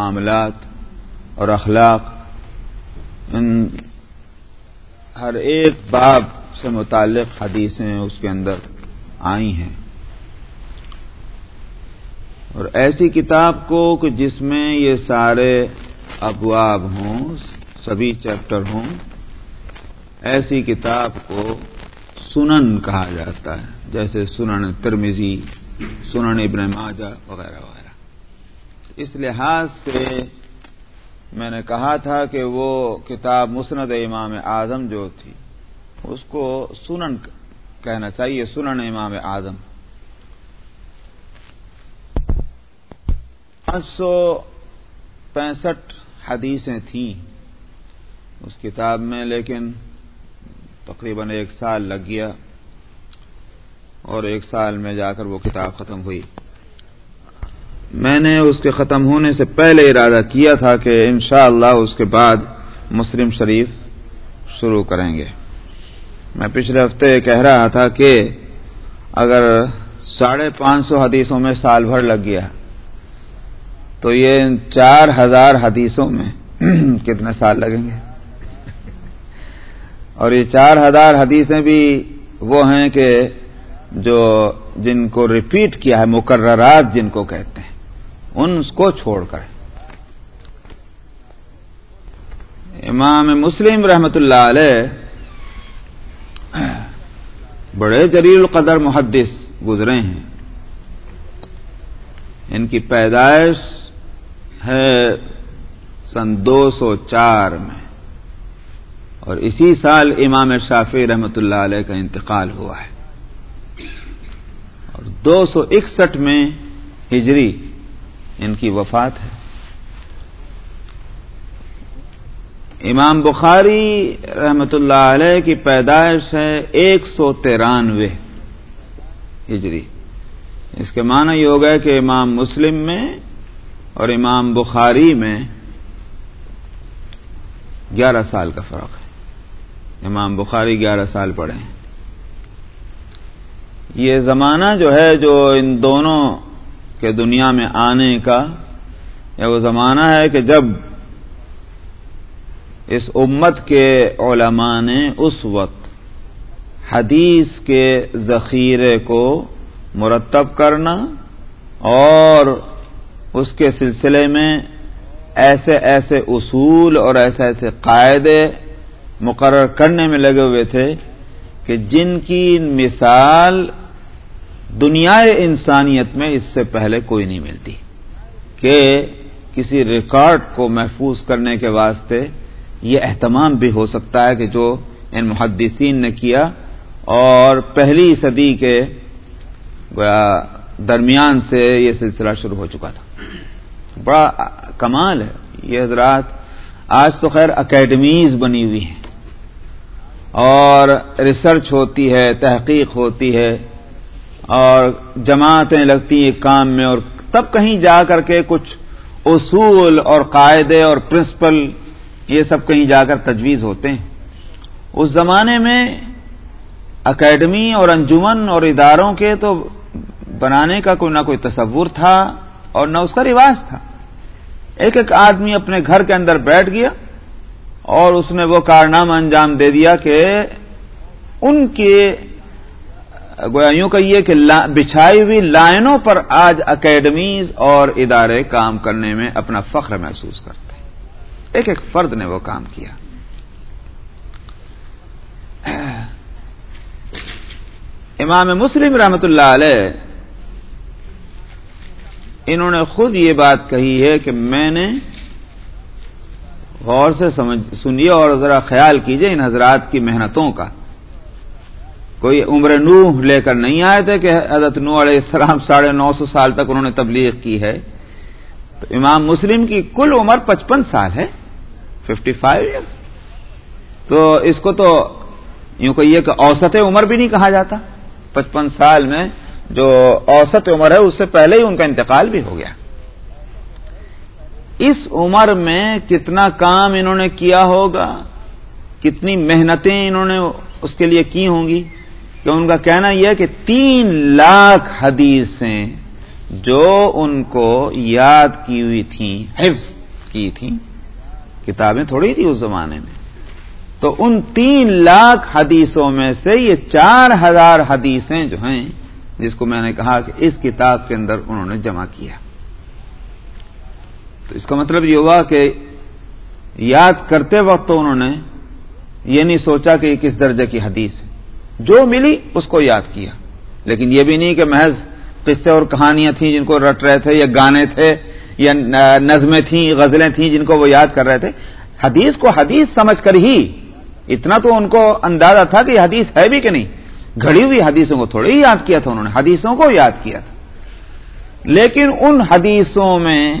معاملات اور اخلاق، ان ہر ایک باب سے متعلق حدیثیں اس کے اندر آئی ہیں۔ اور ایسی کتاب کو کہ جس میں یہ سارے ابواب ہوں، سبھی چیپٹر ہوں، ایسی کتاب کو سنن کہا جاتا ہے، جیسے سنن ترمیزی سنن ابن ماجہ وغیرہ وغیرہ۔ اس لحاظ سے میں نے کہا تھا کہ وہ کتاب مسند امام اعظم جو تھی، اس کو سنن کہنا چاہیے، سنن امام اعظم۔ پانچ سو پینسٹھ حدیثیں تھیں اس کتاب میں، لیکن تقریباً ایک سال لگ گیا اور ایک سال میں جا کر وہ کتاب ختم ہوئی۔ میں نے اس کے ختم ہونے سے پہلے ارادہ کیا تھا کہ انشاءاللہ اللہ اس کے بعد مسلم شریف شروع کریں گے۔ میں پچھلے ہفتے کہہ رہا تھا کہ اگر ساڑھے پانچ سو حدیثوں میں سال بھر لگ گیا تو یہ چار ہزار حدیثوں میں کتنے سال لگیں گے؟ اور یہ چار ہزار حدیثیں بھی وہ ہیں کہ جو جن کو ریپیٹ کیا ہے، مقررات جن کو کہتے ہیں۔ ان کو چھوڑ کر۔ امام مسلم رحمت اللہ علیہ بڑے جلیل القدر محدث گزرے ہیں۔ ان کی پیدائش ہے سن دو سو چار میں۔ اور اسی سال امام شافی رحمت اللہ علیہ کا انتقال ہوا ہے۔ اور دو سو اکسٹھ میں ہجری ان کی وفات ہے۔ امام بخاری رحمت اللہ علیہ کی پیدائش ہے ایک سو ترانوے ہجری۔ اس کے معنی یہ ہو گئے کہ امام مسلم میں اور امام بخاری میں گیارہ سال کا فرق ہے۔ امام بخاری گیارہ سال پڑے ہیں۔ یہ زمانہ جو ہے جو ان دونوں کہ دنیا میں آنے کا یا وہ زمانہ ہے کہ جب اس امت کے علماء نے اس وقت حدیث کے ذخیرے کو مرتب کرنا اور اس کے سلسلے میں ایسے ایسے اصول اور ایسے ایسے قاعدے مقرر کرنے میں لگے ہوئے تھے کہ جن کی مثال دنیا انسانیت میں اس سے پہلے کوئی نہیں ملتی کہ کسی ریکارڈ کو محفوظ کرنے کے واسطے یہ اہتمام بھی ہو سکتا ہے کہ جو ان محدثین نے کیا اور پہلی صدی کے درمیان سے یہ سلسلہ شروع ہو چکا تھا۔ بڑا کمال ہے۔ یہ حضرات آج تو خیر اکیڈمیز بنی ہوئی ہیں اور ریسرچ ہوتی ہے، تحقیق ہوتی ہے۔ اور جماعتیں لگتی ہیں کام میں اور تب کہیں جا کر کے کچھ اصول اور قاعدے اور پرنسپل یہ سب کہیں جا کر تجویز ہوتے ہیں۔ اس زمانے میں اکیڈمی اور انجمن اور اداروں کے تو بنانے کا کوئی نہ کوئی تصور تھا اور نہ اس کا رواج تھا۔ ایک ایک آدمی اپنے گھر کے اندر بیٹھ گیا اور اس نے وہ کارنامہ انجام دے دیا کہ ان کے گویا یوں کہیے کہ بچھائی ہوئی لائنوں پر آج اکیڈمیز اور ادارے کام کرنے میں اپنا فخر محسوس کرتے ہیں۔ ایک ایک فرد نے وہ کام کیا۔ امام مسلم رحمت اللہ علیہ، انہوں نے خود یہ بات کہی ہے کہ میں نے غور سے سمجھ سنیے اور ذرا خیال کیجیے ان حضرات کی محنتوں کا۔ کوئی عمر نوح لے کر نہیں آئے تھے کہ حضرت نو علیہ السلام ساڑھے نو سو سال تک انہوں نے تبلیغ کی ہے۔ تو امام مسلم کی کل عمر پچپن سال ہے ففٹی فائیو ایئرس تو اس کو تو یوں کہیے کہ اوسط عمر بھی نہیں کہا جاتا۔ پچپن سال میں جو اوسط عمر ہے، اس سے پہلے ہی ان کا انتقال بھی ہو گیا۔ اس عمر میں کتنا کام انہوں نے کیا ہوگا، کتنی محنتیں انہوں نے اس کے لیے کی ہوں گی؟ کہ ان کا کہنا یہ کہ تین لاکھ حدیثیں جو ان کو یاد کی ہوئی تھیں، حفظ کی تھیں، کتابیں تھوڑی تھی اس زمانے میں۔ تو ان تین لاکھ حدیثوں میں سے یہ چار ہزار حدیثیں جو ہیں، جس کو میں نے کہا کہ اس کتاب کے اندر انہوں نے جمع کیا۔ تو اس کا مطلب یہ ہوا کہ یاد کرتے وقت تو انہوں نے یہ نہیں سوچا کہ یہ کس درجے کی حدیث ہے۔ جو ملی اس کو یاد کیا۔ لیکن یہ بھی نہیں کہ محض قصے اور کہانیاں تھیں جن کو رٹ رہے تھے یا گانے تھے یا نظمیں تھیں، غزلیں تھیں جن کو وہ یاد کر رہے تھے۔ حدیث کو حدیث سمجھ کر ہی اتنا تو ان کو اندازہ تھا کہ حدیث ہے بھی کہ نہیں۔ گھڑی ہوئی حدیثوں کو تھوڑی ہی یاد کیا تھا انہوں نے، حدیثوں کو یاد کیا تھا۔ لیکن ان حدیثوں میں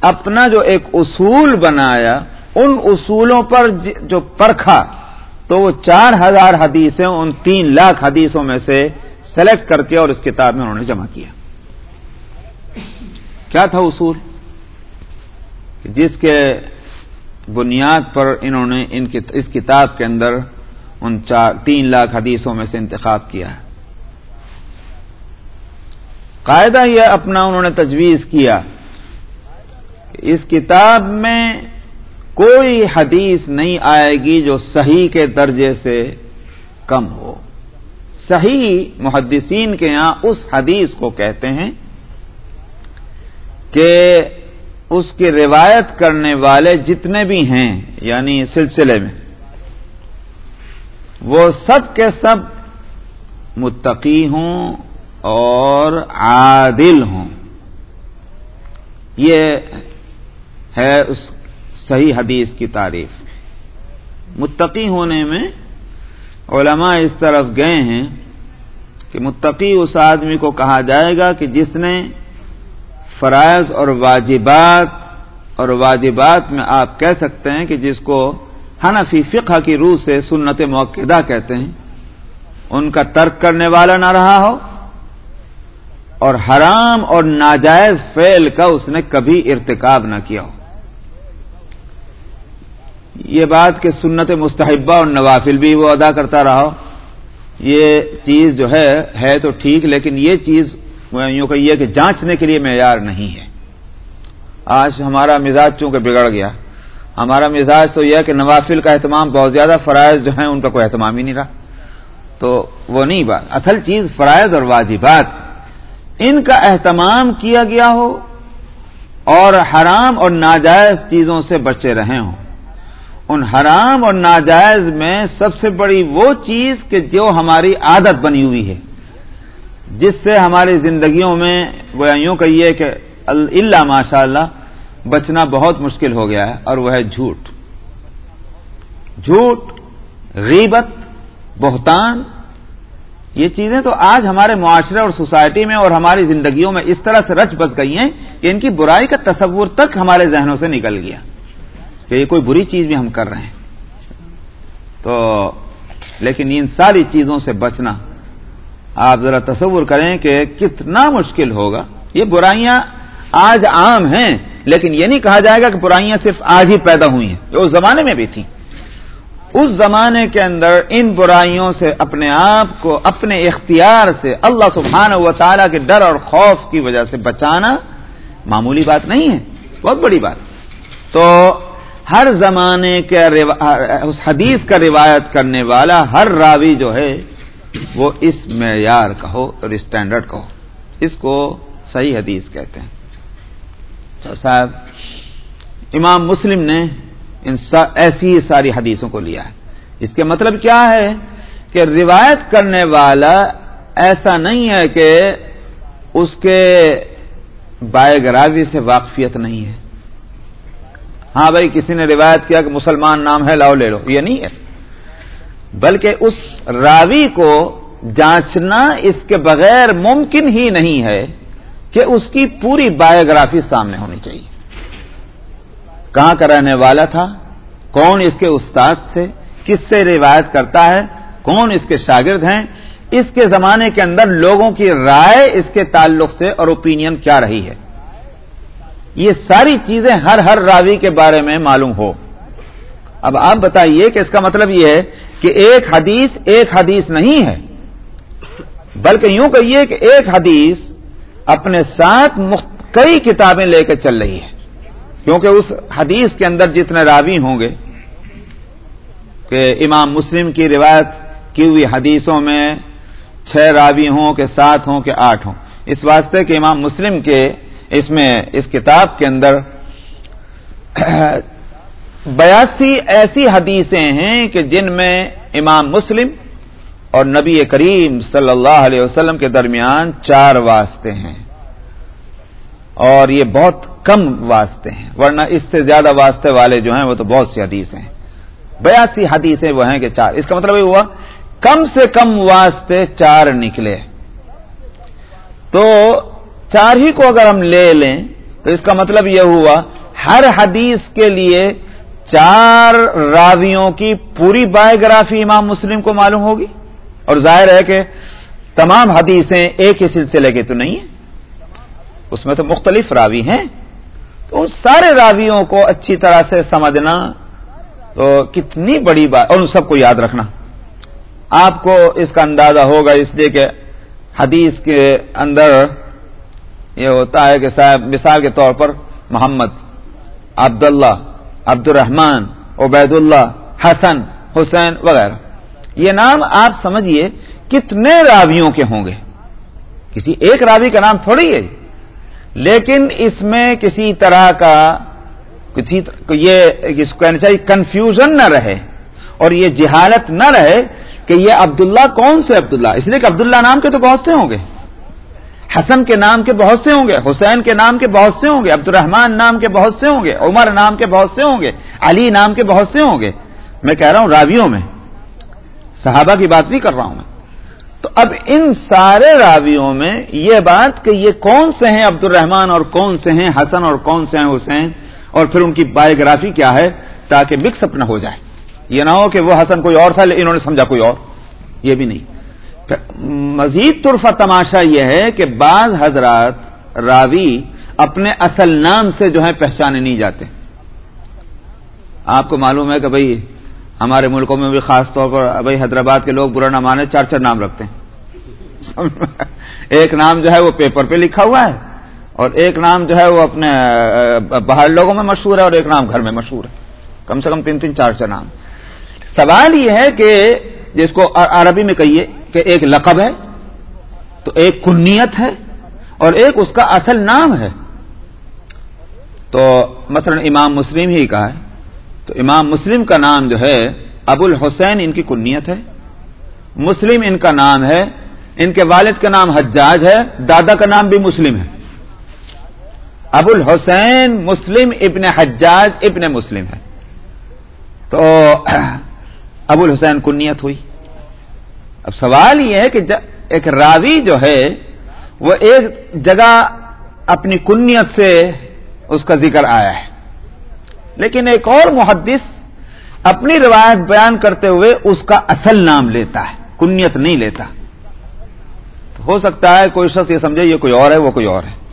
اپنا جو ایک اصول بنایا، ان اصولوں پر جو پرکھا تو وہ چار ہزار حدیثیں ان تین لاکھ حدیثوں میں سے سلیکٹ کر کے اور اس کتاب میں انہوں نے جمع کیا۔ کیا تھا اصول؟ جس کے بنیاد پر انہوں نے ان اس کتاب کے اندر ان چار، تین لاکھ حدیثوں میں سے انتخاب کیا۔ ہے قاعدہ یہ اپنا انہوں نے تجویز کیا۔ اس کتاب میں کوئی حدیث نہیں آئے گی جو صحیح کے درجے سے کم ہو۔ صحیح محدثین کے یہاں اس حدیث کو کہتے ہیں کہ اس کی روایت کرنے والے جتنے بھی ہیں یعنی سلسلے میں، وہ سب کے سب متقی ہوں اور عادل ہوں۔ یہ ہے اس صحیح حدیث کی تعریف۔ متقی ہونے میں علماء اس طرف گئے ہیں کہ متقی اس آدمی کو کہا جائے گا کہ جس نے فرائض اور واجبات اور واجبات میں آپ کہہ سکتے ہیں کہ جس کو حنفی فقہ کی روح سے سنت موقع کہتے ہیں، ان کا ترک کرنے والا نہ رہا ہو اور حرام اور ناجائز فعل کا اس نے کبھی ارتکاب نہ کیا ہو۔ یہ بات کہ سنت مستحبہ اور نوافل بھی وہ ادا کرتا رہا یہ چیز جو ہے ہے تو ٹھیک، لیکن یہ چیز یوں کہیے کہ جانچنے کے لیے معیار نہیں ہے۔ آج ہمارا مزاج چونکہ بگڑ گیا، ہمارا مزاج تو یہ ہے کہ نوافل کا اہتمام بہت زیادہ فرائض جو ہیں، ان کا کوئی اہتمام ہی نہیں رہا۔ تو وہ نہیں بات۔ اصل چیز فرائض اور واجبات۔ ان کا اہتمام کیا گیا ہو اور حرام اور ناجائز چیزوں سے بچے رہے ہوں۔ ان حرام اور ناجائز میں سب سے بڑی وہ چیز کہ جو ہماری عادت بنی ہوئی ہے۔ جس سے ہماری زندگیوں میں وہ یوں کہیے کہ اللہ ماشاء اللہ بچنا بہت مشکل ہو گیا ہے اور وہ ہے جھوٹ۔ جھوٹ، غیبت، بہتان، یہ چیزیں تو آج ہمارے معاشرے اور سوسائٹی میں اور ہماری زندگیوں میں اس طرح سے رچ بس گئی ہیں کہ ان کی برائی کا تصور تک ہمارے ذہنوں سے نکل گیا۔ کہ یہ کوئی بری چیز بھی ہم کر رہے ہیں۔ تو لیکن ان ساری چیزوں سے بچنا، آپ ذرا تصور کریں کہ کتنا مشکل ہوگا۔ یہ برائیاں آج عام ہیں، لیکن یہ نہیں کہا جائے گا کہ برائیاں صرف آج ہی پیدا ہوئی ہیں یہ اس زمانے میں بھی تھیں۔ اس زمانے کے اندر ان برائیوں سے اپنے آپ کو اپنے اختیار سے اللہ سبحانہ و تعالیٰ کے ڈر اور خوف کی وجہ سے بچانا معمولی بات نہیں ہے، بہت بڑی بات۔ تو ہر زمانے کے اس حدیث کا روایت کرنے والا ہر راوی جو ہے وہ اس معیار کا ہو اور اسٹینڈرڈ کا ہو۔ اس کو صحیح حدیث کہتے ہیں۔ تو صاحب، امام مسلم نے ان ایسی ساری حدیثوں کو لیا ہے۔ اس کے مطلب کیا ہے کہ روایت کرنے والا ایسا نہیں ہے کہ اس کے بایوگرافی سے واقفیت نہیں ہے۔ ہاں بھائی، کسی نے روایت کیا کہ مسلمان نام ہے، لاؤ لے لو۔ یہ نہیں ہے۔ بلکہ اس راوی کو جانچنا اس کے بغیر ممکن ہی نہیں ہے کہ اس کی پوری بایوگرافی سامنے ہونی چاہیے۔ کہاں کا رہنے والا تھا؟ کون اس کے استاد سے؟ کس سے روایت کرتا ہے؟ کون اس کے شاگرد ہیں؟ اس کے زمانے کے اندر لوگوں کی رائے اس کے تعلق سے اور اوپینین کیا رہی ہے؟ یہ ساری چیزیں ہر ہر راوی کے بارے میں معلوم ہو۔ اب آپ بتائیے کہ اس کا مطلب یہ ہے کہ ایک حدیث ایک حدیث نہیں ہے۔ بلکہ یوں کہیے کہ ایک حدیث اپنے ساتھ کئی کتابیں لے کے چل رہی ہے۔ کیونکہ اس حدیث کے اندر جتنے راوی ہوں گے، کہ امام مسلم کی روایت کی ہوئی حدیثوں میں چھ راوی ہوں کہ سات ہوں کہ آٹھ ہوں۔ اس واسطے کہ امام مسلم کے اس میں اس کتاب کے اندر بیاسی ایسی حدیثیں ہیں کہ جن میں امام مسلم اور نبی کریم صلی اللہ علیہ وسلم کے درمیان چار واسطے ہیں اور یہ بہت کم واسطے ہیں، ورنہ اس سے زیادہ واسطے والے جو ہیں وہ تو بہت سی حدیث ہیں۔ بیاسی حدیثیں وہ ہیں کہ چار، اس کا مطلب یہ ہوا، کم سے کم واسطے چار نکلے۔ تو چار ہی کو اگر ہم لے لیں، تو اس کا مطلب یہ ہوا، ہر حدیث کے لیے چار راویوں کی پوری بایوگرافی امام مسلم کو معلوم ہوگی؟ اور ظاہر ہے کہ تمام حدیثیں ایک ہی سلسلے کی تو نہیں ہیں۔ اس میں تو مختلف راوی ہیں۔ تو ان سارے راویوں کو اچھی طرح سے سمجھنا تو کتنی بڑی بات، اور ان سب کو یاد رکھنا۔ آپ کو اس کا اندازہ ہوگا اس لیے کہ حدیث کے اندر یہ ہوتا ہے کہ صاحب، مثال کے طور پر محمد، عبداللہ عبد الرحمان عبید اللہ حسن، حسین وغیرہ۔ یہ نام آپ سمجھیے کتنے راویوں کے ہوں گے۔ کسی ایک راوی کا نام تھوڑی ہے۔ لیکن اس میں کسی طرح کا، کسی یہ کہنا چاہیے کنفیوژن نہ رہے اور یہ جہالت نہ رہے کہ یہ عبداللہ کون سے عبداللہ؟ اس لیے کہ عبداللہ نام کے تو بہت سے ہوں گے۔ حسن کے نام کے بہت سے ہوں گے، حسین کے نام کے بہت سے ہوں گے عبد الرحمان نام کے بہت سے ہوں گے، عمر نام کے بہت سے ہوں گے، علی نام کے بہت سے ہوں گے۔ میں کہہ رہا ہوں راویوں میں، صحابہ کی بات نہیں کر رہا ہوں میں۔ تو اب ان سارے راویوں میں یہ بات کہ یہ کون سے ہیں عبد الرحمان اور کون سے ہیں حسن اور کون سے ہیں حسین، اور پھر ان کی بایوگرافی کیا ہے تاکہ مکس اپ نہ ہو جائے۔ یہ نہ ہو کہ وہ حسن کوئی اور تھا، انہوں نے سمجھا کوئی اور۔ یہ بھی نہیں۔ مزید طرفہ تماشا یہ ہے کہ بعض حضرات راوی اپنے اصل نام سے جو ہے پہچانے نہیں جاتے۔ آپ کو معلوم ہے کہ بھائی ہمارے ملکوں میں بھی خاص طور پر بھائی حیدرآباد کے لوگ برا نہ مانے چار چار نام رکھتے ہیں۔ ایک نام جو ہے وہ پیپر پہ لکھا ہوا ہے اور ایک نام جو ہے وہ اپنے باہر لوگوں میں مشہور ہے اور ایک نام گھر میں مشہور ہے۔ کم سے کم تین تین چار چار نام۔ سوال یہ ہے کہ جس کو عربی میں کہیے کہ ایک لقب ہے، تو ایک کنیت ہے اور ایک اس کا اصل نام ہے۔ تو مثلا امام مسلم ہی کہا ہے۔ تو امام مسلم کا نام جو ہے، ابو الحسین ان کی کنیت ہے۔ مسلم ان کا نام ہے، ان کے والد کا نام حجاج ہے، دادا کا نام بھی مسلم ہے۔ ابو الحسین مسلم ابن حجاج ابن مسلم ہے۔ تو ابو الحسین کنیت ہوئی۔ اب سوال یہ ہے کہ ایک راوی جو ہے، وہ ایک جگہ اپنی کنیت سے اس کا ذکر آیا ہے۔ لیکن ایک اور محدث اپنی روایت بیان کرتے ہوئے اس کا اصل نام لیتا ہے، کنیت نہیں لیتا۔ تو ہو سکتا ہے کوئی شخص یہ سمجھے، یہ کوئی اور ہے، وہ کوئی اور ہے۔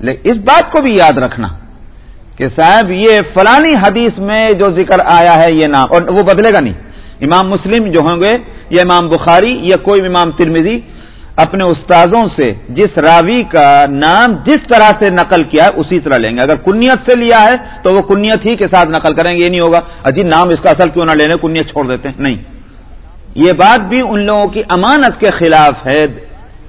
لیکن اس بات کو بھی یاد رکھنا۔ کہ صاحب یہ فلانی حدیث میں جو ذکر آیا ہے یہ نام، اور وہ بدلے گا نہیں۔ امام مسلم جو ہوں گے، یا امام بخاری، یا کوئی امام ترمیزی اپنے استاذوں سے جس راوی کا نام جس طرح سے نقل کیا ہے، اسی طرح لیں گے۔ اگر کنیت سے لیا ہے، تو وہ کنیت ہی کے ساتھ نقل کریں گے، یہ نہیں ہوگا۔ اجی، نام اس کا اصل کیوں نہ لینے، کنیت چھوڑ دیتے ہیں؟ نہیں۔ یہ بات بھی ان لوگوں کی امانت کے خلاف ہے۔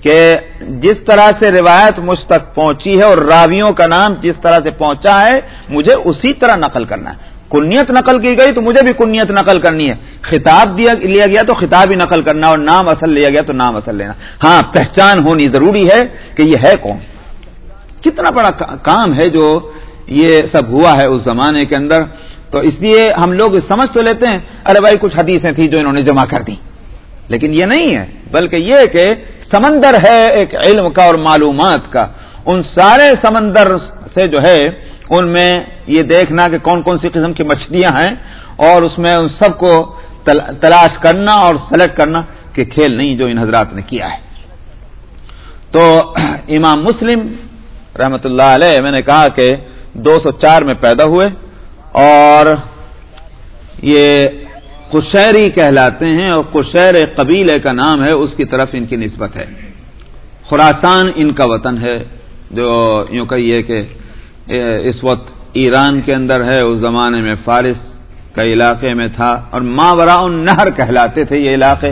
کہ جس طرح سے روایت مجھ تک پہنچی ہے اور راویوں کا نام جس طرح سے پہنچا ہے، مجھے اسی طرح نقل کرنا ہے۔ کنیت نقل کی گئی تو مجھے بھی کنیت نقل کرنی ہے۔ خطاب دیا، لیا گیا تو خطاب ہی نقل کرنا اور نام اصل لیا گیا تو نام اصل لینا۔ ہاں پہچان ہونی ضروری ہے کہ یہ ہے کون۔ کتنا بڑا کام ہے جو یہ سب ہوا ہے اس زمانے کے اندر۔ تو اس لیے ہم لوگ سمجھ تو لیتے ہیں، ارے بھائی کچھ حدیثیں تھیں جو انہوں نے جمع کر دی لیکن یہ نہیں ہے، بلکہ یہ کہ سمندر ہے ایک علم کا اور معلومات کا۔ ان سارے سمندر سے جو ہے، ان میں یہ دیکھنا کہ کون کون سی قسم کی مچھلیاں ہیں اور اس میں ان سب کو تلاش کرنا اور سلیکٹ کرنا کہ کھیل نہیں جو ان حضرات نے کیا ہے۔ تو امام مسلم رحمت اللہ علیہ، میں نے کہا کہ دو سو چار میں پیدا ہوئے اور یہ کشیری کہلاتے ہیں اور کشیر قبیلے کا نام ہے، اس کی طرف ان کی نسبت ہے۔ خراسان ان کا وطن ہے، جو یوں کہیے کہ اس وقت ایران کے اندر ہے، اس زمانے میں فارس کا علاقے میں تھا اور ماورا نہر کہلاتے تھے یہ علاقے،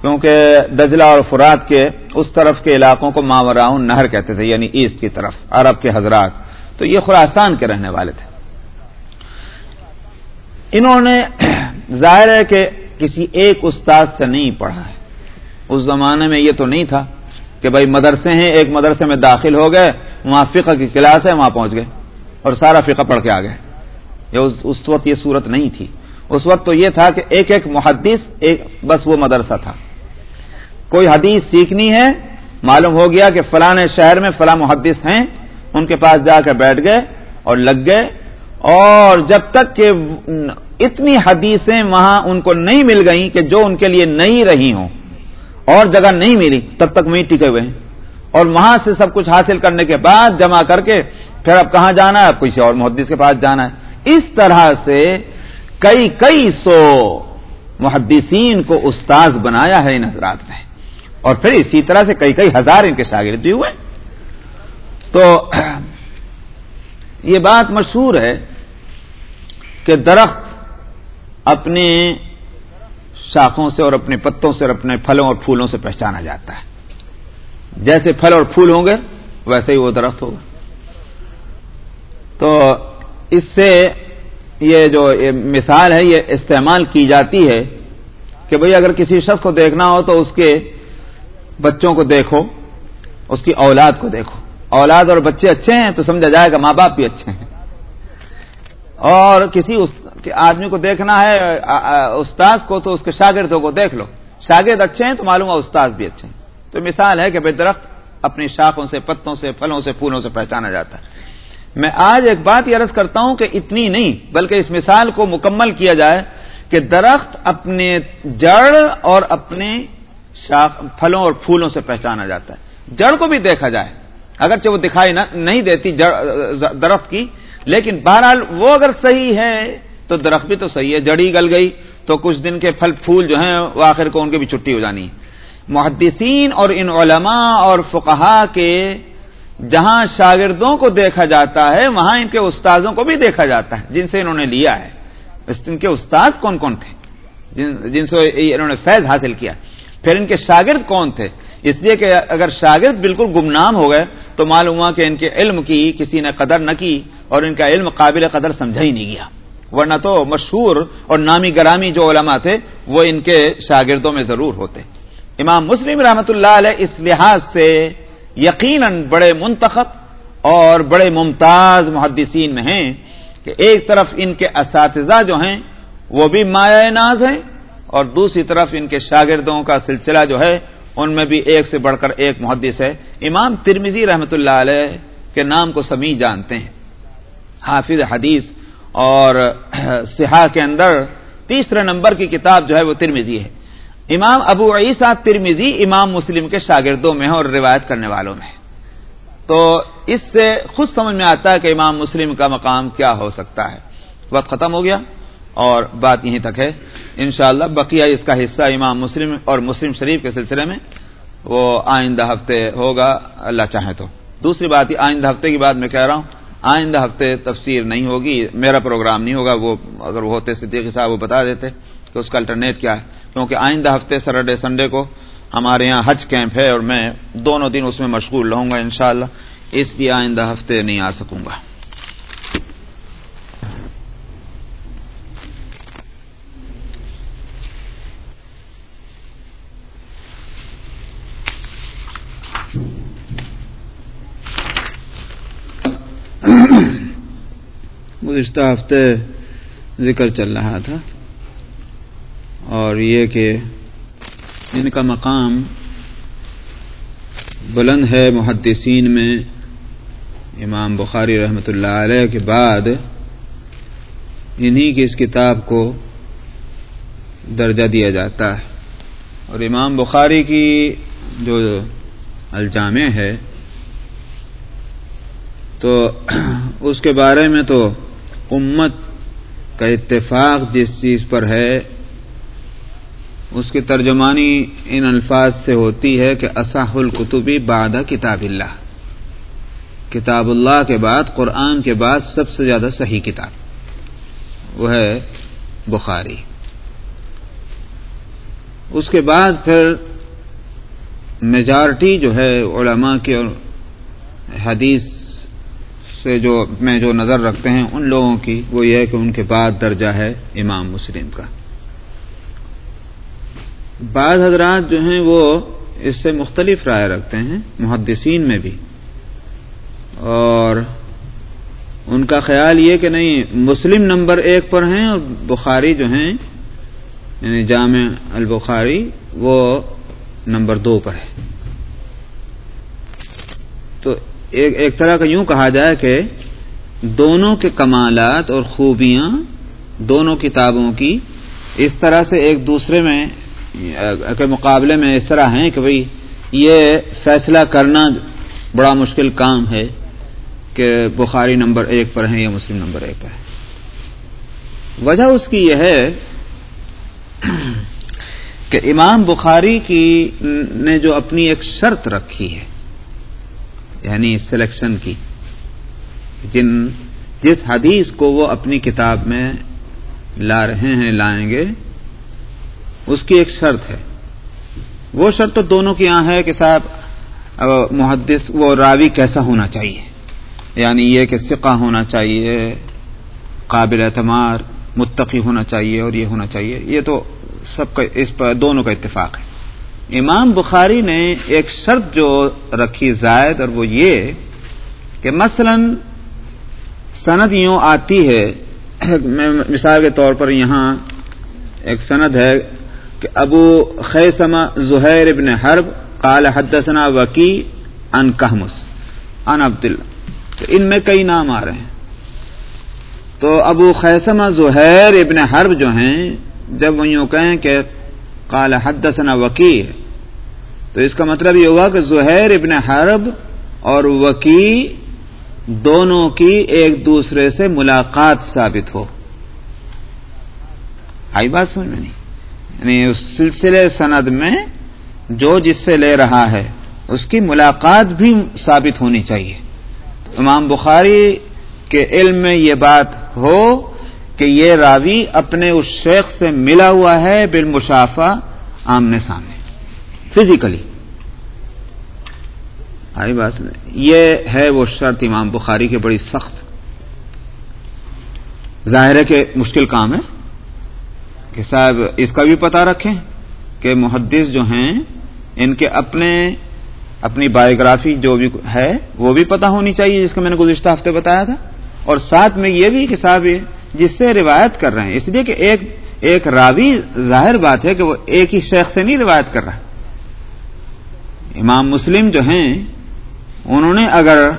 کیونکہ دجلہ اور فرات کے اس طرف کے علاقوں کو ماورا نہر کہتے تھے یعنی ایسٹ کی طرف، عرب کے حضرات۔ تو یہ خراسان کے رہنے والے تھے۔ انہوں نے ظاہر ہے کہ کسی ایک استاد سے نہیں پڑھا ہے۔ اس زمانے میں یہ تو نہیں تھا کہ بھائی مدرسے ہیں، ایک مدرسے میں داخل ہو گئے، وہاں فقہ کی کلاس ہے، وہاں پہنچ گئے اور سارا فقہ پڑھ کے آ گئے۔ اس وقت یہ صورت نہیں تھی۔ اس وقت تو یہ تھا کہ ایک ایک محدث، ایک بس وہ مدرسہ تھا۔ کوئی حدیث سیکھنی ہے، معلوم ہو گیا کہ فلاں شہر میں فلاں محدث ہیں، ان کے پاس جا کے بیٹھ گئے اور لگ گئے۔ اور جب تک کہ اتنی حدیثیں وہاں ان کو نہیں مل گئیں کہ جو ان کے لیے نہیں رہی ہوں، اور جگہ نہیں ملی، تب تک وہیں ٹکے ہوئے ہیں۔ اور وہاں سے سب کچھ حاصل کرنے کے بعد جمع کر کے پھر اب کہاں جانا ہے؟ اب کسی اور محدث کے پاس جانا ہے۔ اس طرح سے کئی کئی سو محدثین کو استاذ بنایا ہے ان حضرات نے۔ اور پھر اسی طرح سے کئی کئی ہزار ان کے شاگرد بھی ہوئے۔ تو یہ بات مشہور ہے کہ درخت اپنے شاخوں سے اور اپنے پتوں سے اور اپنے پھلوں اور پھولوں سے پہچانا جاتا ہے۔ جیسے پھل اور پھول ہوں گے، ویسے ہی وہ درخت ہوگا۔ تو اس سے یہ جو مثال ہے، یہ استعمال کی جاتی ہے کہ بھئی اگر کسی شخص کو دیکھنا ہو تو اس کے بچوں کو دیکھو، اس کی اولاد کو دیکھو۔ اولاد اور بچے اچھے ہیں تو سمجھا جائے گا ماں باپ بھی اچھے ہیں۔ اور کسی آدمی کو دیکھنا ہے استاذ کو، تو اس کے شاگردوں کو دیکھ لو۔ شاگرد اچھے ہیں تو معلوم ہے استاذ بھی اچھے ہیں۔ تو مثال ہے کہ بھائی درخت اپنی شاخوں سے، پتوں سے، پھلوں سے، پھولوں سے پہچانا جاتا ہے۔ میں آج ایک بات یہ عرض کرتا ہوں کہ اتنی نہیں، بلکہ اس مثال کو مکمل کیا جائے کہ درخت اپنے جڑ اور اپنے پھلوں اور پھولوں سے پہچانا جاتا ہے۔ جڑ کو بھی دیکھا جائے۔ اگرچہ وہ دکھائی نہیں دیتی درخت کی لیکن بہرحال وہ اگر صحیح ہے، تو درخت بھی تو صحیح ہے، جڑی گل گئی، تو کچھ دن کے پھل پھول جو ہیں، وہ آخر کو ان کی بھی چھٹی ہو جانی۔ محدثین اور ان علماء اور فقہا کے جہاں شاگردوں کو دیکھا جاتا ہے، وہاں ان کے استاذوں کو بھی دیکھا جاتا ہے، جن سے انہوں نے لیا ہے۔ ان کے استاذ کون کون تھے؟ جن سے انہوں نے فیض حاصل کیا۔ پھر ان کے شاگرد کون تھے؟ اس لیے کہ اگر شاگرد بالکل گمنام ہو گئے تو معلوم ہوا کہ ان کے علم کی کسی نے قدر نہ کی اور ان کا علم قابل قدر سمجھا ہی نہیں گیا۔ ورنہ تو مشہور اور نامی گرامی جو علماء تھے وہ ان کے شاگردوں میں ضرور ہوتے۔ امام مسلم رحمۃ اللہ علیہ اس لحاظ سے یقیناً بڑے منتخب اور بڑے ممتاز محدثین میں ہیں کہ ایک طرف ان کے اساتذہ جو ہیں وہ بھی مایا ناز ہیں اور دوسری طرف ان کے شاگردوں کا سلسلہ جو ہے ان میں بھی ایک سے بڑھ کر ایک محدث ہے۔ امام ترمیزی رحمۃ اللہ علیہ کے نام کو سمی جانتے ہیں۔ حافظ حدیث اور سہا کے اندر تیسرے نمبر کی کتاب جو ہے وہ ترمیزی ہے۔ امام ابو عیسیٰ ترمیزی امام مسلم کے شاگردوں میں اور روایت کرنے والوں میں تو اس سے خود سمجھ میں آتا ہے کہ امام مسلم کا مقام کیا ہو سکتا ہے۔ وقت ختم ہو گیا۔ اور بات یہیں تک ہے۔ انشاءاللہ بقیہ اس کا حصہ امام مسلم اور مسلم شریف کے سلسلے میں وہ آئندہ ہفتے ہوگا، اللہ چاہے تو۔ دوسری بات یہ، آئندہ ہفتے کی بات میں کہہ رہا ہوں، آئندہ ہفتے تفسیر نہیں ہوگی، میرا پروگرام نہیں ہوگا، وہ اگر وہ ہوتے صدیقی صاحب وہ بتا دیتے کہ اس کا الٹرنیٹ کیا ہے۔ کیونکہ آئندہ ہفتے سیٹرڈے سنڈے کو ہمارے یہاں حج کیمپ ہے اور میں دونوں دن اس میں مشغول رہوں گا انشاءاللہ، اس لیے آئندہ ہفتے نہیں آ سکوں گا۔ گزشتہ ہفتے ذکر چل رہا تھا اور یہ کہ ان کا مقام بلند ہے محدثین میں امام بخاری رحمۃ اللہ علیہ کے بعد انہی کی اس کتاب کو درجہ دیا جاتا ہے اور امام بخاری کی جو الجامع ہے تو اس کے بارے میں تو امت کا اتفاق جس چیز پر ہے، اس کی ترجمانی ان الفاظ سے ہوتی ہے کہ اصح القتبی بعد کتاب اللہ۔ کتاب اللہ کے بعد، قرآن کے بعد سب سے زیادہ صحیح کتاب۔ وہ ہے بخاری۔ اس کے بعد پھر میجارٹی جو ہے علماء کے اور حدیث سے جو میں جو نظر رکھتے ہیں ان لوگوں کی، وہ یہ ہے کہ ان کے بعد درجہ ہے امام مسلم کا۔ بعض حضرات جو ہیں وہ اس سے مختلف رائے رکھتے ہیں، محدثین میں بھی۔ اور ان کا خیال یہ کہ نہیں، مسلم نمبر ایک پر ہیں اور بخاری جو ہیں یعنی جامع البخاری، وہ نمبر دو پر ہے تو ایک ایک طرح کا یوں کہا جائے کہ دونوں کے کمالات اور خوبیاں دونوں کتابوں کی اس طرح سے ایک دوسرے میں کے مقابلے میں اس طرح ہیں کہ بھئی یہ فیصلہ کرنا بڑا مشکل کام ہے کہ بخاری نمبر ایک پر ہیں یا مسلم نمبر ایک پر ہے وجہ اس کی یہ ہے کہ امام بخاری کی نے جو اپنی ایک شرط رکھی ہے یعنی سلیکشن کی۔ جن جس حدیث کو وہ اپنی کتاب میں لا رہے ہیں، لائیں گے، اس کی ایک شرط ہے۔ وہ شرط تو دونوں کی یہاں ہے کہ صاحب محدث وہ راوی کیسا ہونا چاہیے؟ یعنی یہ کہ سقہ ہونا چاہیے، قابل اعتماد متقی ہونا چاہیے اور یہ ہونا چاہیے۔ یہ تو سب کا اس پر دونوں کا اتفاق ہے۔ امام بخاری نے ایک شرط جو رکھی زائد اور وہ یہ کہ مثلا سند یوں آتی ہے مثال کے طور پر یہاں ایک سند ہے کہ ابو خیسما زہیر ابن حرب قال حدثنا وکی ان کہمس ان عبد تو ان میں کئی نام آ رہے ہیں۔ تو ابو خیسما زہیر ابن حرب جو ہیں، جب وہ یوں کہیں کہ قال حدثنا وکی تو اس کا مطلب یہ ہوا کہ زہیر ابن حرب اور وکی دونوں کی ایک دوسرے سے ملاقات ثابت ہو. آئی بات سمجھ میں نہیں. یعنی اس سلسلے سند میں جو جس سے لے رہا ہے، اس کی ملاقات بھی ثابت ہونی چاہیے. امام بخاری کے علم میں یہ بات ہو کہ یہ راوی اپنے اس شیخ سے ملا ہوا ہے بالمشافہ آمنے سامنے فزیکلی آئی بات یہ ہے وہ شرط امام بخاری کی، بڑی سخت۔ ظاہر ہے کہ مشکل کام ہے کہ صاحب اس کا بھی پتہ رکھیں کہ محدث جو ہیں، ان کے اپنے، اپنی بایوگرافی جو بھی ہے، وہ بھی پتہ ہونی چاہیے، جس کا میں نے گزشتہ ہفتے بتایا تھا۔ اور ساتھ میں یہ بھی کہ صاحب جس سے روایت کر رہے ہیں۔ اس لیے کہ ایک ایک راوی ظاہر بات ہے کہ وہ ایک ہی شیخ سے نہیں روایت کر رہا۔ امام مسلم جو ہیں، انہوں نے اگر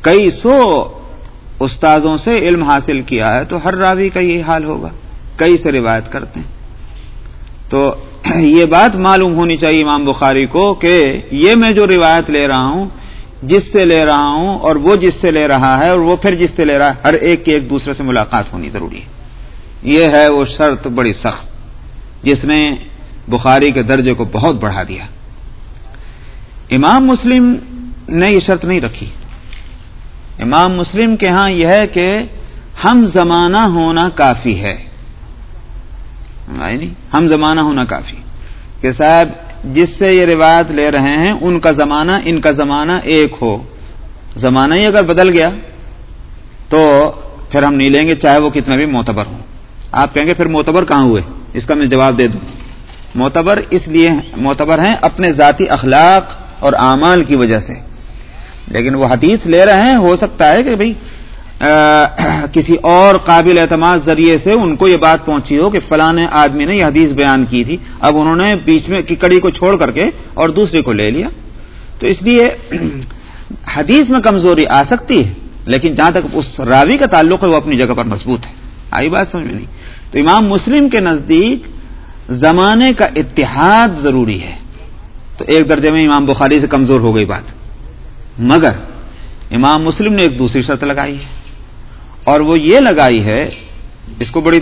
کئی سو استاذوں سے علم حاصل کیا ہے تو ہر راوی کا یہ حال ہوگا۔ کئی سے روایت کرتے ہیں۔ تو یہ بات معلوم ہونی چاہیے امام بخاری کو کہ یہ میں جو روایت لے رہا ہوں جس سے لے رہا ہوں اور وہ جس سے لے رہا ہے اور وہ پھر جس سے لے رہا ہے، ہر ایک کی ایک دوسرے سے ملاقات ہونی ضروری ہے۔ یہ ہے وہ شرط بڑی سخت، جس نے بخاری کے درجے کو بہت بڑھا دیا۔ امام مسلم نے یہ شرط نہیں رکھی۔ امام مسلم کے ہاں یہ ہے کہ ہم زمانہ ہونا کافی ہے۔ ہم زمانہ ہونا کافی۔ کہ صاحب جس سے یہ روایت لے رہے ہیں، ان کا زمانہ، ان کا زمانہ ایک ہو۔ زمانہ ہی اگر بدل گیا، تو پھر ہم نہیں لیں گے، چاہے وہ کتنا بھی معتبر ہو آپ کہیں گے، پھر معتبر کہاں ہوئے؟ اس کا میں جواب دے دوں۔ معتبر اس لیے معتبر ہیں اپنے ذاتی اخلاق اور اعمال کی وجہ سے۔ لیکن وہ حدیث لے رہے ہیں، ہو سکتا ہے کہ بھائی کسی اور قابل اعتماد ذریعے سے ان کو یہ بات پہنچی ہو کہ فلاں آدمی نے یہ حدیث بیان کی تھی، اب انہوں نے بیچ میں کڑی کو چھوڑ کر کے اور دوسرے کو لے لیا۔ تو اس لیے حدیث میں کمزوری آ سکتی ہے، لیکن جہاں تک اس راوی کا تعلق ہے، وہ اپنی جگہ پر مضبوط ہے۔ آئی بات سمجھ میں نہیں۔ تو امام مسلم کے نزدیک زمانے کا اتحاد ضروری ہے۔ تو ایک درجے میں امام بخاری سے کمزور ہو گئی بات۔ مگر امام مسلم نے ایک دوسری شرط لگائی ہے۔ اور وہ یہ لگائی ہے، اس کو بڑی،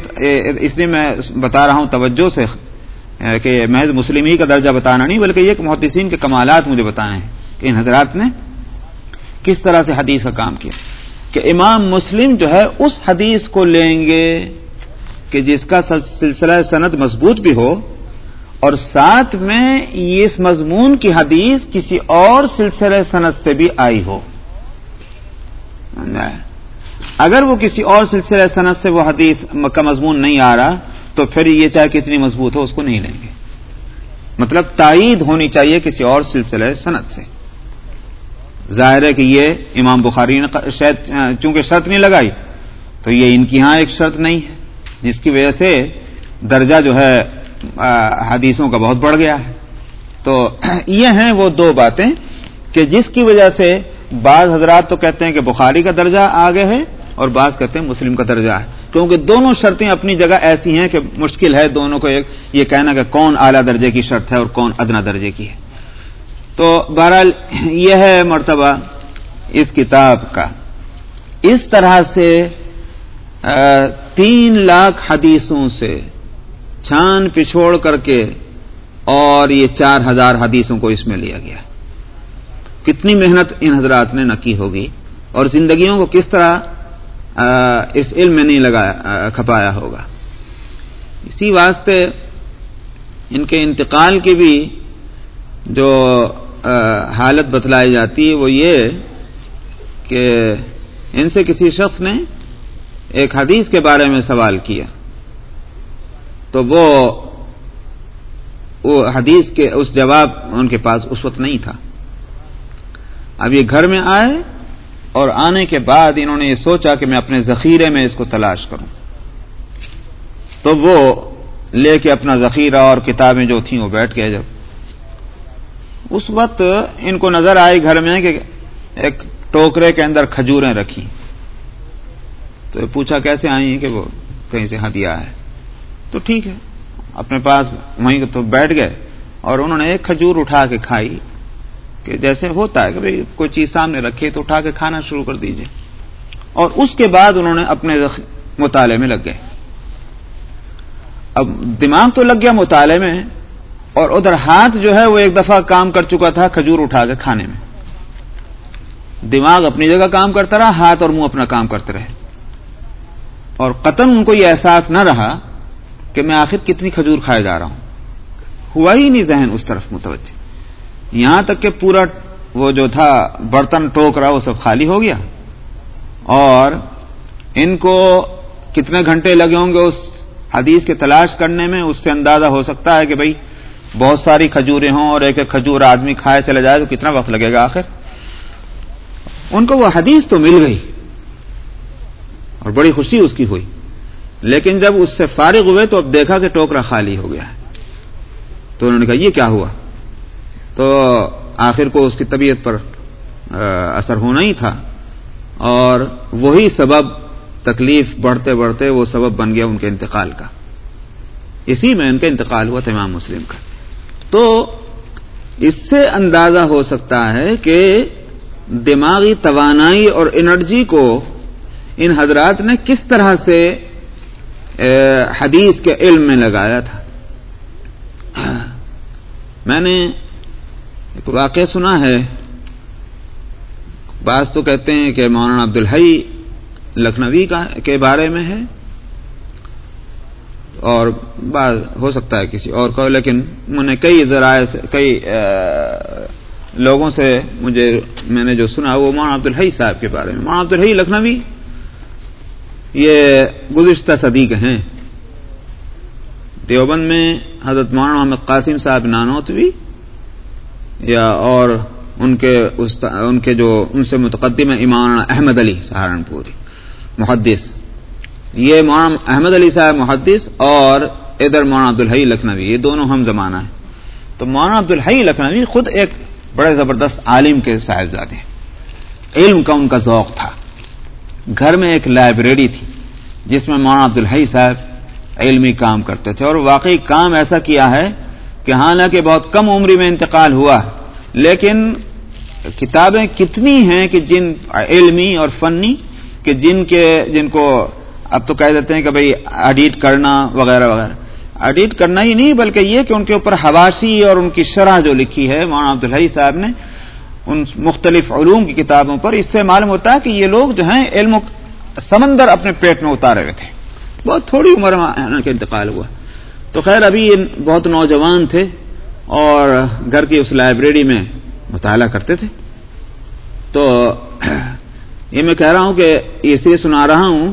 اس لیے میں بتا رہا ہوں توجہ سے، کہ محض مسلم ہی کا درجہ بتانا نہیں، بلکہ یہ محدثین کے کمالات مجھے بتائے ہیں کہ ان حضرات نے کس طرح سے حدیث کا کام کیا۔ کہ امام مسلم جو ہے، اس حدیث کو لیں گے کہ جس کا سلسلہ صنعت مضبوط بھی ہو، اور ساتھ میں اس مضمون کی حدیث کسی اور سلسلہ صنعت سے بھی آئی ہو۔ اگر وہ کسی اور سلسلہ صنعت سے وہ حدیث کا مضمون نہیں آ رہا، تو پھر یہ چاہے کتنی مضبوط ہو، اس کو نہیں لیں گے۔ مطلب تائید ہونی چاہیے کسی اور سلسلہ صنعت سے۔ ظاہر ہے کہ یہ امام بخاری نے شاید، چونکہ شرط نہیں لگائی، تو یہ ان کی ہاں ایک شرط نہیں ہے، جس کی وجہ سے درجہ جو ہے حدیثوں کا بہت بڑھ گیا ہے۔ تو یہ ہیں وہ دو باتیں کہ جس کی وجہ سے بعض حضرات تو کہتے ہیں کہ بخاری کا درجہ آگے ہے اور بعض کہتے ہیں مسلم کا درجہ ہے۔ کیونکہ دونوں شرطیں اپنی جگہ ایسی ہیں کہ مشکل ہے دونوں کو ایک یہ کہنا کہ کون اعلیٰ درجے کی شرط ہے اور کون ادنا درجے کی ہے۔ تو بہرحال یہ ہے مرتبہ اس کتاب کا۔ اس طرح سے تین لاکھ حدیثوں سے چھان پچھوڑ کر کے اور یہ چار ہزار حدیثوں کو اس میں لیا گیا۔ کتنی محنت ان حضرات نے نہ کی ہوگی اور زندگیوں کو کس طرح اس علم میں نہیں لگایا کھپایا ہوگا۔ اسی واسطے ان کے انتقال کی بھی جو حالت بتلائی جاتی ہے وہ یہ کہ ان سے کسی شخص نے ایک حدیث کے بارے میں سوال کیا۔ تو وہ وہ حدیث کے، اس جواب ان کے پاس اس وقت نہیں تھا۔ اب یہ گھر میں آئے اور آنے کے بعد انہوں نے یہ سوچا کہ میں اپنے ذخیرے میں اس کو تلاش کروں۔ تو وہ لے کے اپنا ذخیرہ اور کتابیں جو تھیں وہ بیٹھ گئے۔ جب اس وقت ان کو نظر آئی گھر میں کہ ایک ٹوکرے کے اندر کھجوریں رکھی۔ تو پوچھا کیسے آئی ہیں کہ وہ کہیں سے ہدیہ ہے۔ تو ٹھیک ہے، اپنے پاس وہیں تو بیٹھ گئے اور انہوں نے ایک کھجور اٹھا کے کھائی۔ کہ جیسے ہوتا ہے کہ بھائی کوئی چیز سامنے رکھے تو اٹھا کے کھانا شروع کر دیجیے۔ اور اس کے بعد انہوں نے اپنے مطالعے میں لگ گئے۔ اب دماغ تو لگ گیا مطالعے میں اور ادھر ہاتھ جو ہے وہ ایک دفعہ کام کر چکا تھا کھجور اٹھا کے کھانے میں۔ دماغ اپنی جگہ کام کرتا رہا، ہاتھ اور منہ اپنا کام کرتے رہے۔ اور قطن ان کو یہ احساس نہ رہا کہ میں آخر کتنی کھجور کھائے جا رہا ہوں۔ ہوا ہی نہیں ذہن اس طرف متوجہ۔ یہاں تک کہ پورا وہ جو تھا برتن ٹوک رہا وہ سب خالی ہو گیا اور ان کو کتنے گھنٹے لگے ہوں گے اس حدیث کے تلاش کرنے میں اس سے اندازہ ہو سکتا ہے کہ بھائی بہت ساری کھجوریں ہوں اور ایک ایک کھجور آدمی کھائے چلے جائے تو کتنا وقت لگے گا آخر؟ ان کو وہ حدیث تو مل گئی اور بڑی خوشی اس کی ہوئی لیکن جب اس سے فارغ ہوئے تو اب دیکھا کہ ٹوکرا خالی ہو گیا ہے تو انہوں نے کہا یہ کیا ہوا؟ تو آخر کو اس کی طبیعت پر اثر ہونا ہی تھا۔ اور وہی سبب تکلیف بڑھتے بڑھتے وہ سبب بن گیا ان کے انتقال کا۔ اسی میں ان کا انتقال ہوا تھا امام مسلم کا۔ تو اس سے اندازہ ہو سکتا ہے کہ دماغی توانائی اور انرجی کو ان حضرات نے کس طرح سے حدیث کے علم میں لگایا تھا۔ میں نے ایک واقعہ سنا ہے۔ بعض تو کہتے ہیں کہ مولانا عبد الحی لکھنوی کا کے بارے میں ہے۔ اور بعض ہو سکتا ہے کسی اور کو، لیکن میں نے کئی ذرائع سے کئی لوگوں سے مجھے میں نے جو سنا وہ مولانا عبد الحی صاحب کے بارے میں۔ مولانا عبد الحی لکھنوی، یہ گزشتہ صدی کے ہیں۔ دیوبند میں حضرت مولانا محمد قاسم صاحب نانوتوی یا اور ان کے ان کے جو، ان سے متقدم ہے امام احمد علی سہارنپوری، محدث۔ یہ مولانا احمد علی صاحب محدث اور ادھر مولانا عبدالحی لکھنوی، یہ دونوں ہم زمانہ ہیں۔ تو مولانا عبدالحی لکھنوی خود ایک بڑے زبردست عالم کے صاحبزادے ہیں۔ علم کا ان کا ذوق تھا۔ گھر میں ایک لائبریری تھی، جس میں مولانا عبدالحی صاحب علمی کام کرتے تھے اور واقعی کام ایسا کیا ہے کہ حالانکہ بہت کم عمری میں انتقال ہوا لیکن کتابیں کتنی ہیں کہ جن علمی اور فنی، کہ جن کے، جن کو اب تو کہہ دیتے ہیں کہ بھائی ایڈیٹ کرنا وغیرہ وغیرہ۔ ایڈٹ کرنا ہی نہیں، بلکہ یہ کہ ان کے اوپر حواشی اور ان کی شرح جو لکھی ہے، مولانا عبدالحی صاحب نے ان مختلف علوم کی کتابوں پر، اس سے معلوم ہوتا ہے کہ یہ لوگ جو ہیں علم سمندر اپنے پیٹ میں اتارے ہوئے تھے۔ بہت تھوڑی عمر میں انتقال ہوا۔ تو خیر، ابھی یہ بہت نوجوان تھے اور گھر کی اس لائبریری میں مطالعہ کرتے تھے۔ تو یہ میں کہہ رہا ہوں کہ اس لیے سنا رہا ہوں۔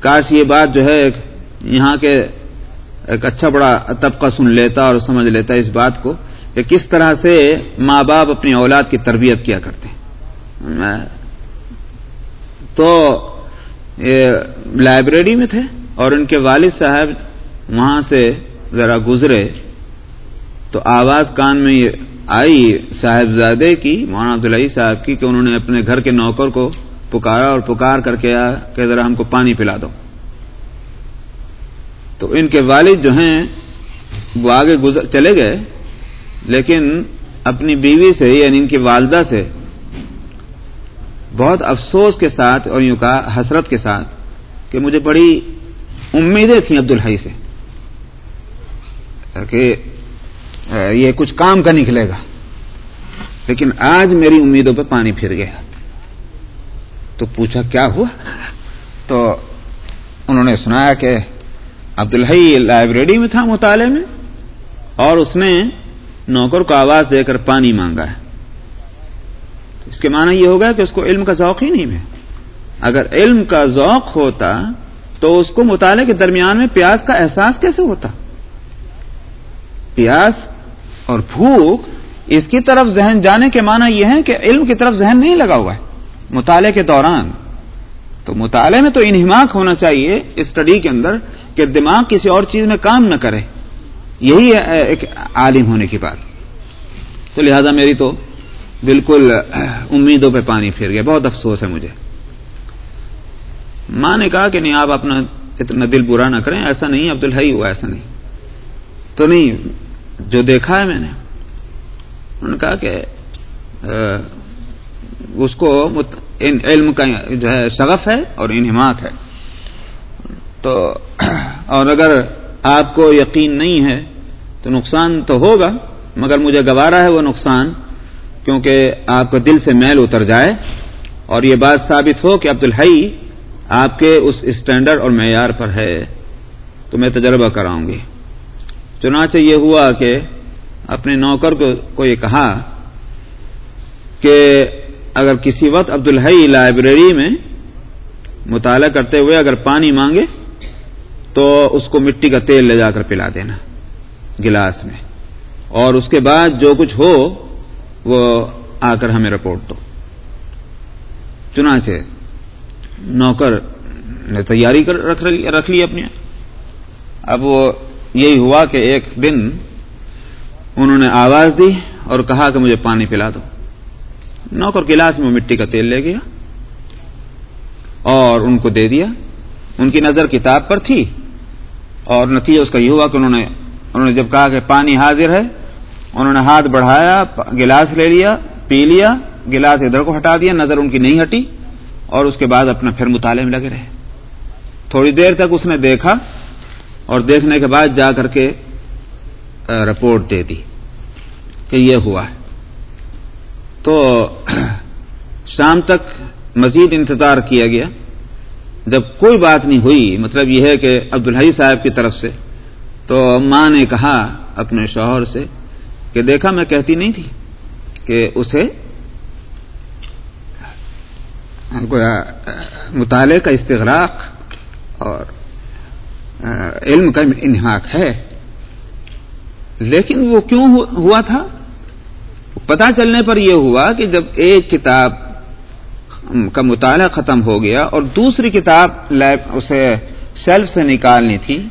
کاش یہ بات جو ہے یہاں کے ایک اچھا بڑا طبقہ سن لیتا اور سمجھ لیتا اس بات کو کہ کس طرح سے ماں باپ اپنی اولاد کی تربیت کیا کرتے ہیں۔ تو یہ لائبریری میں تھے اور ان کے والد صاحب وہاں سے ذرا گزرے تو آواز کان میں آئی صاحبزادے کی، مولانا عبدالعی صاحب کی، کہ انہوں نے اپنے گھر کے نوکر کو پکارا اور پکار کر کے کہ ذرا ہم کو پانی پلا دو۔ تو ان کے والد جو ہیں، وہ آگے گزر، چلے گئے، لیکن اپنی بیوی سے یعنی ان کی والدہ سے بہت افسوس کے ساتھ اور یوں کہا حسرت کے ساتھ کہ مجھے بڑی امیدیں تھیں عبدالحی سے۔ کہ یہ کچھ کام کا نکلے گا۔ لیکن آج میری امیدوں پہ پانی پھر گیا۔ تو پوچھا کیا ہوا؟ تو انہوں نے سنایا کہ عبدالحی لائبریری میں تھا مطالعے میں اور اس نے نوکر کو آواز دے کر پانی مانگا ہے۔ اس کے معنی یہ ہوگا کہ اس کو علم کا ذوق ہی نہیں ہے۔ اگر علم کا ذوق ہوتا تو اس کو مطالعے کے درمیان میں پیاس کا احساس کیسے ہوتا؟ پیاس اور بھوک، اس کی طرف ذہن جانے کے معنی یہ ہے کہ علم کی طرف ذہن نہیں لگا ہوا ہے، مطالعے کے دوران۔ تو مطالعے میں تو انہماک ہونا چاہیے اسٹڈی کے اندر کہ دماغ کسی اور چیز میں کام نہ کرے۔ یہی ہے ایک عالم ہونے کی بات۔ تو لہذا میری تو بالکل امیدوں پہ پانی پھر گیا، بہت افسوس ہے مجھے۔ ماں نے کہا کہ نہیں، آپ اپنا اتنا دل برا نہ کریں، ایسا نہیں عبد الحی ہوا، ایسا نہیں۔ تو نہیں جو دیکھا ہے میں نے، انہوں نے کہا کہ اس کو علم کا جو ہے شغف ہے اور انہماک ہے۔ تو، اور اگر آپ کو یقین نہیں ہے تو نقصان تو ہوگا، مگر مجھے گوارا ہے وہ نقصان، کیونکہ آپ کا دل سے میل اتر جائے۔ اور یہ بات ثابت ہو کہ عبد الحی آپ کے اس اسٹینڈرڈ اور معیار پر ہے۔ تو میں تجربہ کراؤں گی۔ چنانچہ یہ ہوا کہ اپنے نوکر کو یہ کہا کہ اگر کسی وقت عبد الحی لائبریری میں مطالعہ کرتے ہوئے اگر پانی مانگے تو اس کو مٹی کا تیل لے جا کر پلا دینا گلاس میں اور اس کے بعد جو کچھ ہو وہ آ کر ہمیں رپورٹ دو۔ چنانچہ نوکر نے تیاری کر رکھ لی اپنی۔ اب وہ یہی ہوا کہ ایک دن انہوں نے آواز دی اور کہا کہ مجھے پانی پلا دو۔ نوکر گلاس میں مٹی کا تیل لے گیا اور ان کو دے دیا۔ ان کی نظر کتاب پر تھی اور نتیجہ اس کا یہ ہوا کہ انہوں نے انہوں نے جب کہا کہ پانی حاضر ہے، انہوں نے ہاتھ بڑھایا، گلاس لے لیا، پی لیا، گلاس ادھر کو ہٹا دیا، نظر ان کی نہیں ہٹی اور اس کے بعد اپنا پھر مطالعے میں لگے رہے۔ تھوڑی دیر تک اس نے دیکھا اور دیکھنے کے بعد جا کر کے رپورٹ دے دی کہ یہ ہوا ہے۔ تو شام تک مزید انتظار کیا گیا۔ جب کوئی بات نہیں ہوئی مطلب یہ ہے کہ عبدالحی صاحب کی طرف سے، تو ماں نے کہا اپنے شوہر سے کہ دیکھا میں کہتی نہیں تھی کہ اسے مطالعے کا استغراق اور علم کا انحاق ہے۔ لیکن وہ کیوں ہوا تھا؟ پتا چلنے پر یہ ہوا کہ جب ایک کتاب کا مطالعہ ختم ہو گیا اور دوسری کتاب اسے شیلف سے نکالنی تھی،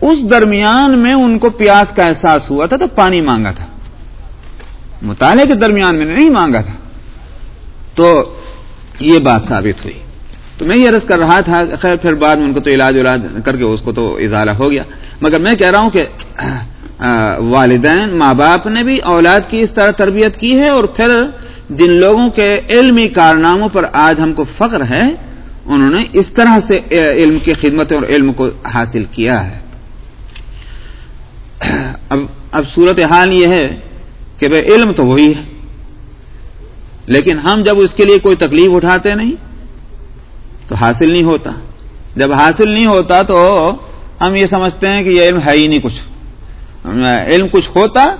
اس درمیان میں ان کو پیاس کا احساس ہوا تھا تو پانی مانگا تھا۔ مطالعے کے درمیان میں نے نہیں مانگا تھا۔ تو یہ بات ثابت ہوئی۔ تو میں یہ عرض کر رہا تھا، خیر پھر بعد میں ان کو تو علاج ولاج کر کے اس کو تو اضالہ ہو گیا۔ مگر میں کہہ رہا ہوں کہ والدین، ماں باپ نے بھی اولاد کی اس طرح تربیت کی ہے اور پھر جن لوگوں کے علمی کارناموں پر آج ہم کو فخر ہے، انہوں نے اس طرح سے علم کی خدمت اور علم کو حاصل کیا ہے۔ اب اب صورت حال یہ ہے کہ بھائی علم تو وہی ہے، لیکن ہم جب اس کے لیے کوئی تکلیف اٹھاتے نہیں تو حاصل نہیں ہوتا۔ جب حاصل نہیں ہوتا تو ہم یہ سمجھتے ہیں کہ یہ علم ہے ہی نہیں کچھ۔ علم کچھ ہوتا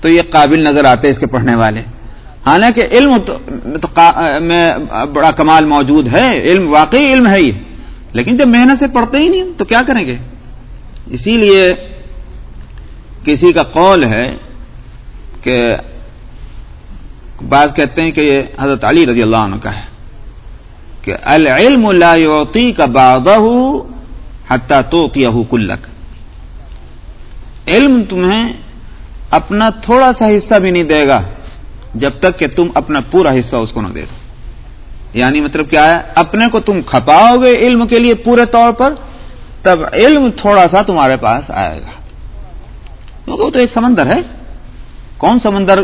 تو یہ قابل نظر آتے اس کے پڑھنے والے۔ حالانکہ علم تو میں بڑا کمال موجود ہے۔ علم واقعی علم ہے ہی۔ لیکن جب محنت سے پڑھتے ہی نہیں، تو کیا کریں گے؟ اسی لیے کسی کا قول ہے کہ بعض کہتے ہیں کہ یہ حضرت علی رضی اللہ عنہ کا ہے۔ کہ العلم لا يعطي کا بعضه حتى تعطيه كلك۔ علم تمہیں اپنا تھوڑا سا حصہ بھی نہیں دے گا جب تک کہ تم اپنا پورا حصہ اس کو نہ دے دو۔ یعنی مطلب کیا ہے؟ اپنے کو تم کھپاؤ گے علم کے لیے پورے طور پر، تب علم تھوڑا سا تمہارے پاس آئے گا۔ وہ تو ایک سمندر ہے۔ کون سمندر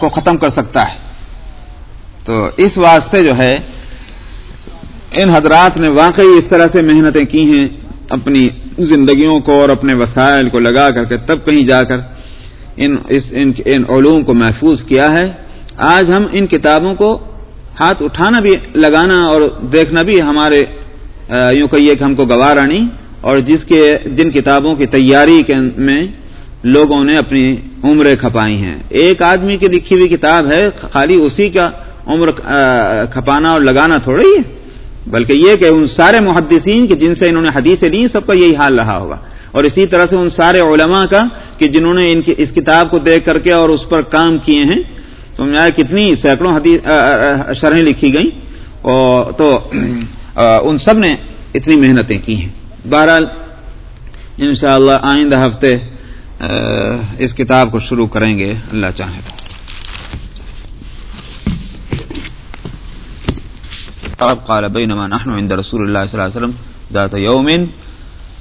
کو ختم کر سکتا ہے؟ تو اس واسطے جو ہے ان حضرات نے واقعی اس طرح سے محنتیں کی ہیں اپنی زندگیوں کو اور اپنے وسائل کو لگا کر کے تب کہیں جا کر ان ان, ان علوم کو محفوظ کیا ہے۔ آج ہم ان کتابوں کو ہاتھ اٹھانا بھی لگانا اور دیکھنا بھی ہمارے یوں کہیے کہ ہم کو گوارا نہیں اور جس کے جن کتابوں کی تیاری کے میں لوگوں نے اپنی عمریں کھپائی ہیں۔ ایک آدمی کی لکھی ہوئی کتاب ہے خالی اسی کا عمر کھپانا اور لگانا تھوڑا ہی ہے۔ بلکہ یہ کہ ان سارے محدثین کہ جن سے انہوں نے حدیثیں لی سب کا یہی حال رہا ہوگا۔ اور اسی طرح سے ان سارے علماء کا کہ جنہوں نے ان کی اس کتاب کو دیکھ کر کے اور اس پر کام کیے ہیں، تو کتنی سینکڑوں حدیث شرحیں لکھی گئیں۔ اور تو ان سب نے اتنی محنتیں کی ہیں۔ بہرحال، انشاءاللہ آئندہ ہفتے اس کتاب کو شروع کریں گے، اللہ چاہے تو۔ الخطاب قال بينما نحن عند رسول الله صلى الله عليه وسلم ذات يوم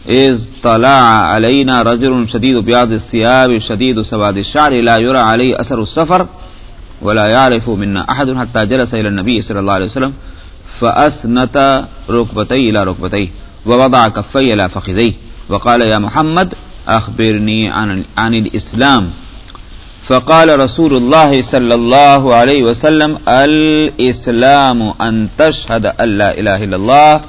إذ طلع علينا رجل شديد بياض الثياب شديد سواد الشعر لا يرى عليه أثر السفر ولا يعرف منا أحد حتى جلس إلى النبي صلى الله عليه وسلم فأسنت ركبتي إلى ركبتي ووضع كفي إلى فخذيه وقال يا محمد أخبرني عن, عن الإسلام فقال رسول الله صلى الله عليه وسلم الإسلام أن تشهد أن لا إله إلا الله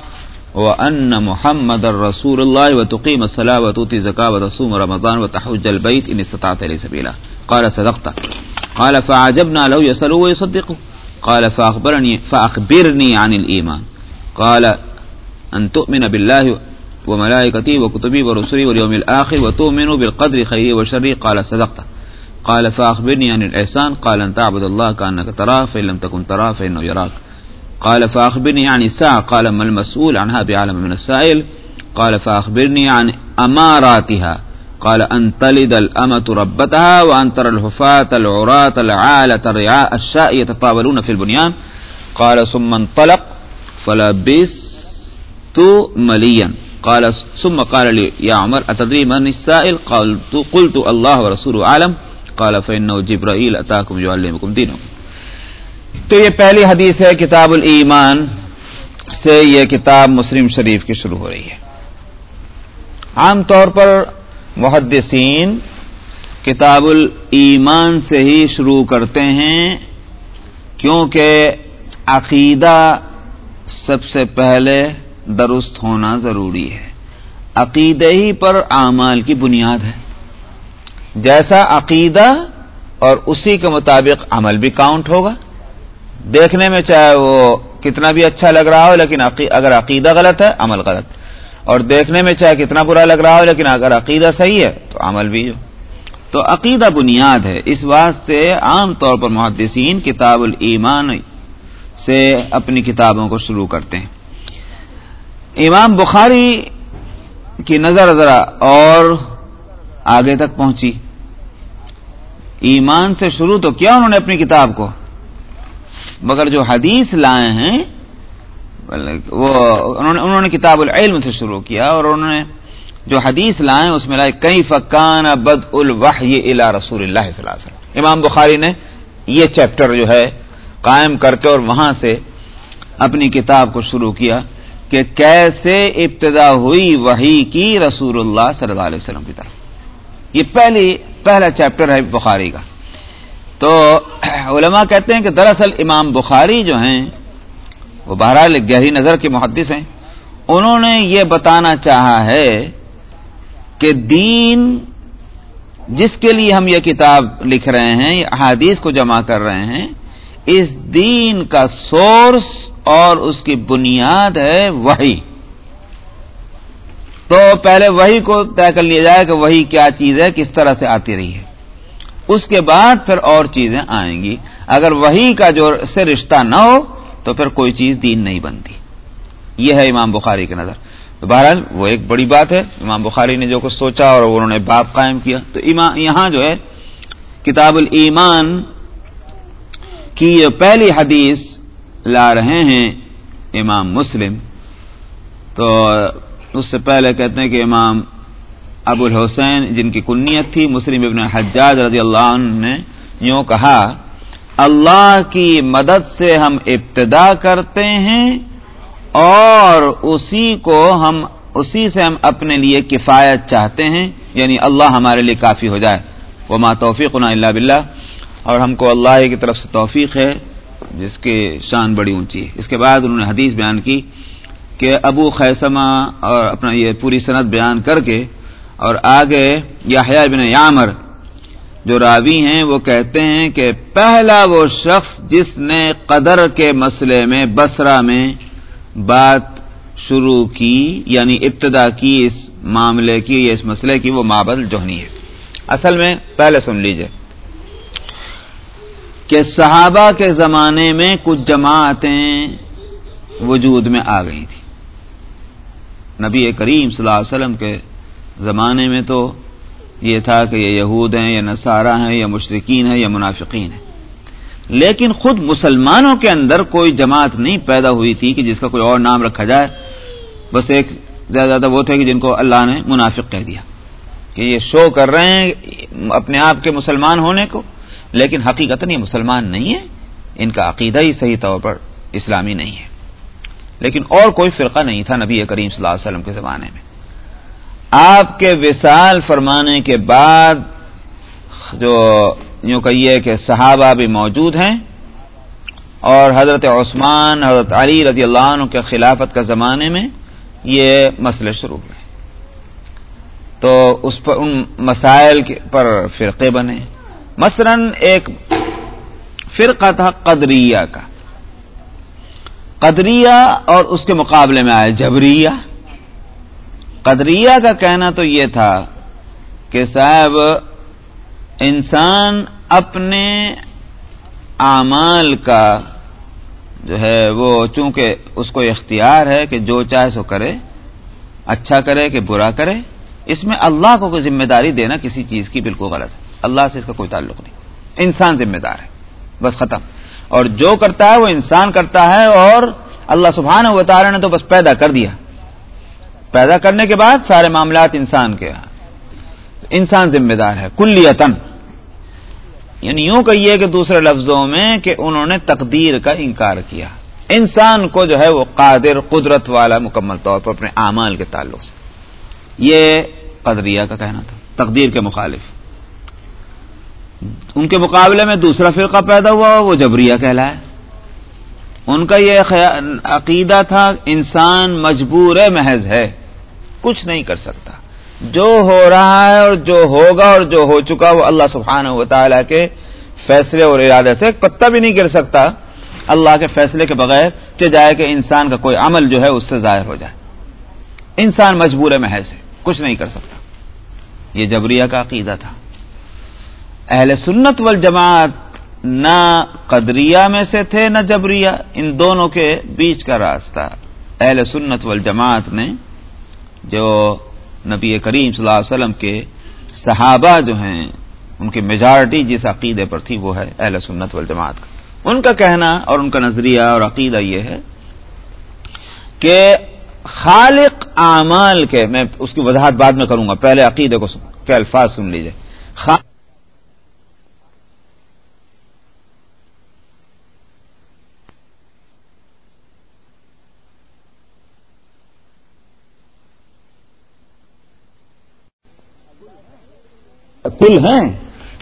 وأن محمد رسول الله وتقيم الصلاة وتؤتي زكاة وتصوم رمضان وتحج البيت إن استطعت إليه سبيلا قال صدقت۔ قال فعجبنا له يسأله ويصدقه قال فأخبرني, فأخبرني عن الإيمان قال أن تؤمن بالله وملائكته وكتبه ورسله واليوم الآخر وتؤمن بالقدر خيره وشره قال صدقت۔ قال فاخبرني عن الاحسان قال ان تعبد الله كانك تراه فان لم تكن تراه فانه يراك. قال فاخبرني عن الساعه قال ما المسؤول عنها بعالم من السائل؟ قال فاخبرني عن اماراتها قال ان تلد الامه ربتها وان ترى الحفاة العراة العالة الرعاء الشاء يتطاولون في البنيان. قال ثم انطلق، فلبست مليا. قال ثم قال لي، يا عمر اتدري من السائل؟ قلت قلت الله ورسوله اعلم قال فإنه جبرائيل أتاكم يعلمكم دينكم. تو یہ پہلی حدیث ہے کتاب الایمان سے یہ کتاب مسلم شریف کی شروع ہو رہی ہے۔ عام طور پر محدثین کتاب الایمان سے ہی شروع کرتے ہیں کیونکہ عقیدہ سب سے پہلے درست ہونا ضروری ہے۔ عقیدہ ہی پر اعمال کی بنیاد ہے۔ جیسا عقیدہ اور اسی کے مطابق عمل بھی کاؤنٹ ہوگا۔ دیکھنے میں چاہے وہ کتنا بھی اچھا لگ رہا ہو، لیکن اگر عقیدہ غلط ہے، عمل غلط۔ اور دیکھنے میں چاہے کتنا برا لگ رہا ہو، لیکن اگر عقیدہ صحیح ہے، تو عمل بھی۔ ہو تو عقیدہ بنیاد ہے۔ اس واسطے عام طور پر محدثین کتاب الایمان سے اپنی کتابوں کو شروع کرتے ہیں۔ امام بخاری کی نظر ذرا اور آگے تک پہنچی۔ ایمان سے شروع تو کیا انہوں نے اپنی کتاب کو؟ مگر جو حدیث لائے ہیں، وہ انہوں نے کتاب العلم سے شروع کیا اور انہوں نے جو حدیث لائے اس میں لائے کئی فقان بد الوحی الا رسول اللہ صلی اللہ علیہ وسلم امام بخاری نے یہ چیپٹر جو ہے، قائم کر کے اور وہاں سے اپنی کتاب کو شروع کیا کہ کیسے ابتدا ہوئی وحی کی رسول اللہ صلی اللہ علیہ وسلم کی طرف۔ یہ پہلی پہلا چیپٹر ہے بخاری کا۔ تو علماء کہتے ہیں کہ دراصل امام بخاری جو ہیں، وہ بہرحال گہری نظر کے محدث ہیں۔ انہوں نے یہ بتانا چاہا ہے کہ دین جس کے لیے ہم یہ کتاب لکھ رہے ہیں احادیث کو جمع کر رہے ہیں، اس دین کا سورس اور اس کی بنیاد ہے وہی تو پہلے وہی کو طے کر لیا جائے کہ وہی کیا چیز ہے، کس طرح سے آتی رہی ہے۔ اس کے بعد پھر اور چیزیں آئیں گی۔ اگر وہی کا جو سے رشتہ نہ ہو، تو پھر کوئی چیز دین نہیں بنتی۔ یہ ہے امام بخاری کی نظر۔ تو بہرحال وہ ایک بڑی بات ہے۔ امام بخاری نے جو کچھ سوچا اور انہوں نے باپ قائم کیا۔ تو یہاں جو ہے، کتاب الایمان کی یہ پہلی حدیث لا رہے ہیں امام مسلم۔ تو اس سے پہلے کہتے ہیں کہ امام ابو الحسین جن کی کنیت تھی، مسلم ابن حجاج رضی اللہ عنہ نے یوں کہا، اللہ کی مدد سے ہم ابتدا کرتے ہیں اور اسی کو ہم، اسی سے ہم اپنے لیے کفایت چاہتے ہیں یعنی اللہ ہمارے لیے کافی ہو جائے۔ وہ ماں توفیق اللہ بلّہ اور ہم کو اللہ کی طرف سے توفیق ہے، جس کی شان بڑی اونچی ہے۔ اس کے بعد انہوں نے حدیث بیان کی کہ ابو خیسمہ اور اپنا یہ پوری صنعت بیان کر کے اور آگے یا بن یامر جو راوی ہیں وہ کہتے ہیں کہ پہلا وہ شخص جس نے قدر کے مسئلے میں بسرا میں بات شروع کی یعنی ابتدا کی اس معاملے کی یا اس مسئلے کی، وہ مابل جوہنی ہے۔ اصل میں پہلے سن لیجیے کہ صحابہ کے زمانے میں کچھ جماعتیں وجود میں آ گئی تھی نبی کریم صلی اللہ علیہ وسلم کے زمانے میں تو یہ تھا کہ یہ یہود ہیں یا نصارہ ہیں یا مشرقین ہیں یا منافقین ہیں۔ لیکن خود مسلمانوں کے اندر کوئی جماعت نہیں پیدا ہوئی تھی کہ جس کا کوئی اور نام رکھا جائے۔ بس ایک زیادہ زیادہ وہ تھے کہ جن کو اللہ نے منافق کہہ دیا کہ یہ شو کر رہے ہیں اپنے آپ کے مسلمان ہونے کو۔ لیکن حقیقت یہ مسلمان نہیں ہے ان کا عقیدہ ہی صحیح طور پر اسلامی نہیں ہے۔ لیکن اور کوئی فرقہ نہیں تھا نبی کریم صلی اللہ علیہ وسلم کے زمانے میں۔ آپ کے وصال فرمانے کے بعد جو یوں کہیے کہ صحابہ بھی موجود ہیں اور حضرت عثمان، حضرت علی رضی اللہ عنہ کے خلافت کا زمانے میں یہ مسئلے شروع ہوئے۔ تو اس پر ان مسائل پر فرقے بنے۔ مثلا ایک فرقہ تھا قدریہ کا۔ قدریہ اور اس کے مقابلے میں آئے جبریہ۔ قدریہ کا کہنا تو یہ تھا کہ صاحب، انسان اپنے اعمال کا جو ہے وہ چونکہ اس کو اختیار ہے کہ جو چاہے سو کرے اچھا کرے کہ برا کرے، اس میں اللہ کو کوئی ذمہ داری دینا کسی چیز کی بالکل غلط ہے۔ اللہ سے اس کا کوئی تعلق نہیں۔ انسان ذمہ دار ہے۔ بس ختم۔ اور جو کرتا ہے وہ انسان کرتا ہے اور اللہ سبحانہ و تعالی نے تو بس پیدا کر دیا۔ پیدا کرنے کے بعد سارے معاملات انسان کے انسان ذمہ دار ہے کلیتن یعنی یوں کہیے کہ دوسرے لفظوں میں کہ انہوں نے تقدیر کا انکار کیا۔ انسان کو جو ہے وہ قادر، قدرت والا مکمل طور پر اپنے اعمال کے تعلق سے۔ یہ قدریہ کا کہنا تھا، تقدیر کے مخالف۔ ان کے مقابلے میں دوسرا فرقہ پیدا ہوا وہ جبریہ کہلایا ان کا یہ عقیدہ تھا، انسان مجبور محض ہے۔ کچھ نہیں کر سکتا۔ جو ہو رہا ہے اور جو ہوگا اور جو ہو چکا، وہ اللہ سبحانہ و تعالیٰ کے فیصلے اور ارادے سے پتہ بھی نہیں گر سکتا۔ اللہ کے فیصلے کے بغیر چ جائے کہ انسان کا کوئی عمل جو ہے، اس سے ظاہر ہو جائے۔ انسان مجبور محض ہے۔ کچھ نہیں کر سکتا۔ یہ جبریہ کا عقیدہ تھا۔ اہل سنت والجماعت نہ قدریہ میں سے تھے نہ جبریہ، ان دونوں کے بیچ کا راستہ۔ اہل سنت والجماعت نے جو نبی کریم صلی اللہ علیہ وسلم کے صحابہ جو ہیں، ان کی میجارٹی جس عقیدے پر تھی، وہ ہے اہل سنت والجماعت کا۔ ان کا کہنا اور ان کا نظریہ اور عقیدہ یہ ہے کہ خالق اعمال کے، میں اس کی وضاحت بعد میں کروں گا، پہلے عقیدے کو کے الفاظ سن لیجیے کل ہیں۔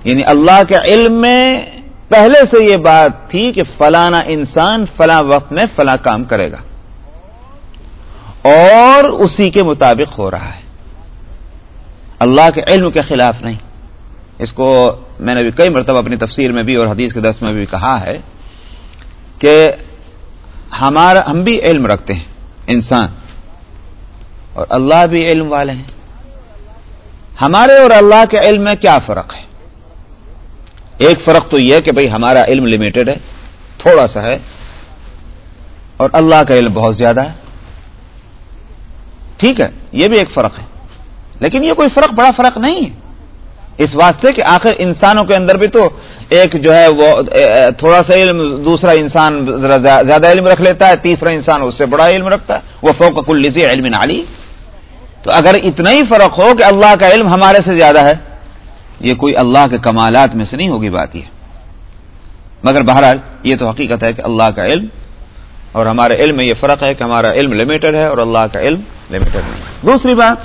یعنی اللہ کے علم میں پہلے سے یہ بات تھی کہ فلانا انسان فلاں وقت میں فلاں کام کرے گا۔ اور اسی کے مطابق ہو رہا ہے۔ اللہ کے علم کے خلاف نہیں۔ اس کو میں نے بھی کئی مرتبہ اپنی تفسیر میں بھی اور حدیث کے دس میں بھی کہا ہے کہ ہمارا ہم بھی علم رکھتے ہیں، انسان۔ اور اللہ بھی علم والے ہیں۔ ہمارے اور اللہ کے علم میں کیا فرق ہے؟ ایک فرق تو یہ کہ بھئی ہمارا علم لمیٹڈ ہے، تھوڑا سا ہے، اور اللہ کا علم بہت زیادہ ہے۔ ٹھیک ہے، یہ بھی ایک فرق ہے۔ لیکن یہ کوئی فرق، بڑا فرق نہیں ہے۔ اس واسطے کہ آخر انسانوں کے اندر بھی تو ایک جو ہے وہ تھوڑا سا علم، دوسرا انسان زیادہ علم رکھ لیتا ہے، تیسرا انسان اس سے بڑا علم رکھتا ہے۔ وہ فوق کل علم نالی تو اگر اتنا ہی فرق ہو کہ اللہ کا علم ہمارے سے زیادہ ہے، یہ کوئی اللہ کے کمالات میں سے نہیں ہوگی بات یہ مگر بہرحال یہ تو حقیقت ہے کہ اللہ کا علم اور ہمارے علم میں یہ فرق ہے کہ ہمارا علم لمیٹڈ ہے اور اللہ کا علم لمیٹڈ نہیں دوسری بات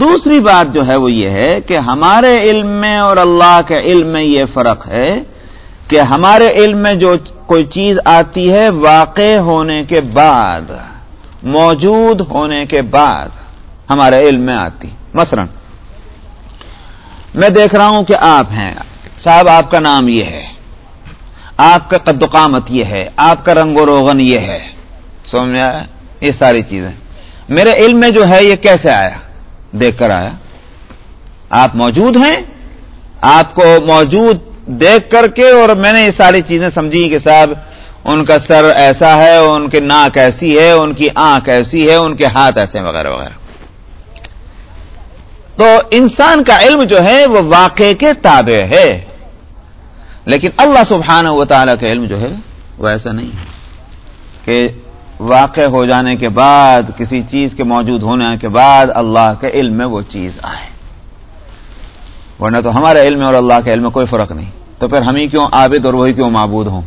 دوسری بات جو ہے وہ یہ ہے کہ ہمارے علم میں اور اللہ کے علم میں یہ فرق ہے کہ ہمارے علم میں جو کوئی چیز آتی ہے، واقع ہونے کے بعد، موجود ہونے کے بعد ہمارے علم میں آتی۔ مثلا، میں دیکھ رہا ہوں کہ آپ ہیں۔ صاحب، آپ کا نام یہ ہے۔ آپ کا قد قامت یہ ہے۔ آپ کا رنگ و روغن یہ ہے۔ سمجھ یہ ساری چیزیں۔ میرے علم میں جو ہے، یہ کیسے آیا؟ دیکھ کر آیا۔ آپ موجود ہیں؟ آپ کو موجود دیکھ کر کے اور میں نے یہ ساری چیزیں سمجھی کہ صاحب، ان کا سر ایسا ہے، ان کی ناک ایسی ہے، ان کی آنکھ ایسی ہے، ان کے ہاتھ ایسے، وغیرہ وغیرہ۔ تو انسان کا علم جو ہے وہ واقع کے تابع ہے۔ لیکن اللہ سبحانہ و تعالی کا علم جو ہے وہ ایسا نہیں ہے کہ واقع ہو جانے کے بعد، کسی چیز کے موجود ہونے کے بعد اللہ کے علم میں وہ چیز آئے۔ ورنہ تو ہمارے علم اور اللہ کے علم میں کوئی فرق نہیں۔ تو پھر ہم ہی کیوں عابد اور وہی کیوں معبود ہوں؟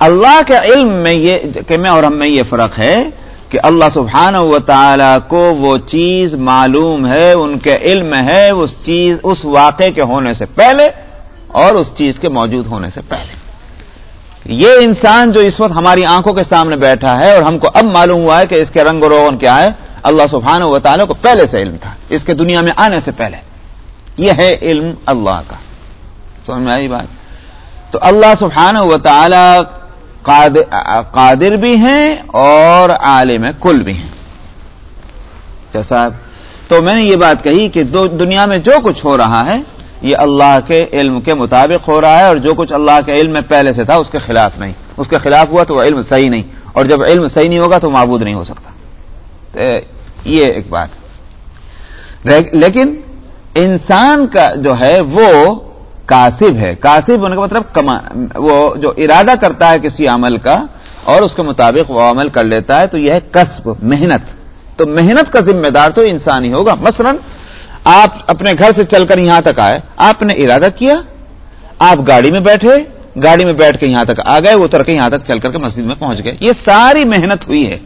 اللہ کے علم میں یہ کہ میں اور ہم میں یہ فرق ہے کہ اللہ سبحانہ و تعالی کو وہ چیز معلوم ہے، ان کے علم ہے اس چیز، اس واقع کے ہونے سے پہلے اور اس چیز کے موجود ہونے سے پہلے۔ یہ انسان جو اس وقت ہماری آنکھوں کے سامنے بیٹھا ہے اور ہم کو اب معلوم ہوا ہے کہ اس کے رنگ و روغن کیا ہے، اللہ سبحانہ و تعالیٰ کو پہلے سے علم تھا، اس کے دنیا میں آنے سے پہلے۔ یہ ہے علم اللہ کا۔ سمجھ میں آئی بات؟ تو اللہ سبحانہ و تعالی قادر بھی ہیں اور عالم کل بھی ہیں۔ اچھا صاحب، تو میں نے یہ بات کہی کہ دنیا میں جو کچھ ہو رہا ہے، یہ اللہ کے علم کے مطابق ہو رہا ہے اور جو کچھ اللہ کے علم میں پہلے سے تھا، اس کے خلاف نہیں۔ اس کے خلاف ہوا تو وہ علم صحیح نہیں۔ اور جب علم صحیح نہیں ہوگا تو معبود نہیں ہو سکتا۔ تو یہ ایک بات۔ لیکن انسان کا جو ہے، وہ کاسب ہے۔ کاسب ہونے کا مطلب وہ جو ارادہ کرتا ہے کسی عمل کا اور اس کے مطابق وہ عمل کر لیتا ہے، تو یہ ہے کسب، محنت۔ تو محنت کا ذمہ دار تو انسان ہی ہوگا۔ مثلاً آپ اپنے گھر سے چل کر یہاں تک آئے، آپ نے ارادہ کیا، آپ گاڑی میں بیٹھے، گاڑی میں بیٹھ کے یہاں تک آ گئے، اتر کے یہاں تک چل کر کے مسجد میں پہنچ گئے۔ یہ ساری محنت ہوئی ہے۔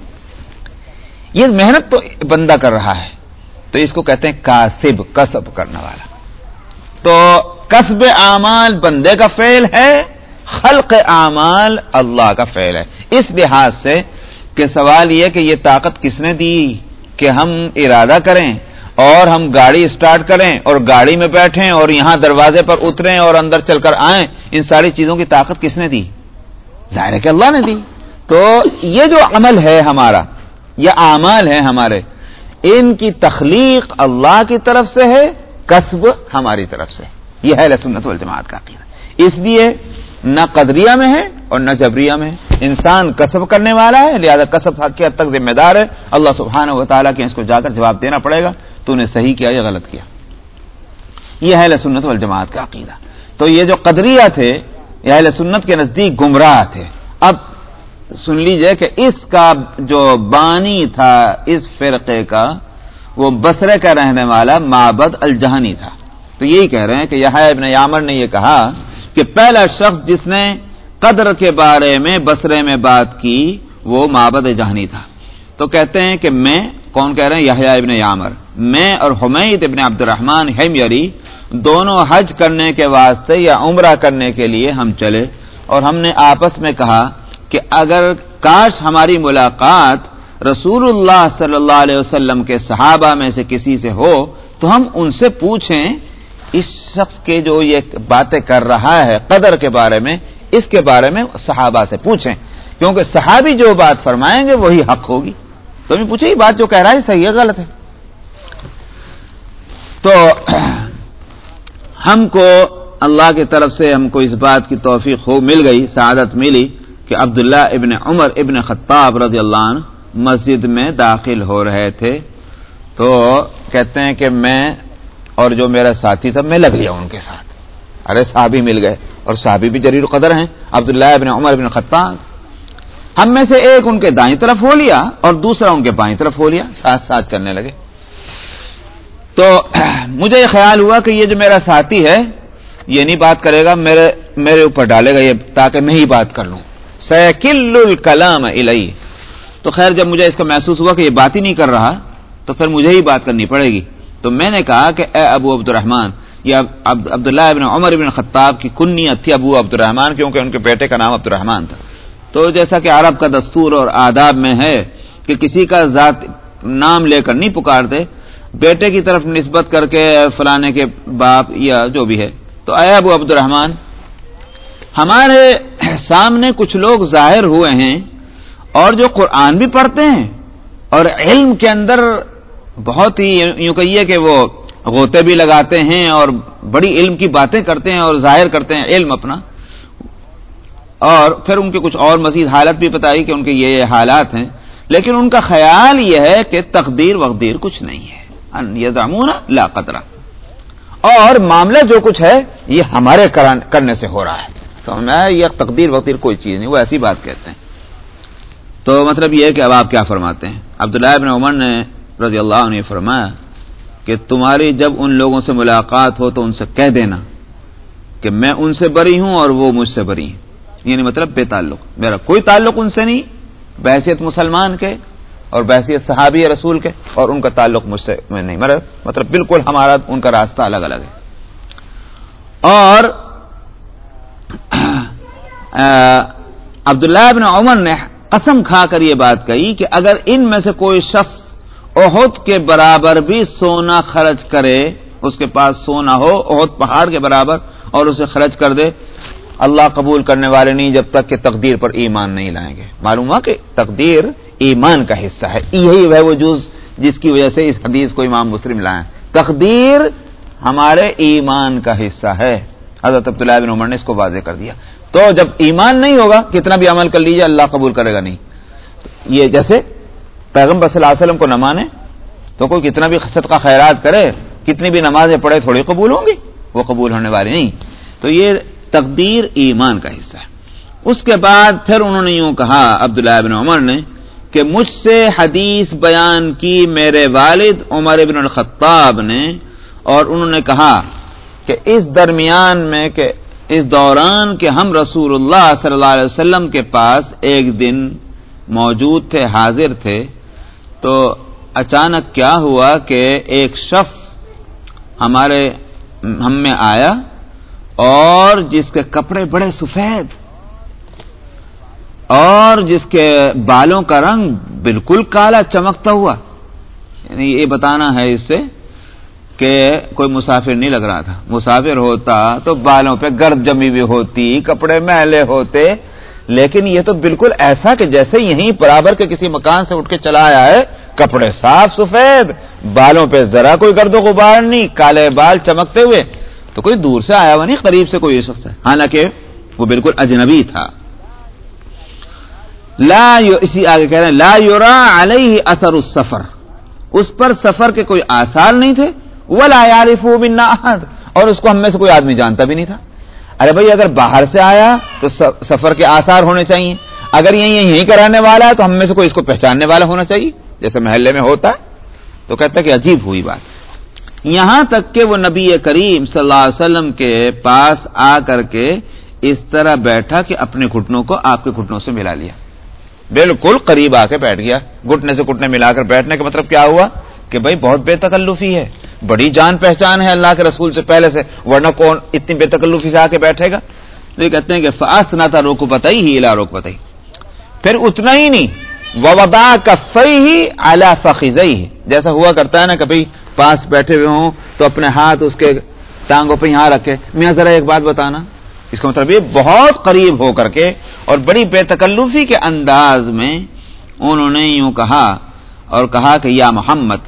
یہ محنت تو بندہ کر رہا ہے۔ تو اس کو کہتے ہیں کاسب کسب کرنے والا۔ تو کسب اعمال بندے کا فعل ہے، خلق اعمال اللہ کا فعل ہے۔ اس لحاظ سے کہ سوال یہ کہ یہ طاقت کس نے دی کہ ہم ارادہ کریں اور ہم گاڑی اسٹارٹ کریں اور گاڑی میں بیٹھیں اور یہاں دروازے پر اتریں اور اندر چل کر آئیں، ان ساری چیزوں کی طاقت کس نے دی؟ ظاہر ہے کہ اللہ نے دی۔ تو یہ جو عمل ہے ہمارا یہ اعمال ہے ہمارے، ان کی تخلیق اللہ کی طرف سے ہے قصب ہماری طرف سے۔ یہ ہے لسنت والجماعت کا عقیدہ اس لیے نہ قدریہ میں ہے اور نہ جبریہ میں ہے۔ انسان کسب کرنے والا ہے، لہذا کسب حق کی حد تک ذمہ دار ہے۔ اللہ سبحانہ و تعالیٰ کے اس کو جا کر جواب دینا پڑے گا۔ تو نے صحیح کیا یا غلط کیا؟ یہ ہے سنت والجماعت کا عقیدہ۔ تو یہ جو قدریہ تھے، یہ اہل سنت کے نزدیک گمراہ تھے۔ اب سن لیجیے کہ اس کا جو بانی تھا، اس فرقے کا وہ بسرے کا رہنے والا معبد الجہانی تھا۔ تو یہی کہہ رہے ہیں کہ یہ ابن یامر نے یہ کہا کہ پہلا شخص جس نے قدر کے بارے میں بسرے میں بات کی وہ معبد جہانی تھا۔ تو کہتے ہیں کہ میں، کون کہہ رہے ہیں؟ یہ ابن یامر۔ میں اور حمید ابن عبد الرحمان ہیمری دونوں حج کرنے کے واسطے یا عمرہ کرنے کے لیے ہم چلے۔ اور ہم نے آپس میں کہا کہ اگر کاش ہماری ملاقات رسول اللہ صلی اللہ علیہ وسلم کے صحابہ میں سے کسی سے ہو، تو ہم ان سے پوچھیں، اس شخص کے جو یہ باتیں کر رہا ہے قدر کے بارے میں، اس کے بارے میں صحابہ سے پوچھیں۔ کیونکہ صحابی جو بات فرمائیں گے، وہی حق ہوگی۔ تو میں پوچھے یہ بات جو کہہ رہا ہے صحیح ہے، غلط ہے؟ تو ہم کو اللہ کی طرف سے ہم کو اس بات کی توفیق ہو، مل گئی، سعادت ملی کہ عبداللہ ابن عمر ابن خطاب رضی اللہ عنہ مسجد میں داخل ہو رہے تھے تو کہتے ہیں کہ میں اور جو میرا ساتھی تھا میں لگ لیا ان کے ساتھ۔ ارے صحابی مل گئے اور صحابی بھی جریر قدر ہیں۔ عبداللہ ابن عمر ابن خطاب۔ ہم میں سے ایک ان کے دائیں طرف ہو لیا اور دوسرا ان کے بائیں طرف ہو لیا، ساتھ ساتھ چلنے لگے۔ تو مجھے یہ خیال ہوا کہ یہ جو میرا ساتھی ہے، یہ نہیں بات کرے گا، میرے میرے اوپر ڈالے گا یہ، تاکہ میں ہی بات کر لوں۔ سیکل الکلام الئی تو خیر جب مجھے اس کا محسوس ہوا کہ یہ بات ہی نہیں کر رہا، تو پھر مجھے ہی بات کرنی پڑے گی۔ تو میں نے کہا کہ اے ابو عبد الرحمان یہ عبداللہ ابن عمر ابن خطاب کی کنی تھی ابو عبد الرحمان کیونکہ ان کے بیٹے کا نام عبد الرحمان تھا۔ تو جیسا کہ عرب کا دستور اور آداب میں ہے کہ کسی کا ذات نام لے کر نہیں پکارتے، بیٹے کی طرف نسبت کر کے فلانے کے باپ یا جو بھی ہے۔ تو اے ابو عبد الرحمان ہمارے سامنے کچھ لوگ ظاہر ہوئے ہیں اور جو قرآن بھی پڑھتے ہیں اور علم کے اندر بہت ہی یوں کہیے کہ وہ غوطے بھی لگاتے ہیں اور بڑی علم کی باتیں کرتے ہیں اور ظاہر کرتے ہیں علم اپنا اور پھر ان کے کچھ اور مزید حالت بھی بتائی کہ ان کے یہ حالات ہیں لیکن ان کا خیال یہ ہے کہ تقدیر وقدیر کچھ نہیں ہے۔ یہ جامون لا قطرہ اور معاملہ جو کچھ ہے یہ ہمارے کرنے سے ہو رہا ہے۔ تو میں یہ تقدیر وقدیر کوئی چیز نہیں، وہ ایسی بات کہتے ہیں۔ تو مطلب یہ ہے کہ اب آپ کیا فرماتے ہیں؟ عبداللہ ابن عمر نے رضی اللہ عنہ فرمایا کہ تمہاری جب ان لوگوں سے ملاقات ہو تو ان سے کہہ دینا کہ میں ان سے بری ہوں اور وہ مجھ سے بری ہیں۔ یعنی مطلب بے تعلق۔ میرا کوئی تعلق ان سے نہیں، بحثیت مسلمان کے اور بحثیت صحابی رسول کے اور ان کا تعلق مجھ سے میں نہیں۔ مطلب بالکل ہمارا ان کا راستہ الگ الگ ہے۔ اور عبداللہ ابن عمر نے قسم کھا کر یہ بات کہی کہ اگر ان میں سے کوئی شخص عہد کے برابر بھی سونا خرچ کرے، اس کے پاس سونا ہو عہد پہاڑ کے برابر، اور اسے خرچ کر دے، اللہ قبول کرنے والے نہیں جب تک کہ تقدیر پر ایمان نہیں لائیں گے۔ معلوم ہوا کہ تقدیر ایمان کا حصہ ہے۔ یہی وہ وجوز جس کی وجہ سے اس حدیث کو امام مسلم لائیں۔ تقدیر ہمارے ایمان کا حصہ ہے۔ حضرت عبداللہ بن عمر نے اس کو واضح کر دیا۔ تو جب ایمان نہیں ہوگا کتنا بھی عمل کر لیجیے اللہ قبول کرے گا نہیں۔ یہ جیسے پیغمبر صلی اللہ علیہ وسلم کو نہ مانے، تو کوئی کتنا بھی خصت کا خیرات کرے، کتنی بھی نمازیں پڑھے، تھوڑی قبول ہوں گی، وہ قبول ہونے والی نہیں۔ تو یہ تقدیر ایمان کا حصہ ہے۔ اس کے بعد پھر انہوں نے یوں کہا، عبداللہ ابن عمر نے کہ مجھ سے حدیث بیان کی میرے والد عمر ابن الخطاب نے، اور انہوں نے کہا کہ اس درمیان میں کہ اس دوران کہ ہم رسول اللہ صلی اللہ علیہ وسلم کے پاس ایک دن موجود تھے، حاضر تھے، تو اچانک کیا ہوا کہ ایک شخص ہمارے ہم میں آیا اور جس کے کپڑے بڑے سفید اور جس کے بالوں کا رنگ بالکل کالا چمکتا ہوا یعنی یہ بتانا ہے اس سے کہ کوئی مسافر نہیں لگ رہا تھا۔ مسافر ہوتا تو بالوں پہ گرد جمی بھی ہوتی، کپڑے میلے ہوتے۔ لیکن یہ تو بالکل ایسا کہ جیسے یہیں برابر کے کسی مکان سے اٹھ کے چلا آیا ہے، کپڑے صاف سفید، بالوں پہ ذرا کوئی گرد و غبار نہیں، کالے بال چمکتے ہوئے۔ تو کوئی دور سے آیا ہوا نہیں، قریب سے کوئی شخص ہے۔ حالانکہ وہ بالکل اجنبی تھا۔ لا اسی آگے کہہ رہے ہیں، لا یورا علیہ اثر السفر۔ اس پر سفر کے کوئی آثار نہیں تھے۔ ولا یارف احد اور اس کو ہم میں سے کوئی آدمی جانتا بھی نہیں تھا۔ ارے بھائی، اگر باہر سے آیا تو سفر کے آثار ہونے چاہیے۔ اگر یہ یہیں کرانے والا ہے تو ہم میں سے کوئی اس کو پہچاننے والا ہونا چاہیے۔ جیسے محلے میں ہوتا ہے، تو کہتا ہے کہ عجیب ہوئی بات۔ یہاں تک کہ وہ نبی کریم صلی اللہ علیہ وسلم کے پاس آ کر کے اس طرح بیٹھا کہ اپنے گھٹنوں کو آپ کے گھٹنوں سے ملا لیا۔ بالکل قریب آ کے بیٹھ گیا۔ گھٹنے سے گھٹنے ملا کر بیٹھنے کا مطلب کیا ہوا؟ کہ بھائی بہت بے تکلفی ہے، بڑی جان پہچان ہے اللہ کے رسول سے پہلے سے، ورنہ کون اتنی بے تکلفی سے آ کے بیٹھے گا؟ تو یہ کہتے ہیں کہ فاس نہ تھا روک بتائی ہی الا روک بتائی پھر اتنا ہی نہیں ودا کفئی ہی اعلی جیسا ہوا کرتا ہے نا کبھی پاس بیٹھے ہوئے ہوں، تو اپنے ہاتھ اس کے ٹانگوں پہ یہاں رکھے۔ میں ذرا ایک بات بتانا، اس کا مطلب یہ بہت قریب ہو کر کے اور بڑی بے تکلفی کے انداز میں انہوں نے یوں کہا اور کہا کہ یا محمد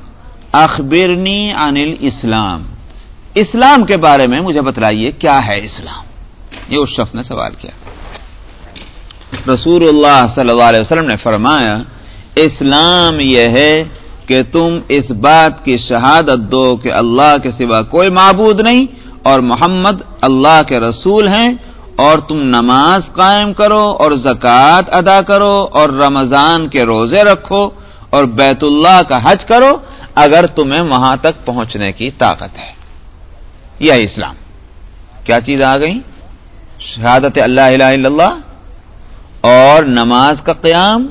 اخبرنی عن الاسلام۔ اسلام کے بارے میں مجھے بتلائیے، کیا ہے اسلام؟ یہ اس شخص نے سوال کیا۔ رسول اللہ صلی اللہ علیہ وسلم نے فرمایا، اسلام یہ ہے کہ تم اس بات کی شہادت دو کہ اللہ کے سوا کوئی معبود نہیں اور محمد اللہ کے رسول ہیں اور تم نماز قائم کرو اور زکوٰۃ ادا کرو اور رمضان کے روزے رکھو اور بیت اللہ کا حج کرو اگر تمہیں وہاں تک پہنچنے کی طاقت ہے۔ یہ اسلام۔ کیا چیز آ گئی شہادت اللہ الہ الا اللہ اور نماز کا قیام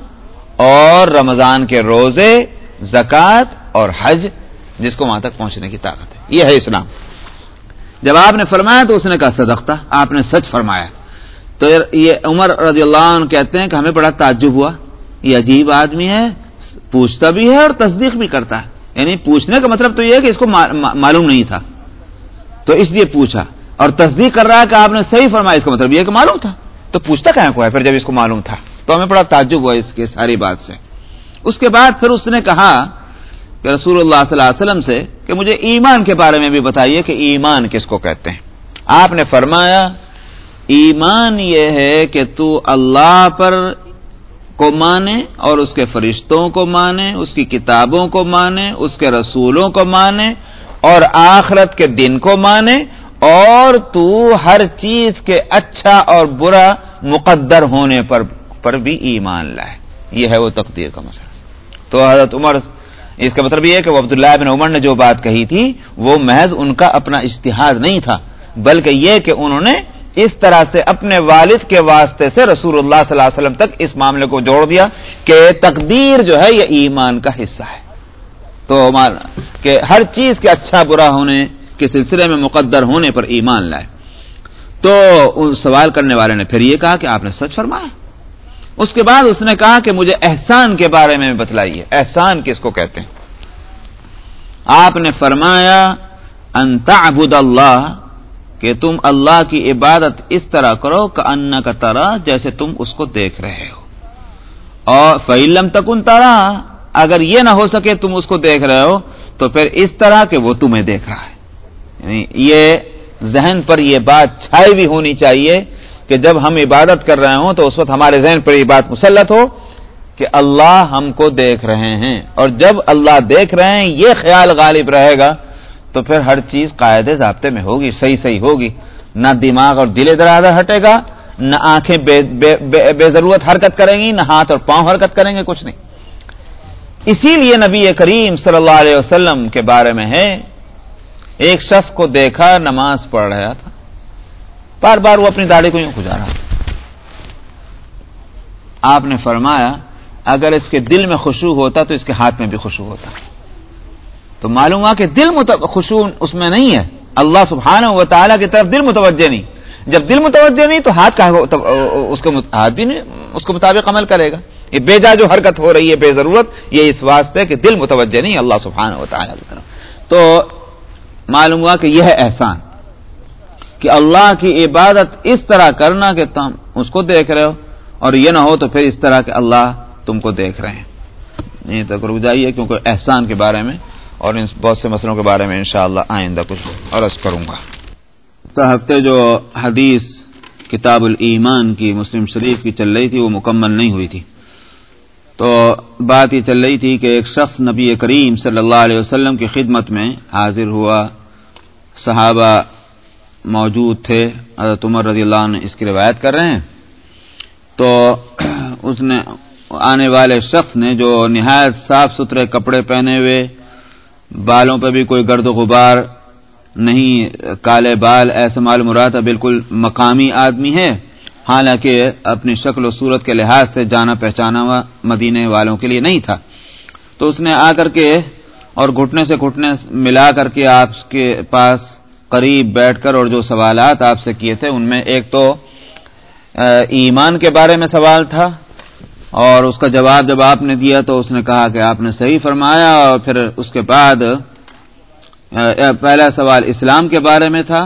اور رمضان کے روزے، زکوٰۃ اور حج، جس کو وہاں تک پہنچنے کی طاقت ہے۔ یہ ہے اسلام۔ جب آپ نے فرمایا تو اس نے کہا صدقتا آپ نے سچ فرمایا۔ تو یہ عمر رضی اللہ عنہ کہتے ہیں کہ ہمیں بڑا تعجب ہوا۔ یہ عجیب آدمی ہے، پوچھتا بھی ہے اور تصدیق بھی کرتا ہے۔ یعنی پوچھنے کا مطلب تو یہ ہے کہ اس کو معلوم نہیں تھا۔ تو اس لیے پوچھا۔ اور تصدیق کر رہا ہے کہ آپ نے صحیح فرمایا، اس کا مطلب یہ کہ معلوم تھا۔ تو پوچھتا کہاں کو ہے؟ پھر جب اس کو معلوم تھا۔ تو ہمیں بڑا تعجب ہوا اس کے ساری بات سے۔ اس کے بعد پھر اس نے کہا کہ رسول اللہ صلی اللہ علیہ وسلم سے کہ مجھے ایمان کے بارے میں بھی بتائیے کہ ایمان کس کو کہتے ہیں۔ آپ نے فرمایا، ایمان یہ ہے کہ تو اللہ پر کو مانے اور اس کے فرشتوں کو مانے، اس کی کتابوں کو مانے، اس کے رسولوں کو مانے اور آخرت کے دن کو مانے اور تو ہر چیز کے اچھا اور برا مقدر ہونے پر پر بھی ایمان لائے۔ یہ ہے وہ تقدیر کا مسئلہ۔ تو حضرت عمر، اس کا مطلب یہ ہے کہ وہ عبداللہ بن عمر نے جو بات کہی تھی، وہ محض ان کا اپنا اشتہاد نہیں تھا، بلکہ یہ کہ انہوں نے اس طرح سے اپنے والد کے واسطے سے رسول اللہ صلی اللہ علیہ وسلم تک اس معاملے کو جوڑ دیا کہ تقدیر جو ہے یہ ایمان کا حصہ ہے۔ تو کہ ہر چیز کے اچھا برا ہونے کے سلسلے میں مقدر ہونے پر ایمان لائے۔ تو سوال کرنے والے نے پھر یہ کہا کہ آپ نے سچ فرمایا۔ اس کے بعد اس نے کہا کہ مجھے احسان کے بارے میں بتلائیے۔ احسان کس کو کہتے ہیں؟ آپ نے فرمایا انتعبد اللہ کہ تم اللہ کی عبادت اس طرح کرو کہ ان کا ترا جیسے تم اس کو دیکھ رہے ہو۔ اور فعلم تکن ترا، اگر یہ نہ ہو سکے تم اس کو دیکھ رہے ہو، تو پھر اس طرح کہ وہ تمہیں دیکھ رہا ہے۔ یعنی یہ ذہن پر یہ بات چھائی بھی ہونی چاہیے کہ جب ہم عبادت کر رہے ہوں تو اس وقت ہمارے ذہن پر یہ بات مسلط ہو کہ اللہ ہم کو دیکھ رہے ہیں۔ اور جب اللہ دیکھ رہے ہیں، یہ خیال غالب رہے گا تو پھر ہر چیز قاعدے ضابطے میں ہوگی صحیح صحیح ہوگی۔ نہ دماغ اور دل ادھر ہٹے گا نہ آنکھیں بے بے, بے, بے ضرورت حرکت کریں گی نہ ہاتھ اور پاؤں حرکت کریں گے کچھ نہیں۔ اسی لیے نبی کریم صلی اللہ علیہ وسلم کے بارے میں ہے ایک شخص کو دیکھا نماز پڑھ رہا تھا۔ بار بار وہ اپنی داڑھی کو یوں کھجا رہا آپ نے فرمایا اگر اس کے دل میں خوشبو ہوتا تو اس کے ہاتھ میں بھی خوشبو ہوتا۔ تو معلوم ہوا کہ دل خوشبو اس میں نہیں ہے۔ اللہ سبحانہ و تعالیٰ کی طرف دل متوجہ نہیں۔ جب دل متوجہ نہیں تو ہاتھ کا اس کو ہاتھ بھی نہیں اس کے مطابق عمل کرے گا۔ یہ بے جا جو حرکت ہو رہی ہے، بے ضرورت، یہ اس واسطے کہ دل متوجہ نہیں، اللہ سبحانہ و تعالیٰ کی طرف۔ تو معلوم ہوا کہ یہ ہے احسان۔ کہ اللہ کی عبادت اس طرح کرنا کہ تم اس کو دیکھ رہے ہو، اور یہ نہ ہو تو پھر اس طرح کہ اللہ تم کو دیکھ رہے ہیں۔ نہیں تو رک جائیے کیونکہ احسان کے بارے میں اور ان بہت سے مسئلوں کے بارے میں انشاءاللہ آئندہ کچھ عرض کروں گا۔ تو ہفتے جو حدیث کتاب الایمان کی مسلم شریف کی چل رہی تھی وہ مکمل نہیں ہوئی تھی۔ تو بات یہ چل رہی تھی کہ ایک شخص نبی کریم صلی اللہ علیہ وسلم کی خدمت میں حاضر ہوا۔ صحابہ موجود تھے، حضرت عمر رضی اللہ عنہ اس کی روایت کر رہے ہیں۔ تو اس نے، آنے والے شخص نے جو نہایت صاف ستھرے کپڑے پہنے ہوئے بالوں پہ بھی کوئی گرد و غبار نہیں، کالے بال ایسے معلوم رہا بالکل مقامی آدمی ہے۔ حالانکہ اپنی شکل و صورت کے لحاظ سے جانا پہچانا ہوا مدینے والوں کے لیے نہیں تھا۔ تو اس نے آ کر کے اور گھٹنے سے گھٹنے ملا کر کے آپ کے پاس قریب بیٹھ کر اور جو سوالات آپ سے کیے تھے، ان میں ایک تو ایمان کے بارے میں سوال تھا اور اس کا جواب جب آپ نے دیا تو اس نے کہا کہ آپ نے صحیح فرمایا اور پھر اس کے بعد پہلا سوال اسلام کے بارے میں تھا،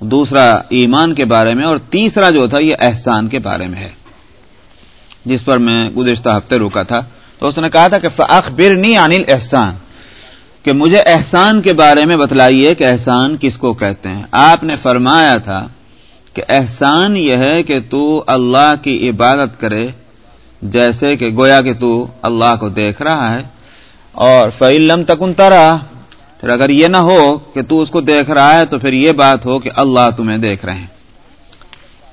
دوسرا ایمان کے بارے میں، اور تیسرا جو تھا یہ احسان کے بارے میں ہے، جس پر میں گزشتہ ہفتے رکا تھا۔ تو اس نے کہا تھا کہ اخبر نی انل احسان کہ مجھے احسان کے بارے میں بتلائیے کہ احسان کس کو کہتے ہیں۔ آپ نے فرمایا تھا کہ احسان یہ ہے کہ تو اللہ کی عبادت کرے جیسے کہ گویا کہ تو اللہ کو دیکھ رہا ہے۔ اور فعلم تکن ترا، پھر اگر یہ نہ ہو کہ تو اس کو دیکھ رہا ہے، تو پھر یہ بات ہو کہ اللہ تمہیں دیکھ رہے ہیں۔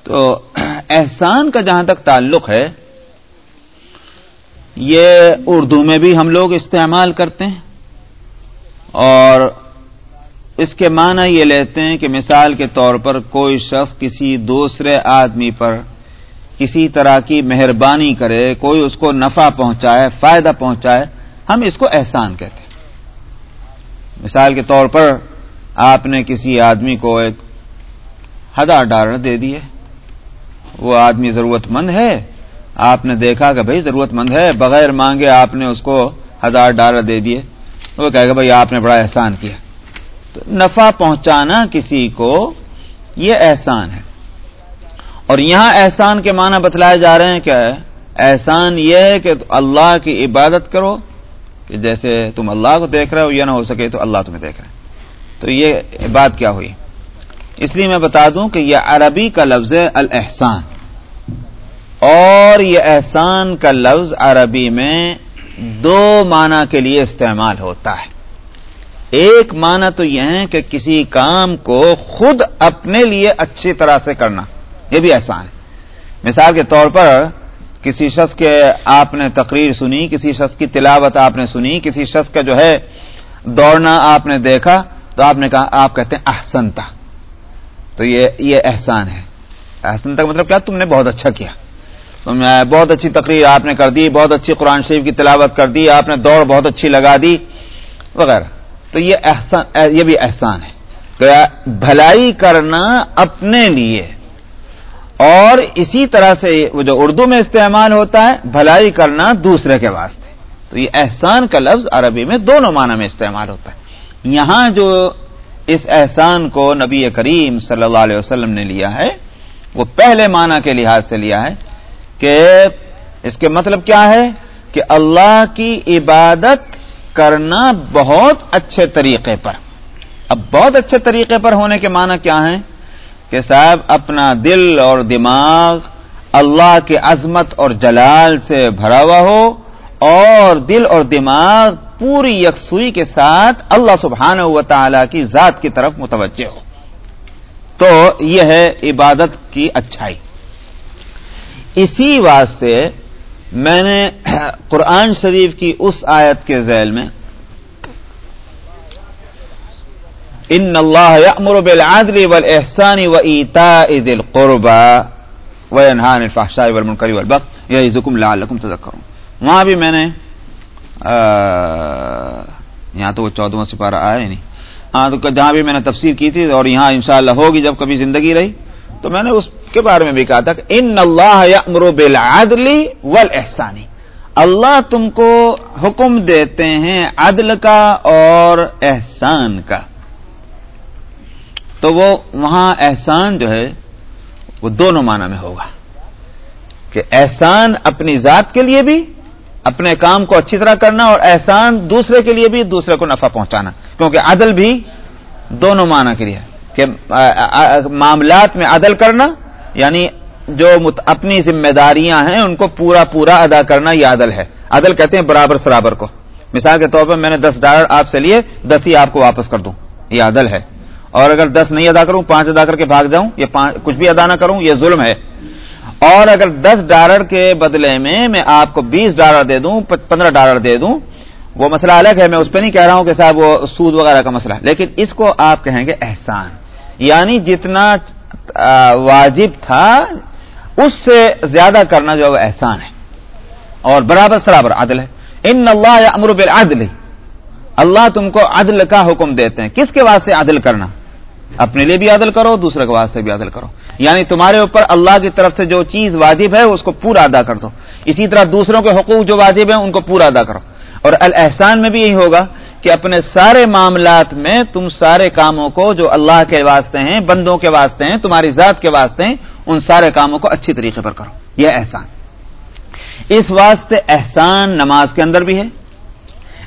تو احسان کا جہاں تک تعلق ہے، یہ اردو میں بھی ہم لوگ استعمال کرتے ہیں۔ اور اس کے معنی یہ لیتے ہیں کہ مثال کے طور پر کوئی شخص کسی دوسرے آدمی پر کسی طرح کی مہربانی کرے، کوئی اس کو نفع پہنچائے، فائدہ پہنچائے، ہم اس کو احسان کہتے ہیں۔ مثال کے طور پر، آپ نے کسی آدمی کو ایک ہزار ڈالر دے دیے وہ آدمی ضرورت مند ہے۔ آپ نے دیکھا کہ بھائی ضرورت مند ہے، بغیر مانگے آپ نے اس کو ہزار ڈالر دے دیے۔ وہ کہے گا بھائی آپ نے بڑا احسان کیا۔ تو نفع پہنچانا کسی کو، یہ احسان ہے۔ اور یہاں احسان کے معنی بتلائے جا رہے ہیں کیا ہے احسان یہ ہے کہ اللہ کی عبادت کرو کہ جیسے تم اللہ کو دیکھ رہے ہو یا نہ ہو سکے تو اللہ تمہیں دیکھ رہے ہیں۔ تو یہ بات کیا ہوئی؟ اس لیے میں بتا دوں کہ یہ عربی کا لفظ ہے الاحسان۔ اور یہ احسان کا لفظ عربی میں دو معنی کے لیے استعمال ہوتا ہے۔ ایک معنی تو یہ ہے کہ کسی کام کو خود اپنے لیے اچھی طرح سے کرنا۔ یہ بھی احسان ہے۔ مثال کے طور پر کسی شخص کے آپ نے تقریر سنی، کسی شخص کی تلاوت آپ نے سنی، کسی شخص کا جو ہے دوڑنا آپ نے دیکھا تو آپ نے کہا، آپ کہتے ہیں احسنتا۔ تو یہ یہ احسان ہے۔ احسنتا کا مطلب کیا؟ تم نے بہت اچھا کیا۔ بہت اچھی تقریر آپ نے کر دی، بہت اچھی قرآن شریف کی تلاوت کر دی، آپ نے دوڑ بہت اچھی لگا دی، وغیرہ۔ تو یہ احسان، یہ بھی احسان ہے۔ بھلائی کرنا اپنے لیے اور اسی طرح سے وہ جو اردو میں استعمال ہوتا ہے، بھلائی کرنا دوسرے کے واسطے۔ تو یہ احسان کا لفظ عربی میں دونوں معنی میں استعمال ہوتا ہے۔ یہاں جو اس احسان کو نبی کریم صلی اللہ علیہ وسلم نے لیا ہے، وہ پہلے معنی کے لحاظ سے لیا ہے کہ اس کے مطلب کیا ہے؟ کہ اللہ کی عبادت کرنا بہت اچھے طریقے پر۔ اب بہت اچھے طریقے پر ہونے کے معنی کیا ہیں؟ کہ صاحب، اپنا دل اور دماغ اللہ کے عظمت اور جلال سے بھرا ہوا ہو اور دل اور دماغ پوری یکسوئی کے ساتھ اللہ سبحانہ و تعالی کی ذات کی طرف متوجہ ہو۔ تو یہ ہے عبادت کی اچھائی۔ اسی واسطے میں نے قرآن شریف کی اس آیت کے ذیل میں ان اللہ یامر بالعدل والاحسان وايتاء ذی القربى وینھا عن الفحشاء والمنکر والبغي یعظکم لعلکم تذکرون وہاں بھی میں نے یہاں تو وہ چودواں سپارہ آیا ہی نہیں۔ ہاں تو جہاں بھی میں نے تفسیر کی تھی اور یہاں انشاءاللہ ہوگی جب کبھی زندگی رہی، تو میں نے اس کے بارے میں بھی کہا تھا کہ ان اللہ یامر بالعدل والاحسانی اللہ تم کو حکم دیتے ہیں عدل کا اور احسان کا۔ تو وہ وہاں احسان جو ہے وہ دونوں معنی میں ہوگا کہ احسان اپنی ذات کے لیے بھی، اپنے کام کو اچھی طرح کرنا اور احسان دوسرے کے لیے بھی، دوسرے کو نفع پہنچانا۔ کیونکہ عدل بھی دونوں معنی کے لیے کہ معاملات میں عدل کرنا یعنی جو اپنی ذمہ داریاں ہیں، ان کو پورا پورا ادا کرنا یہ عدل ہے۔ عدل کہتے ہیں برابر سرابر کو۔ مثال کے طور پر میں نے دس ڈالر آپ سے لیے، دس ہی آپ کو واپس کر دوں۔ یہ عدل ہے۔ اور اگر دس نہیں ادا کروں، پانچ ادا کر کے بھاگ جاؤں یہ کچھ بھی ادا نہ کروں، یہ ظلم ہے۔ اور اگر دس ڈالر کے بدلے میں میں آپ کو بیس ڈالر دے دوں پندرہ ڈالر دے دوں، وہ مسئلہ الگ ہے، میں اس پہ نہیں کہہ رہا ہوں کہ صاحب وہ سود وغیرہ کا مسئلہ لیکن اس کو آپ کہیں گے احسان۔ یعنی جتنا واجب تھا، اس سے زیادہ کرنا جو ہے احسان ہے۔ اور برابر، سرابر عدل ہے۔ ان اللہ امر بالعدل۔ اللہ تم کو عدل کا حکم دیتے ہیں۔ کس کے واسطے عدل کرنا؟ اپنے لیے بھی عدل کرو، دوسرے کے واسطے بھی عدل کرو۔ یعنی تمہارے اوپر اللہ کی طرف سے جو چیز واجب ہے، اس کو پورا ادا کر دو۔ اسی طرح دوسروں کے حقوق جو واجب ہیں، ان کو پورا ادا کرو۔ اور الاحسان میں بھی یہی ہوگا کہ اپنے سارے معاملات میں تم سارے کاموں کو جو اللہ کے واسطے ہیں، بندوں کے واسطے ہیں، تمہاری ذات کے واسطے ہیں، ان سارے کاموں کو اچھی طریقے پر کرو۔ یہ احسان۔ اس واسطے احسان نماز کے اندر بھی ہے،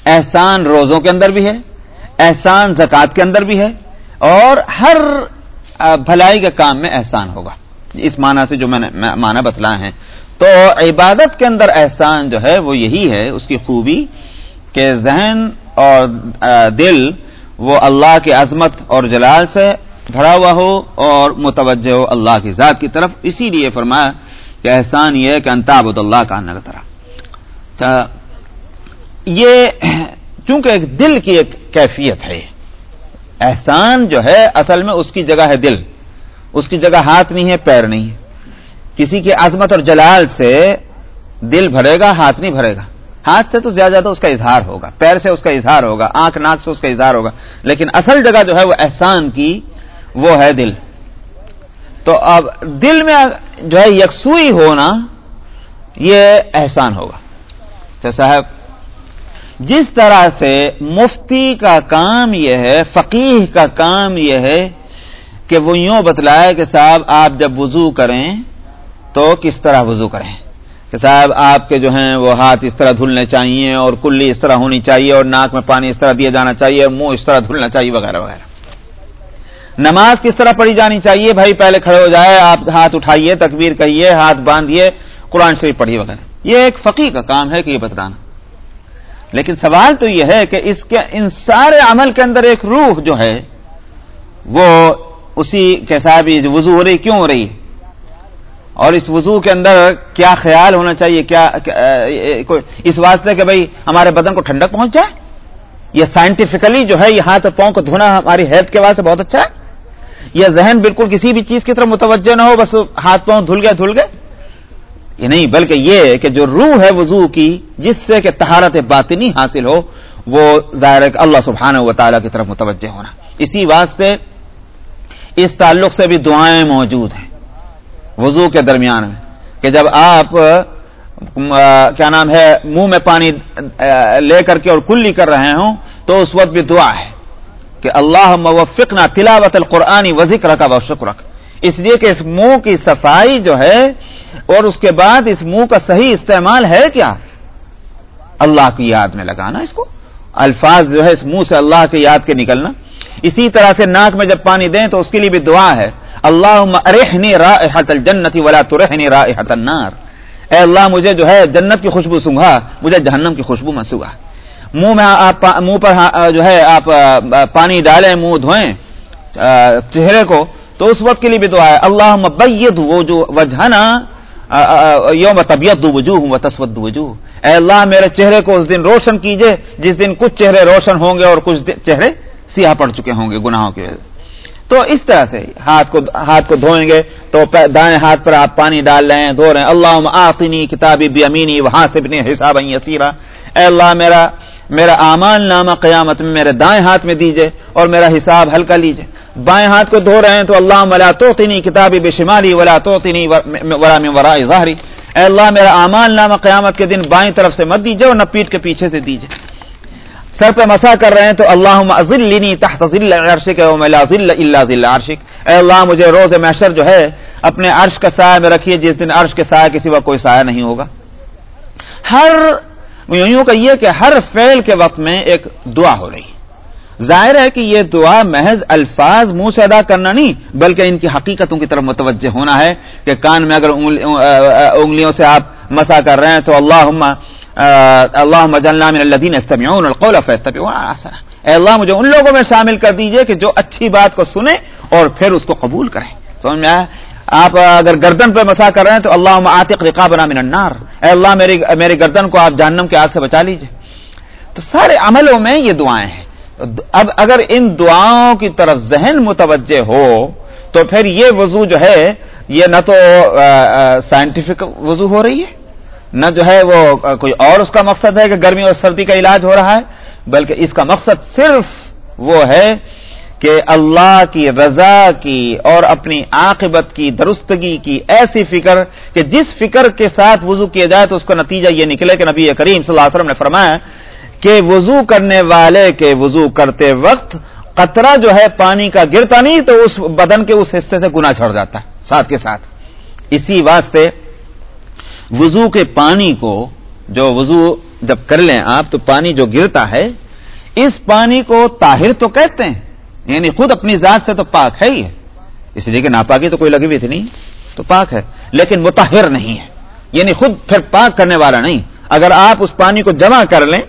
احسان روزوں کے اندر بھی ہے، احسان زکوٰۃ کے اندر بھی ہے۔ اور ہر بھلائی کے کام میں احسان ہوگا۔ اس معنی سے جو میں نے معنی بتلا ہے تو عبادت کے اندر احسان جو ہے وہ یہی ہے، اس کی خوبی کہ ذہن اور دل وہ اللہ کی عظمت اور جلال سے بھرا ہوا ہو اور متوجہ ہو اللہ کی ذات کی طرف۔ اسی لیے فرمایا کہ احسان یہ ہے کہ انتابد اللہ کا طرح اچھا، یہ چونکہ ایک دل کی ایک کیفیت ہے احسان جو ہے اصل میں اس کی جگہ ہے دل، اس کی جگہ ہاتھ نہیں ہے، پیر نہیں ہے۔ کسی کی عظمت اور جلال سے دل بھرے گا، ہاتھ نہیں بھرے گا۔ ہاتھ سے تو زیادہ زیادہ اس کا اظہار ہوگا، پیر سے اس کا اظہار ہوگا، آنکھ ناک سے اس کا اظہار ہوگا۔ لیکن اصل جگہ جو ہے وہ احسان کی، وہ ہے دل۔ تو اب دل میں جو ہے یکسوئی ہونا، یہ احسان ہوگا۔ اچھا صاحب جس طرح سے مفتی کا کام یہ ہے فقیح کا کام یہ ہے کہ وہ یوں بتلائے کہ صاحب آپ جب وضو کریں تو کس طرح وضو کریں؟ کہ صاحب آپ کے جو ہیں وہ ہاتھ اس طرح دھلنے چاہیے اور کلی اس طرح ہونی چاہیے اور ناک میں پانی اس طرح دیا جانا چاہیے اور منہ اس طرح دھلنا چاہیے، وغیرہ وغیرہ۔ نماز کس طرح پڑھی جانی چاہیے؟ بھائی پہلے کھڑے ہو جائے، آپ ہاتھ اٹھائیے، تکبیر کہیے، ہاتھ باندھیے، قرآن شریف پڑھیے، وغیرہ۔ یہ ایک فقی کا کام ہے کہ یہ بتلانا۔ لیکن سوال تو یہ ہے کہ اس کے ان سارے عمل کے اندر ایک روح جو ہے، وہ اسی کے صاحب وضو ہو رہی، کیوں ہو رہی؟ اور اس وضو کے اندر کیا خیال ہونا چاہیے؟ کیا اس واسطے کہ بھائی ہمارے بدن کو ٹھنڈک پہنچ جائے؟ یہ سائنٹیفکلی جو ہے یہ ہاتھ اور پاؤں کو دھونا ہماری ہیلتھ کے واسطے بہت اچھا ہے۔ یہ ذہن بالکل کسی بھی چیز کی طرف متوجہ نہ ہو، بس ہاتھ پاؤں دھل گئے دھل گئے۔ یہ نہیں، بلکہ یہ کہ جو روح ہے وضو کی، جس سے کہ تہارت باطنی حاصل ہو، وہ ظاہر ہے کہ اللہ سبحانہ و تعالیٰ کی طرف متوجہ ہونا۔ اسی واسطے اس تعلق سے بھی دعائیں موجود ہیں وضو کے درمیان میں، کہ جب آپ کیا نام ہے، منہ میں پانی لے کر کے اور کلی کر رہے ہوں، تو اس وقت بھی دعا ہے کہ اللہ موفقنا تلاوت القرآنی و ذکر کا شکر اس لیے کہ اس منہ کی صفائی جو ہے اور اس کے بعد اس منہ کا صحیح استعمال ہے کیا؟ اللہ کی یاد میں لگانا اس کو۔ الفاظ جو ہے اس منہ سے اللہ کی یاد کے نکلنا۔ اسی طرح سے ناک میں جب پانی دیں تو اس کے لیے بھی دعا ہے۔ اللہ ارحنی رائحت الجنتی ولا ترحنی رائحت النار۔ اے اللہ، مجھے جو ہے جنت کی خوشبو سنگھا، مجھے جہنم کی خوشبو میں منہ میں آپ منہ پر ہاں، جو ہے آپ پانی ڈالیں، منہ دھوئیں چہرے کو تو اس وقت کے لیے بھی دعا ہے اللہ مبید وہ جو وجہنا یوم طبیعت وجوہ و تسود وجوہ۔ اے اللہ، میرے چہرے کو اس دن روشن کیجیے، جس دن کچھ چہرے روشن ہوں گے اور کچھ چہرے سیاہ پڑ چکے ہوں گے گناہوں کی وجہ سے۔ تو اس طرح سے ہاتھ کو ہاتھ کو دھوئیں گے، تو دائیں ہاتھ پر آپ پانی ڈال رہے ہیں، دھو رہے ہیں۔ اللہ آقنی کتابی بھی امینی وہاں سے بھی حساب یسیرا۔ اے اللہ، میرا میرا امان نامہ قیامت میں میرے دائیں ہاتھ میں دیجیے اور میرا حساب ہلکا لیجیے۔ بائیں ہاتھ کو دھو رہے ہیں تو اللہ ولا توتنی کتابی بے شمالی ولا توتنی ورا میں ورا ظاہری اے اللہ، میرا امان نامہ قیامت کے دن بائیں طرف سے مت دیجیے اور نہ پیٹ کے پیچھے سے دیجیے۔ سر پہ مسا کر رہے ہیں تو اللہ ذلنی تحت ذل عرشک و لا ذل الا ذل عرشک۔ اے اللہ، مجھے روز محشر جو ہے اپنے عرش کا سایہ میں رکھیے، جس دن عرش کے سایہ کسی وقت کوئی سایہ نہیں ہوگا۔ ہر یوں کہیے کہ ہر فعل کے وقت میں ایک دعا ہو رہی ظاہر ہے کہ یہ دعا محض الفاظ منہ سے ادا کرنا نہیں، بلکہ ان کی حقیقتوں کی طرف متوجہ ہونا ہے کہ کان میں اگر انگلیوں سے آپ مسا کر رہے ہیں تو اللہ اللہ من الدین استمیون القول اے اللہ، مجھے ان لوگوں میں شامل کر دیجیے کہ جو اچھی بات کو سنیں اور پھر اس کو قبول کریں۔ سمجھ میں آیا؟ آپ اگر گردن پہ مسا کر رہے ہیں تو اللہ عاطق رقابنا من النار۔ اے اللہ میری میری گردن کو آپ جہنم کے ہاتھ سے بچا لیجیے۔ تو سارے عملوں میں یہ دعائیں ہیں۔ اب اگر ان دعاؤں کی طرف ذہن متوجہ ہو، تو پھر یہ وضو جو ہے، یہ نہ تو سائنٹیفک وضو ہو رہی ہے، نہ جو ہے وہ کوئی اور اس کا مقصد ہے کہ گرمی اور سردی کا علاج ہو رہا ہے، بلکہ اس کا مقصد صرف وہ ہے کہ اللہ کی رضا کی اور اپنی عاقبت کی، درستگی کی ایسی فکر کہ جس فکر کے ساتھ وضو کیا جائے تو اس کا نتیجہ یہ نکلے کہ نبی کریم صلی اللہ علیہ وسلم نے فرمایا کہ وضو کرنے والے کے وضو کرتے وقت قطرہ جو ہے پانی کا گرتا نہیں تو اس بدن کے اس حصے سے گنا چھڑ جاتا ہے، ساتھ کے ساتھ۔ اسی واسطے وضو کے پانی کو جو وضو جب کر لیں آپ تو پانی جو گرتا ہے، اس پانی کو طاہر تو کہتے ہیں۔ یعنی خود اپنی ذات سے تو پاک ہے ہی ہے۔ اس لیے کہ ناپاکی تو کوئی لگی ہوئی تھی نہیں، تو پاک ہے۔ لیکن متحر نہیں ہے۔ یعنی خود پھر پاک کرنے والا نہیں۔ اگر آپ اس پانی کو جمع کر لیں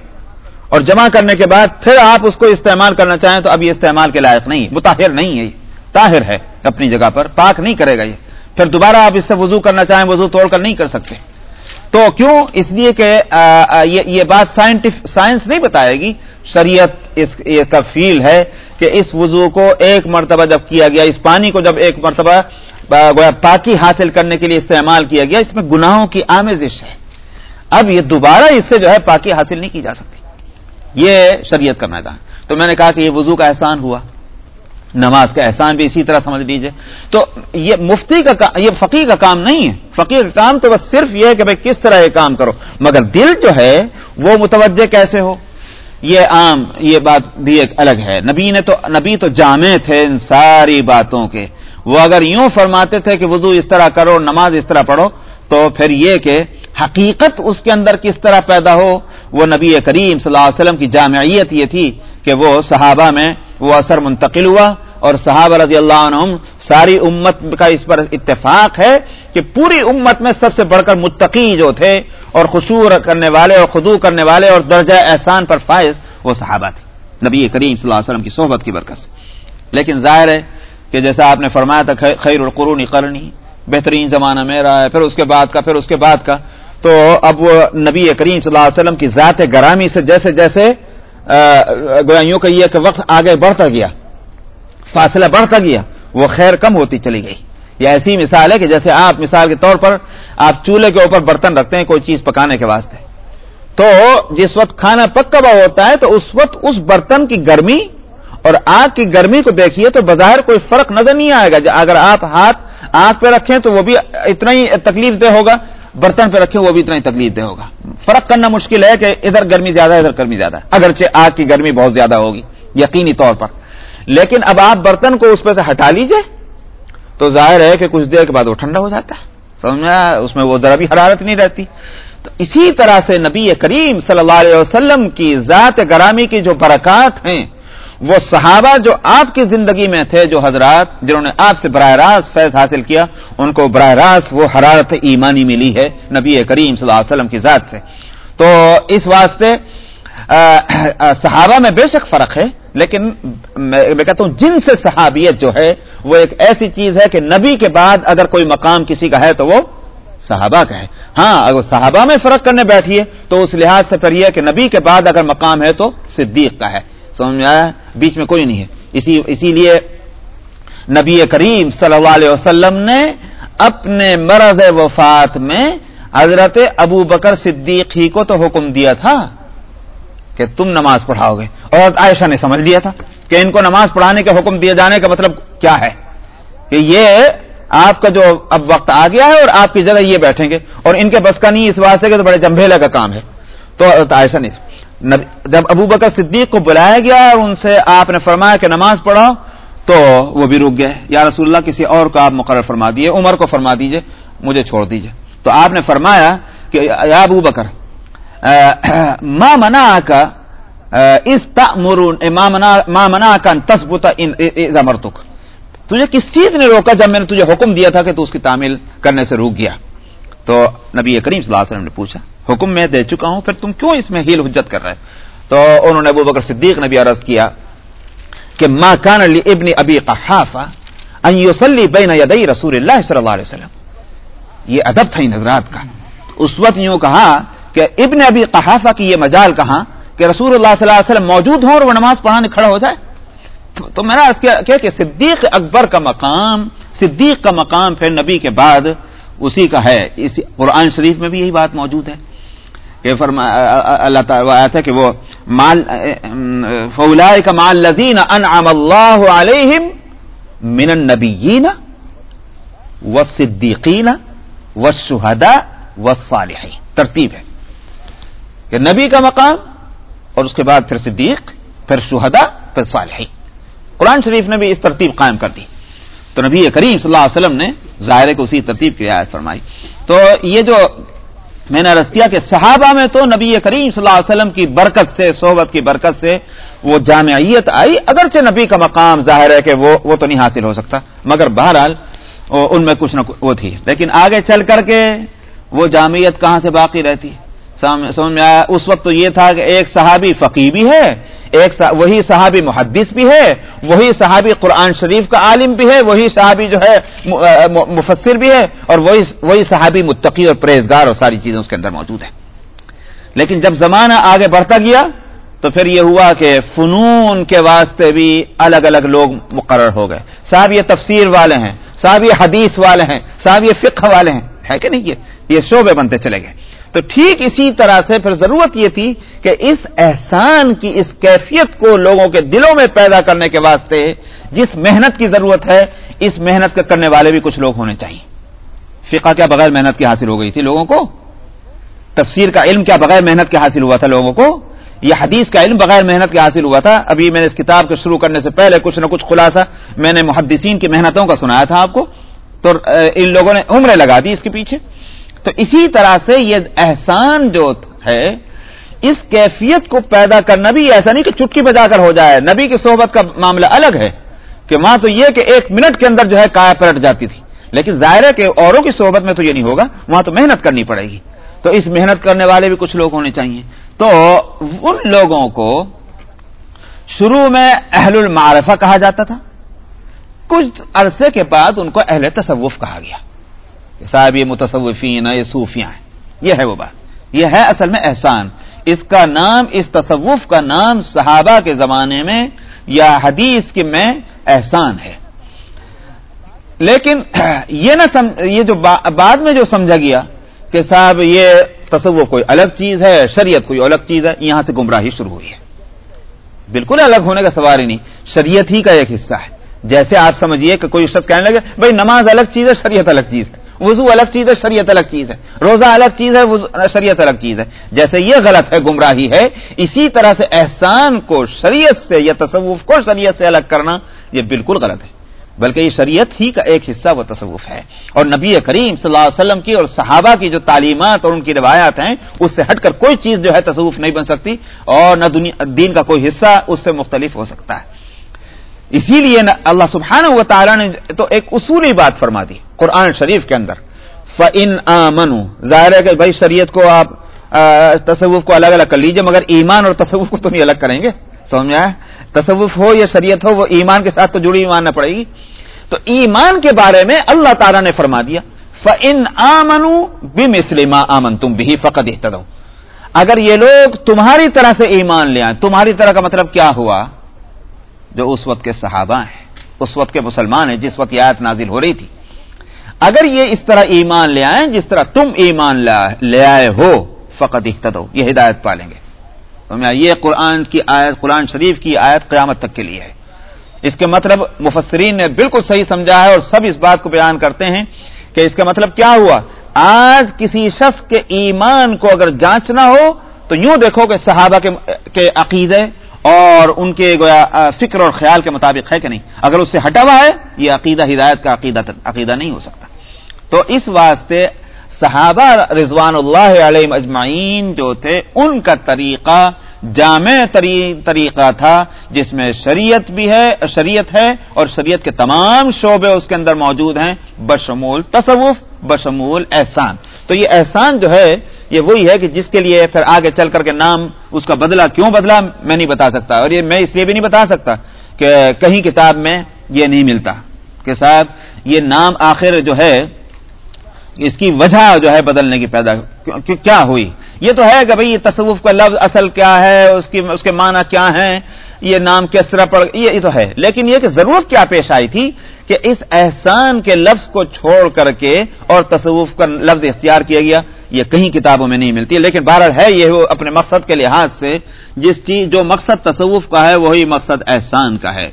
اور جمع کرنے کے بعد پھر آپ اس کو استعمال کرنا چاہیں تو اب یہ استعمال کے لائق نہیں۔ متاہر نہیں ہے طاہر ہے اپنی جگہ پر۔ پاک نہیں کرے گا یہ۔ پھر دوبارہ آپ اس سے وضو کرنا چاہیں، وضو توڑ کر نہیں کر سکتے۔ تو کیوں؟ اس لیے کہ یہ بات سائنس نہیں بتائے گی۔ شریعت اس کا فیل ہے کہ اس وضو کو ایک مرتبہ جب کیا گیا، اس پانی کو جب ایک مرتبہ پاکی حاصل کرنے کے لیے استعمال کیا گیا، اس میں گناہوں کی آمیزش ہے۔ اب یہ دوبارہ اس سے جو ہے پاکی حاصل نہیں کی جا سکتی۔ یہ شریعت کا میدان۔ تو میں نے کہا کہ یہ وضو کا احسان ہوا۔ نماز کا احسان بھی اسی طرح سمجھ لیجیے تو یہ مفتی کا یہ فقیر کا کام نہیں ہے۔ فقیر کا کام تو بس صرف یہ ہے کہ بھائی کس طرح یہ کام کرو۔ مگر دل جو ہے وہ متوجہ کیسے ہو؟ یہ عام یہ بات بھی ایک الگ ہے۔ نبی نے تو نبی تو جامع تھے ان ساری باتوں کے۔ وہ اگر یوں فرماتے تھے کہ وضو اس طرح کرو، نماز اس طرح پڑھو، تو پھر یہ کہ حقیقت اس کے اندر کس طرح پیدا ہو؟ وہ نبی کریم صلی اللہ علیہ وسلم کی جامعیت یہ تھی کہ وہ صحابہ میں وہ اثر منتقل ہوا اور صحابہ رضی اللہ عنہم ساری امت کا اس پر اتفاق ہے کہ پوری امت میں سب سے بڑھ کر متقی جو تھے اور خصور کرنے والے اور خدو کرنے والے اور درجہ احسان پر فائز وہ صحابہ تھے۔ نبی کریم صلی اللہ علیہ وسلم کی صحبت کی برکت سے۔ لیکن ظاہر ہے کہ جیسا آپ نے فرمایا تھا خیر القرون قرنی، بہترین زمانہ میرا ہے، پھر اس کے بعد کا، پھر اس کے بعد کا۔ تو اب وہ نبی کریم صلی اللہ علیہ وسلم کی ذات گرامی سے جیسے جیسے یوں کہیے کہ وقت آگے بڑھتا گیا، فاصلہ بڑھتا گیا، وہ خیر کم ہوتی چلی گئی۔ یہ ایسی مثال ہے کہ جیسے آپ مثال کے طور پر آپ چولہے کے اوپر برتن رکھتے ہیں، کوئی چیز پکانے کے واسطے۔ تو جس وقت کھانا پکا ہوا ہوتا ہے، تو اس وقت اس برتن کی گرمی اور آگ کی گرمی کو دیکھیے تو بظاہر کوئی فرق نظر نہیں آئے گا۔ اگر آپ ہاتھ آگ پہ رکھیں تو وہ بھی اتنا ہی تکلیف دہ ہوگا۔ برتن پہ رکھیں وہ بھی اتنا ہی تکلیف دہ ہوگا۔ فرق کرنا مشکل ہے کہ ادھر گرمی زیادہ ہے، ادھر گرمی زیادہ ہے۔ اگرچہ آگ کی گرمی بہت زیادہ ہوگی، یقینی طور پر۔ لیکن اب آپ برتن کو اس پہ سے ہٹا لیجیے، تو ظاہر ہے کہ کچھ دیر کے بعد وہ ٹھنڈا ہو جاتا ہے۔ سمجھ اس میں وہ ذرا بھی حرارت نہیں رہتی۔ تو اسی طرح سے نبی کریم صلی اللہ علیہ وسلم کی ذات گرامی کی جو برکات ہیں وہ صحابہ جو آپ کی زندگی میں تھے، جو حضرات جنہوں نے آپ سے براہ راست فیض حاصل کیا، ان کو براہ راست وہ حرارت ایمانی ملی ہے نبی کریم صلی اللہ علیہ وسلم کی ذات سے۔ تو اس واسطے صحابہ میں بے شک فرق ہے، لیکن میں کہتا ہوں جن سے صحابیت جو ہے، وہ ایک ایسی چیز ہے کہ نبی کے بعد اگر کوئی مقام کسی کا ہے تو وہ صحابہ کا ہے۔ ہاں اگر صحابہ میں فرق کرنے بیٹھیے تو اس لحاظ سے پھر یہ کہ نبی کے بعد اگر مقام ہے تو صدیق کا ہے۔ سمجھ میں آیا؟ بیچ میں کوئی نہیں ہے۔ اسی اسی لیے نبی کریم صلی اللہ علیہ وسلم نے اپنے مرض وفات میں حضرت ابو بکر صدیق ہی کو تو حکم دیا تھا کہ تم نماز پڑھاؤ گے۔ اور عائشہ نے سمجھ لیا تھا کہ ان کو نماز پڑھانے کا حکم دیا جانے کا مطلب کیا ہے کہ یہ آپ کا جو اب وقت آ گیا ہے اور آپ کی جگہ یہ بیٹھیں گے اور ان کے بس کا نہیں اس واسطے کہ تو بڑے جمبھیلا کا کام ہے۔ تو عائشہ نے جب ابو بکر صدیق کو بلایا گیا اور ان سے آپ نے فرمایا کہ نماز پڑھاؤ، تو وہ بھی رک گئے۔ یا رسول اللہ، کسی اور کو آپ مقرر فرما دیے عمر کو فرما دیجیے، مجھے چھوڑ دیجیے۔ تو آپ نے فرمایا کہ یا ابو بکر ماں منا کا اس ماں منا کا تصبت مرتک تجھے کس چیز نے روکا جب میں نے تجھے حکم دیا تھا کہ تو اس کی تعمیل کرنے سے روک گیا؟ تو نبی کریم صلی اللہ علیہ وسلم نے پوچھا، حکم میں دے چکا ہوں، پھر تم کیوں اس میں ہیل حجت کر رہے تو انہوں نے ابو بکر صدیق نے بھی عرض کیا کہ ما کان علی ابن ابی قحافہ ان یصلی بین یدی رسول اللہ صلی اللہ علیہ وسلم۔ یہ ادب تھا ان حضرات کا۔ اس وقت یوں کہا کہ ابن ابی قحافہ کی یہ مجال کہاں کہ رسول اللہ صلی اللہ علیہ وسلم موجود ہوں اور وہ نماز پڑھانے کھڑا ہو جائے؟ تو میں نے کیا کہ صدیق اکبر کا مقام، صدیق کا مقام پھر نبی کے بعد اسی کا ہے۔ اس قرآن شریف میں بھی یہی بات موجود ہے۔ کہ کہ اللہ تعالیٰ آیا تھا کہ وہ مال فولا کا مال لذین انعم اللہ علیہم من النبیین و صدیقین و شہدا و صالحین ترتیب ہے۔ کہ نبی کا مقام اور اس کے بعد پھر صدیق، پھر شہدا پھر صالحین۔ قرآن شریف نے بھی اس ترتیب قائم کر دی۔ تو نبی کریم صلی اللہ علیہ وسلم نے ظاہر کو اسی ترتیب کی رعایت فرمائی۔ تو یہ جو میں نے عرض کیا کہ صحابہ میں تو نبی کریم صلی اللہ علیہ وسلم کی برکت سے، صحبت کی برکت سے وہ جامعیت آئی، اگرچہ نبی کا مقام ظاہر ہے کہ وہ وہ تو نہیں حاصل ہو سکتا، مگر بہرحال ان میں کچھ نہ وہ تھی۔ لیکن آگے چل کر کے وہ جامعیت کہاں سے باقی رہتی؟ سمجھ میں آیا؟ اس وقت تو یہ تھا کہ ایک صحابی فقی بھی ہے، ایک وہی صحابی محدث بھی ہے، وہی صحابی قرآن شریف کا عالم بھی ہے، وہی صحابی جو ہے مفسر بھی ہے، اور وہی وہی صحابی متقی اور پرہیزگار اور ساری چیزیں اس کے اندر موجود ہیں۔ لیکن جب زمانہ آگے بڑھتا گیا، تو پھر یہ ہوا کہ فنون کے واسطے بھی الگ الگ لوگ مقرر ہو گئے۔ صاحب یہ تفسیر والے ہیں، صاحب یہ حدیث والے ہیں، صاحب یہ فقہ والے ہیں۔ ہے کہ نہیں یہ شعبے بنتے چلے گئے۔ تو ٹھیک اسی طرح سے پھر ضرورت یہ تھی کہ اس احسان کی، اس کیفیت کو لوگوں کے دلوں میں پیدا کرنے کے واسطے جس محنت کی ضرورت ہے، اس محنت کا کرنے والے بھی کچھ لوگ ہونے چاہیے۔ فقہ کیا بغیر محنت کی حاصل ہو گئی تھی لوگوں کو؟ تفسیر کا علم کیا بغیر محنت کے حاصل ہوا تھا لوگوں کو؟ یہ حدیث کا علم بغیر محنت کے حاصل ہوا تھا؟ ابھی میں نے اس کتاب کو شروع کرنے سے پہلے کچھ نہ کچھ خلاصہ میں نے محدثین کی محنتوں کا سنایا تھا آپ کو۔ تو ان لوگوں نے عمریں لگا دی اس کے پیچھے۔ تو اسی طرح سے یہ احسان جو ہے، اس کیفیت کو پیدا کرنا بھی ایسا نہیں کہ چٹکی بجا کر ہو جائے۔ نبی کی صحبت کا معاملہ الگ ہے کہ وہاں تو یہ کہ ایک منٹ کے اندر جو ہے کایا پلٹ جاتی تھی، لیکن ظاہر ہے کہ اوروں کی صحبت میں تو یہ نہیں ہوگا، وہاں تو محنت کرنی پڑے گی۔ تو اس محنت کرنے والے بھی کچھ لوگ ہونے چاہیے۔ تو ان لوگوں کو شروع میں اہل المعرفہ کہا جاتا تھا۔ کچھ عرصے کے بعد ان کو اہل تصوف کہا گیا۔ صاحب یہ متصوفین، یہ صوفیاں ہیں۔ یہ ہے وہ بات۔ یہ ہے اصل میں احسان۔ اس کا نام، اس تصوف کا نام صحابہ کے زمانے میں یا حدیث کے میں احسان ہے۔ لیکن یہ نہ یہ جو بعد میں جو سمجھا گیا کہ صاحب یہ تصوف کوئی الگ چیز ہے، شریعت کوئی الگ چیز ہے، یہاں سے گمراہی شروع ہوئی ہے۔ بالکل الگ ہونے کا سوال ہی نہیں۔ شریعت ہی کا ایک حصہ ہے۔ جیسے آپ سمجھیے کہ کوئی شخص کہنے لگے، بھائی نماز الگ چیز ہے، شریعت الگ چیز ہے۔ وضو الگ چیز ہے، شریعت الگ چیز ہے۔ روزہ الگ چیز ہے شریعت الگ چیز ہے۔ جیسے یہ غلط ہے، گمراہی ہے، اسی طرح سے احسان کو شریعت سے یا تصوف کو شریعت سے الگ کرنا یہ بالکل غلط ہے۔ بلکہ یہ شریعت ہی کا ایک حصہ وہ تصوف ہے۔ اور نبی کریم صلی اللہ علیہ وسلم کی اور صحابہ کی جو تعلیمات اور ان کی روایات ہیں، اس سے ہٹ کر کوئی چیز جو ہے تصوف نہیں بن سکتی اور نہ دین کا کوئی حصہ اس سے مختلف ہو سکتا ہے۔ اسی لیے اللہ سبحانہ و تعالیٰ نے تو ایک اصولی بات فرما دی قرآن شریف کے اندر۔ ف ان ظاہر ہے کہ بھائی شریعت کو آپ تصوف کو الگ الگ کر لیجیے، مگر ایمان اور تصوف کو تو نہیں الگ کریں گے۔ سمجھ میں تصوف ہو یا شریعت ہو، وہ ایمان کے ساتھ تو جڑی ماننا پڑے گی۔ تو ایمان کے بارے میں اللہ تعالیٰ نے فرما دیا۔ ف ان آمن بم اسلم آمن تم بھی فقط اگر یہ لوگ تمہاری طرح سے ایمان لے آئیں تمہاری طرح کا مطلب کیا ہوا؟ جو اس وقت کے صحابہ ہیں، اس وقت کے مسلمان ہیں، جس وقت یہ آیت نازل ہو رہی تھی۔ اگر یہ اس طرح ایمان لے آئیں، جس طرح تم ایمان لے آئے ہو، فقط اختدو یہ ہدایت پالیں گے۔ یہ قرآن کی آیت، قرآن شریف کی آیت قیامت تک کے لیے ہے۔ اس کے مطلب مفسرین نے بالکل صحیح سمجھا ہے اور سب اس بات کو بیان کرتے ہیں کہ اس کا مطلب کیا ہوا۔ آج کسی شخص کے ایمان کو اگر جانچنا ہو، تو یوں دیکھو کہ صحابہ کے عقیدے اور ان کے گویا فکر اور خیال کے مطابق ہے کہ نہیں؟ اگر اس سے ہٹا ہوا ہے، یہ عقیدہ ہدایت کا عقیدہ عقیدہ نہیں ہو سکتا۔ تو اس واسطے صحابہ رضوان اللہ علیہ اجمعین جو تھے، ان کا طریقہ جامع طریقہ تھا جس میں شریعت بھی ہے، شریعت ہے اور شریعت کے تمام شعبے اس کے اندر موجود ہیں۔ بشمول تصوف، بشمول احسان۔ تو یہ احسان جو ہے، یہ وہی ہے کہ جس کے لیے پھر آگے چل کر کے نام اس کا بدلا کیوں بدلا، میں نہیں بتا سکتا۔ اور یہ میں اس لیے بھی نہیں بتا سکتا کہ کہیں کتاب میں یہ نہیں ملتا کہ صاحب، یہ نام آخر جو ہے، اس کی وجہ جو ہے بدلنے کی پیدا کیا ہوئی؟ یہ تو ہے کہ بھئی تصوف کا لفظ اصل کیا ہے، اس کی اس کے معنی کیا ہیں، یہ نام کس طرح پڑ یہ تو ہے۔ لیکن یہ کہ ضرورت کیا پیش آئی تھی کہ اس احسان کے لفظ کو چھوڑ کر کے اور تصوف کا لفظ اختیار کیا گیا، یہ کہیں کتابوں میں نہیں ملتی۔ لیکن بہرحال ہے، یہ اپنے مقصد کے لحاظ سے جس چیز جو مقصد تصوف کا ہے، وہی مقصد احسان کا ہے۔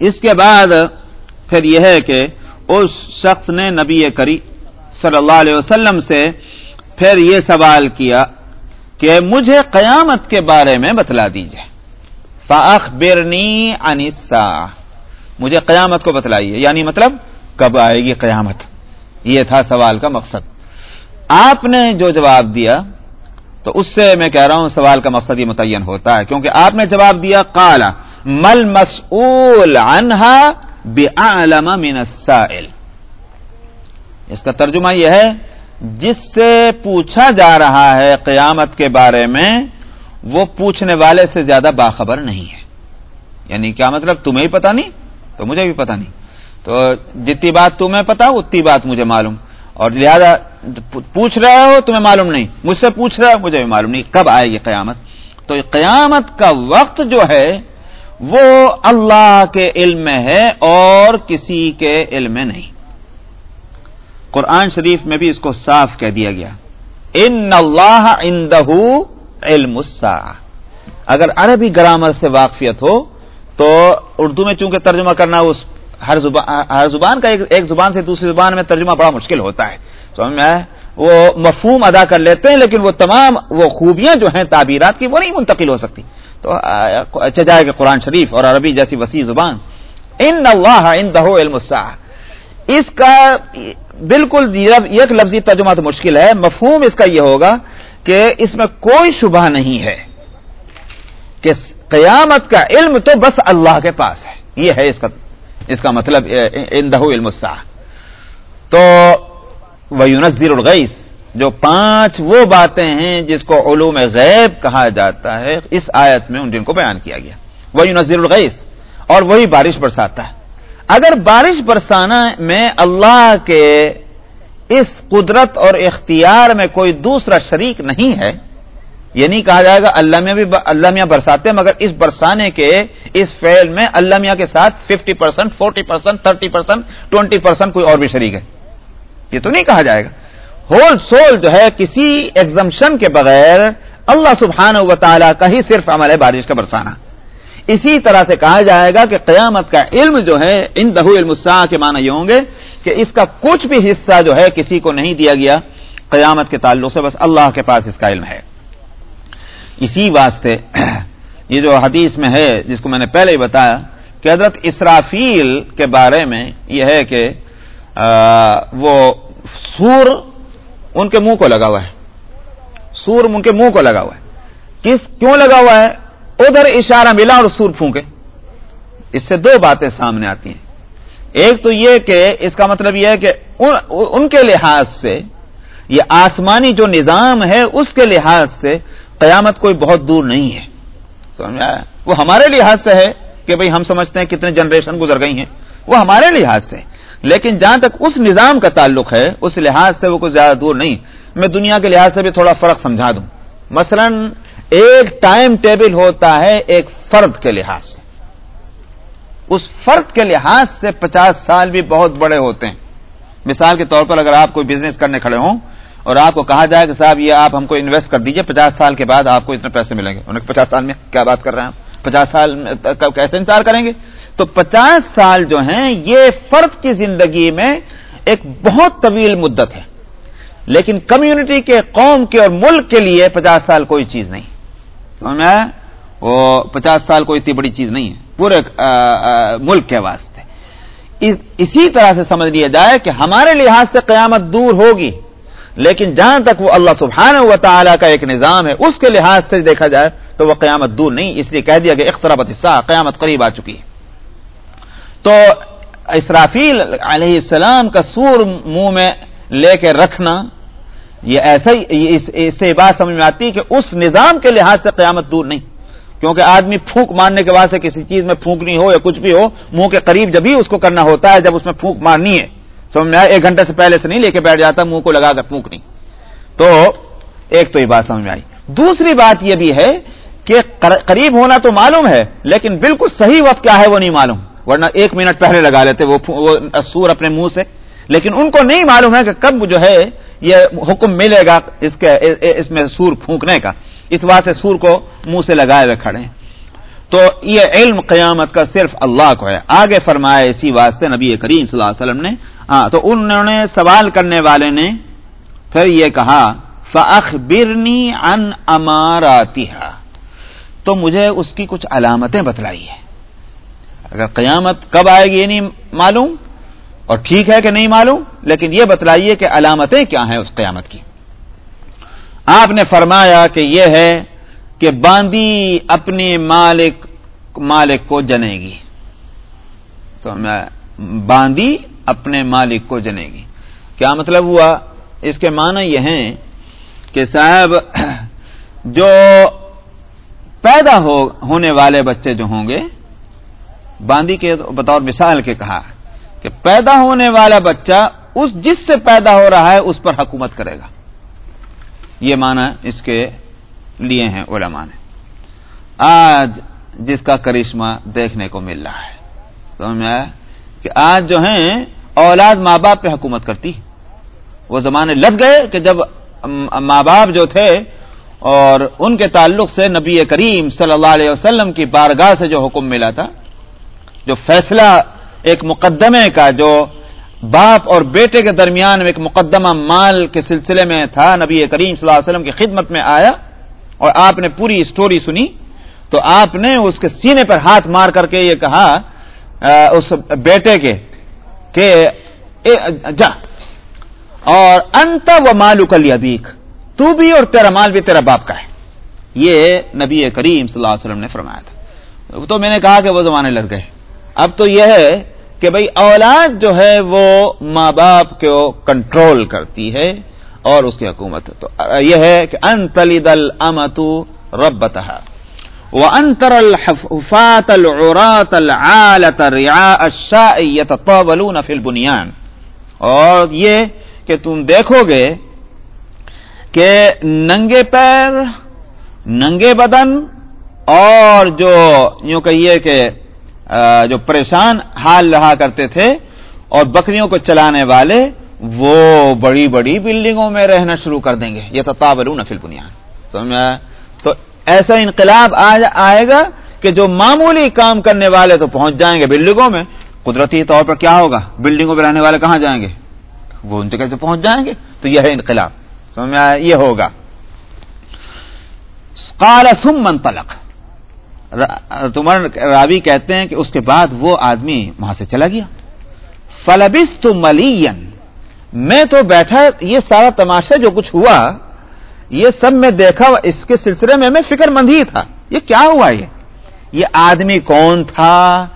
اس کے بعد پھر یہ ہے کہ اس شخص نے نبی کری صلی اللہ علیہ وسلم سے پھر یہ سوال کیا کہ مجھے قیامت کے بارے میں بتلا دیجیے فاخ برنی انسا مجھے قیامت کو بتلائیے۔ یعنی مطلب کب آئے گی قیامت؟ یہ تھا سوال کا مقصد۔ آپ نے جو جواب دیا، تو اس سے میں کہہ رہا ہوں سوال کا مقصد یہ متعین ہوتا ہے، کیونکہ آپ نے جواب دیا کالا مل مسول انہا من السائل۔ اس کا ترجمہ یہ ہے، جس سے پوچھا جا رہا ہے قیامت کے بارے میں، وہ پوچھنے والے سے زیادہ باخبر نہیں ہے۔ یعنی کیا مطلب تمہیں پتا نہیں؟ تو مجھے بھی پتا نہیں۔ تو جتنی بات تمہیں پتا اتنی بات مجھے معلوم۔ اور لہذا، پوچھ رہے ہو تمہیں معلوم نہیں، مجھ سے پوچھ رہے ہو مجھے بھی معلوم نہیں، کب آئے گی قیامت؟ تو قیامت کا وقت جو ہے، وہ اللہ کے علم میں ہے اور کسی کے علم میں نہیں۔ قرآن شریف میں بھی اس کو صاف کہہ دیا گیا۔ ان اللہ اندہ علم اگر عربی گرامر سے واقفیت ہو، تو اردو میں چونکہ ترجمہ کرنا اس ہر زبان ہر زبان کا ایک زبان سے دوسری زبان میں ترجمہ بڑا مشکل ہوتا ہے۔ سمجھ میں وہ مفہوم ادا کر لیتے ہیں، لیکن وہ تمام وہ خوبیاں جو ہیں تعبیرات کی، وہ نہیں منتقل ہو سکتی۔ تو اچھا جائے کہ قرآن شریف اور عربی جیسی وسیع زبان۔ ان اللہ ان دہو علم اس کا بالکل ایک لفظی ترجمہ تو مشکل ہے، مفہوم اس کا یہ ہوگا کہ اس میں کوئی شبہ نہیں ہے کہ قیامت کا علم تو بس اللہ کے پاس ہے۔ یہ ہے اس کا اس کا مطلب اندہ علم تو وہ یونزیر الغیس جو پانچ وہ باتیں ہیں جس کو علوم غیب کہا جاتا ہے، اس آیت میں ان جن کو بیان کیا گیا۔ وہ یونزیر الغیس اور وہی بارش برساتا ہے۔ اگر بارش برسانا میں اللہ کے اس قدرت اور اختیار میں کوئی دوسرا شریک نہیں ہے، یہ نہیں کہا جائے گا اللہ میں بھی اللہ میاں برساتے مگر اس برسانے کے، اس فیل میں اللہ میاں کے ساتھ fifty percent forty percent thirty percent twenty percent کوئی اور بھی شریک ہے۔ یہ تو نہیں کہا جائے گا۔ ہول سول جو ہے، کسی ایگزمشن کے بغیر اللہ سبحانہ و تعالیٰ کا ہی صرف عمل ہے بارش کا برسانا۔ اسی طرح سے کہا جائے گا کہ قیامت کا علم جو ہے ان دہو علم کے معنی یہ ہوں گے کہ اس کا کچھ بھی حصہ جو ہے کسی کو نہیں دیا گیا۔ قیامت کے تعلق سے بس اللہ کے پاس اس کا علم ہے۔ اسی واسطے یہ جو حدیث میں ہے، جس کو میں نے پہلے ہی بتایا کہ حضرت اسرافیل کے بارے میں یہ ہے کہ وہ سور ان کے منہ کو لگا ہوا ہے۔ سور ان کے منہ کو لگا ہوا ہے۔ کس کیوں لگا ہوا ہے؟ ادھر اشارہ ملا اور سور پھونکے۔ اس سے دو باتیں سامنے آتی ہیں۔ ایک تو یہ کہ اس کا مطلب یہ ہے کہ ان کے لحاظ سے یہ آسمانی جو نظام ہے، اس کے لحاظ سے قیامت کوئی بہت دور نہیں ہے۔ سمجھ وہ ہمارے لحاظ سے ہے کہ بھئی ہم سمجھتے ہیں کتنے جنریشن گزر گئی ہیں۔ وہ ہمارے لحاظ سے۔ لیکن جہاں تک اس نظام کا تعلق ہے، اس لحاظ سے وہ کوئی زیادہ دور نہیں۔ میں دنیا کے لحاظ سے بھی تھوڑا فرق سمجھا دوں۔ مثلا ایک ٹائم ٹیبل ہوتا ہے ایک فرد کے لحاظ سے۔ اس فرد کے لحاظ سے پچاس سال بھی بہت بڑے ہوتے ہیں۔ مثال کے طور پر اگر آپ کوئی بزنس کرنے کھڑے ہوں اور آپ کو کہا جائے کہ صاحب یہ آپ ہم کو انویسٹ کر دیجیے، پچاس سال کے بعد آپ کو اتنے پیسے ملیں گے۔ انہیں پچاس سال میں کیا بات کر رہے ہیں پچاس سال کیسے انتظار کریں گے؟ تو پچاس سال جو ہیں، یہ فرد کی زندگی میں ایک بہت طویل مدت ہے۔ لیکن کمیونٹی کے، قوم کے اور ملک کے لیے پچاس سال کوئی چیز نہیں۔ سمجھ میں وہ پچاس سال کوئی اتنی بڑی چیز نہیں ہے۔ پورے ملک کے واسطے۔ اسی طرح سے سمجھ لیا جائے کہ ہمارے لحاظ سے قیامت دور ہوگی، لیکن جہاں تک وہ اللہ سبحانہ و تعالیٰ کا ایک نظام ہے، اس کے لحاظ سے دیکھا جائے تو وہ قیامت دور نہیں، اس لیے کہہ دیا کہ اخترابت حصہ قیامت قریب آ چکی ہے۔ تو اسرافیل علیہ السلام کا سور منہ میں لے کے رکھنا یہ ایسا ہی اس سے بات سمجھ میں آتی ہے کہ اس نظام کے لحاظ سے قیامت دور نہیں۔ کیونکہ آدمی پھونک مارنے کے بعد سے کسی چیز میں پھونکنی ہو یا کچھ بھی ہو، منہ کے قریب جب ہی اس کو کرنا ہوتا ہے، جب اس میں پھونک مارنی ہے۔ سمجھ میں ایک گھنٹے سے پہلے سے نہیں، لے کے بیٹھ جاتا منہ کو لگا کر پھونکنی۔ تو ایک تو یہ بات سمجھ میں آئی۔ دوسری بات یہ بھی ہے کہ قریب ہونا تو معلوم ہے، لیکن بالکل صحیح وقت کیا ہے وہ نہیں معلوم۔ ورنہ ایک منٹ پہلے لگا لیتے وہ سور اپنے منہ سے۔ لیکن ان کو نہیں معلوم ہے کہ کب جو ہے یہ حکم ملے گا اس کے اس میں سور پھونکنے کا۔ اس واسطے سور کو منہ سے لگائے ہوئے کھڑے ہیں۔ تو یہ علم قیامت کا صرف اللہ کو ہے۔ آگے فرمایا اسی واسطے نبی کریم صلی اللہ علیہ وسلم نے ہاں تو انہوں نے سوال کرنے والے نے پھر یہ کہا فخ برنی ان اماراتی تو مجھے اس کی کچھ علامتیں بتلائی ہے اگر قیامت کب آئے گی یہ نہیں معلوم؟ اور ٹھیک ہے کہ نہیں معلوم، لیکن یہ بتلائیے کہ علامتیں کیا ہیں اس قیامت کی۔ آپ نے فرمایا کہ یہ ہے کہ باندی اپنے مالک مالک کو جنے گی۔ تو میں باندی اپنے مالک کو جنے گی۔ کیا مطلب ہوا؟ اس کے معنی یہ ہیں کہ صاحب، جو پیدا ہو، ہونے والے بچے جو ہوں گے، باندی کے بطور مثال کے کہا۔ کہ پیدا ہونے والا بچہ اس جس سے پیدا ہو رہا ہے اس پر حکومت کرے گا۔ یہ معنی اس کے لیے ہیں علماء نے۔ آج جس کا کرشمہ دیکھنے کو مل رہا ہے، سمجھ کہ آج جو ہیں، اولاد ماں باپ پہ حکومت کرتی۔ وہ زمانے لگ گئے کہ جب ماں باپ جو تھے اور ان کے تعلق سے نبی کریم صلی اللہ علیہ وسلم کی بارگاہ سے جو حکم ملا تھا، جو فیصلہ ایک مقدمے کا جو باپ اور بیٹے کے درمیان ایک مقدمہ مال کے سلسلے میں تھا، نبی کریم صلی اللہ علیہ وسلم کی خدمت میں آیا اور آپ نے پوری اسٹوری سنی۔ تو آپ نے اس کے سینے پر ہاتھ مار کر کے یہ کہا اس بیٹے کے کہ جا۔ اور انت و مالو کلی تو بھی اور تیرا مال بھی تیرا باپ کا ہے۔ یہ نبی کریم صلی اللہ علیہ وسلم نے فرمایا تھا۔ تو میں نے کہا کہ وہ زمانے لگ گئے۔ اب تو یہ ہے کہ بھئی اولاد جو ہے وہ ماں باپ کو کنٹرول کرتی ہے اور اس کی حکومت تو یہ ہے کہ انتلد الامت ربتها وانتر الحفات العرات العالت رعاء الشاء يتطاولون في البنيان اور یہ کہ تم دیکھو گے کہ ننگے پیر، ننگے بدن اور جو یوں کہیے کہ جو پریشان حال رہا کرتے تھے اور بکریوں کو چلانے والے، وہ بڑی بڑی بلڈنگوں میں رہنا شروع کر دیں گے۔ یہ تتابلون فی البنیان۔ تو ایسا انقلاب آئے گا کہ جو معمولی کام کرنے والے تو پہنچ جائیں گے بلڈنگوں میں۔ قدرتی طور پر کیا ہوگا؟ بلڈنگوں میں رہنے والے کہاں جائیں گے؟ وہ ان سے کیسے پہنچ جائیں گے۔ تو یہ ہے انقلاب۔ سمجھ میں آیا یہ ہوگا۔ قال ثم منطلق تمر راوی کہتے ہیں کہ اس کے بعد وہ آدمی وہاں سے چلا گیا۔ فلبس تو ملین میں تو بیٹھا، یہ سارا تماشا جو کچھ ہوا، یہ سب میں دیکھا، اس کے سلسلے میں میں فکر مند ہی تھا۔ یہ کیا ہوا یہ؟ یہ آدمی کون تھا؟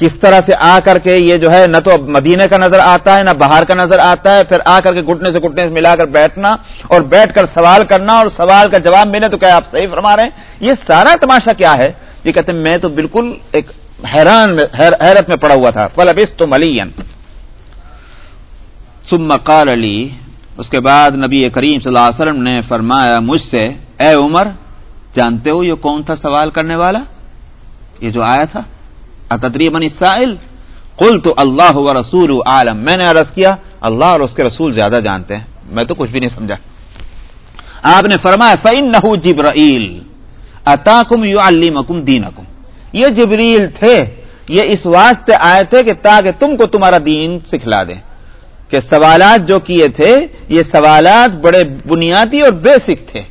کس طرح سے آ کر کے یہ جو ہے نہ تو مدینے کا نظر آتا ہے، نہ باہر کا نظر آتا ہے، پھر آ کر کے گھٹنے سے گھٹنے سے ملا کر بیٹھنا اور بیٹھ کر سوال کرنا اور سوال کا جواب ملے تو کیا آپ صحیح فرما رہے ہیں؟ یہ سارا تماشا کیا ہے؟ یہ کہتے ہیں، میں تو بالکل ایک حیران حیرت میں پڑا ہوا تھا۔ فلبس تو ملین قال علی اس کے بعد نبی کریم صلی اللہ علیہ وسلم نے فرمایا، مجھ سے، اے عمر، جانتے ہو یہ کون تھا سوال کرنے والا؟ یہ جو آیا تھا۔ من اسائل قل تو اللہ و رسول عالم میں نے عرض کیا، اللہ اور اس کے رسول زیادہ جانتے ہیں۔ میں تو کچھ بھی نہیں سمجھا۔ آپ نے فرمایا فعن نہ جبرائیل اتاکم یو المکم یہ جبریل تھے۔ یہ اس واسطے آئے تھے کہ تاکہ تم کو تمہارا دین سکھلا دیں۔ کہ سوالات جو کیے تھے، یہ سوالات بڑے بنیادی اور بیسک تھے۔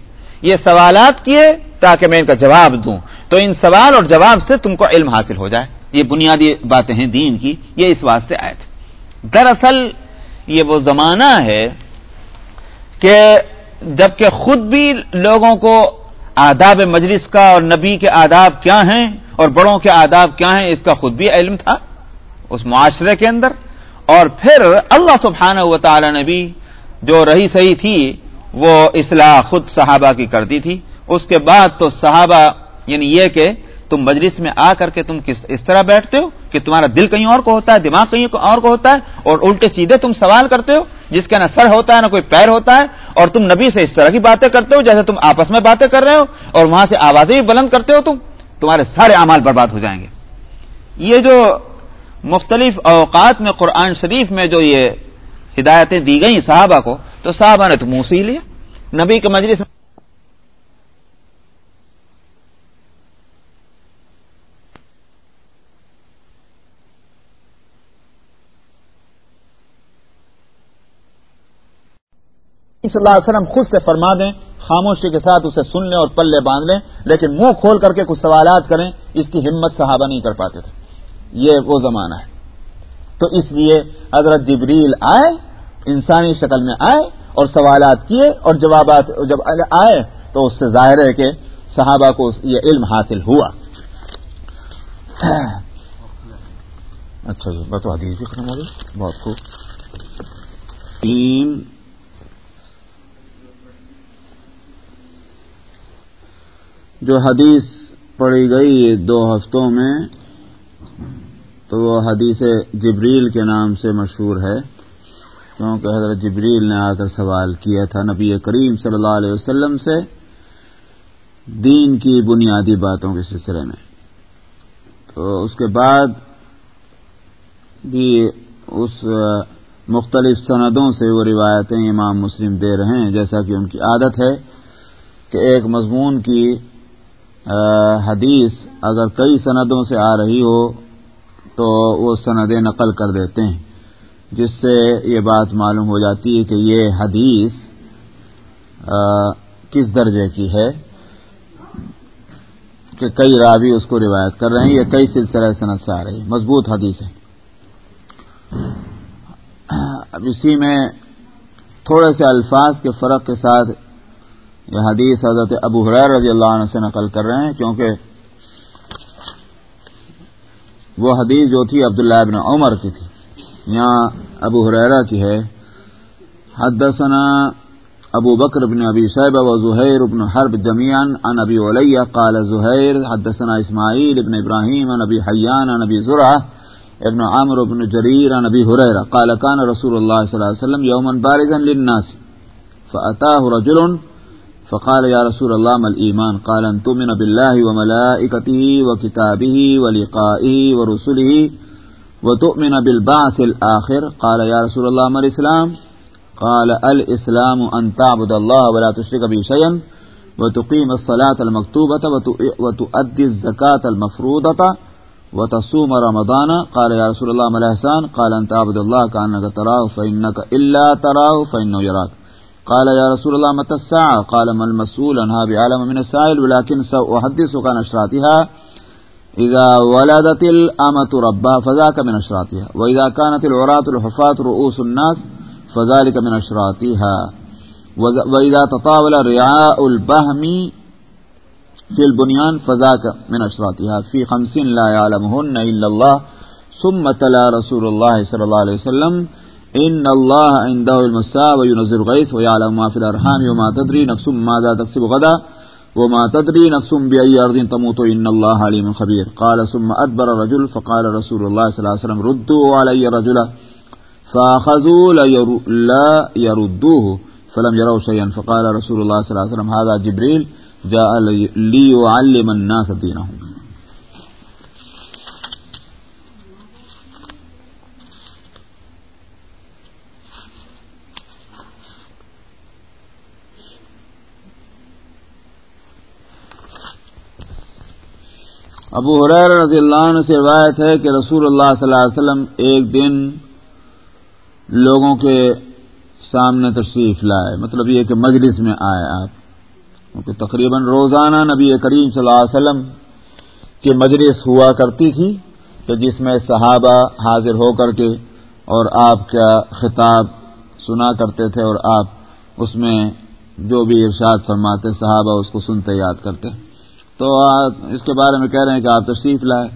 یہ سوالات کیے تاکہ میں ان کا جواب دوں۔ تو ان سوال اور جواب سے تم کو علم حاصل ہو جائے۔ یہ بنیادی باتیں ہیں دین کی، یہ اس واسطے آئے تھے۔ دراصل یہ وہ زمانہ ہے کہ جبکہ خود بھی لوگوں کو آداب مجلس کا اور نبی کے آداب کیا ہیں اور بڑوں کے آداب کیا ہیں، اس کا خود بھی علم تھا اس معاشرے کے اندر۔ اور پھر اللہ سبحانہ و تعالی نے بھی جو رہی صحیح تھی، وہ اصلاح خود صحابہ کی کرتی تھی۔ اس کے بعد تو صحابہ یعنی یہ کہ تم مجلس میں آ کر کے تم کس اس طرح بیٹھتے ہو کہ تمہارا دل کہیں اور کو ہوتا ہے، دماغ کہیں اور کو ہوتا ہے، اور الٹے سیدھے تم سوال کرتے ہو، جس کا نہ سر ہوتا ہے، نہ کوئی پیر ہوتا ہے، اور تم نبی سے اس طرح کی باتیں کرتے ہو جیسے تم آپس میں باتیں کر رہے ہو، اور وہاں سے آوازیں بھی بلند کرتے ہو تم، تمہارے سارے اعمال برباد ہو جائیں گے۔ یہ جو مختلف اوقات میں قرآن شریف میں جو یہ ہدایتیں دی گئی صحابہ کو، تو صحابہ نے تو منہ سے ہی لیا۔ نبی کے مجلس صلی اللہ علیہ وسلم خود سے فرما دیں، خاموشی کے ساتھ اسے سن لیں اور پلے باندھ لیں، لیکن منہ کھول کر کے کچھ سوالات کریں، اس کی ہمت صحابہ نہیں کر پاتے تھے۔ یہ وہ زمانہ ہے۔ تو اس لیے حضرت جبریل آئے، انسانی شکل میں آئے اور سوالات کیے اور جوابات جب آئے، تو اس سے ظاہر ہے کہ صحابہ کو یہ علم حاصل ہوا۔ اچھا جی بتوا دیجیے بہت خوب۔ تین جو حدیث پڑھی گئی دو ہفتوں میں، تو وہ حدیث جبریل کے نام سے مشہور ہے۔ کیونکہ حضرت جبریل نے آ کر سوال کیا تھا نبی کریم صلی اللہ علیہ وسلم سے دین کی بنیادی باتوں کے سلسلے میں۔ تو اس کے بعد بھی اس مختلف سندوں سے وہ روایتیں امام مسلم دے رہے ہیں، جیسا کہ ان کی عادت ہے کہ ایک مضمون کی حدیث اگر کئی سندوں سے آ رہی ہو تو وہ سندیں نقل کر دیتے ہیں، جس سے یہ بات معلوم ہو جاتی ہے کہ یہ حدیث کس درجے کی ہے؟ کہ کئی راوی اس کو روایت کر رہے ہیں یہ کئی سلسلہ صنعت سے آ رہی ہے مضبوط حدیث ہے اب اسی میں تھوڑے سے الفاظ کے فرق کے ساتھ یہ حدیث حضرت ابو حریر رضی اللہ عنہ سے نقل کر رہے ہیں، کیونکہ وہ حدیث جو تھی عبداللہ ابن عمر کی تھی۔ یہاں ابو حریرہ کی ہے۔ حدثنا ابو بکر بن ابی صیب و زہیر ابن حرب جمیان ان ابی علیہ قال زہیر، حدثنا اسماعیل ابن ابراہیم ان ابی حیان ان ابی زرع ابن عمر ابن جریر ان ابی حریرہ قال کان رسول اللہ صلی اللہ علیہ وسلم یوما بارزا للناس، فأتاه رجل فقال يا رسول الله ما الإيمان؟ قال أن تؤمن بالله وملائكته وكتابه ولقائه ورسله وتؤمن بالبعث الآخر. قال يا رسول الله ما الإسلام؟ قال الإسلام أن تعبد الله ولا تشرك به شيئا وتقيم الصلاة المكتوبة وتؤدي الزكاة المفروضة وتصوم رمضان. قال يا رسول الله ما الإحسان؟ قال أن تعبد الله كأنك تراه فإنك إلا تراه فإنه يراك. قال يا رسول الله، متى الساعة؟ قال، ما المسؤول عنها بعالم من السائل، ولكن سأحدثك عن أشراتها. إذا ولدت الأمة ربها، فذاك من أشراتها. وإذا كانت العراة الحفاة رؤوس الناس، فذلك من أشراتها. وإذا تطاول رعاء البهم في البنيان، فذاك من أشراتها. في خمس لا يعلمهن إلا الله، ثم تلا رسول الله صلى الله عليه وسلم ان اللہ عنده المساء وينزل الغيث ويعلم ما في الارحام وما تدري نفس ماذا تكسب غدا وما تدري نفس باي ارض تموت ان الله عليم خبير قال ثم ادبر الرجل فقال رسول الله صلى الله عليه وسلم ردوا علي رجلا فاخذوا لا يردوه فلم يروا شيئا فقال رسول الله صلى الله عليه وسلم هذا جبريل جاء ليعلم الناس دينهم ابو حریر رضی اللہ عنہ سے روایت ہے کہ رسول اللہ صلی اللہ علیہ وسلم ایک دن لوگوں کے سامنے تشریف لائے۔ مطلب یہ کہ مجلس میں آئے آپ۔ کیونکہ تقریباً روزانہ نبی کریم صلی اللہ علیہ وسلم کی مجلس ہوا کرتی تھی کہ جس میں صحابہ حاضر ہو کر کے اور آپ کا خطاب سنا کرتے تھے اور آپ اس میں جو بھی ارشاد فرماتے صحابہ اس کو سنتے، یاد کرتے تو اس کے بارے میں کہہ رہے ہیں کہ آپ تشریف لائے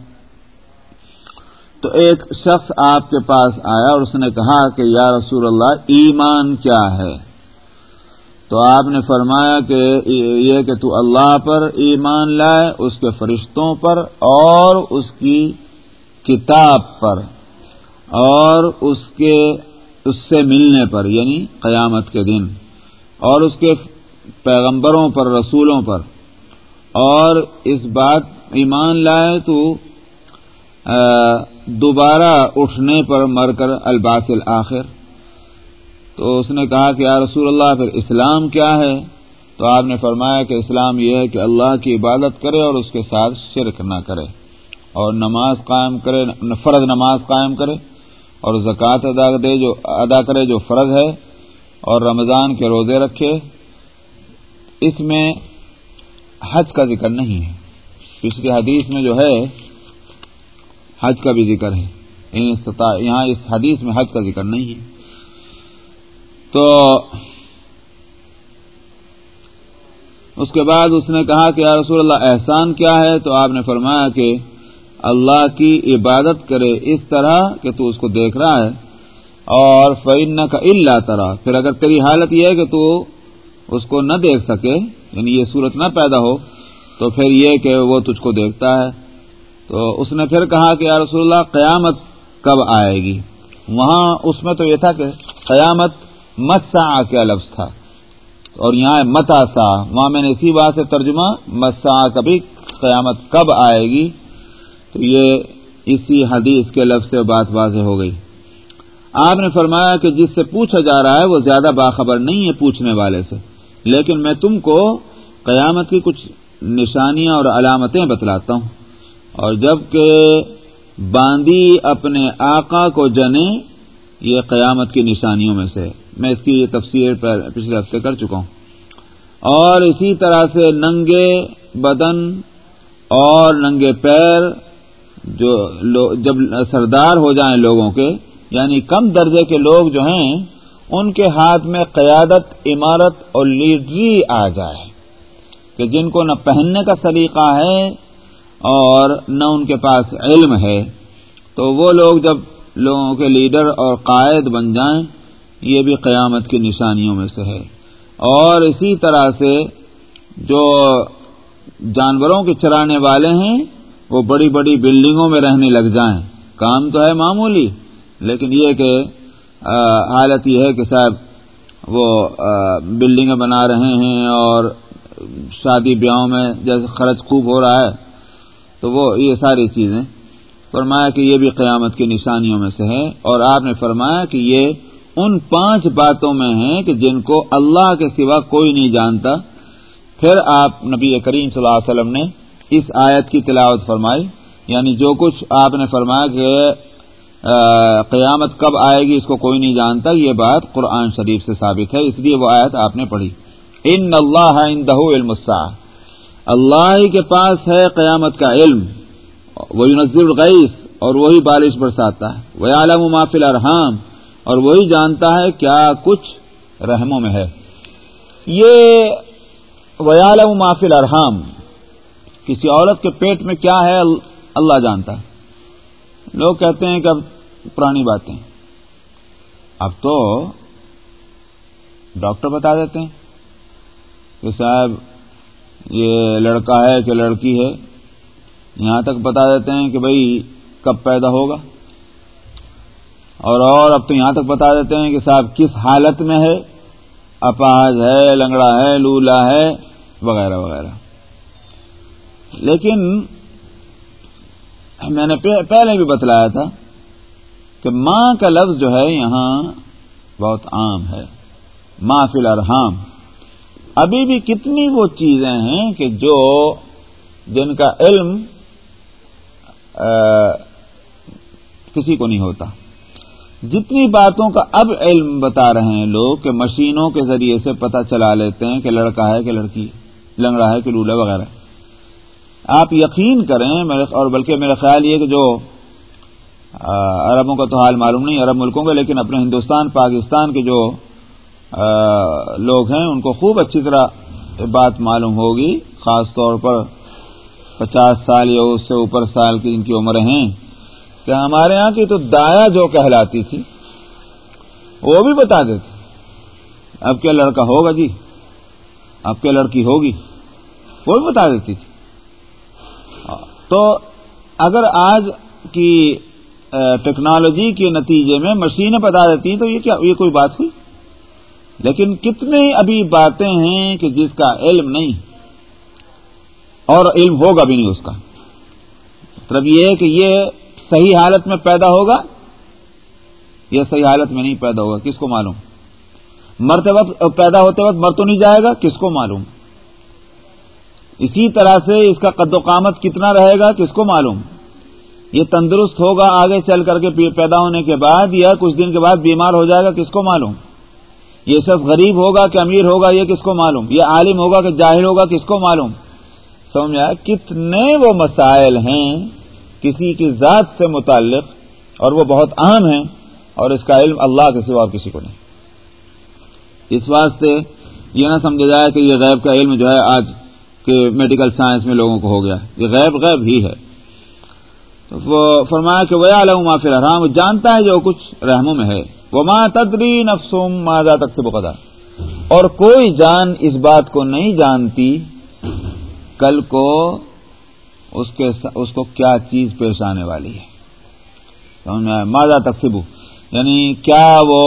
تو ایک شخص آپ کے پاس آیا اور اس نے کہا کہ یا رسول اللہ، ایمان کیا ہے؟ تو آپ نے فرمایا کہ یہ کہ تو اللہ پر ایمان لائے، اس کے فرشتوں پر اور اس کی کتاب پر اور اس کے، اس سے ملنے پر یعنی قیامت کے دن، اور اس کے پیغمبروں پر، رسولوں پر۔ اور اس بات ایمان لائے تو دوبارہ اٹھنے پر مر کر الباس الآخر تو اس نے کہا کہ یا رسول اللہ، پھر اسلام کیا ہے؟ تو آپ نے فرمایا کہ اسلام یہ ہے کہ اللہ کی عبادت کرے اور اس کے ساتھ شرک نہ کرے، اور نماز قائم کرے، فرض نماز قائم کرے، اور زکوٰۃ ادا دے جو، ادا کرے جو فرض ہے، اور رمضان کے روزے رکھے۔ اس میں حج کا ذکر نہیں ہے۔ پچھلی حدیث میں جو ہے، حج کا بھی ذکر ہے۔ یعنی یہاں اس حدیث میں حج کا ذکر نہیں ہے۔ تو اس کے بعد اس نے کہا کہ یا رسول اللہ، احسان کیا ہے؟ تو آپ نے فرمایا کہ اللہ کی عبادت کرے اس طرح کہ تو اس کو دیکھ رہا ہے۔ اور فعن کا اللہ طرح پھر اگر تیری حالت یہ ہے کہ تو اس کو نہ دیکھ سکے یعنی یہ صورت نہ پیدا ہو، تو پھر یہ کہ وہ تجھ کو دیکھتا ہے۔ تو اس نے پھر کہا کہ یا رسول اللہ، قیامت کب آئے گی؟ وہاں اس میں تو یہ تھا کہ قیامت مت سا کیا لفظ تھا۔ اور یہاں متا سا، وہاں میں نے اسی بات سے ترجمہ مت سا کبھی قیامت کب آئے گی؟ تو یہ اسی حدیث کے لفظ سے بات واضح ہو گئی۔ آپ نے فرمایا کہ جس سے پوچھا جا رہا ہے، وہ زیادہ باخبر نہیں ہے پوچھنے والے سے۔ لیکن میں تم کو قیامت کی کچھ نشانیاں اور علامتیں بتلاتا ہوں۔ اور جبکہ باندی اپنے آقا کو جنے، یہ قیامت کی نشانیوں میں سے، میں اس کی یہ تفسیر پچھلے ہفتے کر چکا ہوں۔ اور اسی طرح سے ننگے بدن اور ننگے پیر جو جب سردار ہو جائیں لوگوں کے یعنی کم درجے کے لوگ جو ہیں ان کے ہاتھ میں قیادت، عمارت اور لیڈری آ جائے کہ جن کو نہ پہننے کا سلیقہ ہے اور نہ ان کے پاس علم ہے۔ تو وہ لوگ جب لوگوں کے لیڈر اور قائد بن جائیں، یہ بھی قیامت کی نشانیوں میں سے ہے۔ اور اسی طرح سے جو جانوروں کے چرانے والے ہیں، وہ بڑی بڑی بلڈنگوں میں رہنے لگ جائیں۔ کام تو ہے معمولی، لیکن یہ کہ حالت یہ ہے کہ صاحب وہ بلڈنگیں بنا رہے ہیں اور شادی بیاہوں میں جیسے خرچ خوب ہو رہا ہے، تو وہ یہ ساری چیزیں۔ فرمایا کہ یہ بھی قیامت کی نشانیوں میں سے ہے اور آپ نے فرمایا کہ یہ ان پانچ باتوں میں ہیں کہ جن کو اللہ کے سوا کوئی نہیں جانتا۔ پھر آپ نبی کریم صلی اللہ علیہ وسلم نے اس آیت کی تلاوت فرمائی۔ یعنی جو کچھ آپ نے فرمایا کہ قیامت کب آئے گی اس کو کوئی نہیں جانتا، یہ بات قرآن شریف سے ثابت ہے، اس لیے وہ آیت آپ نے پڑھی۔ ان اللہ دہ علم اللہ ہی کے پاس ہے قیامت کا علم وہی نظر الغیث اور وہی بارش برساتا ہے۔ وہ عالم مافل ارحام اور وہی جانتا ہے کیا کچھ رحموں میں ہے۔ یہ ویالم مافل ارحام کسی عورت کے پیٹ میں کیا ہے، اللہ جانتا ہے۔ لوگ کہتے ہیں کہ اب پرانی باتیں۔ اب تو ڈاکٹر بتا دیتے ہیں کہ صاحب، یہ لڑکا ہے کہ لڑکی ہے، یہاں تک بتا دیتے ہیں کہ بھائی کب پیدا ہوگا۔ اور اور اب تو یہاں تک بتا دیتے ہیں کہ صاحب کس حالت میں ہے، اپاہج ہے، لنگڑا ہے، لولا ہے، وغیرہ وغیرہ۔ لیکن میں نے پہلے بھی بتلایا تھا کہ ماں کا لفظ جو ہے یہاں بہت عام ہے، ماں فی الرحام ابھی بھی کتنی وہ چیزیں ہیں کہ جو جن کا علم کسی کو نہیں ہوتا۔ جتنی باتوں کا اب علم بتا رہے ہیں لوگ کہ مشینوں کے ذریعے سے پتہ چلا لیتے ہیں کہ لڑکا ہے کہ لڑکی، لنگڑا ہے کہ لولا وغیرہ۔ آپ یقین کریں اور بلکہ میرا خیال یہ کہ جو عربوں کا تو حال معلوم نہیں، عرب ملکوں کا لیکن اپنے ہندوستان، پاکستان کے جو لوگ ہیں، ان کو خوب اچھی طرح بات معلوم ہوگی، خاص طور پر پچاس سال یا اس سے اوپر سال کی جن کی عمریں ہیں، کہ ہمارے ہاں کی تو دایا جو کہلاتی تھی، وہ بھی بتا دیتی۔ اب کیا لڑکا ہوگا جی؟ اب کیا لڑکی ہوگی؟ وہ بھی بتا دیتی تھی۔ تو اگر آج کی ٹیکنالوجی کے نتیجے میں مشینیں بتا دیتی ہیں، تو یہ کیا، یہ کوئی بات ہوئی؟ لیکن کتنے ابھی باتیں ہیں کہ جس کا علم نہیں، اور علم ہوگا بھی نہیں اس کا۔ مطلب یہ کہ یہ صحیح حالت میں پیدا ہوگا، یہ صحیح حالت میں نہیں پیدا ہوگا، کس کو معلوم؟ مرتے وقت، پیدا ہوتے وقت مر تو نہیں جائے گا، کس کو معلوم؟ اسی طرح سے اس کا قد و قامت کتنا رہے گا، کس کو معلوم؟ یہ تندرست ہوگا آگے چل کر کے پیدا ہونے کے بعد یا کچھ دن کے بعد بیمار ہو جائے گا، کس کو معلوم؟ یہ شخص غریب ہوگا کہ امیر ہوگا، یہ کس کو معلوم؟ یہ عالم ہوگا کہ جاہل ہوگا، کس کو معلوم؟ سمجھا؟ کتنے وہ مسائل ہیں کسی کی ذات سے متعلق اور وہ بہت اہم ہیں اور اس کا علم اللہ کے سوا کسی کو نہیں۔ اس واسطے یہ نہ سمجھا جائے کہ یہ غیب کا علم جو ہے آج کے میڈیکل سائنس میں لوگوں کو ہو گیا یہ غیب غیب ہی ہے۔ فرمایا کہ وہ عالم معافی الحرام جانتا ہے جو کچھ رحموں میں ہے۔ وہ ماں تدری نفسم ماضا تک سے بقدا اور کوئی جان اس بات کو نہیں جانتی کل کو اس کے اس کو کیا چیز پیش آنے والی ہے۔ ماضا تقسیب یعنی کیا وہ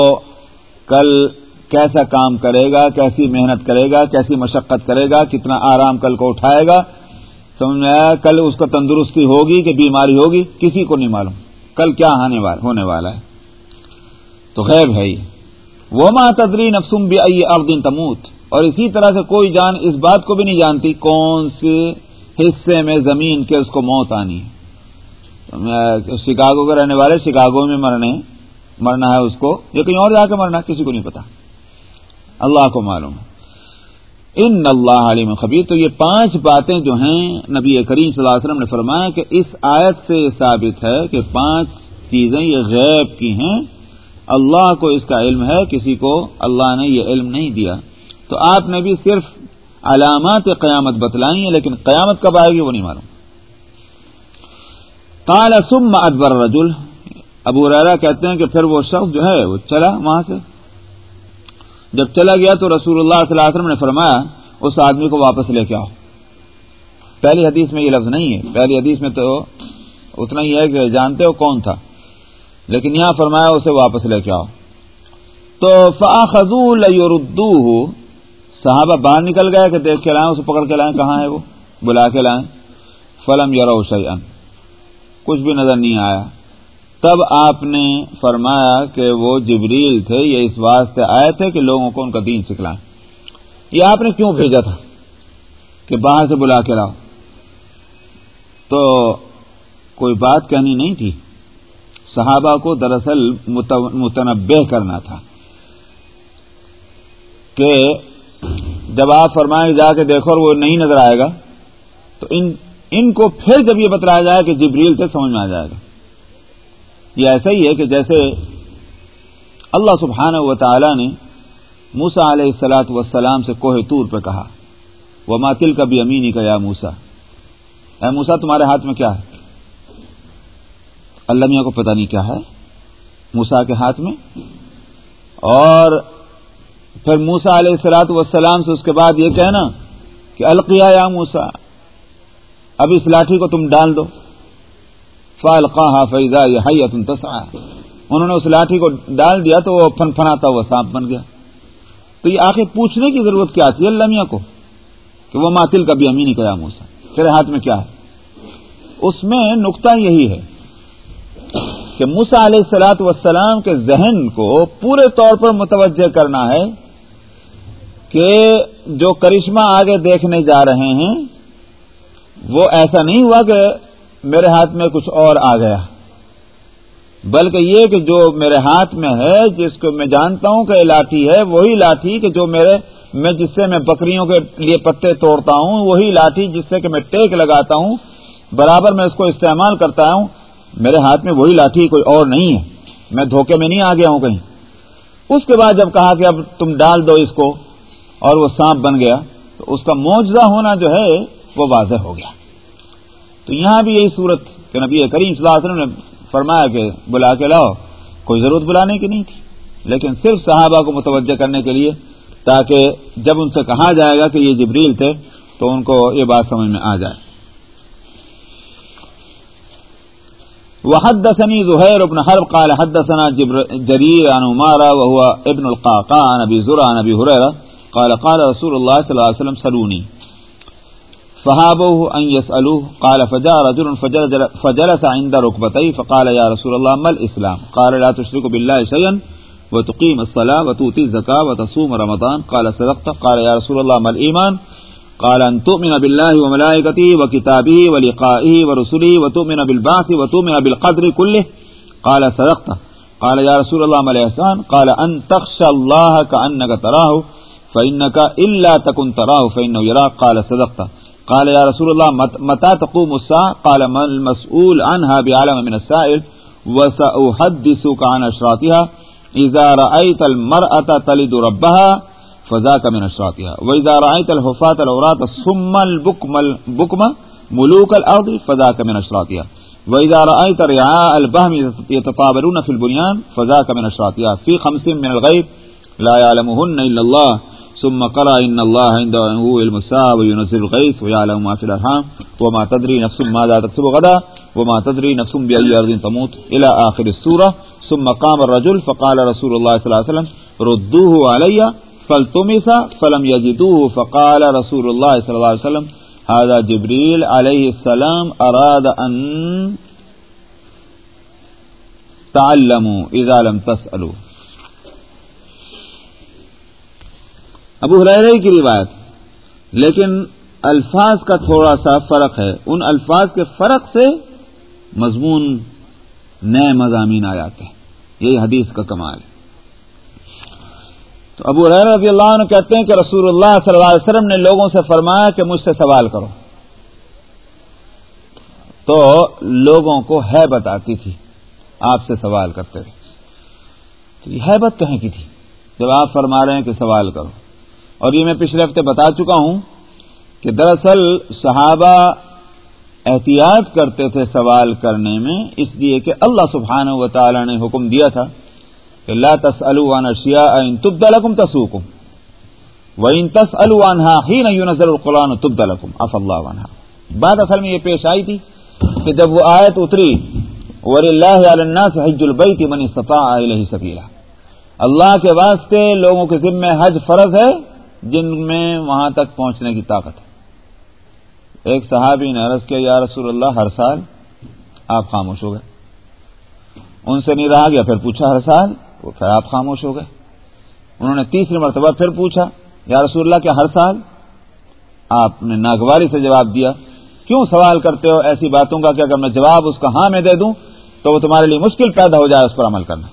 کل کیسا کام کرے گا، کیسی محنت کرے گا، کیسی مشقت کرے گا، کتنا آرام کل کو اٹھائے گا سمجھ میں آیا کل اس کو تندرستی ہوگی کہ بیماری ہوگی؟ کسی کو نہیں معلوم۔ کل کیا ہونے والا ہے؟ تو غیب ہے یہ۔ وہ ماں تدری نفسم بھی آئیے افدین تموت۔ اور اسی طرح سے کوئی جان اس بات کو بھی نہیں جانتی کون سے حصے میں زمین کے اس کو موت آنی ہے۔ شکاگو کے رہنے والے شکاگو میں مرنے، مرنا ہے اس کو، یا کہیں اور جا کے مرنا کسی کو نہیں پتا۔ اللہ کو معلوم ہے۔ ان اللہ علیم خبیر۔ تو یہ پانچ باتیں جو ہیں، نبی کریم صلی اللہ علیہ وسلم نے فرمایا کہ اس آیت سے یہ ثابت ہے کہ پانچ چیزیں یہ غیب کی ہیں۔ اللہ کو اس کا علم ہے، کسی کو اللہ نے یہ علم نہیں دیا۔ تو آپ نے بھی صرف علامات قیامت بتلائی ہیں، لیکن قیامت کب آئے گی وہ نہیں معلوم۔ کال سم ادبر رجول ابو ریرا کہتے ہیں کہ پھر وہ شخص جو ہے، وہ چلا وہاں سے۔ جب چلا گیا تو رسول اللہ صلی اللہ علیہ وسلم نے فرمایا، اس آدمی کو واپس لے کے آؤ۔ پہلی حدیث میں یہ لفظ نہیں ہے۔ پہلی حدیث میں تو اتنا ہی ہے کہ جانتے ہو کون تھا۔ لیکن یہاں فرمایا، اسے واپس لے کے آؤ۔ تو فاخذول یوردو صحابہ باہر نکل گئے کہ دیکھ کے لائیں، اسے پکڑ کے لائیں، کہاں ہے وہ؟ بلا کے لائیں۔ فلم یورو شیئن کچھ بھی نظر نہیں آیا۔ تب آپ نے فرمایا کہ وہ جبریل تھے، یہ اس واسطے آئے تھے کہ لوگوں کو ان کا دین سکھلائیں۔ یہ آپ نے کیوں بھیجا تھا کہ باہر سے بلا کے لاؤ؟ تو کوئی بات کہنی نہیں تھی۔ صحابہ کو دراصل متنبع کرنا تھا کہ جب آپ فرمائیں جا کے دیکھو اور وہ نہیں نظر آئے گا، تو ان ان کو پھر جب یہ بتلایا جائے کہ جبریل تھے، سمجھ میں آ جائے گا۔ یہ ایسا ہی ہے کہ جیسے اللہ سبحانہ و تعالی نے موسا علیہ السلاۃ وسلام سے کوہ تور پہ کہا وہ ماتل کا بھی امینی کا یا موسا اے موسا تمہارے ہاتھ میں کیا ہے؟ اللہ میاں کو پتہ نہیں کیا ہے موسا کے ہاتھ میں۔ اور پھر موسا علیہ السلاۃ وسلام سے اس کے بعد یہ کہنا کہ القیا یا موسا اب اس لاٹھی کو تم ڈال دو۔ فالقاها فیضا یہ حیت تسعى۔ انہوں نے اس لاٹھی کو ڈال دیا تو وہ فن فناتا ہوا سانپ بن گیا۔ تو یہ آخر پوچھنے کی ضرورت کیا تھی اللہ میاں کو؟ کہ وہ ماتل کا بھی امینی قیام موسا تیرے ہاتھ میں کیا ہے؟ اس میں نقطہ یہی ہے کہ موسا علیہ السلاۃ والسلام کے ذہن کو پورے طور پر متوجہ کرنا ہے کہ جو کرشمہ آگے دیکھنے جا رہے ہیں، وہ ایسا نہیں ہوا کہ میرے ہاتھ میں کچھ اور آ گیا۔ بلکہ یہ کہ جو میرے ہاتھ میں ہے، جس کو میں جانتا ہوں کہ لاٹھی ہے، وہی لاٹھی کہ جو میرے، میں جس سے میں بکریوں کے لیے پتے توڑتا ہوں، وہی لاٹھی جس سے کہ میں ٹیک لگاتا ہوں، برابر میں اس کو استعمال کرتا ہوں، میرے ہاتھ میں وہی لاٹھی کوئی اور نہیں ہے۔ میں دھوکے میں نہیں آ گیا ہوں کہیں۔ اس کے بعد جب کہا کہ اب تم ڈال دو اس کو اور وہ سانپ بن گیا، تو اس کا موجزہ ہونا جو ہے، وہ واضح ہو گیا۔ تو یہاں بھی یہی صورت کہ نبی کریم صلی اللہ علیہ وسلم نے فرمایا کہ بلا کے لاؤ، کوئی ضرورت بلانے کی نہیں تھی۔ لیکن صرف صحابہ کو متوجہ کرنے کے لیے، تاکہ جب ان سے کہا جائے گا کہ یہ جبریل تھے، تو ان کو یہ بات سمجھ میں آ جائے۔ وحدثني زهير بن حرب، قال حدثنا جرير عن عمارة وهو ابن القعقاع، عن أبي زرع، عن أبي هريرة قال قال رسول الله صلى الله عليه وسلم سلوني فهابوه أن يسألوه، قال فجاء رجل فجلس عند ركبتي فقال يا رسول الله، ما الإسلام؟ قال لا تشرك بالله شيئا وتقيم الصلاة وتؤتي الزكاة وتصوم رمضان. قال صدقت. قال يا رسول الله، ما الإيمان؟ قال أن تؤمن بالله وملائكته وكتابه ولقائه ورسله وتؤمن بالبعث وتؤمن بالقدر كله. قال صدقت. قال يا رسول الله، ما الإحسان؟ قال أن تخشى الله كأنك تراه، فإنك إلا تكن تراه فإنه يراك. قال صدقت. قال يا رسول الله متى تقوم الساعة؟ قال، ما المسؤول عنها بعلم من السائل، وسأحدثك عن أشراتها إذا رأيت المرأة تلد ربها، فذاك من أشراتها وإذا رأيت الحفاة العراة الصم البكم البكم ملوك الأرض، فذاك من أشراتها وإذا رأيت رعاء البهم يتطابرون في البنيان، فذاك من أشراتها في خمس من الغيب لا يعلمهن إلا الله. ثم قرأ إن الله عنده علم المساء وينزل الغيث ويعلم ما في الأرحام وما تدري نفس ماذا تكسب غدا وما تدري نفس بأي أرض تموت إلى آخر السورة ثم قام الرجل فقال رسول الله صلى الله عليه وسلم ردوه علي فالتمس فلم يجدوه فقال رسول الله صلى الله عليه وسلم هذا جبريل عليه السلام أراد أن تعلموا إذا لم تسألوا ابو حریر کی روایت۔ لیکن الفاظ کا تھوڑا سا فرق ہے۔ ان الفاظ کے فرق سے مضمون نئے مضامین آ جاتے ہیں۔ یہی حدیث کا کمال ہے۔ تو ابو حریر رضی اللہ عنہ کہتے ہیں کہ رسول اللہ صلی اللہ علیہ وسلم نے لوگوں سے فرمایا کہ مجھ سے سوال کرو۔ تو لوگوں کو ہے بتاتی تھی آپ سے سوال کرتے تھے تو یہ حیبت کہیں کی تھی؟ جب آپ فرما رہے ہیں کہ سوال کرو۔ اور یہ میں پچھلے ہفتے بتا چکا ہوں کہ دراصل صحابہ احتیاط کرتے تھے سوال کرنے میں، اس لیے کہ اللہ سبحانہ و تعالی نے حکم دیا تھا کہ لا تس اشیاء ان تبدلکم تسوکم و ان تس الوانحا ہی نہیں القرآن تبد اف اللہ عنہا۔ بات اصل میں یہ پیش آئی تھی کہ جب وہ آیت اتری ور اللہ علیہ سے حج البئی من استطاع الیہ سبیلا اللہ کے واسطے لوگوں کے ذمہ حج فرض ہے جن میں وہاں تک پہنچنے کی طاقت ہے۔ ایک صحابی نے عرض کیا، یا رسول اللہ، ہر سال آپ خاموش ہو گئے۔ ان سے نہیں رہا گیا، پھر پوچھا، ہر سال؟ وہ پھر آپ خاموش ہو گئے۔ انہوں نے تیسری مرتبہ پھر پوچھا، یا رسول اللہ، کیا ہر سال آپ نے ناگواری سے جواب دیا؟ کیوں سوال کرتے ہو ایسی باتوں کا کہ اگر میں جواب اس کا ہاں میں دے دوں تو وہ تمہارے لیے مشکل پیدا ہو جائے، اس پر عمل کرنا۔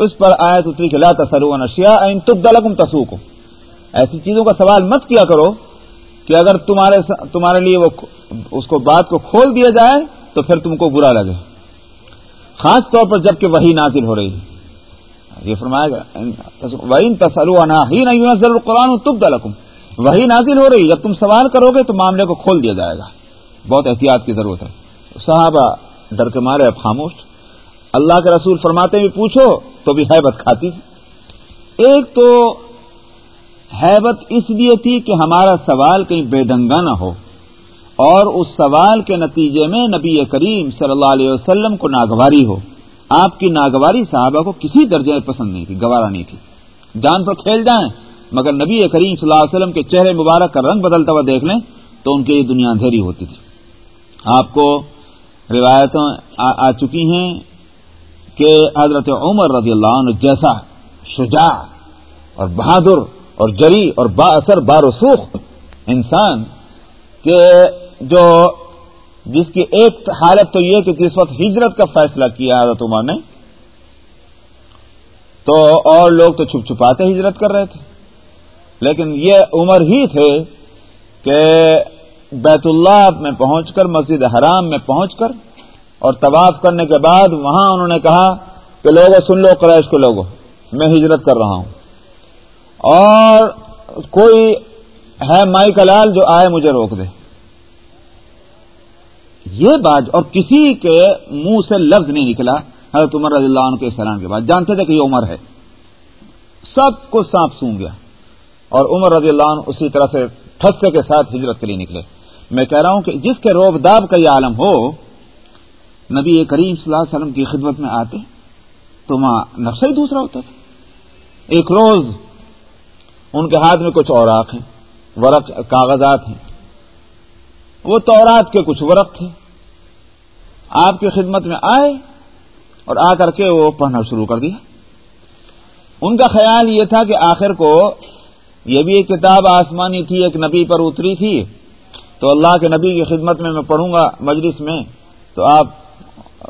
اس پر آیت اتری کہ لا تسلو نشیا ان تبدلکم تسوکم ایسی چیزوں کا سوال مت کیا کرو کہ اگر تمہارے تمہارے لیے وہ اس کو بات کو کھول دیا جائے تو پھر تم کو برا لگے۔ خاص طور پر جبکہ وہی نازل ہو رہی ہے۔ یہ فرمایا وہی تسلو ہی نہیں ضرور قرآن تب وہی نازل ہو رہی جب تم سوال کرو گے تو معاملے کو کھول دیا جائے گا۔ بہت احتیاط کی ضرورت ہے۔ صحابہ ڈر کے مارے اب خاموش اللہ کے رسول فرماتے بھی پوچھو، تو بھی حیبت کھاتی تھی۔ ایک تو حیبت اس لیے تھی کہ ہمارا سوال کہیں بے دنگا نہ ہو، اور اس سوال کے نتیجے میں نبی کریم صلی اللہ علیہ وسلم کو ناگواری ہو۔ آپ کی ناگواری صحابہ کو کسی درجے میں پسند نہیں تھی، گوارا نہیں تھی۔ جان پر کھیل جائیں، مگر نبی کریم صلی اللہ علیہ وسلم کے چہرے مبارک کا رنگ بدلتا ہوا دیکھ لیں، تو ان کی دنیا اندھیری ہوتی تھی۔ آپ کو روایتوں آ چکی ہیں کہ حضرت عمر رضی اللہ عنہ جیسا شجاع اور بہادر اور جری اور با اثر بارسوخ انسان کہ جو جس کی ایک حالت تو یہ کہ جس وقت ہجرت کا فیصلہ کیا حضرت عمر نے، تو اور لوگ تو چھپ چھپاتے ہجرت کر رہے تھے۔ لیکن یہ عمر ہی تھے کہ بیت اللہ میں پہنچ کر، مسجد حرام میں پہنچ کر اور طواف کرنے کے بعد وہاں انہوں نے کہا کہ لوگوں سن لو قریش کو لوگوں میں ہجرت کر رہا ہوں۔ اور کوئی ہے مائی کلال جو آئے مجھے روک دے۔ یہ بات، اور کسی کے منہ سے لفظ نہیں نکلا حضرت عمر رضی اللہ عنہ کے سلام کے بعد۔ جانتے تھے کہ یہ عمر ہے۔ سب کو سانپ سون گیا۔ اور عمر رضی اللہ عنہ اسی طرح سے ٹھسے کے ساتھ ہجرت کے لیے نکلے۔ میں کہہ رہا ہوں کہ جس کے روب داب کا یہ عالم ہو نبی کریم صلی اللہ علیہ وسلم کی خدمت میں آتے تو وہاں نقشہ ہی دوسرا ہوتا تھا۔ ایک روز ان کے ہاتھ میں کچھ اوراق ہیں، ورق، کاغذات ہیں۔ وہ تورات کے کچھ ورق تھے۔ آپ کی خدمت میں آئے اور آ کر کے وہ پڑھنا شروع کر دیا۔ ان کا خیال یہ تھا کہ آخر کو یہ بھی ایک کتاب آسمانی تھی، ایک نبی پر اتری تھی۔ تو اللہ کے نبی کی خدمت میں میں پڑھوں گا مجلس میں، تو آپ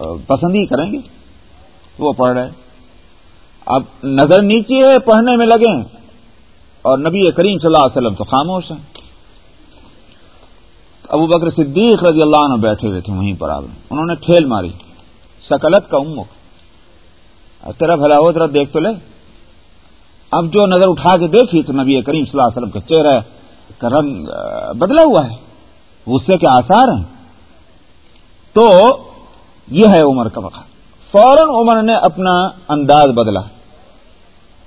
پسند ہی کریں گے؟ وہ پڑھ رہے اب نظر نیچے ہے پڑھنے میں لگے اور نبی کریم صلی اللہ علیہ وسلم تو خاموش ہیں۔ ابو بکر صدیق رضی اللہ عنہ بیٹھے ہوئے تھے وہیں پر آپ۔ انہوں نے ٹھیل ماری۔ سکلت کا امک تیرا بھلا ہو تیرا دیکھ تو لے۔ اب جو نظر اٹھا کے دیکھی تو نبی کریم صلی اللہ علیہ وسلم کا چہرہ کا رنگ بدلا ہوا ہے۔ غصے کے آثار ہیں۔ تو یہ ہے عمر کا وقت۔ فوراً عمر نے اپنا انداز بدلا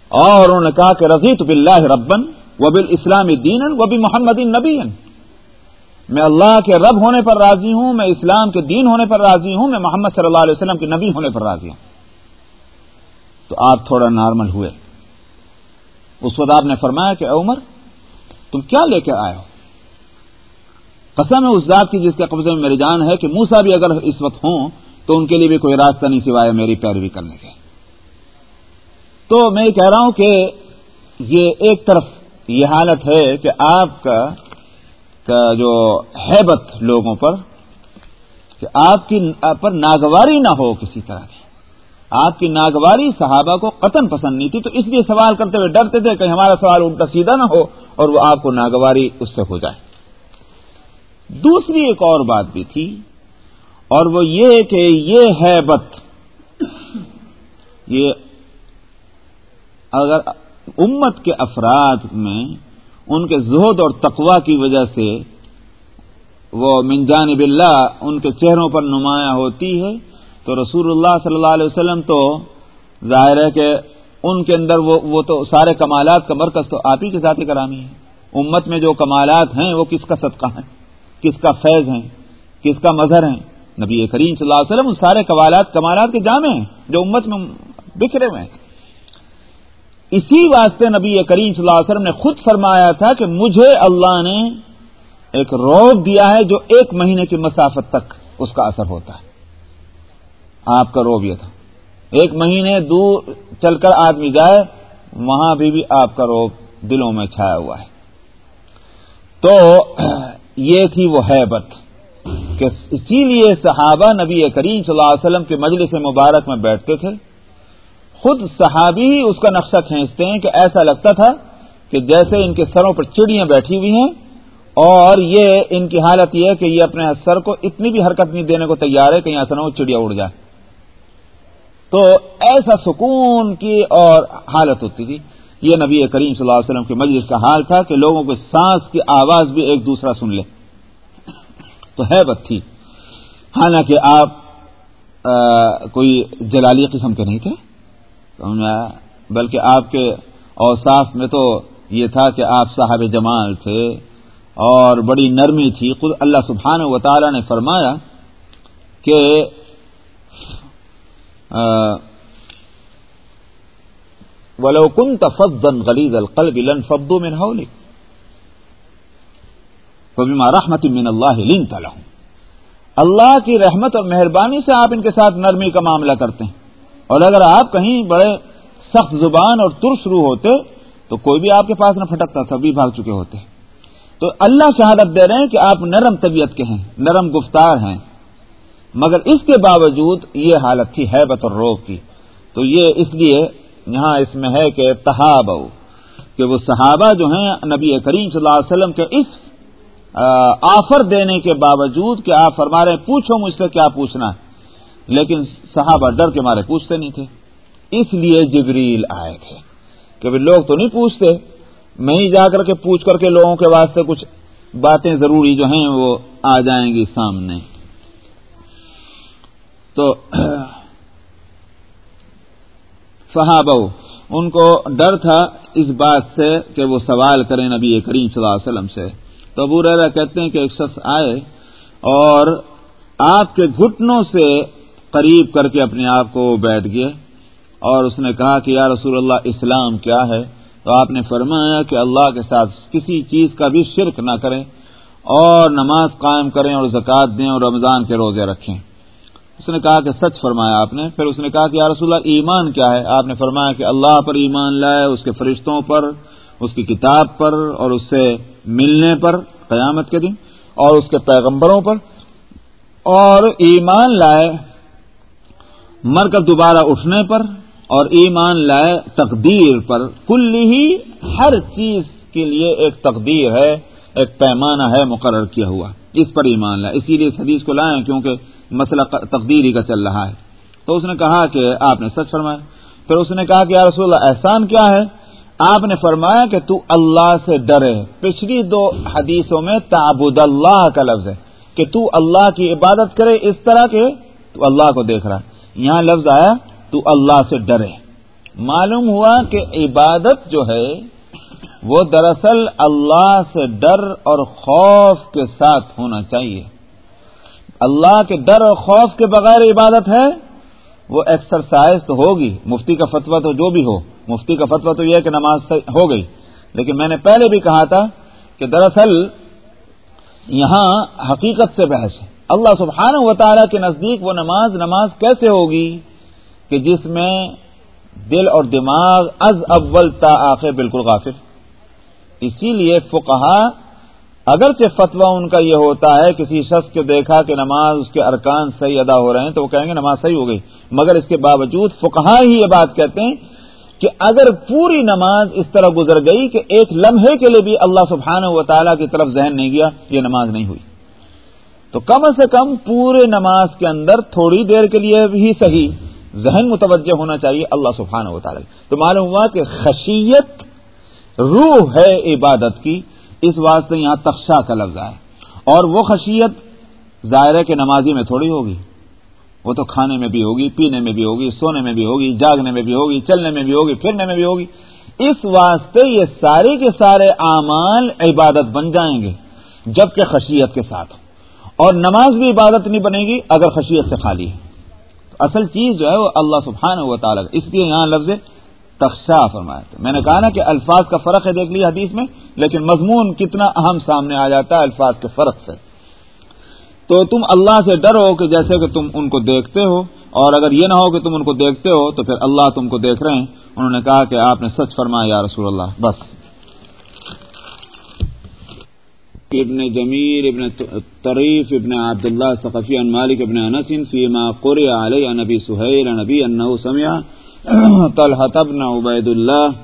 اور انہوں نے کہا کہ رضیت بلّہ ربن وبل اسلام دین وبی محمد نبی میں اللہ کے رب ہونے پر راضی ہوں، میں اسلام کے دین ہونے پر راضی ہوں، میں محمد صلی اللہ علیہ وسلم کے نبی ہونے پر راضی ہوں۔ تو آپ تھوڑا نارمل ہوئے۔ اس وقت آپ نے فرمایا کہ عمر، تم کیا لے کے آئے ہو؟ قسم ہے اس ذات کی جس کے قبضے میں میری جان ہے کہ موسا بھی اگر اس وقت ہوں تو ان کے لیے بھی کوئی راستہ نہیں سوائے میری پیروی کرنے کے۔ تو میں یہ کہہ رہا ہوں کہ یہ ایک طرف یہ حالت ہے کہ آپ کا کا جو ہیبت لوگوں پر کہ آپ کی پر ناگواری نہ ہو کسی طرح کی۔ آپ کی ناگواری صحابہ کو قتل پسند نہیں تھی، تو اس لیے سوال کرتے ہوئے ڈرتے تھے کہ ہمارا سوال الٹا سیدھا نہ ہو اور وہ آپ کو ناگواری اس سے ہو جائے۔ دوسری ایک اور بات بھی تھی اور وہ یہ کہ یہ ہے یہ اگر امت کے افراد میں ان کے زہد اور تقوا کی وجہ سے وہ من جانب اللہ ان کے چہروں پر نمایاں ہوتی ہے، تو رسول اللہ صلی اللہ علیہ وسلم تو ظاہر ہے کہ ان کے اندر وہ وہ تو سارے کمالات کا مرکز تو آپ ہی کے ذاتی کرامی ہے۔ امت میں جو کمالات ہیں وہ کس کا صدقہ ہیں؟ کس کا فیض ہیں؟ کس کا مظہر ہیں؟ نبی کریم صلی اللہ علیہ وسلم سارے کمالات کمالات کے جامع ہیں جو امت میں بکھرے ہوئے ہیں۔ اسی واسطے نبی کریم صلی اللہ علیہ وسلم نے خود فرمایا تھا کہ مجھے اللہ نے ایک روب دیا ہے جو ایک مہینے کی مسافت تک اس کا اثر ہوتا ہے۔ آپ کا روب یہ تھا۔ ایک مہینے دور چل کر آدمی جائے وہاں بھی, بھی آپ کا روب دلوں میں چھایا ہوا ہے۔ تو یہ تھی وہ حیبت۔ کہ اسی لیے صحابہ نبی کریم صلی اللہ علیہ وسلم کے مجلس مبارک میں بیٹھتے تھے۔ خود صحابی ہی اس کا نقشہ کھینچتے ہیں کہ ایسا لگتا تھا کہ جیسے ان کے سروں پر چڑیاں بیٹھی ہوئی ہیں اور یہ ان کی حالت یہ ہے کہ یہ اپنے سر کو اتنی بھی حرکت نہیں دینے کو تیار ہے کہ یہاں سے نہ چڑیا اڑ جائے۔ تو ایسا سکون کی اور حالت ہوتی تھی۔ یہ نبی کریم صلی اللہ علیہ وسلم کے مجلس کا حال تھا کہ لوگوں کو سانس کی آواز بھی ایک دوسرا سن لے۔ تو ہے تھی۔ حالانکہ آپ کوئی جلالی قسم کے نہیں تھے۔ بلکہ آپ کے اوصاف میں تو یہ تھا کہ آپ صاحب جمال تھے اور بڑی نرمی تھی۔ خود اللہ سبحان و تعالی نے فرمایا کہ ولو كنت فظا غليظ القلب لانفضوا من حولك۔ فبما رحمت من اللہ لنت لهم. اللہ کی رحمت اور مہربانی سے آپ ان کے ساتھ نرمی کا معاملہ کرتے ہیں۔ اور اگر آپ کہیں بڑے سخت زبان اور ترشرو ہوتے، تو کوئی بھی آپ کے پاس نہ پھٹکتا، سبھی بھاگ چکے ہوتے۔ تو اللہ شہادت دے رہے ہیں کہ آپ نرم طبیعت کے ہیں، نرم گفتار ہیں۔ مگر اس کے باوجود یہ حالت تھی حیبت اور روگ کی۔ تو یہ اس لیے یہاں اس میں ہے کہ تحاب کہ وہ صحابہ جو ہیں نبی کریم صلی اللہ علیہ وسلم کے اس آفر دینے کے باوجود کہ آپ فرما رہے ہیں، پوچھو مجھ سے کیا پوچھنا ہے۔ لیکن صحابہ ڈر کے مارے پوچھتے نہیں تھے۔ اس لیے جبریل آئے تھے کہ لوگ تو نہیں پوچھتے۔ میں ہی جا کر کے پوچھ کر کے لوگوں کے واسطے کچھ باتیں ضروری جو ہیں، وہ آ جائیں گی سامنے۔ تو صحابہ، ان کو ڈر تھا اس بات سے کہ وہ سوال کریں نبی کریم صلی اللہ علیہ وسلم سے۔ تو ابو رحرا کہتے ہیں کہ ایک شخص آئے اور آپ کے گھٹنوں سے قریب کر کے اپنے آپ کو بیٹھ گئے اور اس نے کہا کہ یا رسول اللہ، اسلام کیا ہے؟ تو آپ نے فرمایا کہ اللہ کے ساتھ کسی چیز کا بھی شرک نہ کریں اور نماز قائم کریں اور زکوٰۃ دیں اور رمضان کے روزے رکھیں۔ اس نے کہا کہ سچ فرمایا آپ نے۔ پھر اس نے کہا کہ یا رسول اللہ، ایمان کیا ہے؟ آپ نے فرمایا کہ اللہ پر ایمان لائے، اس کے فرشتوں پر، اس کی کتاب پر اور اس سے ملنے پر قیامت کے دن اور اس کے پیغمبروں پر اور ایمان لائے مر کر دوبارہ اٹھنے پر اور ایمان لائے تقدیر پر۔ کل ہی ہر چیز کے لیے ایک تقدیر ہے، ایک پیمانہ ہے مقرر کیا ہوا۔ اس پر ایمان لائے۔ اسی لیے اس حدیث کو لائیں کیونکہ مسئلہ تقدیری کا چل رہا ہے۔ تو اس نے کہا کہ آپ نے سچ فرمایا۔ پھر اس نے کہا کہ یا رسول اللہ، احسان کیا ہے؟ آپ نے فرمایا کہ تو اللہ سے ڈرے پچھلی دو حدیثوں میں تعبد اللہ کا لفظ ہے کہ تو اللہ کی عبادت کرے اس طرح کے تو اللہ کو دیکھ رہا یہاں لفظ آیا تو اللہ سے ڈرے معلوم ہوا کہ عبادت جو ہے وہ دراصل اللہ سے ڈر اور خوف کے ساتھ ہونا چاہیے۔ اللہ کے ڈر اور خوف کے بغیر عبادت ہے۔ وہ ایکسرسائز تو ہوگی، مفتی کا فتویٰ تو جو بھی ہو۔ مفتی کا فتویٰ تو یہ ہے کہ نماز ہو گئی۔ لیکن میں نے پہلے بھی کہا تھا کہ دراصل یہاں حقیقت سے بحث ہے۔ اللہ سبحانہ و تعالیٰ کے نزدیک وہ نماز نماز کیسے ہوگی؟ کہ جس میں دل اور دماغ از اول تا آخر بالکل غافل۔ اسی لیے فقہا اگرچہ فتویٰ ان کا یہ ہوتا ہے، کسی شخص کو دیکھا کہ نماز اس کے ارکان صحیح ادا ہو رہے ہیں تو وہ کہیں گے نماز صحیح ہو گئی۔ مگر اس کے باوجود فقہا ہی یہ بات کہتے ہیں کہ اگر پوری نماز اس طرح گزر گئی کہ ایک لمحے کے لیے بھی اللہ سبحانہ و تعالیٰ کی طرف ذہن نہیں گیا، یہ نماز نہیں ہوئی۔ تو کم سے کم پورے نماز کے اندر تھوڑی دیر کے لیے بھی صحیح ذہن متوجہ ہونا چاہیے اللہ سبحانہ و تعالیٰ۔ تو معلوم ہوا کہ خشیت، روح ہے عبادت کی۔ اس واسطے یہاں تخشا کا لفظ ہے۔ اور وہ خشیت ظاہر کے نمازی میں تھوڑی ہوگی۔ وہ تو کھانے میں بھی ہوگی، پینے میں بھی ہوگی، سونے میں بھی ہوگی، جاگنے میں بھی ہوگی، چلنے میں بھی ہوگی، پھرنے میں بھی ہوگی۔ اس واسطے یہ سارے کے سارے اعمال عبادت بن جائیں گے، جبکہ خشیت کے ساتھ۔ اور نماز بھی عبادت نہیں بنے گی اگر خشیت سے خالی ہے۔ اصل چیز جو ہے وہ اللہ سبحانہ و تعالیٰ اس لیے یہاں لفظ تخشا فرمایا تھا میں نے کہا نا کہ الفاظ کا فرق ہے دیکھ لیا حدیث میں، لیکن مضمون کتنا اہم سامنے آ جاتا ہے الفاظ کے فرق سے۔ تو تم اللہ سے ڈرو کہ جیسے کہ تم ان کو دیکھتے ہو، اور اگر یہ نہ ہو کہ تم ان کو دیکھتے ہو، تو پھر اللہ تم کو دیکھ رہے ہیں۔ انہوں نے کہا کہ آپ نے سچ فرمایا یا رسول اللہ، بس۔ ابن جمیل ابن طریف، ابن عبداللہ ثقفی ان مالک، ابن انسن فیما قرع علی نبی سہیل، نبی انہو سمعہ۔ طلحة بن عبيد الله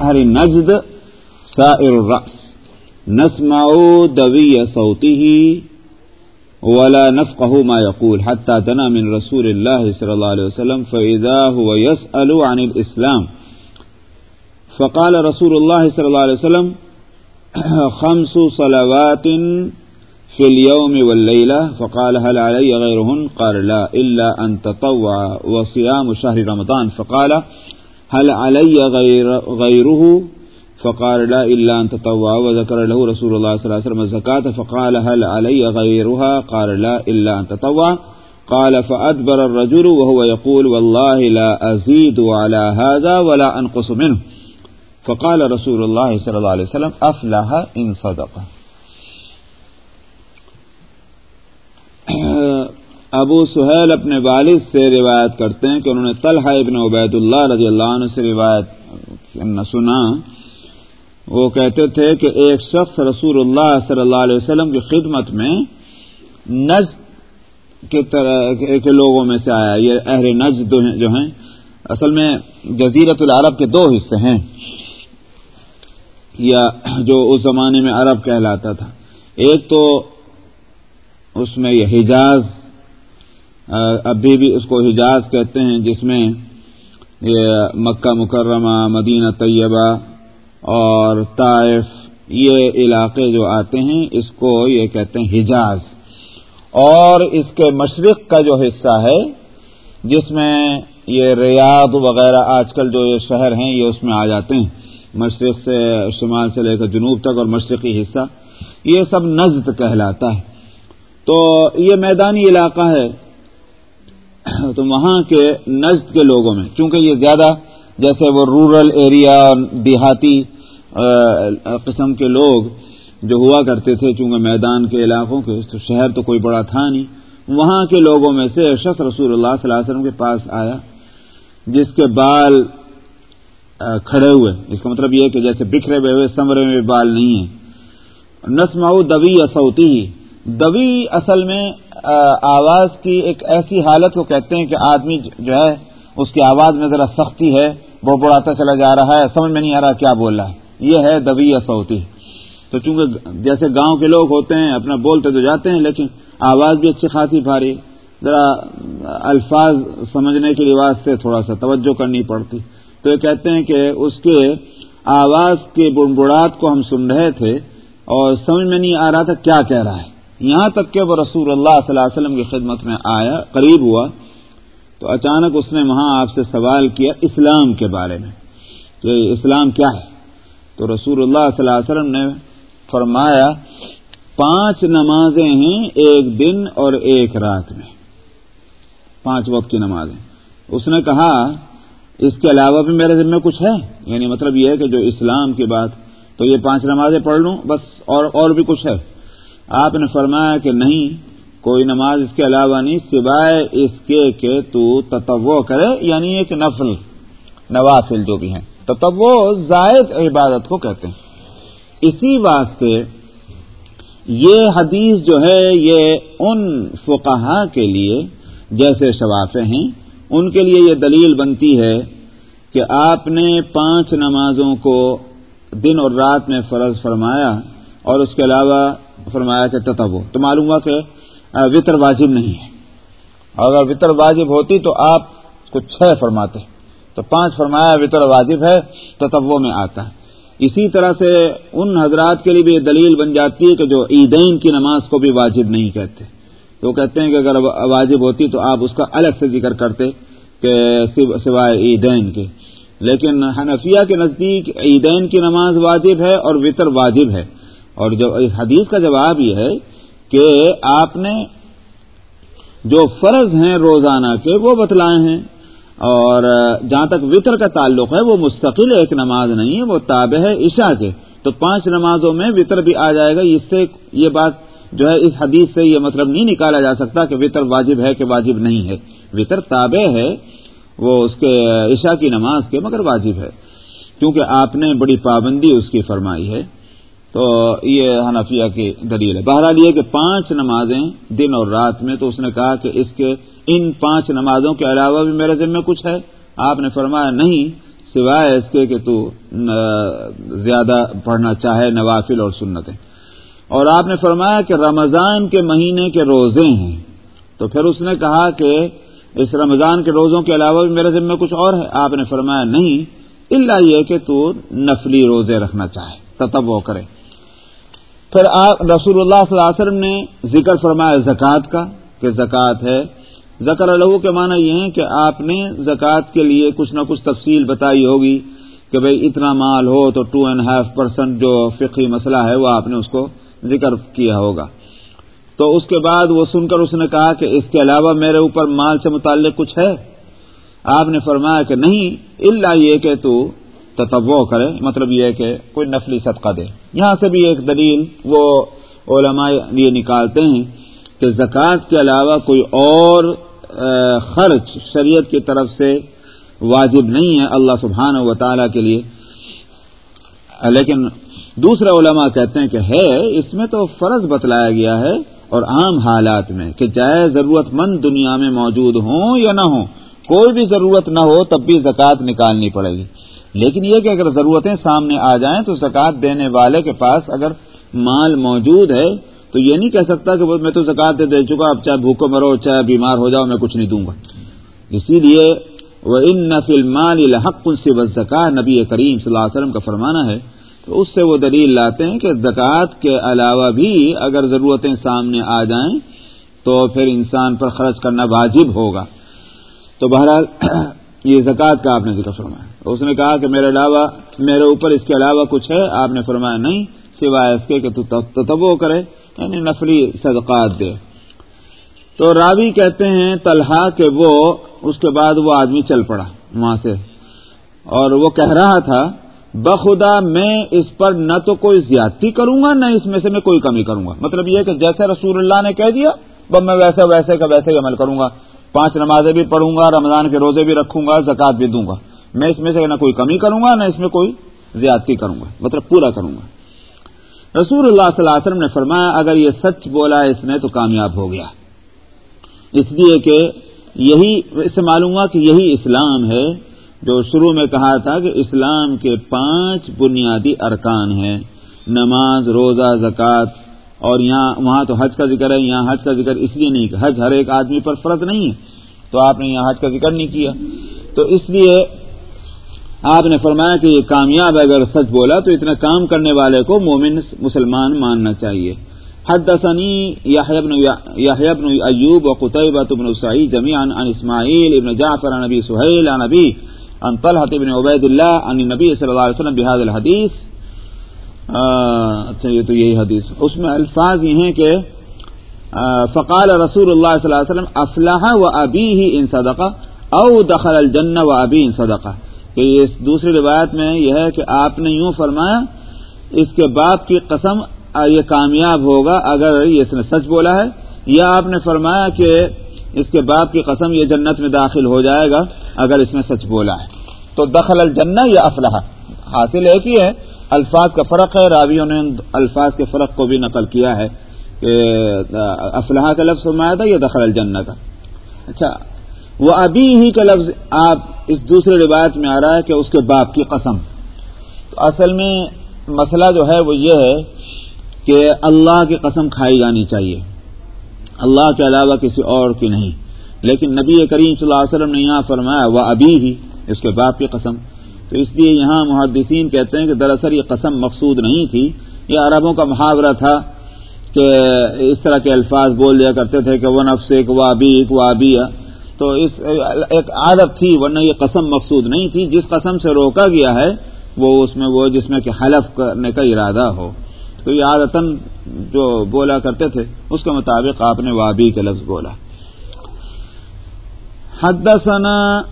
أهل نجد سائر الرأس. نسمع دوي صوته ولا نفقه ما يقول حتى دنا من رسول الله صلى الله عليه وسلم، فإذا هو يسأل عن الإسلام. فقال رسول الله صلى الله عليه وسلم، خمس صلوات في اليوم والليلة فقال هل علي غيرهن؟ قال لا، إلا أن تطوع وصيام شهر رمضان. فقال هل علي غير غيره؟ فقال لا، إلا أن تطوع. وذكر له رسول الله صلى الله عليه وسلم الزكاة. فقال هل علي غيرها؟ قال لا، إلا أن تطوع. قال فأدبر الرجل وهو يقول والله لا أزيد على هذا ولا أنقص منه. فقال رسول الله صلى الله عليه وسلم أفلح إن صدقه ابو سہیل اپنے والد سے روایت کرتے ہیں کہ انہوں نے طلحہ ابن عبید اللہ رضی اللہ عنہ سے روایت سنا، وہ کہتے تھے کہ ایک شخص رسول اللہ صلی اللہ علیہ وسلم کی خدمت میں نج کے طرح، کے لوگوں میں سے آیا، یہ اہل نج جو ہیں اصل میں جزیرت العرب کے دو حصے ہیں۔ یا جو اس زمانے میں عرب کہلاتا تھا۔ ایک تو اس میں یہ حجاز ابھی بھی اس کو حجاز کہتے ہیں، جس میں یہ مکہ مکرمہ، مدینہ طیبہ اور طائف، یہ علاقے جو آتے ہیں، اس کو یہ کہتے ہیں حجاز۔ اور اس کے مشرق کا جو حصہ ہے، جس میں یہ ریاض وغیرہ آج کل جو یہ شہر ہیں، یہ اس میں آ جاتے ہیں۔ مشرق سے شمال سے لے کر جنوب تک اور مشرقی حصہ۔ یہ سب نزد کہلاتا ہے۔ تو یہ میدانی علاقہ ہے۔ تو وہاں کے نزد کے لوگوں میں، چونکہ یہ زیادہ جیسے وہ رورل ایریا دیہاتی قسم کے لوگ جو ہوا کرتے تھے چونکہ میدان کے علاقوں کے، تو شہر تو کوئی بڑا تھا نہیں۔ وہاں کے لوگوں میں سے شخص رسول اللہ صلی اللہ علیہ وسلم کے پاس آیا، جس کے بال کھڑے ہوئے۔ اس کا مطلب یہ کہ جیسے بکھرے ہوئے ہوئے سمرے میں بال نہیں ہیں۔ نسماؤ دوی اصوتی ہی دوی اصل میں آواز کی ایک ایسی حالت کو کہتے ہیں کہ آدمی جو ہے، اس کی آواز میں ذرا سختی ہے، وہ بڑھاتا چلا جا رہا ہے، سمجھ میں نہیں آ رہا کیا بول رہا ہے۔ یہ ہے دوی اصوتی تو چونکہ جیسے گاؤں کے لوگ ہوتے ہیں، اپنا بولتے تو جاتے ہیں، لیکن آواز بھی اچھی خاصی بھاری، ذرا الفاظ سمجھنے کے لحاظ سے تھوڑا سا توجہ کرنی پڑتی۔ تو یہ کہتے ہیں کہ اس کے آواز کے بڑبڑات کو ہم سن رہے تھے اور سمجھ میں نہیں آ رہا تھا کیا کہہ رہا ہے۔ یہاں تک کہ وہ رسول اللہ صلی اللہ علیہ وسلم کی خدمت میں آیا، قریب ہوا، تو اچانک اس نے وہاں آپ سے سوال کیا اسلام کے بارے میں، کہ اسلام کیا ہے؟ تو رسول اللہ صلی اللہ علیہ وسلم نے فرمایا، پانچ نمازیں ہیں ایک دن اور ایک رات میں، پانچ وقت کی نمازیں۔ اس نے کہا، اس کے علاوہ بھی میرے ذمہ کچھ ہے؟ یعنی مطلب یہ ہے کہ جو اسلام کی بات، تو یہ پانچ نمازیں پڑھ لوں، بس اور اور بھی کچھ ہے۔ آپ نے فرمایا کہ نہیں، کوئی نماز اس کے علاوہ نہیں، سوائے اس کے کہ تو تتو کرے یعنی ایک نفل، نوافل جو بھی ہیں۔ تتو زائد عبادت کو کہتے ہیں۔ اسی واسطے یہ حدیث جو ہے، یہ ان فقہا کے لیے جیسے شوافے ہیں، ان کے لیے یہ دلیل بنتی ہے کہ آپ نے پانچ نمازوں کو دن اور رات میں فرض فرمایا اور اس کے علاوہ فرمایا کہ تتو تو معلوم ہوا کہ وطر واجب نہیں ہے۔ اگر وطر واجب ہوتی تو آپ کچھ چھ فرماتے۔ تو پانچ فرمایا وطر واجب ہے تتو میں آتا۔ ہے اسی طرح سے ان حضرات کے لیے بھی یہ دلیل بن جاتی ہے کہ جو عیدین کی نماز کو بھی واجب نہیں کہتے۔ وہ کہتے ہیں کہ اگر واجب ہوتی تو آپ اس کا الگ سے ذکر کرتے کہ سوائے عیدین کے۔ لیکن حنفیہ کے نزدیک عیدین کی نماز واجب ہے اور وطر واجب ہے۔ اور جو اس حدیث کا جواب یہ ہے کہ آپ نے جو فرض ہیں روزانہ کے وہ بتلائے ہیں اور جہاں تک وطر کا تعلق ہے وہ مستقل ایک نماز نہیں ہے، وہ تابع ہے عشاء کے۔ تو پانچ نمازوں میں وطر بھی آ جائے گا، اس سے یہ بات جو ہے اس حدیث سے یہ مطلب نہیں نکالا جا سکتا کہ وطر واجب ہے کہ واجب نہیں ہے۔ وطر تابع ہے، وہ اس کے عشاء کی نماز کے مگر واجب ہے۔ کیونکہ آپ نے بڑی پابندی اس کی فرمائی ہے۔ تو یہ حنفیہ کی دلیل ہے۔ بہرحال یہ کہ پانچ نمازیں دن اور رات میں، تو اس نے کہا کہ اس کے ان پانچ نمازوں کے علاوہ بھی میرے ذمہ کچھ ہے۔ آپ نے فرمایا نہیں، سوائے اس کے کہ تو زیادہ پڑھنا چاہے، نوافل اور سنتیں۔ اور آپ نے فرمایا کہ رمضان کے مہینے کے روزے ہیں۔ تو پھر اس نے کہا کہ اس رمضان کے روزوں کے علاوہ بھی میرے ذمہ کچھ اور ہے۔ آپ نے فرمایا نہیں اللہ یہ کہ تو نفلی روزے رکھنا چاہے تتب کرے۔ پھر آپ رسول اللہ صلی اللہ علیہ وسلم نے ذکر فرمایا زکوٰۃ کا کہ زکوٰۃ ہے۔ زکر الہو کے معنی یہ ہے کہ آپ نے زکوٰۃ کے لیے کچھ نہ کچھ تفصیل بتائی ہوگی کہ بھئی اتنا مال ہو تو ٹو اینڈ ہاف پرسینٹ جو فقی مسئلہ ہے وہ آپ نے اس کو ذکر کیا ہوگا۔ تو اس کے بعد وہ سن کر اس نے کہا کہ اس کے علاوہ میرے اوپر مال سے متعلق کچھ ہے؟ آپ نے فرمایا کہ نہیں اللہ یہ کہ تو تتو کرے مطلب یہ کہ کوئی نفلی صدقہ دے۔ یہاں سے بھی ایک دلیل وہ علماء یہ نکالتے ہیں کہ زکوٰۃ کے علاوہ کوئی اور خرچ شریعت کی طرف سے واجب نہیں ہے اللہ سبحانہ و تعالی کے لیے۔ لیکن دوسرے علماء کہتے ہیں کہ ہے، اس میں تو فرض بتلایا گیا ہے اور عام حالات میں کہ چاہے ضرورت مند دنیا میں موجود ہوں یا نہ ہوں، کوئی بھی ضرورت نہ ہو تب بھی زکوٰۃ نکالنی پڑے گی۔ لیکن یہ کہ اگر ضرورتیں سامنے آ جائیں تو زکوٰۃ دینے والے کے پاس اگر مال موجود ہے، تو یہ نہیں کہہ سکتا کہ میں تو زکات دے چکا، اب چاہے بھوکو مرو چاہے بیمار ہو جاؤ، میں کچھ نہیں دوں گا۔ اسی لیے وہ ان نفل مال الحق سے زکا نبی کریم صلی اللہ علیہ وسلم کا فرمانا ہے، تو اس سے وہ دلیل لاتے ہیں کہ زکوٰۃ کے علاوہ بھی اگر ضرورتیں سامنے آ جائیں، تو پھر انسان پر خرچ کرنا واجب ہوگا۔ تو بہرحال یہ زکوٰۃ کا آپ نے ذکر فرمایا۔ اس نے کہا کہ میرے علاوہ میرے اوپر اس کے علاوہ کچھ ہے؟ آپ نے فرمایا نہیں، سوائے اس کے کہ تو تتبو کرے یعنی نفلی صدقات دے۔ تو راوی کہتے ہیں، طلحہ کہ وہ اس کے بعد وہ آدمی چل پڑا وہاں سے۔ اور وہ کہہ رہا تھا، بخدا میں اس پر نہ تو کوئی زیادتی کروں گا، نہ اس میں سے میں کوئی کمی کروں گا۔ مطلب یہ کہ جیسے رسول اللہ نے کہہ دیا، بس میں ویسے ویسے کا ویسے ہی عمل کروں گا۔ پانچ نمازیں بھی پڑھوں گا، رمضان کے روزے بھی رکھوں گا زکات بھی دوں گا۔ میں اس میں سے نہ کوئی کمی کروں گا، نہ اس میں کوئی زیادتی کروں گا مطلب پورا کروں گا۔ رسول اللہ صلی اللہ علیہ وسلم نے فرمایا، اگر یہ سچ بولا اس نے تو کامیاب ہو گیا۔ اس لیے کہ یہی، اس سے معلوم ہوا کہ یہی اسلام ہے جو شروع میں کہا تھا کہ اسلام کے پانچ بنیادی ارکان ہیں۔ نماز، روزہ، زکوٰۃ، اور یہاں، وہاں تو حج کا ذکر ہے، یہاں حج کا ذکر اس لیے نہیں کہ حج ہر ایک آدمی پر فرض نہیں ہے۔ تو آپ نے یہاں حج کا ذکر نہیں کیا۔ تو اس لیے آپ نے فرمایا کہ یہ کامیاب اگر سچ بولا تو اتنا کام کرنے والے کو مومن مسلمان ماننا چاہیے۔ حدثني يحيى بن يحيى بن ايوب وقتيبة بن سعيد جميعا عن اسماعيل بن جعفر عن ابي سهيل عن ابي عن طلحة بن عبيد الله عن النبي صلى الله عليه وسلم بهذا الحديث اچھا یہ تو یہی حدیث۔ اس میں الفاظ یہ ہیں کہ فقال رسول اللہ صلی اللہ علیہ وسلم افلاح و ابی ہی ان صدقہ، او دخل الجن و ابی ان صدقہ۔ کہ اس دوسری روایت میں یہ ہے کہ آپ نے یوں فرمایا، اس کے باپ کی قسم یہ کامیاب ہوگا اگر یہ اس نے سچ بولا ہے۔ یا آپ نے فرمایا کہ اس کے باپ کی قسم یہ جنت میں داخل ہو جائے گا اگر اس نے سچ بولا ہے۔ تو دخل الجنہ یا افلاح حاصل ایک ہی ہے۔ الفاظ کا فرق ہے۔ راویوں نے الفاظ کے فرق کو بھی نقل کیا ہے کہ افلاح کا لفظ فرمایا تھا یا دخل الجنہ کا۔ اچھا وہ ابھی ہی کا لفظ آپ اس دوسرے روایت میں آ رہا ہے کہ اس کے باپ کی قسم۔ تو اصل میں مسئلہ جو ہے وہ یہ ہے کہ اللہ کی قسم کھائی جانی چاہیے۔ اللہ کے علاوہ کسی اور کی نہیں۔ لیکن نبی کریم صلی اللہ علیہ وسلم نے یہاں فرمایا، وہ ابھی ہی اس کے باپ کی قسم۔ تو اس لیے یہاں محدثین کہتے ہیں کہ دراصل یہ قسم مقصود نہیں تھی۔ یہ عربوں کا محاورہ تھا کہ اس طرح کے الفاظ بول لیا کرتے تھے کہ وہ نفس ایک وابی ایک وابیا تو اس ایک عادت تھی، ورنہ یہ قسم مقصود نہیں تھی۔ جس قسم سے روکا گیا ہے، وہ اس میں، وہ جس میں کہ حلف کرنے کا ارادہ ہو۔ تو یہ عادتاً جو بولا کرتے تھے، اس کے مطابق آپ نے وابی کے لفظ بولا۔ حدثنا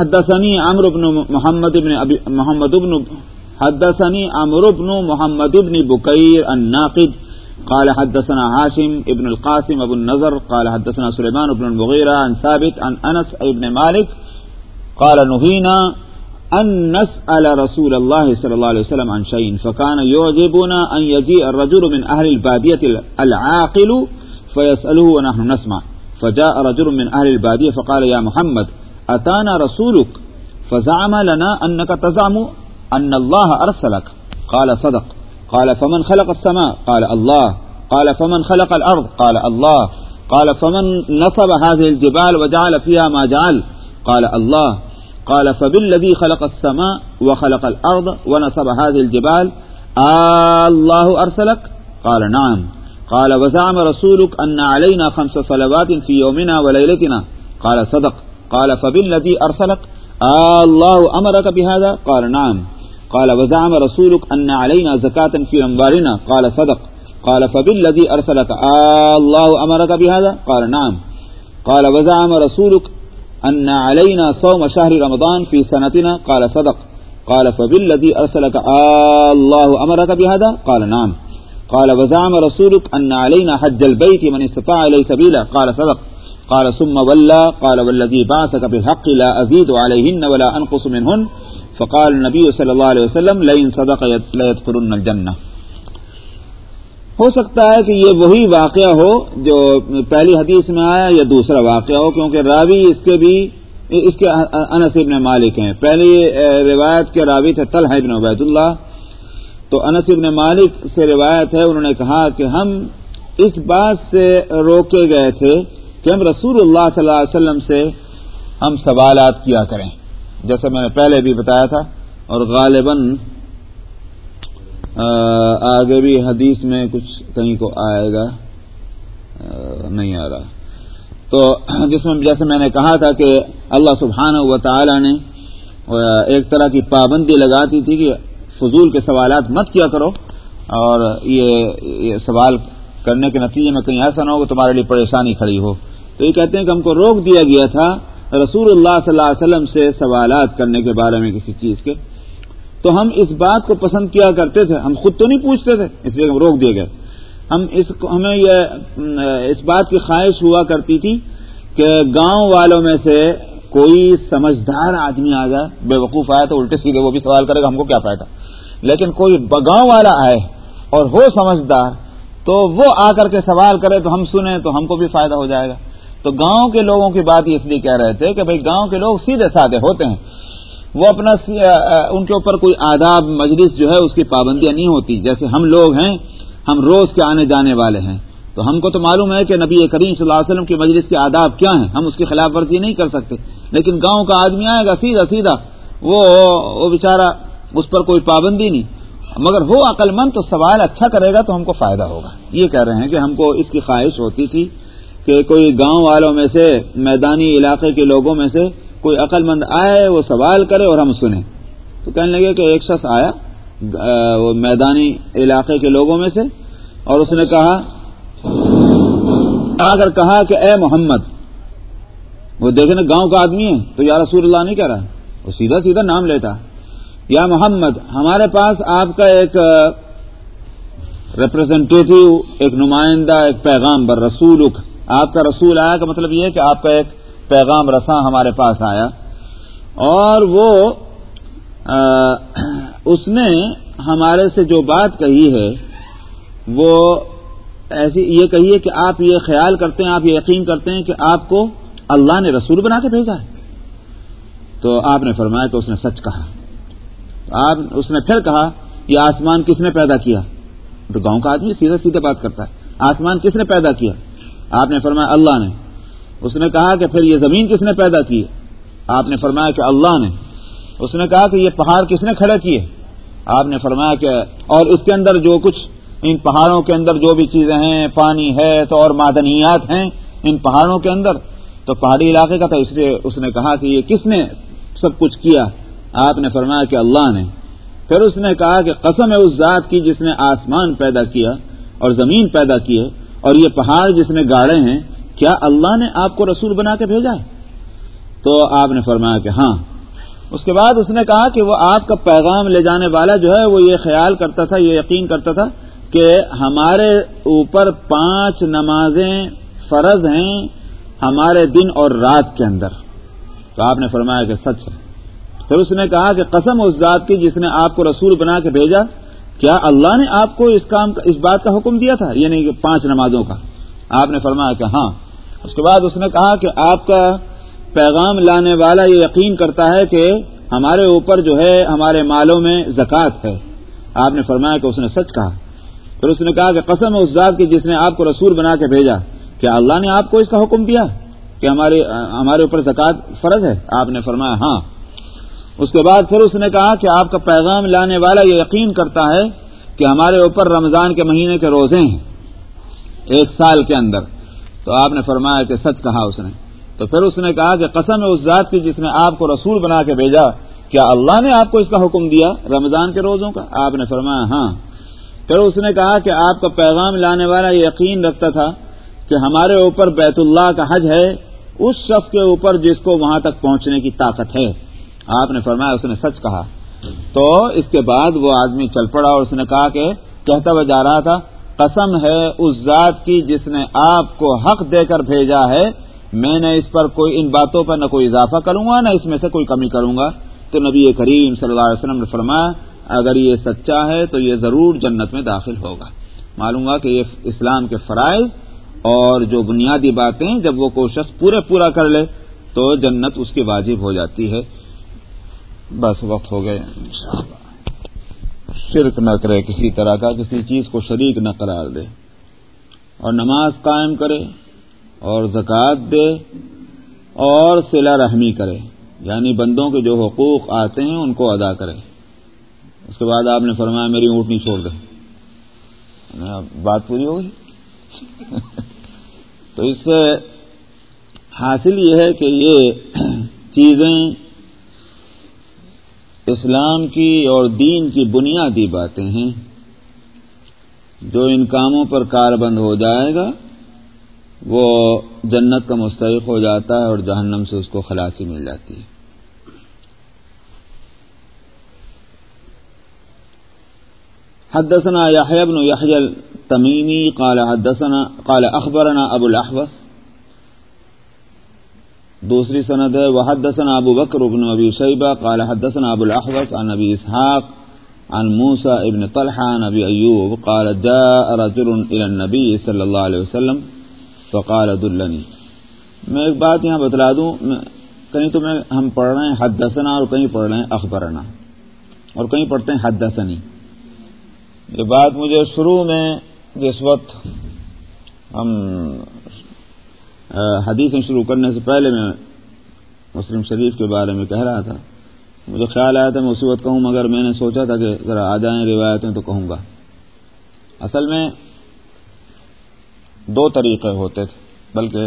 حدثني عمرو بن محمد بن محمد بن حدثني عمرو بن محمد بن بكير الناقد۔ قال حدثنا هاشم ابن القاسم ابو النظر قال حدثنا سليمان بن المغيرة عن ثابت عن أنس ابن مالك، قال نهينا أن نسأل رسول الله صلى الله عليه وسلم عن شيء، فكان يعجبنا أن يجيء الرجل من أهل البادية العاقل فيسأله ونحن نسمع. فجاء رجل من أهل البادية فقال يا محمد، أتانا رسولك؟ فزعم لنا أنك تزعم أن الله أرسلك. قال صدق. قال، فمن خلق السماء؟ قال، الله. قال، فمن خلق الأرض؟ قال، الله. قال، فمن نصب هذه الجبال وجعل فيها ما جعل؟ قال، الله. قال، فبالذي خلق السماء وخلق الأرض ونصب هذه الجبال آه الله أرسلك؟ قال، نعم. قال، وزعم رسولك أن علينا خمس صلوات في يومنا وليلتنا؟ قال، صدق. قال، فبالذي أرسلك؟ آه الله أمرك بهذا؟ قال، نعم. قال، وزعم رسولك أن علينا زكاة في أنبارنا. قال، صدق. قال، فبالذي أرسلك؟ آه الله أمرك بهذا؟ قال، نعم. قال، وزعم رسولك أن علينا صوم شهر رمضان في سنتنا؟ قال، صدق. قال، فبالذي أرسلك؟ آه الله أمرك بهذا؟ قال، نعم. قال، وزعم رسولك أن علينا حج البيت من استطاع إليه سبيلا؟ قال، صدق. قال، ثم ولى. قال، والذي بعثك بالحق لا أزيد عليهن ولا أنقص منهن. فقال النبي صلى الله عليه وسلم، لئن صدق لا يدخلن الجنة ہو سکتا ہے کہ یہ وہی واقعہ ہو جو پہلی حدیث میں آیا یا دوسرا واقعہ ہو، کیونکہ راوی اس کے بھی، اس کے انس ابن مالک ہیں۔ پہلی روایت کے راوی تھے طلحہ ابن عبید اللہ۔ تو انس ابن مالک سے روایت ہے، انہوں نے کہا کہ ہم اس بات سے روکے گئے تھے کہ ہم رسول اللہ صلی اللہ علیہ وسلم سے ہم سوالات کیا کریں۔ جیسے میں نے پہلے بھی بتایا تھا، اور غالباً آگے بھی حدیث میں کچھ کہیں کو آئے گا نہیں آ رہا۔ تو جس میں جیسے میں نے کہا تھا کہ اللہ سبحانہ و تعالی نے ایک طرح کی پابندی لگاتی تھی کہ فضول کے سوالات مت کیا کرو، اور یہ سوال کرنے کے نتیجے میں کہیں ایسا نہ ہو کہ تمہارے لیے پریشانی کھڑی ہو۔ تو یہ کہتے ہیں کہ ہم کو روک دیا گیا تھا رسول اللہ صلی اللہ علیہ وسلم سے سوالات کرنے کے بارے میں کسی چیز کے، تو ہم اس بات کو پسند کیا کرتے تھے، ہم خود تو نہیں پوچھتے تھے، اس لیے ہم روک دیے گئے۔ ہم اس ہمیں یہ، اس بات کی خواہش ہوا کرتی تھی کہ گاؤں والوں میں سے کوئی سمجھدار آدمی آ جائے، بے وقوف آئے تو الٹے سیدھے وہ بھی سوال کرے گا ہم کو کیا فائدہ۔ لیکن کوئی گاؤں والا آئے اور ہو سمجھدار تو وہ آ کر کے سوال کرے تو ہم سنیں تو ہم کو بھی فائدہ ہو جائے گا۔ تو گاؤں کے لوگوں کی بات اس لیے کہہ رہے تھے کہ بھائی گاؤں کے لوگ سیدھے سادے ہوتے ہیں۔ وہ اپنا ان کے اوپر کوئی آداب، مجلس جو ہے اس کی پابندیاں نہیں ہوتی۔ جیسے ہم لوگ ہیں، ہم روز کے آنے جانے والے ہیں۔ تو ہم کو تو معلوم ہے کہ نبی کریم صلی اللہ علیہ وسلم کی مجلس کے آداب کیا ہیں۔ ہم اس کی خلاف ورزی نہیں کر سکتے۔ لیکن گاؤں کا آدمی آئے گا سیدھا سیدھا، وہ وہ بیچارہ اس پر کوئی پابندی نہیں۔ مگر وہ عقل مند تو سوال اچھا کرے گا تو ہم کو فائدہ ہوگا۔ یہ کہہ رہے ہیں کہ ہم کو اس کی خواہش ہوتی تھی کہ کوئی گاؤں والوں میں سے، میدانی علاقے کے لوگوں میں سے کوئی عقل مند آئے، وہ سوال کرے اور ہم سنیں۔ تو کہنے لگے کہ ایک شخص آیا وہ میدانی علاقے کے لوگوں میں سے، اور اس نے کہا آ کر کہا کہ اے محمد، وہ دیکھے نا، گاؤں کا آدمی ہے، تو یا رسول اللہ نہیں کہہ رہا؟ وہ سیدھا سیدھا نام لیتا، یا محمد، ہمارے پاس آپ کا ایک ریپرزینٹیو ایک نمائندہ، ایک پیغام بر رسول آپ کا رسول آیا کا مطلب یہ ہے کہ آپ کا ایک پیغام رساں ہمارے پاس آیا اور وہ اس نے ہمارے سے جو بات کہی ہے، وہ ایسی یہ کہیے کہ آپ یہ خیال کرتے ہیں، آپ یہ یقین کرتے ہیں کہ آپ کو اللہ نے رسول بنا کے بھیجا ہے۔ تو آپ نے فرمایا کہ اس نے سچ کہا۔ آپ، اس نے پھر کہا، یہ آسمان کس نے پیدا کیا؟ تو گاؤں کا آدمی سیدھے سیدھے بات کرتا ہے۔ آسمان کس نے پیدا کیا؟ آپ نے فرمایا اللہ نے۔ اس نے کہا کہ پھر یہ زمین کس نے پیدا کی؟ آپ نے فرمایا کہ اللہ نے۔ اس نے کہا کہ یہ پہاڑ کس نے کھڑے کیے؟ آپ نے فرمایا کہ اور اس کے اندر جو کچھ، ان پہاڑوں کے اندر جو بھی چیزیں ہیں، پانی ہے تو اور معدنیات ہیں ان پہاڑوں کے اندر۔ تو پہاڑی علاقے کا تھا، اس لیے اس نے کہا کہ یہ کس نے سب کچھ کیا؟ آپ نے فرمایا کہ اللہ نے۔ پھر اس نے کہا کہ قسم ہے اس ذات کی جس نے آسمان پیدا کیا اور زمین پیدا کی ہے اور یہ پہاڑ جس نے گاڑے ہیں، کیا اللہ نے آپ کو رسول بنا کے بھیجا ہے؟ تو آپ نے فرمایا کہ ہاں۔ اس کے بعد اس نے کہا کہ وہ آپ کا پیغام لے جانے والا جو ہے، وہ یہ خیال کرتا تھا، یہ یقین کرتا تھا کہ ہمارے اوپر پانچ نمازیں فرض ہیں ہمارے دن اور رات کے اندر۔ تو آپ نے فرمایا کہ سچ ہے۔ پھر اس نے کہا کہ قسم اس ذات کی جس نے آپ کو رسول بنا کے بھیجا کیا اللہ نے آپ کو اس کام کا اس بات کا حکم دیا تھا؟ یعنی کہ پانچ نمازوں کا۔ آپ نے فرمایا کہ ہاں۔ اس کے بعد اس نے کہا کہ آپ کا پیغام لانے والا یہ یقین کرتا ہے کہ ہمارے اوپر جو ہے ہمارے مالوں میں زکوٰۃ ہے۔ آپ نے فرمایا کہ اس نے سچ کہا۔ پھر اس نے کہا کہ قسم اس ذات کی جس نے آپ کو رسول بنا کے بھیجا کیا اللہ نے آپ کو اس کا حکم دیا کہ ہمارے ہمارے اوپر زکوٰۃ فرض ہے۔ آپ نے فرمایا ہاں۔ اس کے بعد پھر اس نے کہا کہ آپ کا پیغام لانے والا یہ یقین کرتا ہے کہ ہمارے اوپر رمضان کے مہینے کے روزے ہیں ایک سال کے اندر۔ تو آپ نے فرمایا کہ سچ کہا اس نے۔ تو پھر اس نے کہا کہ قسم ہے اس ذات کی جس نے آپ کو رسول بنا کے بھیجا۔ کیا اللہ نے آپ کو اس کا حکم دیا رمضان کے روزوں کا؟ آپ نے فرمایا ہاں۔ پھر اس نے کہا کہ آپ کا پیغام لانے والا یہ یقین رکھتا تھا کہ ہمارے اوپر بیت اللہ کا حج ہے، اس شخص کے اوپر جس کو وہاں تک پہنچنے کی طاقت ہے۔ آپ نے فرمایا، اس نے سچ کہا۔ تو اس کے بعد وہ آدمی چل پڑا اور اس نے کہا کہ کہتا ہوا جا رہا تھا، قسم ہے اس ذات کی جس نے آپ کو حق دے کر بھیجا ہے، میں نے اس پر کوئی ان باتوں پر نہ کوئی اضافہ کروں گا، نہ اس میں سے کوئی کمی کروں گا۔ تو نبی کریم صلی اللہ علیہ وسلم نے فرمایا، اگر یہ سچا ہے تو یہ ضرور جنت میں داخل ہوگا۔ معلوم ہوا کہ یہ اسلام کے فرائض اور جو بنیادی باتیں، جب وہ کوشش پورے پورا کر لے، تو جنت اس کی واجب ہو جاتی ہے۔ بس وقت ہو گئے۔ شرک نہ کرے کسی طرح کا، کسی چیز کو شریک نہ قرار دے۔ اور نماز قائم کرے اور زکوٰۃ دے اور سلا رحمی کرے۔ یعنی بندوں کے جو حقوق آتے ہیں ان کو ادا کرے۔ اس کے بعد آپ نے فرمایا میری اونٹنی چھوڑ دے۔ بات پوری ہوگی تو اس سے حاصل یہ ہے کہ یہ چیزیں اسلام کی اور دین کی بنیادی باتیں ہیں۔ جو ان کاموں پر کار بند ہو جائے گا، وہ جنت کا مستحق ہو جاتا ہے اور جہنم سے اس کو خلاصی مل جاتی ہے۔ حدثنا يحيى بن يحيى التميمي قال حدثنا، قال اخبرنا ابو الاحوص دوسری سند ہے، وحدثنا ابو بکر بن ابی شیبہ قال حدثنا ابو الاحوص عن ابي اسحاق عن موسى ابن طلحة عن ابي ايوب قال جاء رجل الى النبي صلی اللہ علیہ وسلم فقال دلني۔ میں ایک بات یہاں بتلا دوں کہیں تو میں ہم پڑھ رہے ہیں حدثنا اور کہیں پڑھ رہے ہیں اخبرنا۔ اور کہیں پڑھتے ہیں حدثنی۔ یہ بات مجھے شروع میں جس وقت ہم حدیث شروع کرنے سے پہلے میں مسلم شریف کے بارے میں کہہ رہا تھا۔ مجھے خیال آیا تھا میں اسی وقت کہوں، مگر میں نے سوچا تھا کہ ذرا آ جائیں روایتیں تو کہوں گا۔ اصل میں دو طریقے ہوتے تھے، بلکہ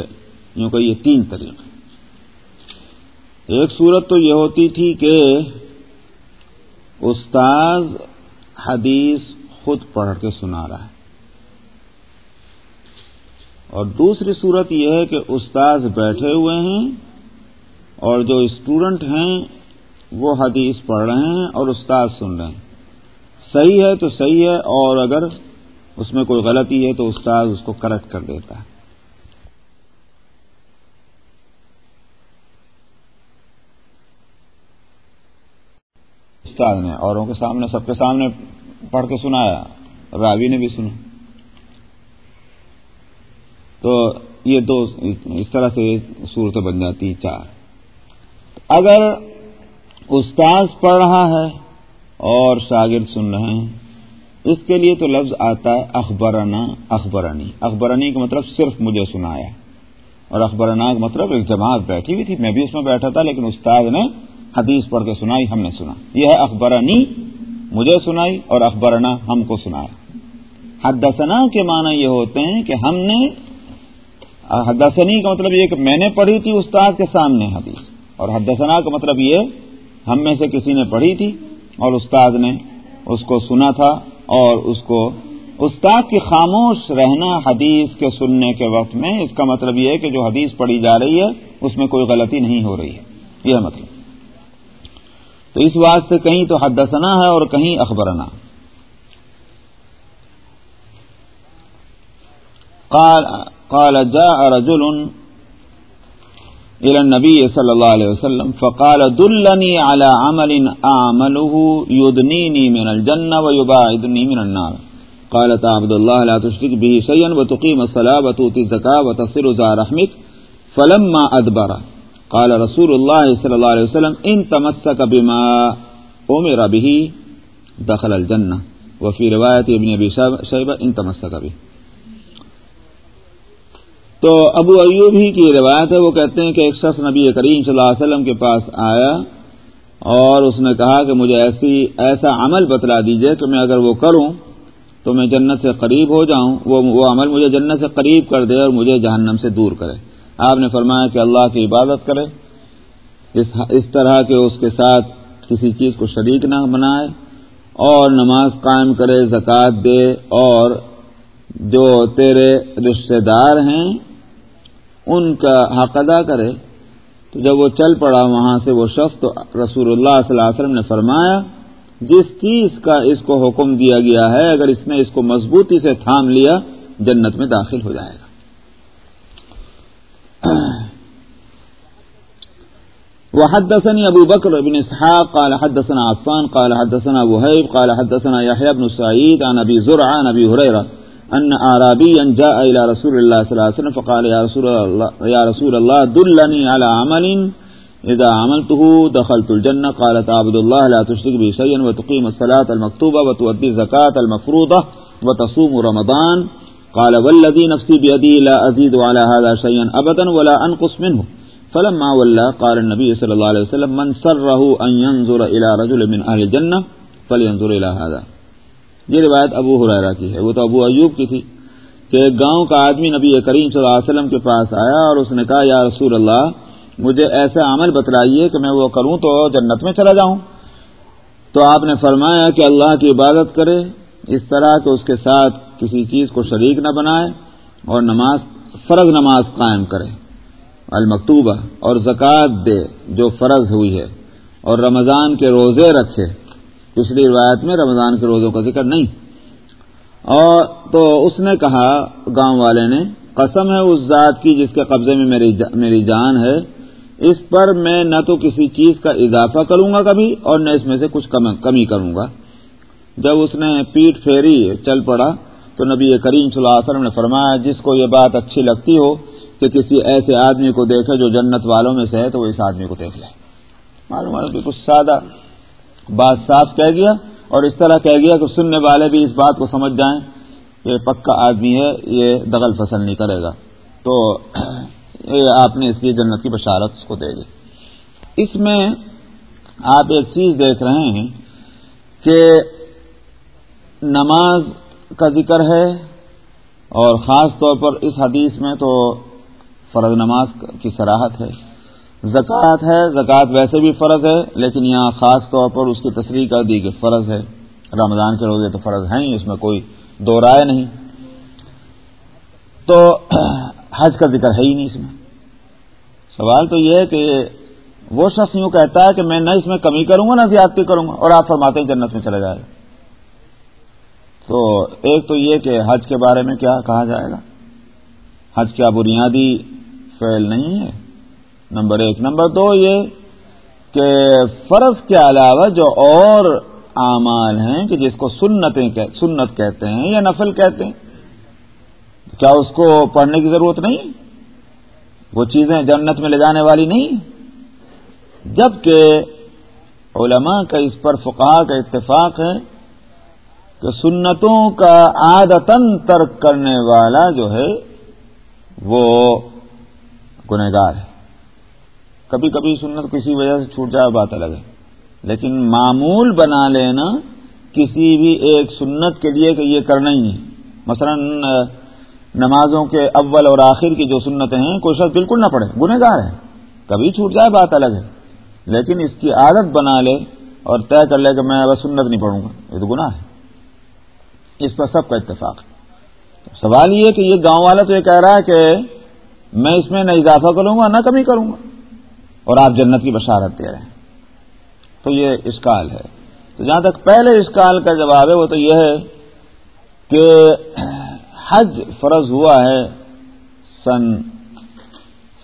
یوں کہ یہ تین طریقے۔ ایک صورت تو یہ ہوتی تھی کہ استاذ حدیث خود پڑھ کے سنا رہا ہے۔ اور دوسری صورت یہ ہے کہ استاذ بیٹھے ہوئے ہیں اور جو اسٹوڈنٹ ہیں وہ حدیث پڑھ رہے ہیں اور استاذ سن رہے ہیں۔ صحیح ہے تو صحیح ہے اور اگر اس میں کوئی غلطی ہے تو استاذ اس کو کریکٹ کر دیتا ہے۔ استاد نے اوروں کے سامنے، سب کے سامنے پڑھ کے سنایا، راوی نے بھی سنا۔ تو یہ دو اس طرح سے صورت بن جاتی چار۔ اگر استاذ پڑھ رہا ہے اور شاگرد سن رہے ہیں، اس کے لیے تو لفظ آتا ہے اخبرنا، اخبرنی۔ اخبرنی کا مطلب صرف مجھے سنایا۔ اور اخبرنا کا مطلب ایک جماعت بیٹھی ہوئی تھی، میں بھی اس میں بیٹھا تھا، لیکن استاد نے حدیث پڑھ کے سنائی، ہم نے سنا۔ یہ ہے اخبرنی، مجھے سنائی اور اخبرنا، ہم کو سنایا۔ حدثنا کے معنی یہ ہوتے ہیں کہ ہم نے حدثنی کا مطلب یہ کہ میں نے پڑھی تھی استاد کے سامنے حدیث، اور حدثنا کا مطلب یہ ہم میں سے کسی نے پڑھی تھی اور استاد نے اس کو سنا تھا اور اس کو استاد کی خاموش رہنا حدیث کے سننے کے وقت میں، اس کا مطلب یہ ہے کہ جو حدیث پڑھی جا رہی ہے، اس میں کوئی غلطی نہیں ہو رہی ہے۔ یہ مطلب۔ تو اس واسطے کہیں تو حدثنا ہے اور کہیں اخبرنا۔ قال قال جاء رجل الى النبي صلى الله عليه وسلم فقال دلني على عمل اعمله يدنيني من الجنه ويباعدني من النار. قال عبد الله لا تشرك به شيئا وتقيم الصلاه وتؤتي الزكاه وتصل ذا رحمك. فلما ادبر قال رسول اللہ صلی اللہ علیہ وسلم ان تمسک بما امر به دخل الجنہ وفی روایت ابن ابی شیبہ ان تمسک بھی تو ابو ایوب ہی کی روایت ہے، وہ کہتے ہیں کہ ایک شخص نبی کریم صلی اللہ علیہ وسلم کے پاس آیا اور اس نے کہا کہ مجھے ایسی، ایسا عمل بتلا دیجیے کہ میں اگر وہ کروں تو میں جنت سے قریب ہو جاؤں، وہ وہ عمل مجھے جنت سے قریب کر دے اور مجھے جہنم سے دور کرے۔ آپ نے فرمایا کہ اللہ کی عبادت کرے۔ اس طرح کے اس کے ساتھ کسی چیز کو شریک نہ بنائے اور نماز قائم کرے، زکوٰۃ دے اور جو تیرے رشتے دار ہیں ان کا حق ادا کرے، تو جب وہ چل پڑا وہاں سے وہ شخص، تو رسول اللہ صلی اللہ علیہ وسلم نے فرمایا، جس چیز کا اس کو حکم دیا گیا ہے، اگر اس نے اس کو مضبوطی سے تھام لیا، جنت میں داخل ہو جائے گا۔ وحدثني أبو بكر بن إسحاق قال حدثنا عفان، قال حدثنا وهيب قال حدثنا يحيى بن سعيد عن أبي زرع عن أبي هريرة أن آرابيا جاء إلى رسول الله صلى الله عليه وسلم فقال يا رسول الله, يا رسول الله دلني على عمل. إذا عملته دخلت الجنة. قال تعبد الله لا تشرك به شيئا وتقيم الصلاة المكتوبة وتؤدي الزكاة المفروضة وتصوم رمضان. قال والذي نفسي بيدي لا أزيد على هذا شيئا أبدا ولا أنقص منه. فلما ولا قال النبي صلى الله عليه وسلم من سره أن ينظر إلى رجل من أهل الجنة فلينظر إلى هذا. یہ روایت ابو حریرہ کی ہے۔ وہ تو ابو ایوب کی تھی کہ ایک گاؤں کا آدمی نبی کریم صلی اللہ علیہ وسلم کے پاس آیا اور اس نے کہا، یا رسول اللہ، مجھے ایسا عمل بتلائیے کہ میں وہ کروں تو جنت میں چلا جاؤں۔ تو آپ نے فرمایا کہ اللہ کی عبادت کرے، اس طرح کہ اس کے ساتھ کسی چیز کو شریک نہ بنائے اور نماز، فرض نماز قائم کرے۔ المکتوبہ، اور زکوٰۃ دے، جو فرض ہوئی ہے، اور رمضان کے روزے رکھے۔ پچھلی روایت میں رمضان کے روزوں کا ذکر نہیں۔ اور تو اس نے کہا، گاؤں والے نے، قسم ہے اس ذات کی جس کے قبضے میں میری جان ہے۔ اس پر میں نہ تو کسی چیز کا اضافہ کروں گا کبھی، اور نہ اس میں سے کچھ کمی کروں گا۔ جب اس نے پیٹ پھیری، چل پڑا، تو نبی کریم صلی اللہ علیہ وسلم نے فرمایا، جس کو یہ بات اچھی لگتی ہو کہ کسی ایسے آدمی کو دیکھے جو جنت والوں میں سے ہے، تو وہ اس آدمی کو دیکھ لے۔ معلوم ہے کچھ سادہ بات صاف کہہ گیا اور اس طرح کہہ گیا کہ سننے والے بھی اس بات کو سمجھ جائیں کہ پکا آدمی ہے، یہ دغل فصل نہیں کرے گا۔ تو آپ نے اس لیے جنت کی بشارت اس کو دے دی۔ اس میں آپ ایک چیز دیکھ رہے ہیں کہ نماز کا ذکر ہے اور خاص طور پر اس حدیث میں تو فرض نماز کی سراہت ہے۔ زکوٰۃ ہے، زکوٰۃ ویسے بھی فرض ہے، لیکن یہاں خاص طور پر اس کی تصریح کر دی کہ فرض ہے۔ رمضان کے روزے تو فرض ہیں ہی، اس میں کوئی دو رائے نہیں۔ تو حج کا ذکر ہے ہی نہیں اس میں۔ سوال تو یہ ہے کہ وہ شخص یوں کہتا ہے کہ میں نہ اس میں کمی کروں گا، نہ زیادتی کروں گا، اور آپ فرماتے ہیں جنت میں چلا جائے گا۔ تو ایک تو یہ کہ حج کے بارے میں کیا کہا جائے گا؟ حج کیا بنیادی فعل نہیں ہے؟ نمبر ایک نمبر دو یہ کہ فرض کے علاوہ جو اور اعمال ہیں کہ جس کو سنتیں سنت کہتے ہیں یا نفل کہتے ہیں، کیا اس کو پڑھنے کی ضرورت نہیں؟ وہ چیزیں جنت میں لے جانے والی نہیں۔ جبکہ علماء کا اس پر فقہ کا اتفاق ہے کہ سنتوں کا عادتن ترک کرنے والا جو ہے، وہ گنہگار ہے۔ کبھی کبھی سنت کسی وجہ سے چھوٹ جائے بات الگ ہے۔ لیکن معمول بنا لینا کسی بھی ایک سنت کے لیے کہ یہ کرنا ہی نہیں۔ مثلا نمازوں کے اول اور آخر کی جو سنتیں ہیں، کوئی شخص بالکل نہ پڑھے گنہ گار ہے۔ کبھی چھوٹ جائے، بات الگ ہے۔ لیکن اس کی عادت بنا لے اور طے کر لے کہ میں بس سنت نہیں پڑھوں گا۔ یہ تو گناہ ہے۔ اس پر سب کا اتفاق ہے۔ سوال یہ کہ یہ گاؤں والا تو یہ کہہ رہا ہے کہ میں اس میں نہ اضافہ کروں گا، نہ کمی کروں گا۔ اور آپ جنت کی بشارت دے رہے ہیں۔ تو یہ اسکال ہے۔ تو جہاں تک پہلے اسکال کا جواب ہے، وہ تو یہ ہے کہ حج فرض ہوا ہے سن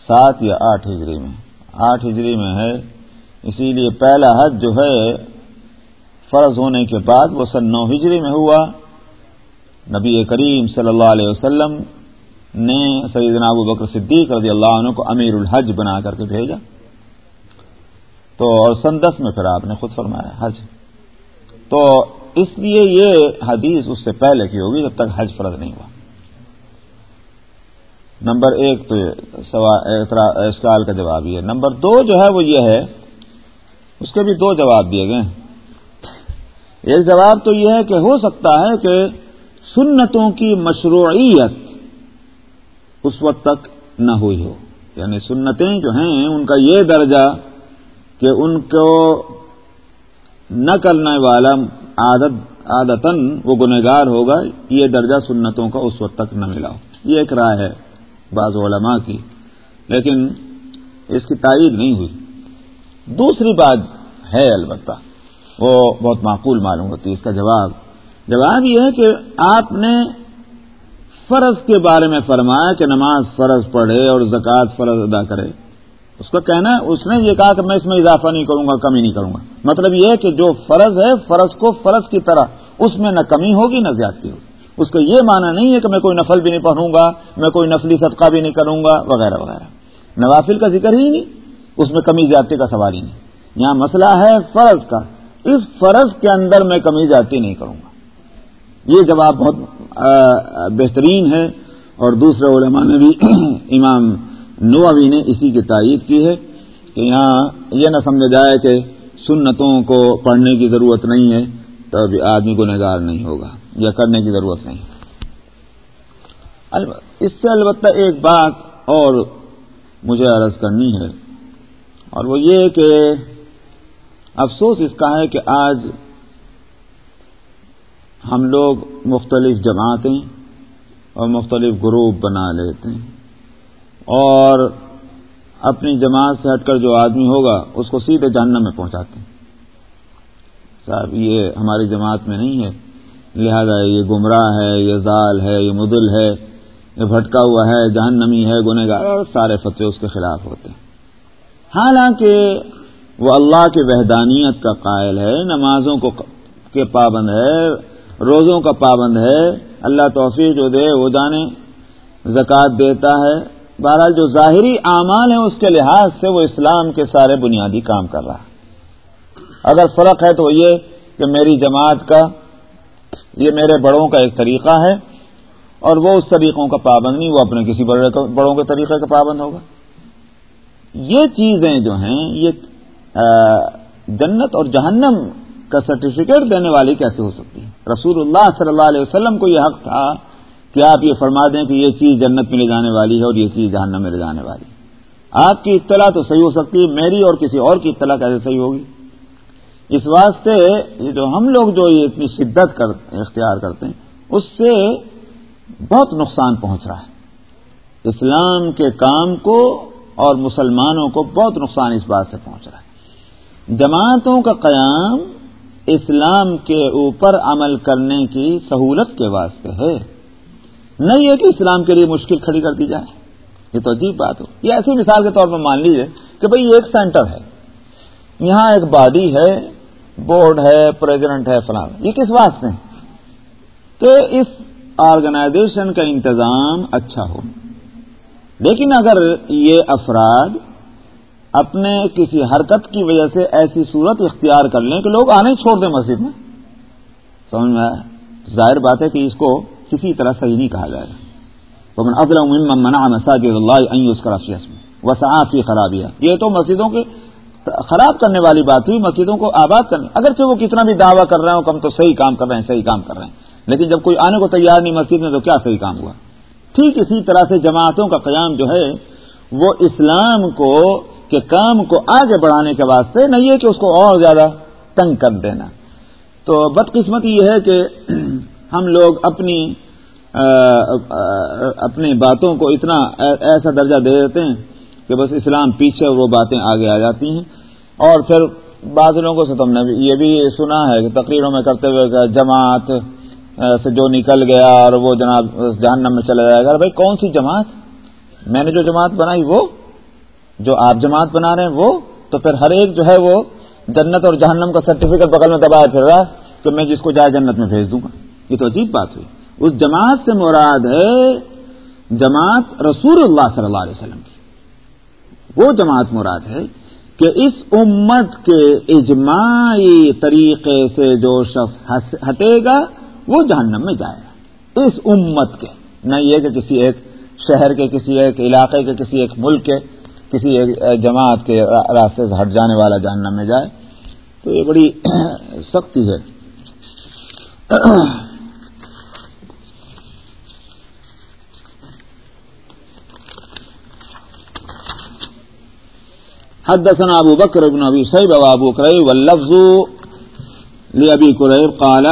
سات یا آٹھ ہجری میں۔ آٹھ ہجری میں ہے، اسی لیے پہلا حج جو ہے فرض ہونے کے بعد وہ سن نو ہجری میں ہوا۔ نبی کریم صلی اللہ علیہ وسلم نے سیدنا ابو بکر صدیق رضی اللہ عنہ کو امیر الحج بنا کر کے بھیجا۔ تو اور سن دس میں پھر آپ نے خود فرمایا، حج۔ تو اس لیے یہ حدیث اس سے پہلے کی ہوگی جب تک حج فرض نہیں ہوا۔ نمبر ایک تو اسکال کا جواب یہ نمبر دو جو ہے وہ یہ ہے، اس کے بھی دو جواب دیے گئے ایک جواب تو یہ ہے کہ ہو سکتا ہے کہ سنتوں کی مشروعیت اس وقت تک نہ ہوئی ہو۔ یعنی سنتیں جو ہیں، ان کا یہ درجہ کہ ان کو نہ کرنے والا عادت عادتن وہ گنہگار ہوگا، یہ درجہ سنتوں کا اس وقت تک نہ ملا ہو۔ یہ ایک رائے ہے بعض علماء کی، لیکن اس کی تائید نہیں ہوئی۔ دوسری بات ہے البتہ، وہ بہت معقول معلوم ہوتی ہے، اس کا جواب۔ جواب یہ ہے کہ آپ نے فرض کے بارے میں فرمایا کہ نماز فرض پڑھے اور زکوٰۃ فرض ادا کرے۔ اس کا کہنا ہے، اس نے یہ کہا کہ میں اس میں اضافہ نہیں کروں گا، کمی نہیں کروں گا۔ مطلب یہ ہے کہ جو فرض ہے، فرض کو فرض کی طرح، اس میں نہ کمی ہوگی نہ زیادتی ہوگی۔ اس کا یہ معنی نہیں ہے کہ میں کوئی نفل بھی نہیں پڑھوں گا، میں کوئی نفلی صدقہ بھی نہیں کروں گا، وغیرہ وغیرہ۔ نوافل کا ذکر ہی نہیں، اس میں کمی زیادتی کا سوال ہی نہیں۔ یہاں مسئلہ ہے فرض کا۔ اس فرض کے اندر میں کمی زیادتی نہیں کروں گا۔ یہ جواب بہت بہترین ہے۔ اور دوسرے علماء نے بھی امام نووی نے اسی کی تائید کی ہے کہ یہاں یہ نہ سمجھا جائے کہ سنتوں کو پڑھنے کی ضرورت نہیں ہے تو ابھی آدمی کو نگار نہیں ہوگا یا کرنے کی ضرورت نہیں۔ اس سے البتہ ایک بات اور مجھے عرض کرنی ہے، اور وہ یہ کہ افسوس اس کا ہے کہ آج ہم لوگ مختلف جماعتیں اور مختلف گروپ بنا لیتے ہیں۔ اور اپنی جماعت سے ہٹ کر جو آدمی ہوگا، اس کو سیدھے جہنم میں پہنچاتے ہیں۔ صاحب، یہ ہماری جماعت میں نہیں ہے۔ لہذا یہ گمراہ ہے، یہ زال ہے، یہ مدل ہے، یہ بھٹکا ہوا ہے، جہنمی ہے گنہ گار سارے فتوے اس کے خلاف ہوتے ہیں۔ حالانکہ وہ اللہ کی وحدانیت کا قائل ہے، نمازوں کو کے پابند ہے، روزوں کا پابند ہے۔ اللہ توفیق جو دے، وہ جانے، زکوٰۃ دیتا ہے۔ بہرحال جو ظاہری اعمال ہیں اس کے لحاظ سے وہ اسلام کے سارے بنیادی کام کر رہا ہے۔ اگر فرق ہے تو یہ کہ میری جماعت کا، یہ میرے بڑوں کا ایک طریقہ ہے اور وہ اس طریقوں کا پابند نہیں، وہ اپنے کسی بڑوں کے طریقے کا پابند ہوگا۔ یہ چیزیں جو ہیں، یہ جنت اور جہنم کا سرٹیفکیٹ دینے والی کیسے ہو سکتی؟ ہے رسول اللہ صلی اللہ علیہ وسلم کو یہ حق تھا کہ آپ یہ فرما دیں کہ یہ چیز جنت میں لے جانے والی ہے اور یہ چیز جہنم میں لے جانے والی آپ کی اطلاع تو صحیح ہو سکتی ہے، میری اور کسی اور کی اطلاع کیسے صحیح ہوگی؟ اس واسطے جو ہم لوگ جو یہ اتنی شدت کر، اختیار کرتے ہیں، اس سے بہت نقصان پہنچ رہا ہے۔ اسلام کے کام کو اور مسلمانوں کو بہت نقصان اس بات سے پہنچ رہا ہے۔ جماعتوں کا قیام اسلام کے اوپر عمل کرنے کی سہولت کے واسطے ہے۔ نہیں ہے کہ اسلام کے لیے مشکل کھڑی کر دی جائے۔ یہ تو عجیب بات ہو۔ یہ ایسی مثال کے طور پر مان لیجیے کہ بھئی ایک سینٹر ہے۔ یہاں ایک باڈی ہے، بورڈ ہے، پریزیڈنٹ ہے، فلاں۔ یہ کس واسطے؟ کہ اس آرگنائزیشن کا انتظام اچھا ہو۔ لیکن اگر یہ افراد اپنے کسی حرکت کی وجہ سے ایسی صورت اختیار کر لیں کہ لوگ آنے چھوڑ دیں مسجد میں، سمجھ میں ظاہر بات ہے کہ اس کو کسی طرح صحیح نہیں کہا جائے گا۔ منع مساجد اللہ وسعافی خرابیہ۔ یہ تو مسجدوں کے خراب کرنے والی بات ہوئی، مسجدوں کو آباد کرنے۔ اگرچہ وہ کتنا بھی دعویٰ کر رہے ہیں کم تو صحیح کام کر رہے ہیں، صحیح کام کر رہے ہیں۔ لیکن جب کوئی آنے کو تیار نہیں مسجد میں تو کیا صحیح کام ہوا؟ ٹھیک اسی طرح سے جماعتوں کا قیام جو ہے، وہ اسلام کو، کے کام کو آگے بڑھانے کے واسطے نہیں ہے کہ اس کو اور زیادہ تنگ کر دینا۔ تو بدقسمتی یہ ہے کہ ہم لوگ اپنی اپنی باتوں کو اتنا ایسا درجہ دے دیتے ہیں کہ بس اسلام پیچھے وہ باتیں آگے آ جاتی ہیں۔ اور پھر بعض لوگوں سے تم نے یہ بھی سنا ہے کہ تقریروں میں کرتے ہوئے کہ جماعت سے جو نکل گیا اور وہ جناب جہنم میں چلا جائے گا۔ بھائی، کون سی جماعت؟ میں نے جو جماعت بنائی وہ، جو آپ جماعت بنا رہے ہیں وہ، تو پھر ہر ایک جو ہے وہ جنت اور جہنم کا سرٹیفکیٹ بغل میں دبایا پھر رہا کہ میں جس کو جائے جنت میں بھیج دوں گا۔ یہ تو عجیب بات ہوئی۔ اس جماعت سے مراد ہے جماعت رسول اللہ صلی اللہ علیہ وسلم کی۔ وہ جماعت مراد ہے کہ اس امت کے اجماعی طریقے سے جو شخص ہٹے گا، وہ جہنم میں جائے گا۔ اس امت کے، نہ یہ کہ کسی ایک شہر کے، کسی ایک علاقے کے، کسی ایک ملک کے، کسی ایک جماعت کے راستے سے ہٹ جانے والا جہنم میں جائے۔ تو یہ بڑی سختی ہے۔ حدثنا ابو بكر بن ابي شيبه وابو كريب واللفظ لابي كريب قال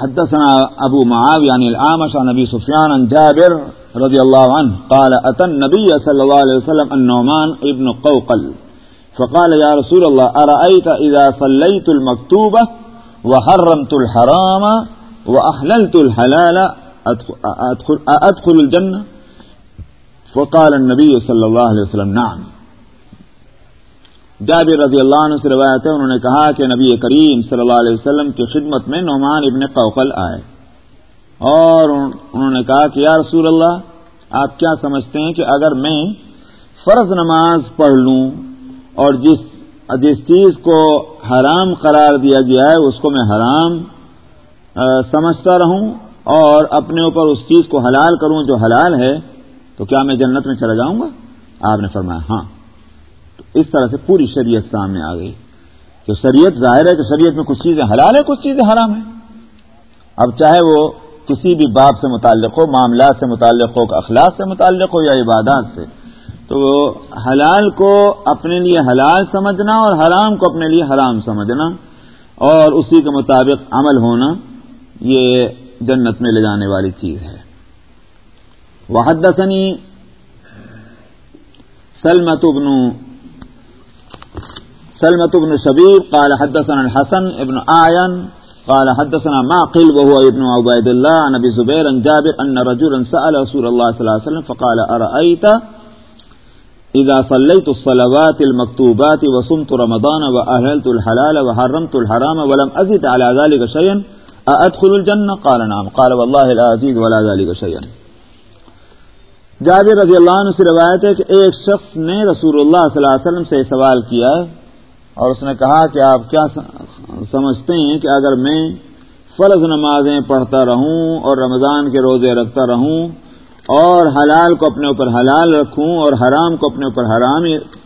حدثنا ابو معاويه عن الاعمش عن ابي سفيان عن جابر رضي الله عنه قال اتى النبي صلى الله عليه وسلم النعمان ابن قوقل، فقال يا رسول الله ارايت اذا صليت المكتوبه وحرمت الحرام واحللت الحلال ادخل ادخل الجنه فقال النبي صلى الله عليه وسلم، نعم. جابر رضی اللہ عنہ سے روایت ہے، انہوں نے کہا کہ نبی کریم صلی اللہ علیہ وسلم کی خدمت میں نعمان ابن قوقل آئے۔ اور انہوں نے کہا کہ یا رسول اللہ، آپ کیا سمجھتے ہیں کہ اگر میں فرض نماز پڑھ لوں اور جس جس چیز کو حرام قرار دیا گیا ہے، اس کو میں حرام سمجھتا رہوں اور اپنے اوپر اس چیز کو حلال کروں جو حلال ہے، تو کیا میں جنت میں چلا جاؤں گا؟ آپ نے فرمایا ہاں۔ اس طرح سے پوری شریعت سامنے آ گئی تو شریعت ظاہر ہے کہ شریعت میں کچھ چیزیں حلال ہے کچھ چیزیں حرام ہیں۔ اب چاہے وہ کسی بھی باب سے متعلق ہو، معاملات سے متعلق ہو، اخلاق سے متعلق ہو یا عبادات سے، تو وہ حلال کو اپنے لیے حلال سمجھنا اور حرام کو اپنے لیے حرام سمجھنا اور اسی کے مطابق عمل ہونا، یہ جنت میں لے جانے والی چیز ہے۔ وحدثنی سلمت ابن سلمت ابن شبیر قال حدثنا الحسن ابن آئن قال حدثنا معقل وهو ابن عبيد الله عن ابي زبير عن جابر ان رجلا سال رسول الله صلى الله عليه وسلم فقال ارايت اذا صليت الصلوات المكتوبات وصمت رمضان واهللت الحلال وحرمت الحرام ولم ازد على ذلك شيئا ادخل الجنه قال نعم. قال والله لا ازيد ولا ذلك شيئا. جابر رضی اللہ عنہ سے روایت ہے کہ ایک شخص نے رسول اللہ صلی اللہ علیہ وسلم سے سوال کیا اور اس نے کہا کہ آپ کیا سمجھتے ہیں کہ اگر میں فرض نمازیں پڑھتا رہوں اور رمضان کے روزے رکھتا رہوں اور حلال کو اپنے اوپر حلال رکھوں اور حرام کو اپنے اوپر حرام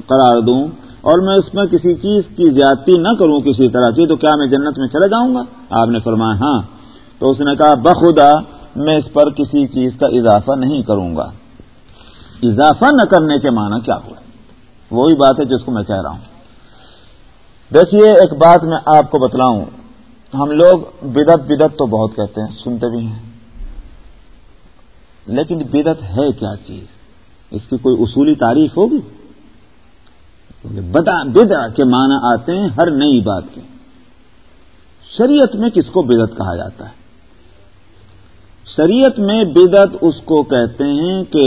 قرار دوں اور میں اس میں کسی چیز کی زیادتی نہ کروں کسی طرح کی، تو کیا میں جنت میں چلے جاؤں گا؟ آپ نے فرمایا ہاں۔ تو اس نے کہا، بخدا، میں اس پر کسی چیز کا اضافہ نہیں کروں گا۔ اضافہ نہ کرنے کے معنی کیا ہوا؟ وہی بات ہے جس کو میں کہہ رہا ہوں۔ دیکھیے، ایک بات میں آپ کو بتلاؤں۔ ہم لوگ بدت بدت تو بہت کہتے ہیں، سنتے بھی ہیں۔ لیکن بدت ہے کیا چیز؟ اس کی کوئی اصولی تعریف ہوگی؟ بدا بدا کے معنی آتے ہیں ہر نئی بات کے۔ شریعت میں کس کو بدت کہا جاتا ہے؟ شریعت میں بدت اس کو کہتے ہیں کہ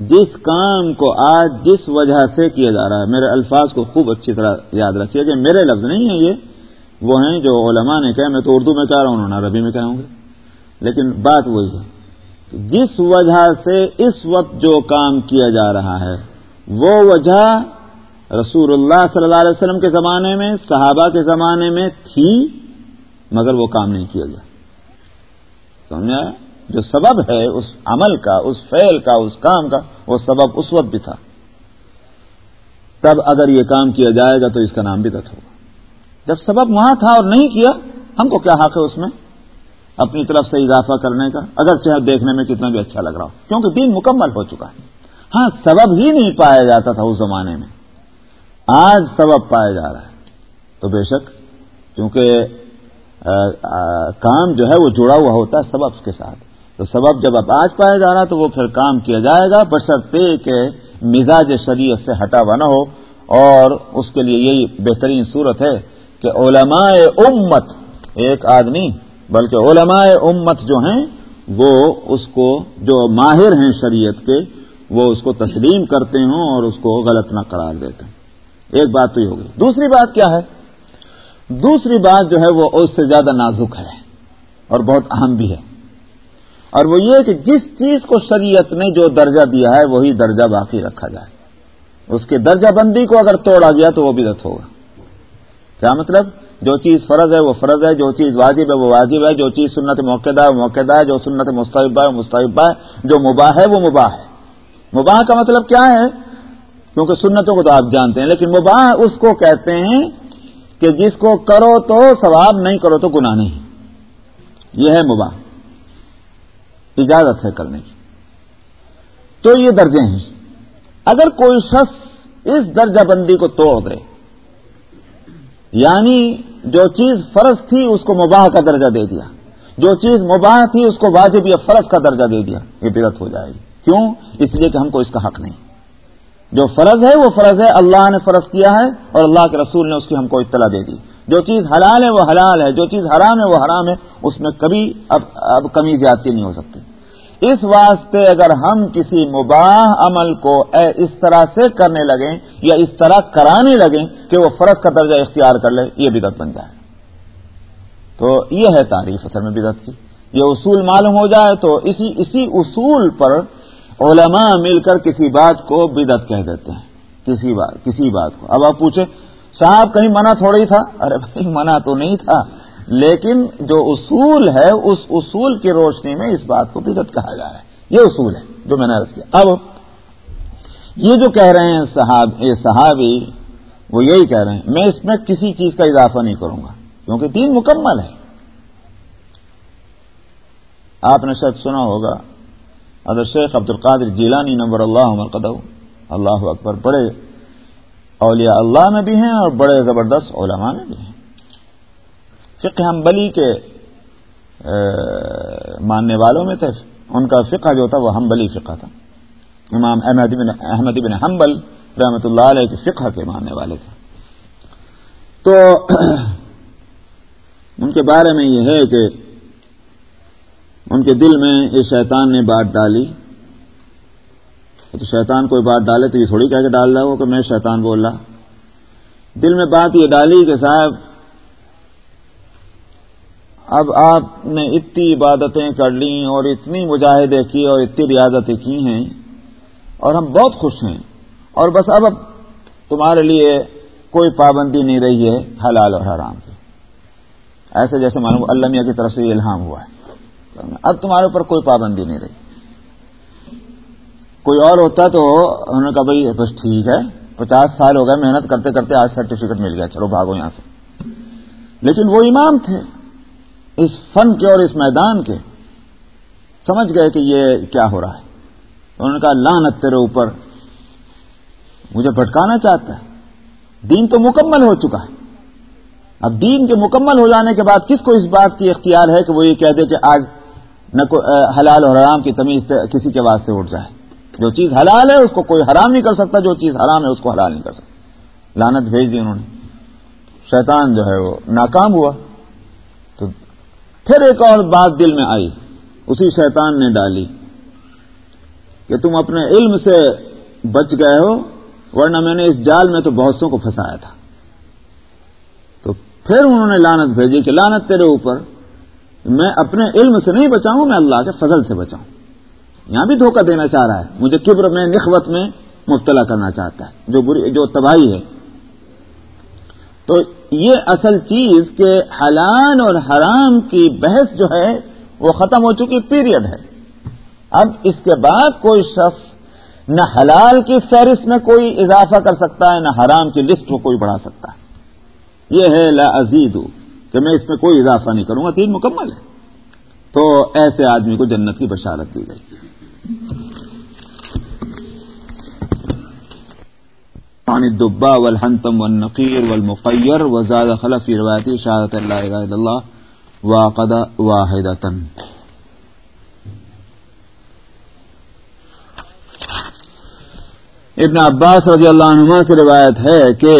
جس کام کو آج جس وجہ سے کیا جا رہا ہے، میرے الفاظ کو خوب اچھی طرح یاد رکھیے کہ میرے لفظ نہیں ہیں یہ، وہ ہیں جو علماء نے کہا، میں تو اردو میں کہہ رہا ہوں، انہوں نے عربی میں کہوں گے۔ لیکن بات وہی ہے جس وجہ سے اس وقت جو کام کیا جا رہا ہے، وہ وجہ رسول اللہ صلی اللہ علیہ وسلم کے زمانے میں، صحابہ کے زمانے میں تھی، مگر وہ کام نہیں کیا گیا۔ سمجھا؟ جو سبب ہے اس عمل کا، اس فعل کا، اس کام کا، وہ سبب اس وقت بھی تھا۔ تب اگر یہ کام کیا جائے گا تو اس کا نام بھی ہوگا۔ جب سبب وہاں تھا اور نہیں کیا، ہم کو کیا حق ہے اس میں؟ اپنی طرف سے اضافہ کرنے کا اگر چاہے دیکھنے میں کتنا بھی اچھا لگ رہا ہو، کیونکہ دین مکمل ہو چکا ہے۔ ہاں سبب ہی نہیں پایا جاتا تھا اس زمانے میں۔ آج سبب پایا جا رہا ہے۔ تو بے شک کیونکہ کام جو ہے وہ جڑا ہوا ہوتا ہے سبب کے ساتھ۔ تو سبب جب اب آج پایا جا رہا تو وہ پھر کام کیا جائے گا بشرطے کہ مزاج شریعت سے ہٹا ہوا نہ ہو۔ اور اس کے لیے یہی بہترین صورت ہے کہ علماء امت، ایک آدمی، بلکہ علماء امت جو ہیں، وہ اس کو جو ماہر ہیں شریعت کے، وہ اس کو تسلیم کرتے ہوں اور اس کو غلط نہ قرار دیتے ہیں ایک بات تو یہ ہوگی۔ دوسری بات کیا ہے؟ دوسری بات جو ہے وہ اس سے زیادہ نازک ہے اور بہت اہم بھی ہے۔ اور وہ یہ کہ جس چیز کو شریعت نے جو درجہ دیا ہے وہی درجہ باقی رکھا جائے۔ اس کے درجہ بندی کو اگر توڑا گیا تو وہ بھی ہوگا۔ کیا مطلب؟ جو چیز فرض ہے وہ فرض ہے، جو چیز واجب ہے وہ واجب ہے، جو چیز سنت موقع ہے وہ موقع ہے، جو سنت مستحبہ ہے وہ مستحبہ ہے، جو مباح ہے وہ مباح ہے۔ مباح کا مطلب کیا ہے؟ کیونکہ سنتوں کو تو آپ جانتے ہیں، لیکن مباح اس کو کہتے ہیں کہ جس کو کرو تو ثواب، نہیں کرو تو گناہ نہیں۔ یہ ہے مباح۔ اجازت ہے کرنے کی۔ تو یہ درجے ہیں۔ اگر کوئی شخص اس درجہ بندی کو توڑ دے یعنی جو چیز فرض تھی اس کو مباح کا درجہ دے دیا، جو چیز مباح تھی اس کو واجب یا فرض کا درجہ دے دیا، یہ بدت ہو جائے گی۔ کیوں؟ اس لیے کہ ہم کو اس کا حق نہیں۔ جو فرض ہے وہ فرض ہے، اللہ نے فرض کیا ہے اور اللہ کے رسول نے اس کی ہم کو اطلاع دے دی۔ جو چیز حلال ہے وہ حلال ہے، جو چیز حرام ہے وہ حرام ہے، اس میں کبھی اب اب کمی زیادتی نہیں ہو سکتی۔ اس واسطے اگر ہم کسی مباح عمل کو اس طرح سے کرنے لگیں یا اس طرح کرانے لگیں کہ وہ فرق کا درجہ اختیار کر لے، یہ بدت بن جائے۔ تو یہ ہے تعریف اصل میں بدت کی۔ یہ اصول معلوم ہو جائے تو اسی اسی اصول پر علماء مل کر کسی بات کو بدت کہہ دیتے ہیں۔ کسی بات کسی بات کو۔ اب آپ پوچھیں صاحب کہیں منع تھوڑی تھا؟ ارے بھائی، منع تو نہیں تھا۔ لیکن جو اصول ہے، اس اصول کی روشنی میں اس بات کو بدت کہا جا رہا ہے۔ یہ اصول ہے جو میں نے عرض کیا۔ اب یہ جو کہہ رہے ہیں صحاب، یہ صحابی، وہ یہی کہہ رہے ہیں۔ میں اس میں کسی چیز کا اضافہ نہیں کروں گا، کیونکہ دین مکمل ہے آپ نے شاید سنا ہوگا اگر شیخ عبد القادر جیلانی نمبر اللہ اللہ اکبر بڑے اولیاء اللہ میں بھی ہیں اور بڑے زبردست علماء میں بھی ہیں۔ فقہ حنبلی کے ماننے والوں میں تھے۔ ان کا فقہ جو تھا وہ ہمبلی فقہ تھا۔ امام احمد بن احمد بن حنبل رحمۃ اللہ علیہ کے فقہ کے ماننے والے تھے۔ تو ان کے بارے میں یہ ہے کہ ان کے دل میں یہ شیطان نے بات ڈالی۔ تو شیطان کوئی بات ڈالے تو یہ تھوڑی کہہ کے ڈال رہا ہو کہ میں شیطان بول رہا دل میں بات یہ ڈالی کہ صاحب، اب آپ نے اتنی عبادتیں کر لی اور اتنی مجاہدے کی اور اتنی ریاضتیں کی ہیں اور ہم بہت خوش ہیں۔ اور بس اب اب تمہارے لیے کوئی پابندی نہیں رہی ہے حلال اور حرام کی۔ ایسے جیسے معلوم اللہ میاں کی طرف سے یہ الہام ہوا ہے۔ اب تمہارے اوپر کوئی پابندی نہیں رہی۔ کوئی اور ہوتا تو انہوں نے کہا بھائی بس ٹھیک ہے، پچاس سال ہو گئے، محنت کرتے کرتے آج سرٹیفکیٹ مل گیا، چلو بھاگو یہاں سے۔ لیکن وہ امام تھے، اس فن کے اور اس میدان کے۔ سمجھ گئے کہ یہ کیا ہو رہا ہے۔ انہوں نے کہا لانت تیرے اوپر۔ مجھے بھٹکانا چاہتا ہے۔ دین تو مکمل ہو چکا ہے۔ اب دین کے مکمل ہو جانے کے بعد کس کو اس بات کی اختیار ہے کہ وہ یہ کہہ دے کہ آج نہ حلال اور حرام کی تمیز کسی کے واسطے اٹھ جائے؟ جو چیز حلال ہے اس کو کوئی حرام نہیں کر سکتا، جو چیز حرام ہے اس کو حلال نہیں کر سکتا۔ لانت بھیج دی انہوں نے۔ شیطان جو ہے وہ ناکام ہوا۔ تو پھر ایک اور بات دل میں آئی۔ اسی شیطان نے ڈالی کہ تم اپنے علم سے بچ گئے ہو، ورنہ میں نے اس جال میں تو بہت سو کو پھنسایا تھا۔ تو پھر انہوں نے لانت بھیجی کہ لانت تیرے اوپر، میں اپنے علم سے نہیں بچاؤں، میں اللہ کے فضل سے بچاؤں۔ یہاں بھی دھوکہ دینا چاہ رہا ہے۔ مجھے کبر میں، نخوت میں مبتلا کرنا چاہتا ہے، جو بری، جو تباہی ہے۔ تو یہ اصل چیز کہ حلال اور حرام کی بحث جو ہے، وہ ختم ہو چکی پیریڈ ہے۔ اب اس کے بعد کوئی شخص نہ حلال کی فہرست میں کوئی اضافہ کر سکتا ہے، نہ حرام کی لسٹ کو کوئی بڑھا سکتا ہے۔ یہ ہے لا عزیز کہ میں اس میں کوئی اضافہ نہیں کروں گا، تین مکمل ہے تو ایسے آدمی کو جنت کی بشارت دی گئی۔ الدبا والحنتم والنقیر والمقیر وزاد خلف روایتی شہادت اللہ اللہ واقد واحدتن ابن عباس رضی اللہ عنہ سے روایت ہے کہ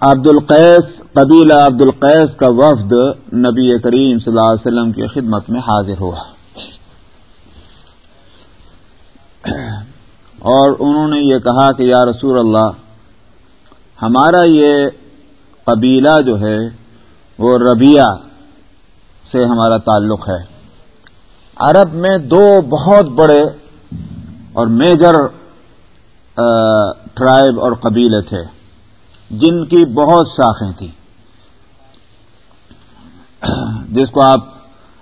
عبد القیس قبیلہ عبد القیس کا وفد نبی کریم صلی اللہ علیہ وسلم کی خدمت میں حاضر ہوا۔ اور انہوں نے یہ کہا کہ یا رسول اللہ، ہمارا یہ قبیلہ جو ہے، وہ ربیہ سے ہمارا تعلق ہے۔ عرب میں دو بہت بڑے اور میجر ٹرائب اور قبیلے تھے۔ جن کی بہت شاخیں تھیں۔ جس کو آپ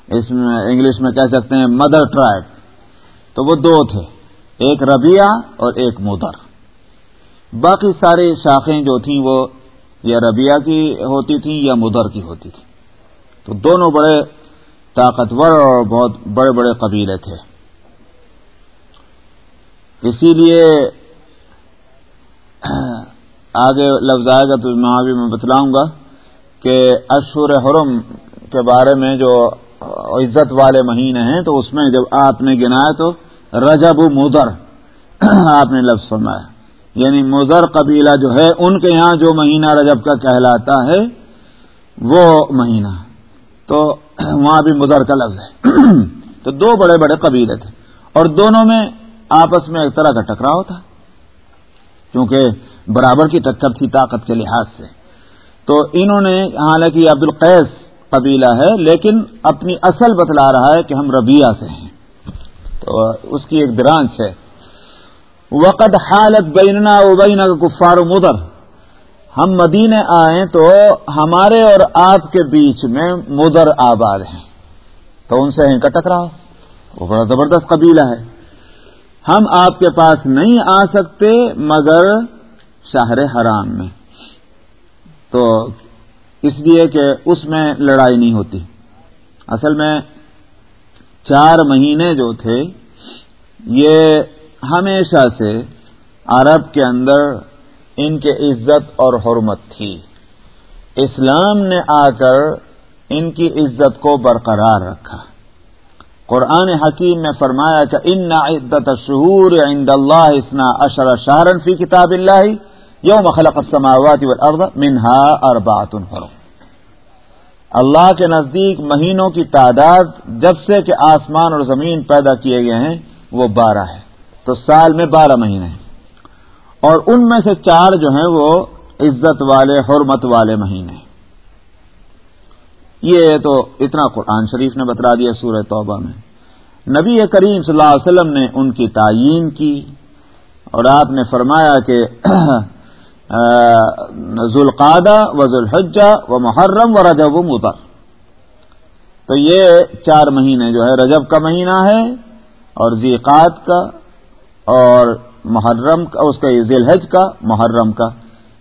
اس میں انگلش میں کہہ سکتے ہیں مدر ٹرائب۔ تو وہ دو تھے، ایک ربیہ اور ایک مدر باقی ساری شاخیں جو تھیں وہ یا ربیہ کی ہوتی تھیں یا مدر کی ہوتی تھی تو دونوں بڑے طاقتور اور بہت بڑے بڑے قبیلے تھے۔ اسی لیے آگے لفظ آئے گا تو میں بھی میں بتلاؤں گا کہ اشور حرم کے بارے میں جو عزت والے مہینے ہیں تو اس میں جب آپ نے گنایا تو رجب مدر آپ نے لفظ فرمایا۔ یعنی مدر قبیلہ جو ہے، ان کے یہاں جو مہینہ رجب کا کہلاتا ہے، وہ مہینہ۔ تو وہاں بھی مدر کا لفظ ہے۔ تو دو بڑے بڑے قبیلے تھے۔ اور دونوں میں آپس میں ایک طرح کا ٹکراؤ تھا۔ کیونکہ برابر کی ٹکر تھی طاقت کے لحاظ سے۔ تو انہوں نے حالانکہ عبد القیس قبیلہ ہے، لیکن اپنی اصل بتلا رہا ہے کہ ہم ربیہ سے ہیں۔ تو اس کی ایک برانچ ہے۔ وقت حالت بیننا ابینا گفار مدر ہم مدینے آئے تو ہمارے اور آپ کے بیچ میں مدر آباد ہیں۔ تو ان سے کا ٹکراؤ۔ وہ بڑا زبردست قبیلہ ہے۔ ہم آپ کے پاس نہیں آ سکتے مگر شہر حرام میں۔ تو اس لیے کہ اس میں لڑائی نہیں ہوتی۔ اصل میں چار مہینے جو تھے، یہ ہمیشہ سے عرب کے اندر ان کے عزت اور حرمت تھی۔ اسلام نے آ کر ان کی عزت کو برقرار رکھا۔ قرآن حکیم نے فرمایا کہ ان عدت شہور عند اللہ اسنا اشر شہرن فی کتاب اللہ یوم خلق السماوات والارض منہا اربعۃ حرم۔ اللہ کے نزدیک مہینوں کی تعداد جب سے کہ آسمان اور زمین پیدا کیے گئے ہیں، وہ بارہ ہے۔ تو سال میں بارہ مہینے ہیں۔ اور ان میں سے چار جو ہیں، وہ عزت والے، حرمت والے مہینے یہ تو اتنا قرآن شریف نے بتلا دیا سورہ توبہ میں۔ نبی کریم صلی اللہ علیہ وسلم نے ان کی تعین کی اور آپ نے فرمایا کہ ذوالقادہ و ذوالحجہ و محرم و رجب و متر تو یہ چار مہینے جو ہے، رجب کا مہینہ ہے اور ذیقات کا اور محرم کا، اس کا ذی الحج کا، محرم کا۔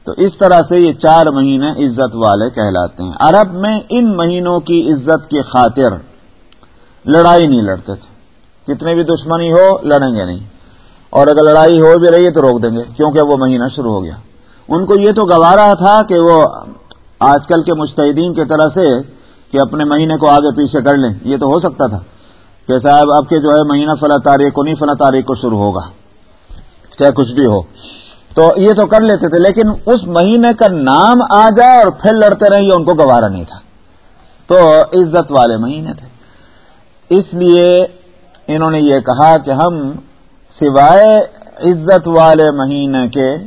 تو اس طرح سے یہ چار مہینے عزت والے کہلاتے ہیں۔ عرب میں ان مہینوں کی عزت کی خاطر لڑائی نہیں لڑتے تھے۔ کتنے بھی دشمنی ہو، لڑیں گے نہیں۔ اور اگر لڑائی ہو بھی رہی ہے تو روک دیں گے، کیونکہ وہ مہینہ شروع ہو گیا۔ ان کو یہ تو گوارا تھا کہ وہ آج کل کے مشتحدین کی طرح سے کہ اپنے مہینے کو آگے پیچھے کر لیں۔ یہ تو ہو سکتا تھا کہ صاحب، اب کے جو ہے مہینہ فلاں تاریخ کو نہیں، فلاں تاریخ کو شروع ہوگا، چاہے کچھ بھی ہو۔ تو یہ تو کر لیتے تھے، لیکن اس مہینے کا نام آ جائے اور پھر لڑتے رہے یہ ان کو گوارا نہیں تھا۔ تو عزت والے مہینے تھے۔ اس لیے انہوں نے یہ کہا کہ ہم سوائے عزت والے مہینے کے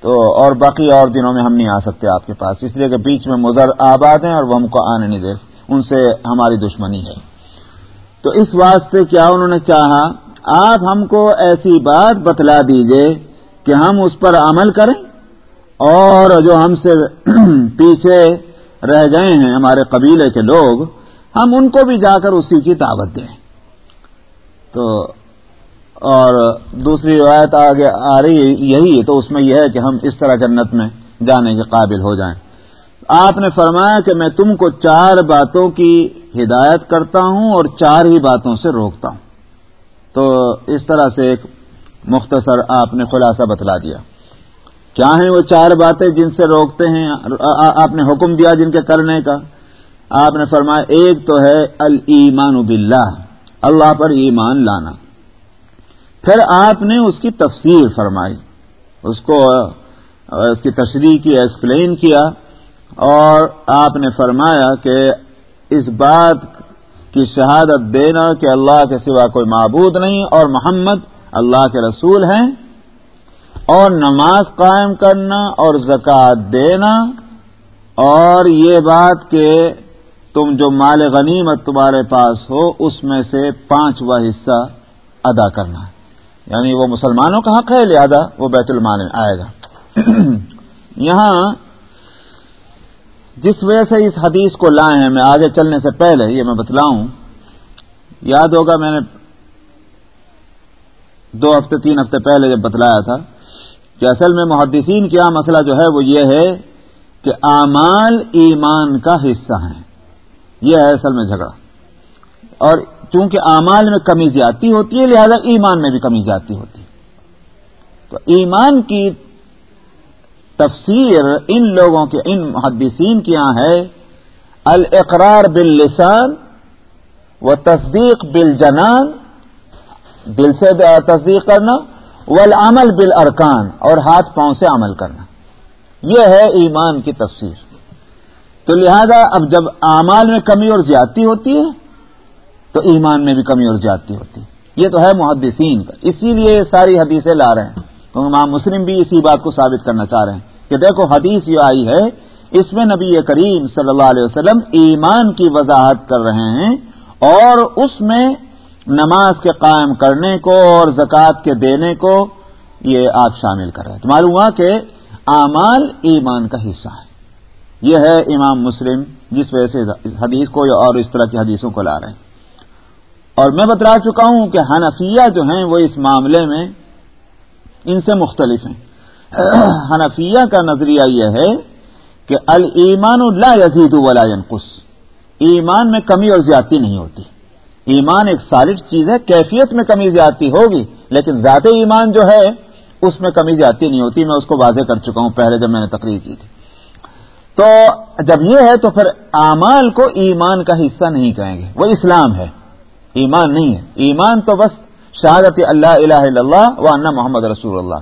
تو اور باقی اور دنوں میں ہم نہیں آ سکتے آپ کے پاس۔ اس لیے کہ بیچ میں مضر آباد ہیں اور وہ ہم کو آنے نہیں دے ان سے ہماری دشمنی ہے۔ تو اس واسطے کیا انہوں نے چاہا؟ آپ ہم کو ایسی بات بتلا دیجیے کہ ہم اس پر عمل کریں اور جو ہم سے پیچھے رہ گئے ہیں ہمارے قبیلے کے لوگ، ہم ان کو بھی جا کر اسی کی دعوت دیں۔ تو، اور دوسری روایت آگے آ رہی یہی تو اس میں یہ ہے کہ ہم اس طرح جنت میں جانے کے قابل ہو جائیں۔ آپ نے فرمایا کہ میں تم کو چار باتوں کی ہدایت کرتا ہوں اور چار ہی باتوں سے روکتا ہوں۔ تو اس طرح سے ایک مختصر آپ نے خلاصہ بتلا دیا۔ کیا ہیں وہ چار باتیں جن سے روکتے ہیں؟ آپ نے حکم دیا جن کے کرنے کا۔ آپ نے فرمایا، ایک تو ہے المان باللہ، اللہ پر ایمان لانا۔ پھر آپ نے اس کی تفسیر فرمائی، اس کو اس کی تشریح کی، ایکسپلین کیا۔ اور آپ نے فرمایا کہ اس بات کی شہادت دینا کہ اللہ کے سوا کوئی معبود نہیں اور محمد اللہ کے رسول ہیں اور نماز قائم کرنا اور زکوٰۃ دینا اور یہ بات کہ تم جو مال غنیمت تمہارے پاس ہو اس میں سے پانچواں حصہ ادا کرنا یعنی وہ مسلمانوں کا حق ہے، لہذا وہ بیت المال میں آئے گا۔ یہاں جس وجہ سے اس حدیث کو لائے ہیں، میں آگے چلنے سے پہلے یہ میں بتلاؤں۔ یاد ہوگا میں نے دو ہفتے، تین ہفتے پہلے جب بتلایا تھا کہ اصل میں محدثین کیا مسئلہ جو ہے وہ یہ ہے کہ اعمال ایمان کا حصہ ہیں۔ یہ ہے اصل میں جھگڑا۔ اور چونکہ اعمال میں کمی زیادتی ہوتی ہے، لہذا ایمان میں بھی کمی زیادتی ہوتی ہے۔ تو ایمان کی تفسیر ان لوگوں کے، ان محدثین کی یہاں ہے، الاقرار باللسان و تصدیق بالجنان دل سے تصدیق کرنا، والعمل بالارکان، اور ہاتھ پاؤں سے عمل کرنا۔ یہ ہے ایمان کی تفسیر۔ تو لہذا اب جب اعمال میں کمی اور زیادتی ہوتی ہے، تو ایمان میں بھی کمی اور زیادتی ہوتی ہے۔ یہ تو ہے محدثین کا۔ اسی لیے ساری حدیثیں لا رہے ہیں۔ کیونکہ امام مسلم بھی اسی بات کو ثابت کرنا چاہ رہے ہیں کہ دیکھو حدیث یہ آئی ہے، اس میں نبی کریم صلی اللہ علیہ وسلم ایمان کی وضاحت کر رہے ہیں اور اس میں نماز کے قائم کرنے کو اور زکوٰۃ کے دینے کو یہ آپ شامل کر رہے ہیں۔ معلوم ہوا کہ اعمال ایمان کا حصہ ہے۔ یہ ہے امام مسلم، جس وجہ سے حدیث کو اور اس طرح کی حدیثوں کو لا رہے ہیں۔ اور میں بتلا چکا ہوں کہ حنفیہ جو ہیں وہ اس معاملے میں ان سے مختلف ہیں۔ حنفیہ کا نظریہ یہ ہے کہ المان اللہ یزید ولا ينقص ایمان میں کمی اور زیادتی نہیں ہوتی۔ ایمان ایک سالڈ چیز ہے، کیفیت میں کمی زیادتی ہوگی، لیکن ذات ایمان جو ہے، اس میں کمی زیادتی نہیں ہوتی، میں اس کو واضح کر چکا ہوں پہلے جب میں نے تقریر کی تھی۔ تو جب یہ ہے، تو پھر اعمال کو ایمان کا حصہ نہیں کہیں گے۔ وہ اسلام ہے۔ ایمان نہیں ہے۔ ایمان تو بس شہادت اللہ الہ الا اللہ و انا محمد رسول اللہ۔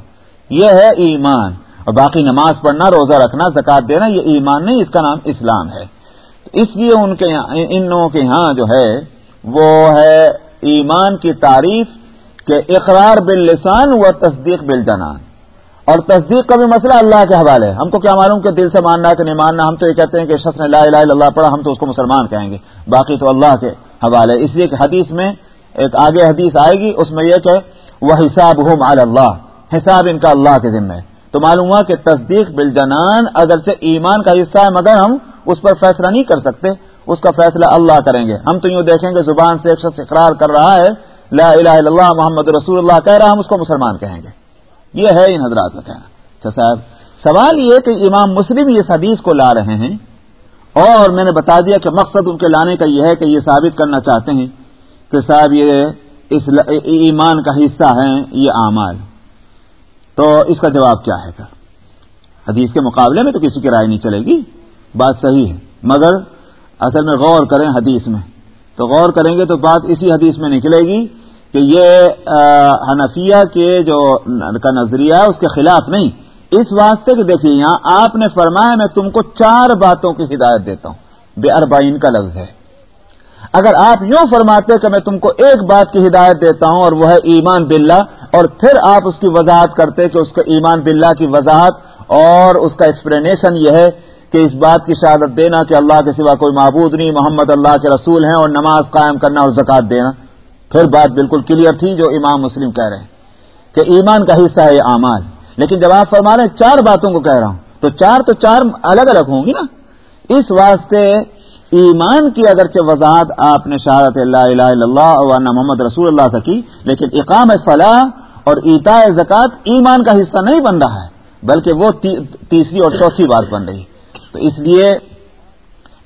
یہ ہے ایمان۔ اور باقی نماز پڑھنا، روزہ رکھنا زکات دینا، یہ ایمان نہیں، اس کا نام اسلام ہے۔ اس لیے ان کے ان لوگوں کے یہاں جو ہے وہ ہے ایمان کی تعریف کہ اقرار باللسان و تصدیق بالجنان۔ اور تصدیق کا بھی مسئلہ اللہ کے حوالے ہم کو کیا معلوم کہ دل سے ماننا کہ نہیں ماننا؟ ہم تو یہ کہتے ہیں کہ شخص نے لا الہ الا اللہ پڑھا، ہم تو اس کو مسلمان کہیں گے۔ باقی تو اللہ کے حوالے اس لیے کہ حدیث میں ایک آگے حدیث آئے گی، اس میں یہ کہ وہ حساب ہوں اللہ حساب ان کا اللہ کے ذمہ تو معلوم ہوا کہ تصدیق بالجنان اگرچہ ایمان کا حصہ ہے، مگر ہم اس پر فیصلہ نہیں کر سکتے۔ اس کا فیصلہ اللہ کریں گے۔ ہم تو یوں دیکھیں گے زبان سے ایک شخص اقرار کر رہا ہے، لا الہ الا اللہ، محمد رسول اللہ کہہ رہا ہم اس کو مسلمان کہیں گے۔ یہ ہے ان حضرات کا کہنا۔ اچھا صاحب، سوال یہ کہ امام مسلم اس حدیث کو لا رہے ہیں اور میں نے بتا دیا کہ مقصد ان کے لانے کا یہ ہے کہ یہ ثابت کرنا چاہتے ہیں کہ صاحب، یہ ایمان کا حصہ ہیں، یہ اعمال۔ تو اس کا جواب کیا ہے؟ حدیث کے مقابلے میں تو کسی کی رائے نہیں چلے گی۔ بات صحیح ہے۔ مگر اصل میں غور کریں حدیث میں۔ تو غور کریں گے تو بات اسی حدیث میں نکلے گی کہ یہ حنفیہ کے جو کا نظریہ ہے، اس کے خلاف نہیں۔ اس واسطے کہ دیکھیے یہاں آپ نے فرمایا، میں تم کو چار باتوں کی ہدایت دیتا ہوں۔ بے اربعین کا لفظ ہے۔ اگر آپ یوں فرماتے کہ میں تم کو ایک بات کی ہدایت دیتا ہوں اور وہ ہے ایمان باللہ، اور پھر آپ اس کی وضاحت کرتے کہ اس کے ایمان باللہ کی وضاحت اور اس کا ایکسپلینیشن یہ ہے کہ اس بات کی شہادت دینا کہ اللہ کے سوا کوئی معبود نہیں، محمد اللہ کے رسول ہیں اور نماز قائم کرنا اور زکات دینا۔ پھر بات بالکل کلیئر تھی جو امام مسلم کہہ رہے ہیں کہ ایمان کا حصہ ہے یہ اعمال۔ لیکن جب آپ فرما رہے ہیں چار باتوں کو کہہ رہا ہوں، تو چار تو چار الگ الگ ہوں گی نا۔ اس واسطے ایمان کی اگرچہ وضاحت آپ نے شہادت اللہ الہ الا اللہ اور محمد رسول اللہ سے کی، لیکن اقام فلاح اور ایتا زکوٰۃ ایمان کا حصہ نہیں بن رہا ہے، بلکہ وہ تیسری اور چوتھی بات بن رہی۔ تو اس لیے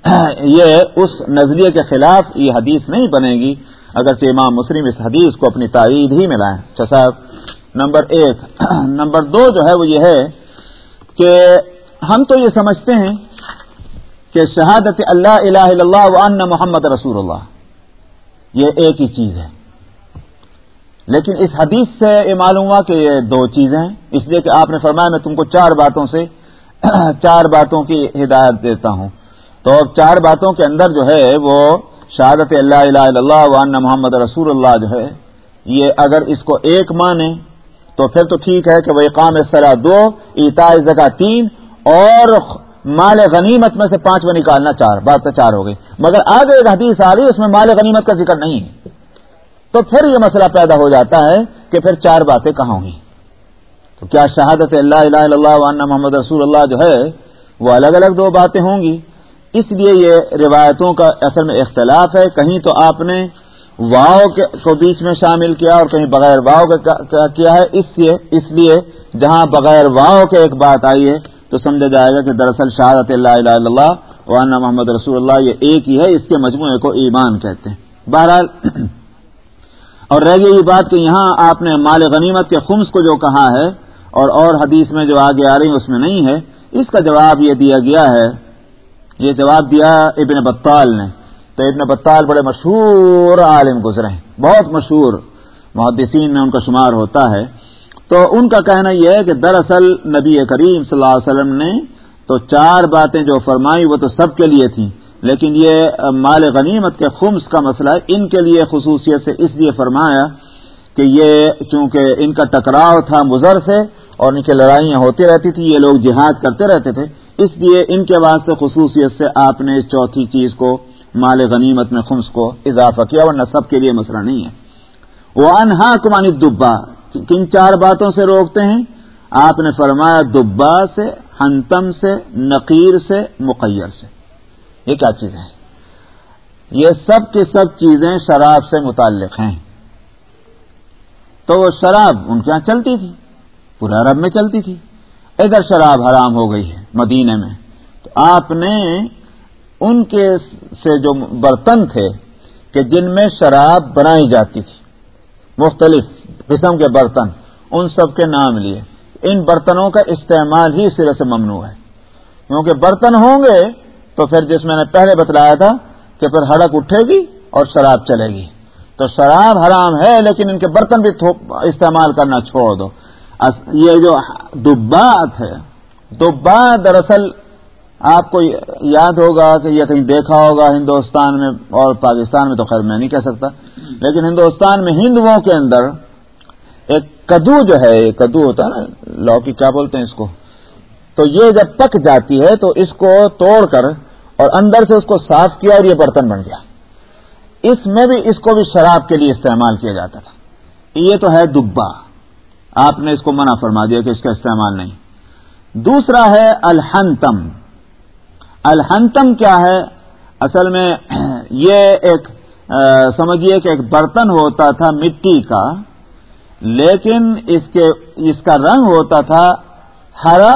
یہ اس نظریے کے خلاف یہ حدیث نہیں بنے گی، اگرچہ امام مسلم اس حدیث کو اپنی تائید ہی میں لائیں۔ اچھا صاحب، نمبر ایک۔ نمبر دو جو ہے وہ یہ ہے کہ ہم تو یہ سمجھتے ہیں کہ شہادت اللہ الہ الا اللہ وان محمد رسول اللہ، یہ ایک ہی چیز ہے۔ لیکن اس حدیث سے یہ معلوم ہوا کہ یہ دو چیزیں ہیں۔ اس لیے کہ آپ نے فرمایا میں تم کو چار باتوں سے چار باتوں کی ہدایت دیتا ہوں۔ تو چار باتوں کے اندر جو ہے وہ شہادت اللہ الہ الا اللہ وان محمد رسول اللہ جو ہے، یہ اگر اس کو ایک مانے تو پھر تو ٹھیک ہے کہ وہ اقام سرا دو ایتا زکا تین اور مال غنیمت میں سے پانچ میں نکالنا چار بات تو چار ہو گئی۔ مگر آگے ایک حدیث آ رہی اس میں مال غنیمت کا ذکر نہیں ہے۔ تو پھر یہ مسئلہ پیدا ہو جاتا ہے کہ پھر چار باتیں کہاں ہوں گی؟ تو کیا شہادت اللہ الہ الا اللہ وان محمد رسول اللہ جو ہے وہ الگ الگ دو باتیں ہوں گی؟ اس لیے یہ روایتوں کا اصل میں اختلاف ہے۔ کہیں تو آپ نے واؤ کو بیچ میں شامل کیا اور کہیں بغیر واؤ کا کیا ہے؟ اس لیے اس لیے جہاں بغیر واؤ کے ایک بات آئی ہے تو سمجھا جائے گا کہ دراصل شہادت اللہ الہ الا اللہ وانا محمد رسول اللہ یہ ایک ہی ہے۔ اس کے مجموعے کو ایمان کہتے ہیں۔ بہرحال اور رہ گئی یہ بات کہ یہاں آپ نے مال غنیمت کے خمس کو جو کہا ہے اور اور حدیث میں جو آگے آ رہی ہیں اس میں نہیں ہے۔ اس کا جواب یہ دیا گیا ہے، یہ جواب دیا ابن بطال نے۔ تو ابن بطال بڑے مشہور عالم گزرے ہیں، بہت مشہور۔ محدثین میں ان کا شمار ہوتا ہے۔ تو ان کا کہنا یہ ہے کہ دراصل نبی کریم صلی اللہ علیہ وسلم نے تو چار باتیں جو فرمائی وہ تو سب کے لیے تھیں۔ لیکن یہ مال غنیمت کے خمس کا مسئلہ ان کے لیے خصوصیت سے اس لیے فرمایا کہ یہ چونکہ ان کا ٹکراؤ تھا مضر سے اور ان کی لڑائیاں ہوتی رہتی تھی، یہ لوگ جہاد کرتے رہتے تھے۔ اس لیے ان کے واسطے خصوصیت سے آپ نے چوتھی چیز کو، مال غنیمت میں خمس کو اضافہ کیا، ورنہ سب کے لیے مسئلہ نہیں ہے۔ وہ انہا کمانی دبا کن چار باتوں سے روکتے ہیں؟ آپ نے فرمایا دبا سے، ہنتم سے، نقیر سے، مقیر سے۔ یہ کیا چیز ہے یہ سب کی سب چیزیں شراب سے متعلق ہیں۔ تو وہ شراب ان کے یہاں چلتی تھی۔ پورا عرب میں چلتی تھی۔ ادھر شراب حرام ہو گئی ہے مدینے میں۔ تو آپ نے ان کے سے جو برتن تھے کہ جن میں شراب بنائی جاتی تھی، مختلف قسم کے برتن، ان سب کے نام لیے۔ ان برتنوں کا استعمال ہی سرے سے ممنوع ہے۔ کیونکہ برتن ہوں گے تو پھر جس میں نے پہلے بتلایا تھا کہ پھر ہڑک اٹھے گی اور شراب چلے گی۔ تو شراب حرام ہے لیکن ان کے برتن بھی استعمال کرنا چھوڑ دو۔ یہ جو دبات ہے، دبات دراصل آپ کو یاد ہوگا کہ یہ کہیں دیکھا ہوگا ہندوستان میں اور پاکستان میں تو خیر میں نہیں کہہ سکتا۔ لیکن ہندوستان میں ہندوؤں کے اندر ایک کدو جو ہے، یہ کدو ہوتا ہے نا لوکی کیا بولتے ہیں اس کو؟ تو یہ جب پک جاتی ہے تو اس کو توڑ کر اور اندر سے اس کو صاف کیا اور یہ برتن بن گیا۔ اس میں بھی اس کو بھی شراب کے لیے استعمال کیا جاتا تھا۔ یہ تو ہے دبا۔ آپ نے اس کو منع فرما دیا کہ اس کا استعمال نہیں۔ دوسرا ہے الحنتم۔ الحنتم کیا ہے؟ اصل میں یہ ایک سمجھیے کہ ایک برتن ہوتا تھا مٹی کا، لیکن اس کے، اس کا رنگ ہوتا تھا ہرا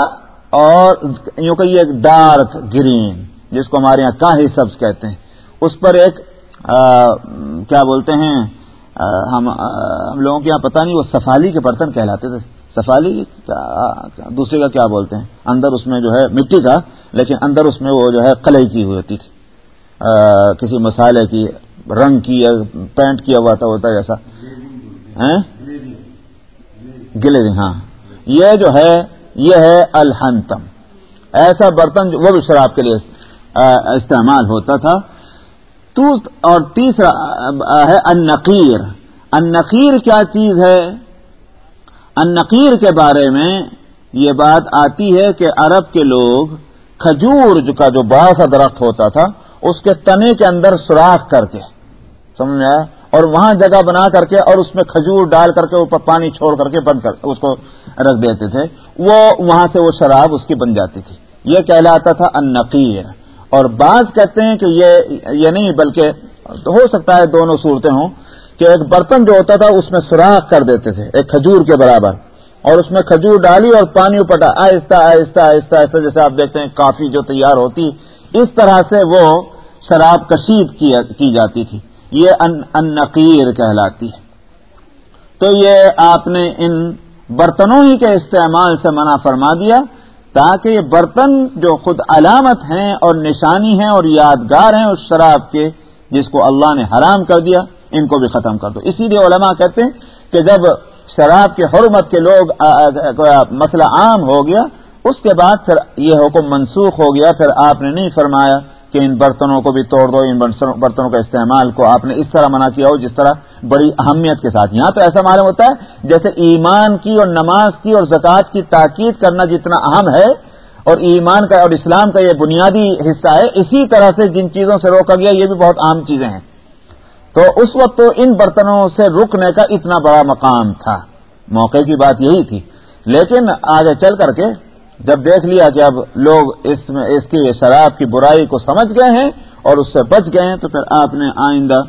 اور یوں کہ ایک ڈارک گرین، جس کو ہمارے یہاں کاہی سبز کہتے ہیں۔ اس پر ایک کیا بولتے ہیں؟ ہم ہم لوگوں کے یہاں پتہ نہیں وہ سفالی کے برتن کہلاتے تھے۔ سفالی دوسرے کا کیا بولتے ہیں؟ اندر اس میں جو ہے مٹی کا لیکن اندر اس میں وہ جو ہے کلئی کی ہوئی ہوتی تھی۔ کسی مسالے کی، رنگ کی یا پینٹ کیا ہوا تھا ہوتا جیسا۔ گلے ہاں۔ یہ جو ہے، یہ ہے الحنتم۔ ایسا برتن وہ بھی شراب کے لیے استعمال ہوتا تھا۔ اور تیسرا ہے النقیر۔ النقیر کیا چیز ہے؟ النقیر کے بارے میں یہ بات آتی ہے کہ عرب کے لوگ کھجور کا جو بڑا سا درخت ہوتا تھا، اس کے تنے کے اندر سوراخ کر کے، سمجھ آیا؟ اور وہاں جگہ بنا کر کے اور اس میں کھجور ڈال کر کے اوپر پانی چھوڑ کر کے بند کر اس کو رکھ دیتے تھے۔ وہ وہاں سے وہ شراب اس کی بن جاتی تھی۔ یہ کہلاتا تھا النقیر۔ اور بعض کہتے ہیں کہ یہ یہ نہیں بلکہ ہو سکتا ہے دونوں صورتیں ہوں کہ ایک برتن جو ہوتا تھا اس میں سوراخ کر دیتے تھے، ایک کھجور کے برابر، اور اس میں کھجور ڈالی اور پانی اوپر آہستہ آہستہ آہستہ آہستہ، جیسے آپ دیکھتے ہیں کافی جو تیار ہوتی، اس طرح سے وہ شراب کشید کی جاتی تھی۔ یہ ان نقیر کہلاتی ہے۔ تو یہ آپ نے ان برتنوں ہی کے استعمال سے منع فرما دیا۔ تاکہ یہ برتن جو خود علامت ہیں اور نشانی ہیں اور یادگار ہیں اس شراب کے جس کو اللہ نے حرام کر دیا، ان کو بھی ختم کر دو۔ اسی لیے علماء کہتے ہیں کہ جب شراب کے حرمت کے لوگ مسئلہ عام ہو گیا، اس کے بعد پھر یہ حکم منسوخ ہو گیا، پھر آپ نے نہیں فرمایا۔ کہ ان برتنوں کو بھی توڑ دو، ان برتنوں کا استعمال کو آپ نے اس طرح منع کیا ہو، جس طرح بڑی اہمیت کے ساتھ۔ یہاں تو ایسا معلوم ہوتا ہے جیسے ایمان کی اور نماز کی اور زکوٰۃ کی تاکید کرنا جتنا اہم ہے، اور ایمان کا اور اسلام کا یہ بنیادی حصہ ہے، اسی طرح سے جن چیزوں سے روکا گیا، یہ بھی بہت اہم چیزیں ہیں۔ تو اس وقت تو ان برتنوں سے رکنے کا اتنا بڑا مقام تھا۔ موقع کی بات یہی تھی۔ لیکن آگے چل کر کے جب دیکھ لیا کہ اب لوگ اس میں اس کی شراب کی برائی کو سمجھ گئے ہیں اور اس سے بچ گئے ہیں، تو پھر آپ نے آئندہ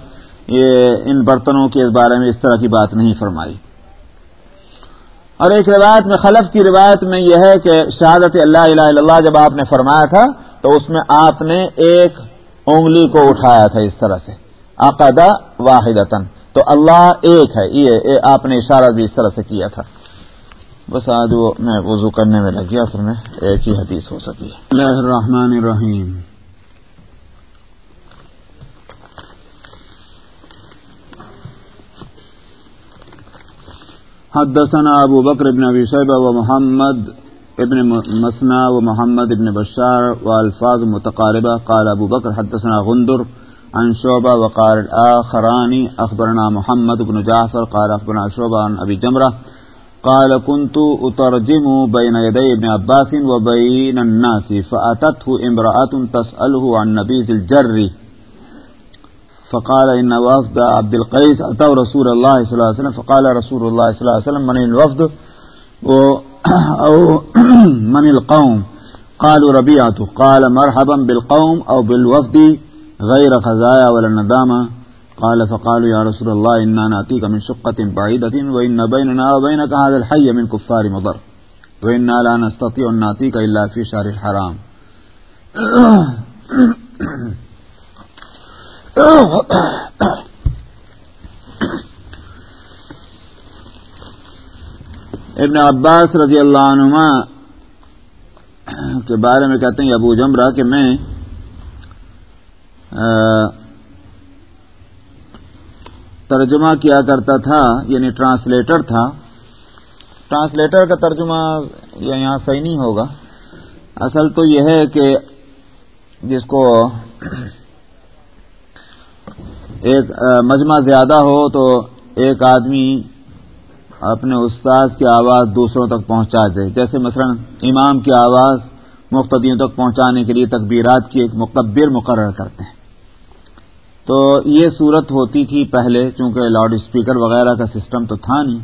یہ ان برتنوں کے بارے میں اس طرح کی بات نہیں فرمائی۔ اور ایک روایت میں خلف کی روایت میں یہ ہے کہ شہادت اللہ الہ الا اللہ جب آپ نے فرمایا تھا، تو اس میں آپ نے ایک انگلی کو اٹھایا تھا اس طرح سے۔ عقدہ واحد تو اللہ ایک ہے یہ آپ نے اشارہ بھی اس طرح سے کیا تھا۔ بس آج وہ میں وضو کرنے میں لگ گیا اصل میں ایک ہی حدیث ہو سکی۔ اللہ الرحمن الرحیم۔ حدثنا ابو بکر ابن ابی شیبہ و محمد ابن مسنا و محمد ابن بشار و الفاظ متقاربہ۔ قال ابو بکر، حدثنا غندر عن شعبہ وقال الاخرانی اخبرنا محمد ابن جعفر، قال اخبرنا شعبہ عن ابی جمرہ۔ قال كنت أترجم بين يدي ابن عباس وبين الناس، فأتته امرأة تسأله عن نبيذ الجر. فقال إن وفد عبد القيس أتوا رسول الله صلى الله عليه وسلم، فقال رسول الله صلى الله عليه وسلم، من الوفد؟ أو من القوم؟ قالوا ربيعة قال مرحبا بالقوم أو بالوفد، غير خزايا ولا ندامة. قال فقالوا يا رسول الله إنا نأتيك من شقة بعيدة وإن بيننا وبينك هذا الحي من كفار مضر وإنا لا نستطيع أن نأتيك إلا في شهر الحرام ابن عباس رضی اللہ عنہما کے بارے میں کہتے ہیں ابو جمرہ، کہ میں ترجمہ کیا کرتا تھا یعنی ٹرانسلیٹر تھا۔ ٹرانسلیٹر کا ترجمہ یہاں صحیح نہیں ہوگا۔ اصل تو یہ ہے کہ جس کو ایک مجمع زیادہ ہو تو ایک آدمی اپنے استاد کی آواز دوسروں تک پہنچا دے۔ جیسے مثلا امام کی آواز مقتدیوں تک پہنچانے کے لیے تکبیرات کی ایک مقبر مقرر کرتے ہیں۔ تو یہ صورت ہوتی تھی پہلے، چونکہ لاؤڈ اسپیکر وغیرہ کا سسٹم تو تھا نہیں۔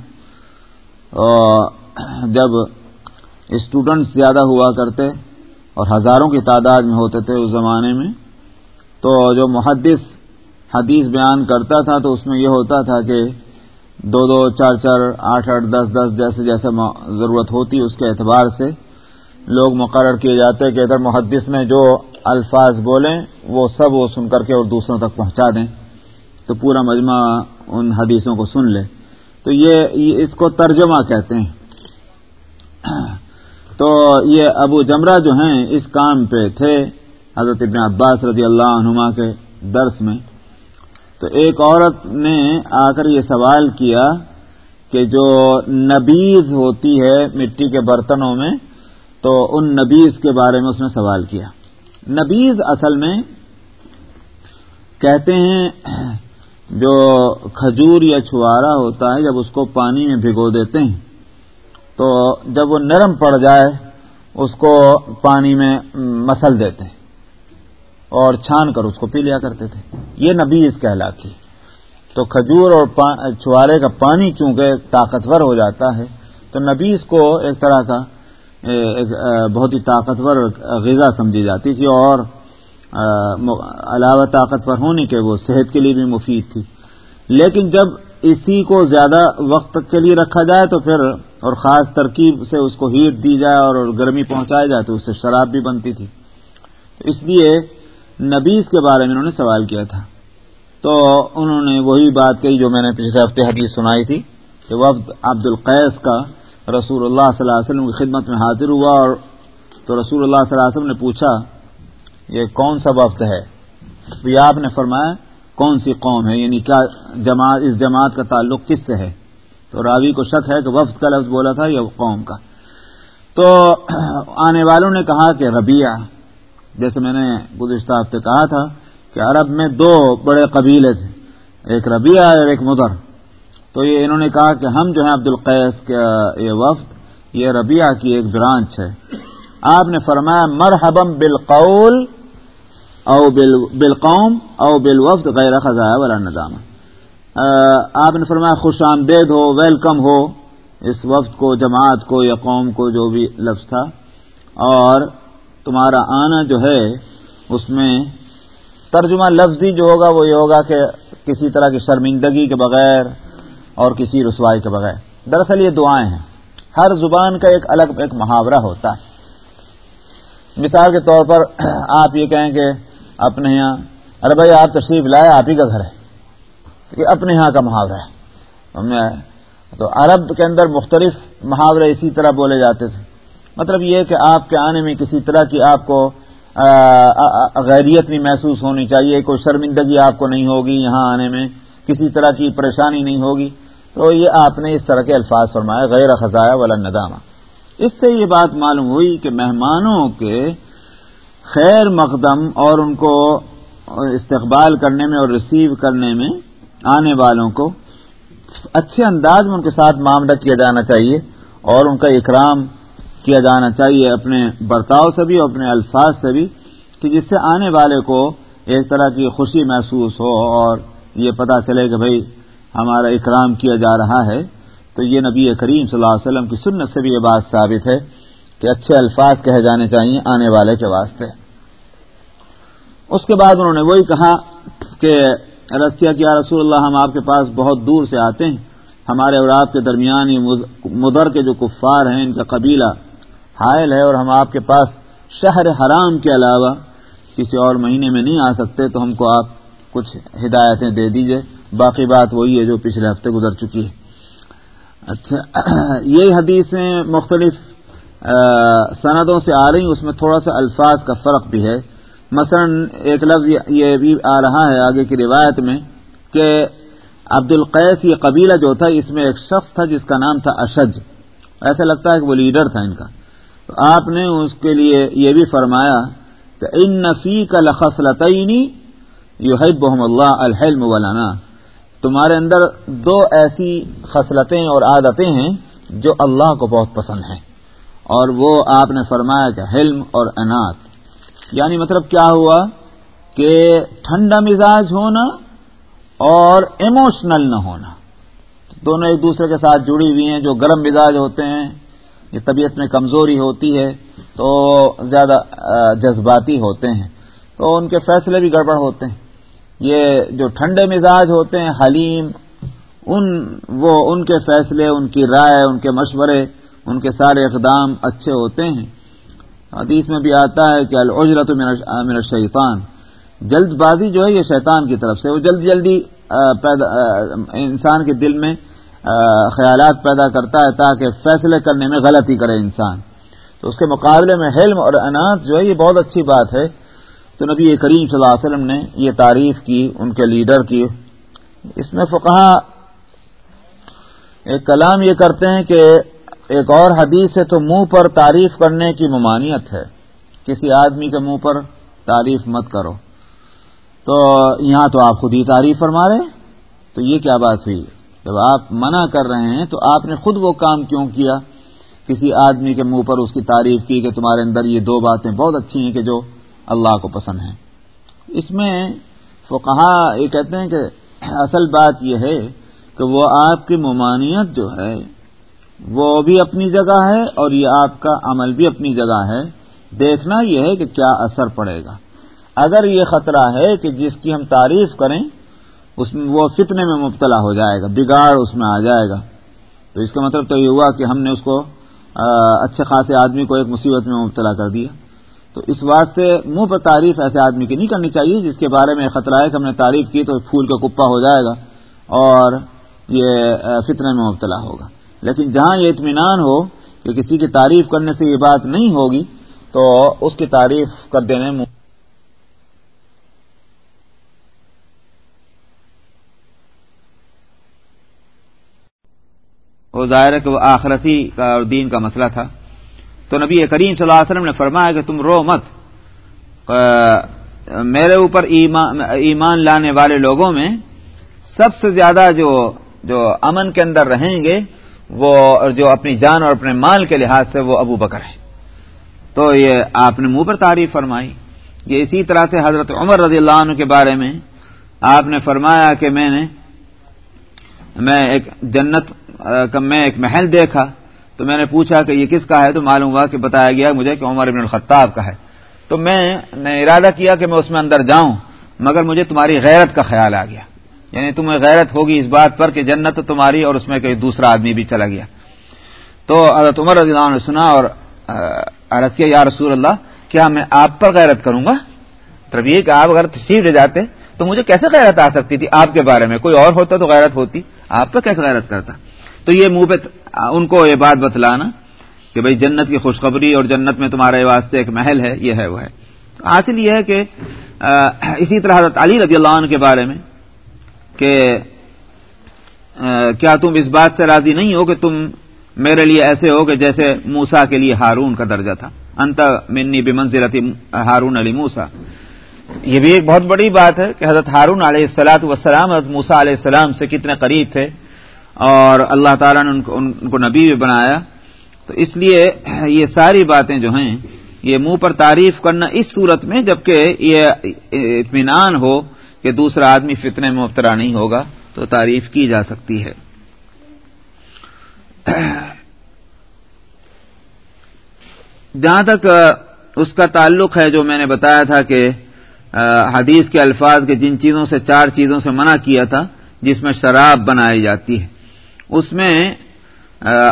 جب اسٹوڈنٹس زیادہ ہوا کرتے اور ہزاروں کی تعداد میں ہوتے تھے اس زمانے میں، تو جو محدث حدیث بیان کرتا تھا تو اس میں یہ ہوتا تھا کہ دو دو، چار چار، آٹھ آٹھ، دس دس جیسے جیسے ضرورت ہوتی اس کے اعتبار سے، لوگ مقرر کیے جاتے کہ ادھر محدث نے جو الفاظ بولیں، وہ سب وہ سن کر کے اور دوسروں تک پہنچا دیں۔ تو پورا مجمع ان حدیثوں کو سن لے۔ تو یہ اس کو ترجمہ کہتے ہیں۔ تو یہ ابو جمرہ جو ہیں، اس کام پہ تھے حضرت ابن عباس رضی اللہ عنہما کے درس میں۔ تو ایک عورت نے آ کر یہ سوال کیا کہ جو نبیز ہوتی ہے مٹی کے برتنوں میں، تو ان نبیز کے بارے میں اس نے سوال کیا۔ نبیز اصل میں کہتے ہیں جو کھجور یا چھوارا ہوتا ہے جب اس کو پانی میں بھگو دیتے ہیں، تو جب وہ نرم پڑ جائے، اس کو پانی میں مسل دیتے ہیں اور چھان کر اس کو پی لیا کرتے تھے۔ یہ نبیز کہلاتی تو کھجور اور چھوارے کا پانی چونکہ طاقتور ہو جاتا ہے، تو نبیز کو ایک طرح کا ایک بہت ہی طاقتور غذا سمجھی جاتی تھی اور علاوہ طاقتور ہونے کے وہ صحت کے لیے بھی مفید تھی۔ لیکن جب اسی کو زیادہ وقت کے لیے رکھا جائے تو پھر، اور خاص ترکیب سے اس کو ہیٹ دی جائے اور گرمی پہنچائی جائے تو اس سے شراب بھی بنتی تھی۔ اس لیے نبیز کے بارے میں انہوں نے سوال کیا تھا۔ تو انہوں نے وہی بات کہی جو میں نے پچھلے ہفتے حدیث سنائی تھی کہ وفد عبد القیس کا رسول اللہ صلی اللہ علیہ وسلم کی خدمت میں حاضر ہوا اور تو رسول اللہ صلی اللہ علیہ وسلم نے پوچھا، یہ کون سا وفد ہے؟ تو یہ آپ نے فرمایا، کون سی قوم ہے؟ یعنی کیا جماعت، اس جماعت کا تعلق کس سے ہے؟ تو راوی کو شک ہے کہ وفد کا لفظ بولا تھا یا قوم کا۔ تو آنے والوں نے کہا کہ ربیہ جیسے میں نے گزشتہ ہفتے کہا تھا کہ عرب میں دو بڑے قبیلے تھے، ایک ربیہ اور ایک مدر تو یہ انہوں نے کہا کہ ہم جو ہیں عبد القیس کا یہ وفد، یہ ربیہ کی ایک برانچ ہے۔ آپ نے فرمایا مرحبم بالقول او بالقوم او بالوفد غیر خزائے والا نظام۔ آپ نے فرمایا، خوش آمدید ہو، ویلکم ہو اس وفد کو، جماعت کو یا قوم کو جو بھی لفظ تھا۔ اور تمہارا آنا جو ہے، اس میں ترجمہ لفظی جو ہوگا، وہ یہ ہوگا کہ کسی طرح کی شرمندگی کے بغیر اور کسی رسوائی کے بغیر۔ دراصل یہ دعائیں ہیں۔ ہر زبان کا ایک الگ ایک محاورہ ہوتا ہے۔ مثال کے طور پر آپ یہ کہیں کہ اپنے یہاں، ارے بھائی، آپ تشریف لائے، آپ ہی کا گھر ہے۔ یہ اپنے یہاں کا محاورہ ہے۔ تو عرب کے اندر مختلف محاورے اسی طرح بولے جاتے تھے۔ مطلب یہ کہ آپ کے آنے میں کسی طرح کی آپ کو غیریت نہیں محسوس ہونی چاہیے، کوئی شرمندگی آپ کو نہیں ہوگی یہاں آنے میں، کسی طرح کی پریشانی نہیں ہوگی۔ تو یہ آپ نے اس طرح کے الفاظ فرمایا غیر خزایا ولا ندامہ۔ اس سے یہ بات معلوم ہوئی کہ مہمانوں کے خیر مقدم اور ان کو استقبال کرنے میں اور ریسیو کرنے میں آنے والوں کو اچھے انداز میں ان کے ساتھ معاملہ کیا جانا چاہیے اور ان کا اکرام کیا جانا چاہیے اپنے برتاؤ سے بھی اور اپنے الفاظ سے بھی کہ جس سے آنے والے کو ایک طرح کی خوشی محسوس ہو اور یہ پتا چلے کہ بھائی ہمارا اکرام کیا جا رہا ہے، تو یہ نبی کریم صلی اللہ علیہ وسلم کی سنت سے بھی یہ بات ثابت ہے کہ اچھے الفاظ کہے جانے چاہیے آنے والے کے واسطے۔ اس کے بعد انہوں نے وہی کہا کہ رسیہ کیا رسول اللہ، ہم آپ کے پاس بہت دور سے آتے ہیں۔ ہمارے اور آپ کے درمیان یہ مدر کے جو کفار ہیں، ان کا قبیلہ حائل ہے اور ہم آپ کے پاس شہر حرام کے علاوہ کسی اور مہینے میں نہیں آ سکتے، تو ہم کو آپ کچھ ہدایتیں دے دیجیے۔ باقی بات وہی ہے جو پچھلے ہفتے گزر چکی ہے۔ اچھا یہی حدیثیں مختلف سندوں سے آ رہی اس میں تھوڑا سا الفاظ کا فرق بھی ہے۔ مثلا ایک لفظ یہ بھی آ رہا ہے آگے کی روایت میں کہ عبد القیس یہ قبیلہ جو تھا، اس میں ایک شخص تھا جس کا نام تھا اشج۔ ایسا لگتا ہے کہ وہ لیڈر تھا ان کا۔ تو آپ نے اس کے لیے یہ بھی فرمایا کہ ان نفی کا لخصلطینی یو حب اللہ الحلم ولانا تمہارے اندر دو ایسی خصلتیں اور عادتیں ہیں جو اللہ کو بہت پسند ہیں۔ اور وہ آپ نے فرمایا کہ حلم اور انات یعنی مطلب کیا ہوا کہ ٹھنڈا مزاج ہونا اور ایموشنل نہ ہونا۔ دونوں ایک دوسرے کے ساتھ جڑی ہوئی ہیں جو گرم مزاج ہوتے ہیں، یہ طبیعت میں کمزوری ہوتی ہے تو زیادہ جذباتی ہوتے ہیں۔ تو ان کے فیصلے بھی گڑبڑ ہوتے ہیں۔ یہ جو ٹھنڈے مزاج ہوتے ہیں، حلیم، ان وہ ان کے فیصلے، ان کی رائے، ان کے مشورے، ان کے سارے اقدام اچھے ہوتے ہیں۔ حدیث میں بھی آتا ہے کہ العجرت من الشیطان۔ جلد بازی جو ہے، یہ شیطان کی طرف سے۔ وہ جلدی جلدی پیدا انسان کے دل میں خیالات پیدا کرتا ہے تاکہ فیصلے کرنے میں غلطی کرے انسان۔ تو اس کے مقابلے میں حلم اور اناج جو ہے، یہ بہت اچھی بات ہے۔ تو نبی کریم صلی اللہ علیہ وسلم نے یہ تعریف کی، ان کے لیڈر کی۔ اس میں فقہ ایک کلام یہ کرتے ہیں کہ ایک اور حدیث ہے، تو منہ پر تعریف کرنے کی ممانعت ہے۔ کسی آدمی کے منہ پر تعریف مت کرو۔ تو یہاں تو آپ خود ہی تعریف فرما رہے تو یہ کیا بات ہوئی؟ جب آپ منع کر رہے ہیں، تو آپ نے خود وہ کام کیوں کیا؟ کسی آدمی کے منہ پر اس کی تعریف کی کہ تمہارے اندر یہ دو باتیں بہت اچھی ہیں کہ جو اللہ کو پسند ہیں۔ اس میں وہ کہا یہ کہتے ہیں کہ اصل بات یہ ہے کہ وہ آپ کی ممانعت جو ہے، وہ بھی اپنی جگہ ہے اور یہ آپ کا عمل بھی اپنی جگہ ہے۔ دیکھنا یہ ہے کہ کیا اثر پڑے گا۔ اگر یہ خطرہ ہے کہ جس کی ہم تعریف کریں، اس میں وہ فتنے میں مبتلا ہو جائے گا، بگاڑ اس میں آ جائے گا۔ تو اس کا مطلب تو یہ ہوا کہ ہم نے اس کو اچھے خاصے آدمی کو ایک مصیبت میں مبتلا کر دیا۔ تو اس بات سے منہ پر تعریف ایسے آدمی کی نہیں کرنی چاہیے، جس کے بارے میں خطرہ ہے کہ ہم نے تعریف کی تو پھول کا کپا ہو جائے گا اور یہ فتنے میں مبتلا ہوگا۔ لیکن جہاں یہ اطمینان ہو کہ کسی کی تعریف کرنے سے یہ بات نہیں ہوگی، تو اس کی تعریف کر دینے وہ ظاہر ہے کہ وہ آخرتی کا اور دین کا مسئلہ تھا۔ تو نبی کریم صلی اللہ علیہ وسلم نے فرمایا کہ تم رو مت۔ میرے اوپر ایمان لانے والے لوگوں میں سب سے زیادہ جو جو امن کے اندر رہیں گے، وہ جو اپنی جان اور اپنے مال کے لحاظ سے وہ ابو بکر ہے تو یہ آپ نے منہ پر تعریف فرمائی۔ یہ اسی طرح سے حضرت عمر رضی اللہ عنہ کے بارے میں آپ نے فرمایا کہ میں نے میں ایک جنت کا میں ایک محل دیکھا۔ تو میں نے پوچھا کہ یہ کس کا ہے تو معلوم ہوا کہ بتایا گیا مجھے کہ عمر ابن الخطاب کا ہے۔ تو میں نے ارادہ کیا کہ میں اس میں اندر جاؤں، مگر مجھے تمہاری غیرت کا خیال آ گیا۔ یعنی تمہیں غیرت ہوگی اس بات پر کہ جنت تمہاری اور اس میں کوئی دوسرا آدمی بھی چلا گیا۔ تو حضرت عمر رضی اللہ نے سنا اور رسیہ یا رسول اللہ، کیا میں آپ پر غیرت کروں گا؟ تب یہ کہ آپ اگر تشریف لے جاتے تو مجھے کیسے غیرت آ سکتی تھی؟ آپ کے بارے میں کوئی اور ہوتا تو غیرت ہوتی، آپ پر کیسے غیرت کرتا؟ تو یہ منہ پہ ان کو یہ بات بتلانا کہ بھئی جنت کی خوشخبری اور جنت میں تمہارے واسطے ایک محل ہے، یہ ہے، وہ ہے۔ حاصل یہ ہے کہ اسی طرح حضرت علی رضی اللہ عنہ کے بارے میں کہ کیا تم اس بات سے راضی نہیں ہو کہ تم میرے لیے ایسے ہو کہ جیسے موسا کے لیے ہارون کا درجہ تھا؟ انت منی بے ہارون علی موسا یہ بھی ایک بہت بڑی بات ہے کہ حضرت ہارون علیہ السلاۃ وسلام حضرت موسا علیہ السلام سے کتنے قریب تھے۔ اور اللہ تعالیٰ نے ان کو ان کو نبی بھی بنایا۔ تو اس لیے یہ ساری باتیں جو ہیں، یہ منہ پر تعریف کرنا اس صورت میں، جبکہ یہ اطمینان ہو کہ دوسرا آدمی فتنے میں مبتلا نہیں ہوگا، تو تعریف کی جا سکتی ہے۔ جہاں تک اس کا تعلق ہے، جو میں نے بتایا تھا کہ حدیث کے الفاظ کے جن چیزوں سے، چار چیزوں سے منع کیا تھا، جس میں شراب بنائی جاتی ہے۔ اس میں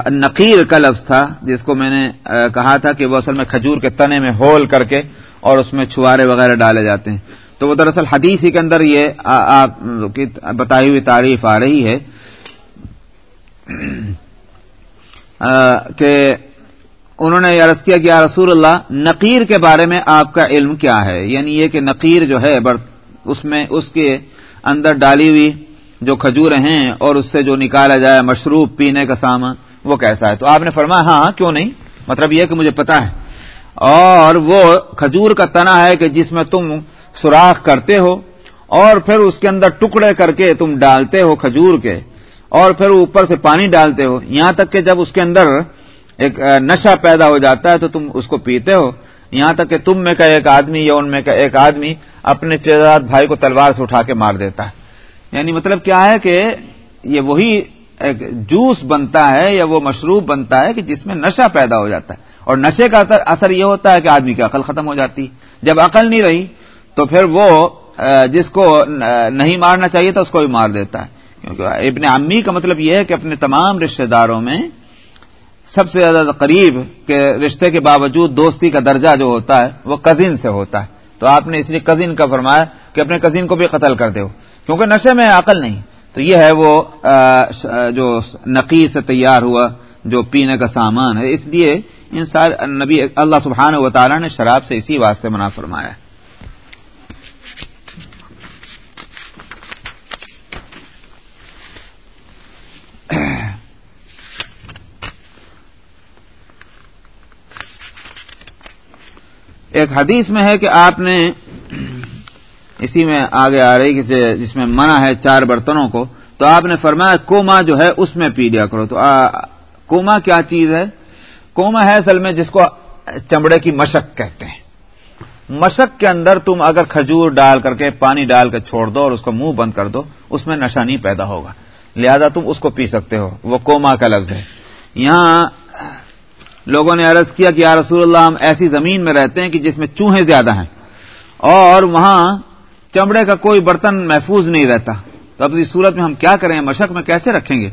نقیر کا لفظ تھا، جس کو میں نے کہا تھا کہ وہ اصل میں کھجور کے تنے میں ہول کر کے اور اس میں چھوارے وغیرہ ڈالے جاتے ہیں۔ تو وہ دراصل حدیث ہی کے اندر یہ آپ کی بتائی ہوئی تعریف آ رہی ہے۔ کہ انہوں نے عرض کیا کہ یا رسول اللہ، نقیر کے بارے میں آپ کا علم کیا ہے؟ یعنی یہ کہ نقیر جو ہے اس میں، اس کے اندر ڈالی ہوئی جو کھجور ہیں اور اس سے جو نکالا جائے مشروب پینے کا سامان، وہ کیسا ہے؟ تو آپ نے فرمایا ہاں, ہاں، کیوں نہیں؟ مطلب یہ کہ مجھے پتا ہے۔ اور وہ کھجور کا تنا ہے کہ جس میں تم سوراخ کرتے ہو، اور پھر اس کے اندر ٹکڑے کر کے تم ڈالتے ہو کھجور کے، اور پھر اوپر سے پانی ڈالتے ہو۔ یہاں تک کہ جب اس کے اندر ایک نشہ پیدا ہو جاتا ہے تو تم اس کو پیتے ہو۔ یہاں تک کہ تم میں کا ایک آدمی یا ان میں کا ایک آدمی اپنے چیزاد بھائی کو تلوار سے اٹھا کے مار دیتا ہے۔ یعنی مطلب کیا ہے کہ یہ وہی ایک جوس بنتا ہے یا وہ مشروب بنتا ہے کہ جس میں نشہ پیدا ہو جاتا ہے اور نشے کا اثر یہ ہوتا ہے کہ آدمی کی عقل ختم ہو جاتی۔ جب عقل نہیں رہی تو پھر وہ جس کو نہیں مارنا چاہیے تھا اس کو بھی مار دیتا ہے۔ کیونکہ ابن امی کا مطلب یہ ہے کہ اپنے تمام رشتہ داروں میں سب سے زیادہ قریب کے رشتے کے باوجود دوستی کا درجہ جو ہوتا ہے وہ کزن سے ہوتا ہے۔ تو آپ نے اس لیے کزن کا فرمایا کہ اپنے کزن کو بھی قتل کر دو کیونکہ نشے میں عقل نہیں۔ تو یہ ہے وہ جو نقی سے تیار ہوا، جو پینے کا سامان ہے۔ اس لیے ان سارے نبی اللہ سبحانہ و تعالیٰ نے شراب سے اسی واسطے منع فرمایا۔ ایک حدیث میں ہے کہ آپ نے اسی میں آگے آ رہی کہ جس میں منع ہے چار برتنوں کو، تو آپ نے فرمایا کوما جو ہے اس میں پی لیا کرو۔ تو کوما کیا چیز ہے؟ کوما ہے اصل میں جس کو چمڑے کی مشک کہتے ہیں۔ مشک کے اندر تم اگر کھجور ڈال کر کے، پانی ڈال کے چھوڑ دو اور اس کو منہ بند کر دو، اس میں نشہ نہیں پیدا ہوگا۔ لہذا تم اس کو پی سکتے ہو۔ وہ کوما کا لفظ ہے۔ یہاں لوگوں نے عرض کیا کہ یا رسول اللہ، ہم ایسی زمین میں رہتے ہیں کہ جس میں چوہے زیادہ ہیں اور وہاں چمڑے کا کوئی برتن محفوظ نہیں رہتا۔ تو اب اس صورت میں ہم کیا کریں؟ مشق میں کیسے رکھیں گے؟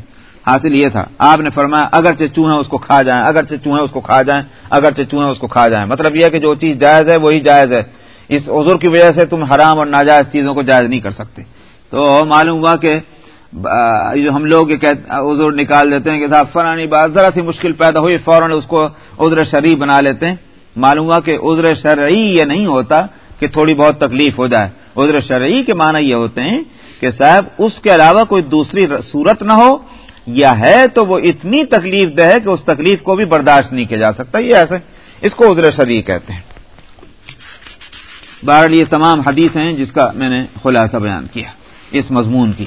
حاصل یہ تھا۔ آپ نے فرمایا، اگرچہ چوہے اس کو کھا جائیں، اگرچہ چوہے اس کو کھا جائیں، اگرچہ چوہے اس کو کھا جائیں۔ مطلب یہ کہ جو چیز جائز ہے، وہی جائز ہے۔ اس عذر کی وجہ سے تم حرام اور ناجائز چیزوں کو جائز نہیں کر سکتے۔ تو معلوم ہوا کہ جو ہم لوگ عذر نکال دیتے ہیں کہ صاحب فرانی بات، ذرا سی مشکل پیدا ہوئی، فوراً اس کو عذر شرعی بنا لیتے ہیں۔ معلوم ہوا کہ عذر شرعی یہ نہیں ہوتا کہ تھوڑی بہت تکلیف ہو جائے۔ عذر شرعی کے معنی یہ ہوتے ہیں کہ صاحب، اس کے علاوہ کوئی دوسری صورت نہ ہو، یا ہے تو وہ اتنی تکلیف دہ ہے کہ اس تکلیف کو بھی برداشت نہیں کیا جا سکتا، یہ ایسے، اس کو عذر شرعی کہتے ہیں۔ بہرحال یہ تمام حدیث ہیں جس کا میں نے خلاصہ بیان کیا، اس مضمون کی۔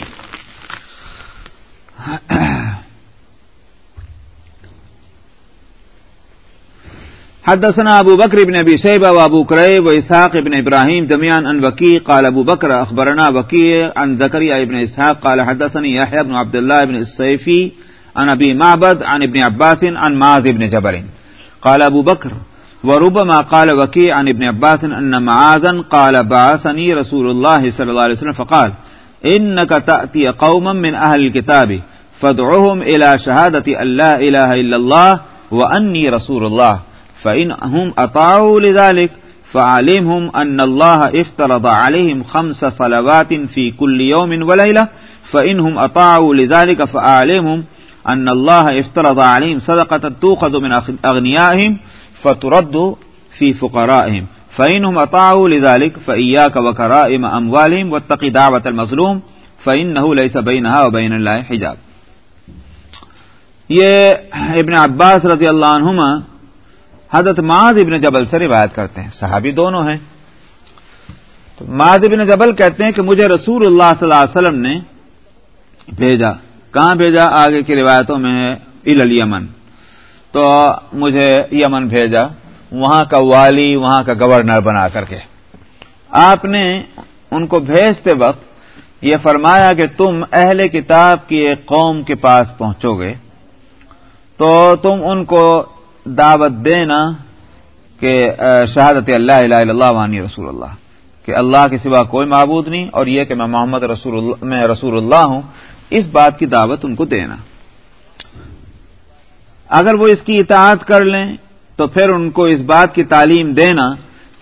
حدثنا ابو بكر بن ابي شيبه وابو كريب واسحاق بن ابراهيم جميعا عن وكيع قال ابو بكر اخبرنا وكيع عن زكريا بن اسحاق قال حدثني يحيى بن عبد الله بن السيفي عن ابي معبد عن ابن عباس عن معاذ بن جبل. قال ابو بكر وربما قال وكيع عن ابن عباس ان معاذا قال بعثني رسول الله صلى الله عليه وسلم فقال انك تاتي قوما من اهل الكتاب فادعوهم الى شهاده ان لا اله الا الله واني رسول الله فإنهم أطاعوا لذلك فعلمهم أن الله افترض عليهم خمس صلوات في كل يوم وليلة فإنهم أطاعوا لذلك فأعلمهم أن الله افترض عليهم صدقة توخذ من أغنيائهم فترد في فقرائهم فإنهم أطاعوا لذلك فإياك وكرائم أموالهم واتق دعوة المظلوم فإنه ليس بينها وبين الله حجاب۔ یہ ابن عباس رضی اللہ عنہما حضرت معاذ ابن جبل سے روایت کرتے ہیں۔ صحابی دونوں ہیں۔ تو معاذ ابن جبل کہتے ہیں کہ مجھے رسول اللہ صلی اللہ علیہ وسلم نے بھیجا۔ کہاں بھیجا؟ آگے کی روایتوں میں ال یمن تو مجھے یمن بھیجا۔ وہاں کا والی، وہاں کا گورنر بنا کر کے۔ آپ نے ان کو بھیجتے وقت یہ فرمایا کہ تم اہل کتاب کی ایک قوم کے پاس پہنچو گے۔ تو تم ان کو دعوت دینا کہ شہادت اللہ الہ الا اللہ وانی رسول اللہ، کہ اللہ کے سوا کوئی معبود نہیں، اور یہ کہ میں محمد رسول اللہ، میں رسول اللہ ہوں، اس بات کی دعوت ان کو دینا۔ اگر وہ اس کی اطاعت کر لیں، تو پھر ان کو اس بات کی تعلیم دینا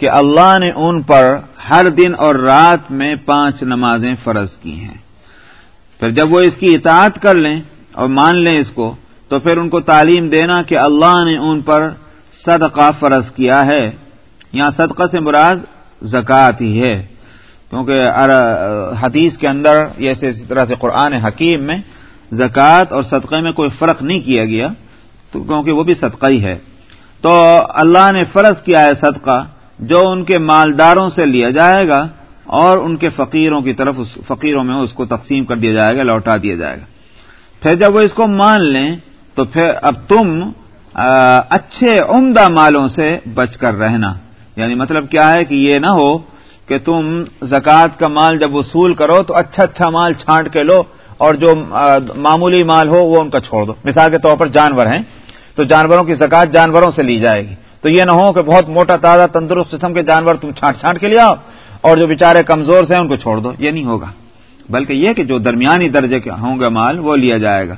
کہ اللہ نے ان پر ہر دن اور رات میں پانچ نمازیں فرض کی ہیں۔ پھر جب وہ اس کی اطاعت کر لیں، اور مان لیں اس کو تو پھر ان کو تعلیم دینا کہ اللہ نے ان پر صدقہ فرض کیا ہے۔ یہاں صدقہ سے مراد زکوٰۃ ہی ہے۔ کیونکہ حدیث کے اندر جیسے اسی طرح سے قرآن حکیم میں زکوٰۃ اور صدقے میں کوئی فرق نہیں کیا گیا، تو کیونکہ وہ بھی صدقہ ہی ہے۔ تو اللہ نے فرض کیا ہے صدقہ، جو ان کے مالداروں سے لیا جائے گا اور ان کے فقیروں کی طرف فقیروں میں اس کو تقسیم کر دیا جائے گا، لوٹا دیا جائے گا۔ پھر جب وہ اس کو مان لیں تو پھر اب تم اچھے عمدہ مالوں سے بچ کر رہنا۔ یعنی مطلب کیا ہے کہ یہ نہ ہو کہ تم زکوٰۃ کا مال جب وصول کرو تو اچھا اچھا مال چھانٹ کے لو اور جو معمولی مال ہو وہ ان کا چھوڑ دو۔ مثال کے طور پر جانور ہیں، تو جانوروں کی زکوٰۃ جانوروں سے لی جائے گی۔ تو یہ نہ ہو کہ بہت موٹا، تازہ، تندرست قسم کے جانور تم چھانٹ چھانٹ کے لے آؤ اور جو بیچارے کمزور سے ہیں ان کو چھوڑ دو۔ یہ نہیں ہوگا۔ بلکہ یہ کہ جو درمیانی درجے کے ہوں گے مال وہ لیا جائے گا۔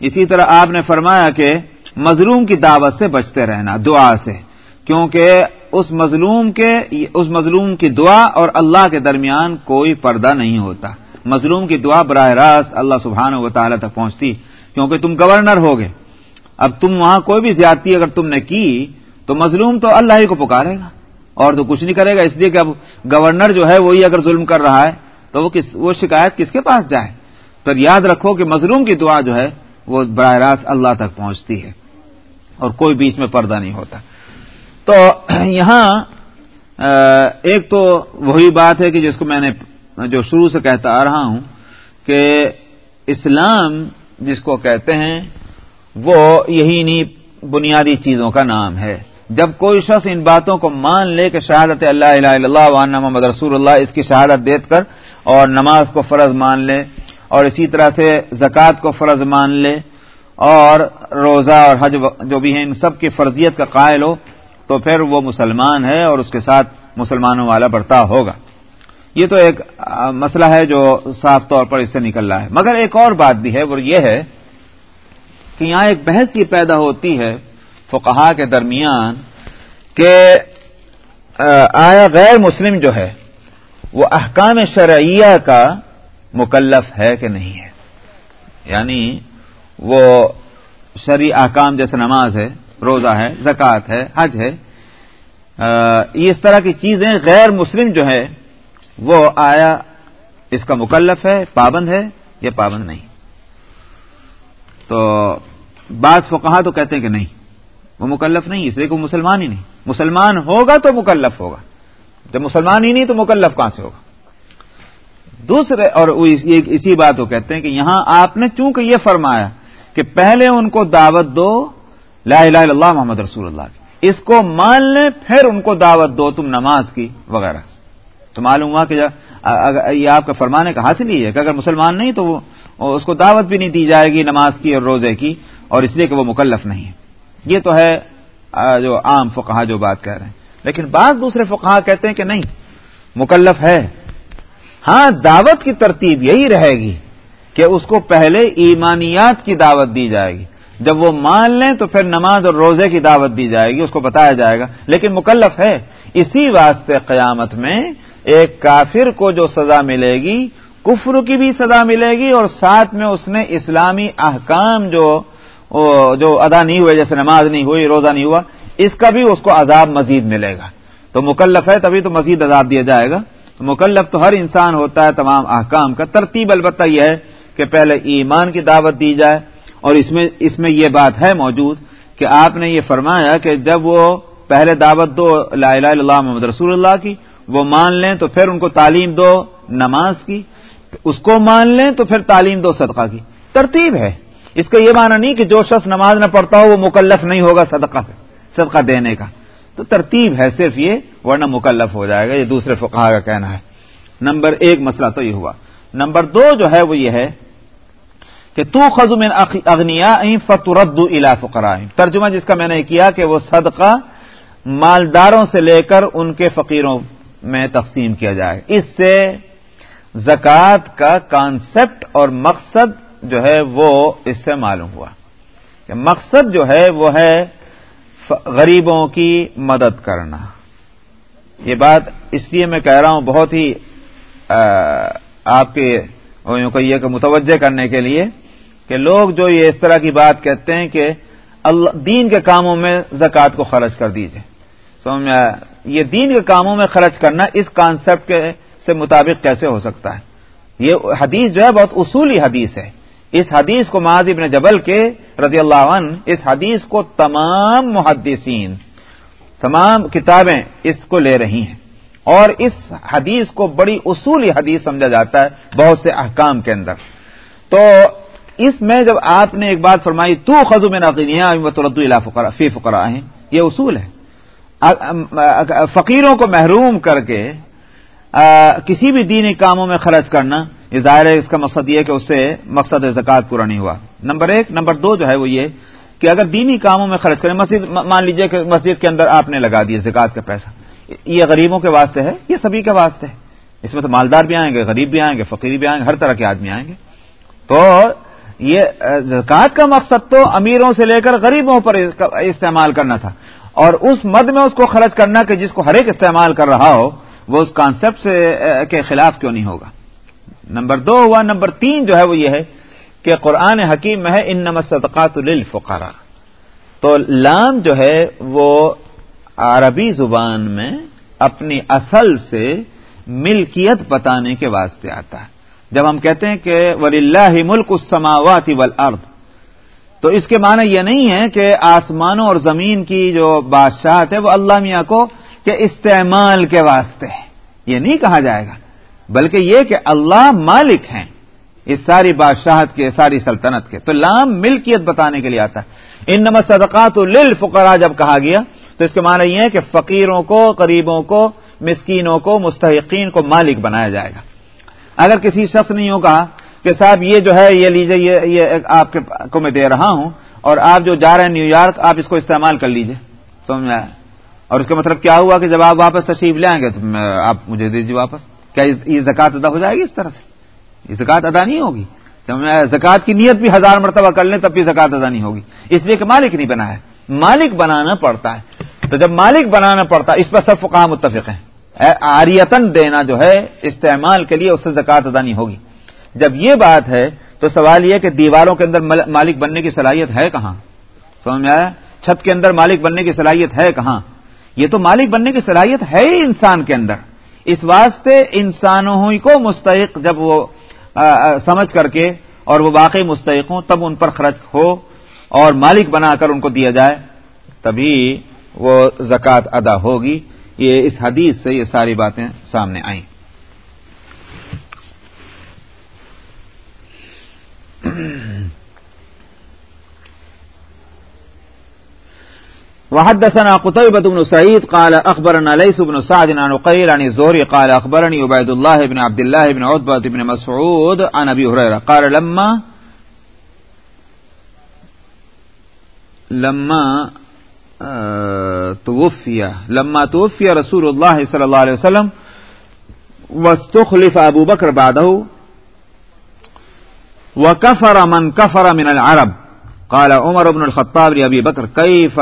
اسی طرح آپ نے فرمایا کہ مظلوم کی دعوت سے بچتے رہنا، دعا سے، کیونکہ اس مظلوم کے، اس مظلوم کی دعا اور اللہ کے درمیان کوئی پردہ نہیں ہوتا۔ مظلوم کی دعا براہ راست اللہ سبحانہ و تعالیٰ تک پہنچتی، کیونکہ تم گورنر ہوگے۔ اب تم وہاں کوئی بھی زیادتی اگر تم نے کی، تو مظلوم تو اللہ ہی کو پکارے گا۔ اور تو کچھ نہیں کرے گا، اس لیے کہ اب گورنر جو ہے وہی اگر ظلم کر رہا ہے، تو وہ کس، وہ شکایت کس کے پاس جائے؟ پر یاد رکھو کہ مظلوم کی دعا جو ہے وہ براہ راست اللہ تک پہنچتی ہے اور کوئی بیچ میں پردہ نہیں ہوتا۔ تو یہاں ایک تو وہی بات ہے کہ جس کو میں نے جو شروع سے کہتا آ رہا ہوں کہ اسلام جس کو کہتے ہیں، وہ یہی نہیں بنیادی چیزوں کا نام ہے۔ جب کوئی شخص ان باتوں کو مان لے کہ شہادت اللہ الہ الا اللہ وان محمد رسول اللہ، اس کی شہادت دیکھ کر اور نماز کو فرض مان لے اور اسی طرح سے زکوٰۃ کو فرض مان لے اور روزہ اور حج جو بھی ہیں، ان سب کی فرضیت کا قائل ہو، تو پھر وہ مسلمان ہے اور اس کے ساتھ مسلمانوں والا بڑھتا ہوگا۔ یہ تو ایک مسئلہ ہے جو صاف طور پر اس سے نکل رہا ہے۔ مگر ایک اور بات بھی ہے، وہ یہ ہے کہ یہاں ایک بحث یہ پیدا ہوتی ہے فقہا کے درمیان کہ آیا غیر مسلم جو ہے، وہ احکام شرعیہ کا مکلف ہے کہ نہیں ہے یعنی وہ شرعی احکام جیسے نماز ہے، روزہ ہے، زکوٰۃ ہے، حج ہے اس طرح کی چیزیں غیر مسلم جو ہے وہ آیا اس کا مکلف ہے، پابند ہے یا پابند نہیں۔ تو بعض فقہا تو کہتے ہیں کہ نہیں، وہ مکلف نہیں، اس لیے کہ وہ مسلمان ہی نہیں۔ مسلمان ہوگا تو مکلف ہوگا۔ جب مسلمان ہی نہیں تو مکلف کہاں سے ہوگا؟ دوسرے اور اسی بات کو کہتے ہیں کہ یہاں آپ نے چونکہ یہ فرمایا کہ پہلے ان کو دعوت دو، لا الہ الا اللہ محمد رسول اللہ کی۔ اس کو مان لیں، پھر ان کو دعوت دو، تم نماز کی، وغیرہ۔ تو معلوم ہوا کہ یہ آپ کا فرمانے کا حاصل ہی ہے کہ اگر مسلمان نہیں تو وہ اس کو دعوت بھی نہیں دی جائے گی نماز کی اور روزے کی، اور اس لیے کہ وہ مکلف نہیں ہے۔ یہ تو ہے جو عام فقہ جو بات کہہ رہے ہیں۔ لیکن بعض دوسرے فقہ کہتے ہیں کہ نہیں، مکلف ہے۔ ہاں دعوت کی ترتیب یہی رہے گی کہ اس کو پہلے ایمانیات کی دعوت دی جائے گی۔ جب وہ مان لیں تو پھر نماز اور روزے کی دعوت دی جائے گی، اس کو بتایا جائے گا۔ لیکن مکلف ہے۔ اسی واسطے قیامت میں ایک کافر کو جو سزا ملے گی، کفر کی بھی سزا ملے گی اور ساتھ میں اس نے اسلامی احکام جو جو ادا نہیں ہوئے، جیسے نماز نہیں ہوئی، روزہ نہیں ہوا، اس کا بھی اس کو عذاب مزید ملے گا۔ تو مکلف ہے، تبھی تو مزید عذاب دیا جائے گا۔ تو مکلف تو ہر انسان ہوتا ہے تمام احکام کا۔ ترتیب البتہ یہ ہے کہ پہلے ایمان کی دعوت دی جائے اور اس میں اس میں یہ بات ہے موجود کہ آپ نے یہ فرمایا کہ جب وہ پہلے دعوت دو لا الہ الا اللہ محمد رسول اللہ کی، وہ مان لیں تو پھر ان کو تعلیم دو نماز کی، اس کو مان لیں تو پھر تعلیم دو صدقہ کی۔ ترتیب ہے۔ اس کا یہ معنی نہیں کہ جو شخص نماز نہ پڑھتا ہو وہ مکلف نہیں ہوگا صدقہ صدقہ دینے کا۔ تو ترتیب ہے صرف یہ، ورنہ مکلف ہو جائے گا، یہ دوسرے فقہ کا کہنا ہے۔ نمبر ایک مسئلہ تو یہ ہوا۔ نمبر دو جو ہے وہ یہ ہے کہ تو خزم اغنیا فترد الا فقرا ترجمہ جس کا میں نے کیا کہ وہ صدقہ مالداروں سے لے کر ان کے فقیروں میں تقسیم کیا جائے۔ اس سے زکوٰۃ کا کانسیپٹ اور مقصد جو ہے وہ اس سے معلوم ہوا۔ کہ مقصد جو ہے وہ ہے غریبوں کی مدد کرنا۔ یہ بات اس لیے میں کہہ رہا ہوں بہت ہی آپ کے کہ متوجہ کرنے کے لیے کہ لوگ جو یہ اس طرح کی بات کہتے ہیں کہ اللہ، دین کے کاموں میں زکوٰۃ کو خرچ کر دیجیے سمجھ یہ دین کے کاموں میں خرچ کرنا اس کانسیپٹ کے سے مطابق کیسے ہو سکتا ہے؟ یہ حدیث جو ہے بہت اصولی حدیث ہے۔ اس حدیث کو معاذ ابن جبل کے رضی اللہ عنہ، اس حدیث کو تمام محدثین، تمام کتابیں اس کو لے رہی ہیں۔ اور اس حدیث کو بڑی اصولی حدیث سمجھا جاتا ہے بہت سے احکام کے اندر۔ تو اس میں جب آپ نے ایک بات فرمائی، تو خزو میں نقینیا فی فقرا ہیں، یہ اصول ہے۔ فقیروں کو محروم کر کے کسی بھی دینی کاموں میں خرچ کرنا یہ ظاہر ہے، اس کا مقصد یہ کہ اس سے مقصد زکوٰۃ پورا نہیں ہوا۔ نمبر ایک، نمبر دو جو ہے وہ یہ کہ اگر دینی کاموں میں خرچ کریں، مسجد مان لیجیے کہ مسجد کے اندر آپ نے لگا دیا زکوٰۃ کا پیسہ۔ یہ غریبوں کے واسطے ہے، یہ سبھی کے واسطے ہے۔ اس میں تو مالدار بھی آئیں گے، غریب بھی آئیں گے فقیر بھی آئیں گے، ہر طرح کے آدمی آئیں گے۔ تو یہ زکوٰۃ کا مقصد تو امیروں سے لے کر غریبوں پر استعمال کرنا تھا۔ اور اس مد میں اس کو خرچ کرنا کہ جس کو ہر ایک استعمال کر رہا ہو، وہ اس کانسیپٹ کے خلاف کیوں نہیں ہوگا؟ نمبر دو ہوا، نمبر تین جو ہے وہ یہ ہے کہ قرآن حکیم میں ہے ان نمت صدقات للفقراء۔ تو لام جو ہے وہ عربی زبان میں اپنی اصل سے ملکیت بتانے کے واسطے آتا ہے۔ جب ہم کہتے ہیں کہ ولی اللہ ملک السماوات والارض تو اس کے معنی یہ نہیں ہے کہ آسمانوں اور زمین کی جو بادشاہت ہے وہ اللہ میاں کو کہ استعمال کے واسطے ہے۔ یہ نہیں کہا جائے گا۔ بلکہ یہ کہ اللہ مالک ہیں۔ اس ساری بادشاہت کے، ساری سلطنت کے۔ تو لام ملکیت بتانے کے لیے آتا ہے۔ ان نمت صدقات للفقراء جب کہا گیا، تو اس کے معنی یہ ہے کہ فقیروں کو، قریبوں کو، مسکینوں کو، مستحقین کو مالک بنایا جائے گا۔ اگر کسی شخص نے یوں کہا کہ صاحب یہ جو ہے، یہ لیجیے یہ یہ آپ کے کو میں دے رہا ہوں اور آپ جو جا رہے ہیں نیو یارک، آپ اس کو استعمال کر لیجیے سمجھ میں اور اس کا مطلب کیا ہوا کہ جب آپ واپس تشریف لے آئیں گے تو آپ مجھے دیجیے واپس۔ کیا یہ زکوٰۃ ادا ہو جائے گی اس طرح سے؟ یہ زکوٰۃ ادا نہیں ہوگی۔ زکوٰۃ کی نیت بھی ہزار مرتبہ کر لیں تب بھی زکوٰۃ ادا نہیں ہوگی۔ اس لیے کہ مالک نہیں بنا ہے۔ مالک بنانا پڑتا ہے۔ تو جب مالک بنانا پڑتا ہے، اس پر سب فقہ متفق ہیں۔ آریتن دینا جو ہے، استعمال کے لیے اس سے زکوٰۃ ادا نہیں ہوگی۔ جب یہ بات ہے، تو سوال یہ کہ دیواروں کے اندر مالک بننے کی صلاحیت ہے کہاں؟ سمجھ میں آیا؟ چھت کے اندر مالک بننے کی صلاحیت ہے کہاں؟ یہ تو مالک بننے کی صلاحیت ہے ہی انسان کے اندر۔ اس واسطے انسانوں ہی کو مستحق جب وہ سمجھ کر کے اور وہ واقعی مستحق ہوں، تب ان پر خرچ ہو اور مالک بنا کر ان کو دیا جائے، تبھی وہ زکوٰۃ ادا ہوگی۔ یہ اس حدیث سے یہ ساری باتیں سامنے آئیں۔ وحدثنا قتيبة بن سعيد قال أخبرنا ليس بن سعد عن قيل عن الزهري قال أخبرني عبيد الله بن عبد الله بن عتبة بن مسعود عن أبي هريرة. قال لما لما توفي لما توفي رسول الله صلى الله عليه وسلم واستخلف أبو بكر بعده وكفر من كفر من العرب. قال عمر بن الخطاب لأبي بكر، كيف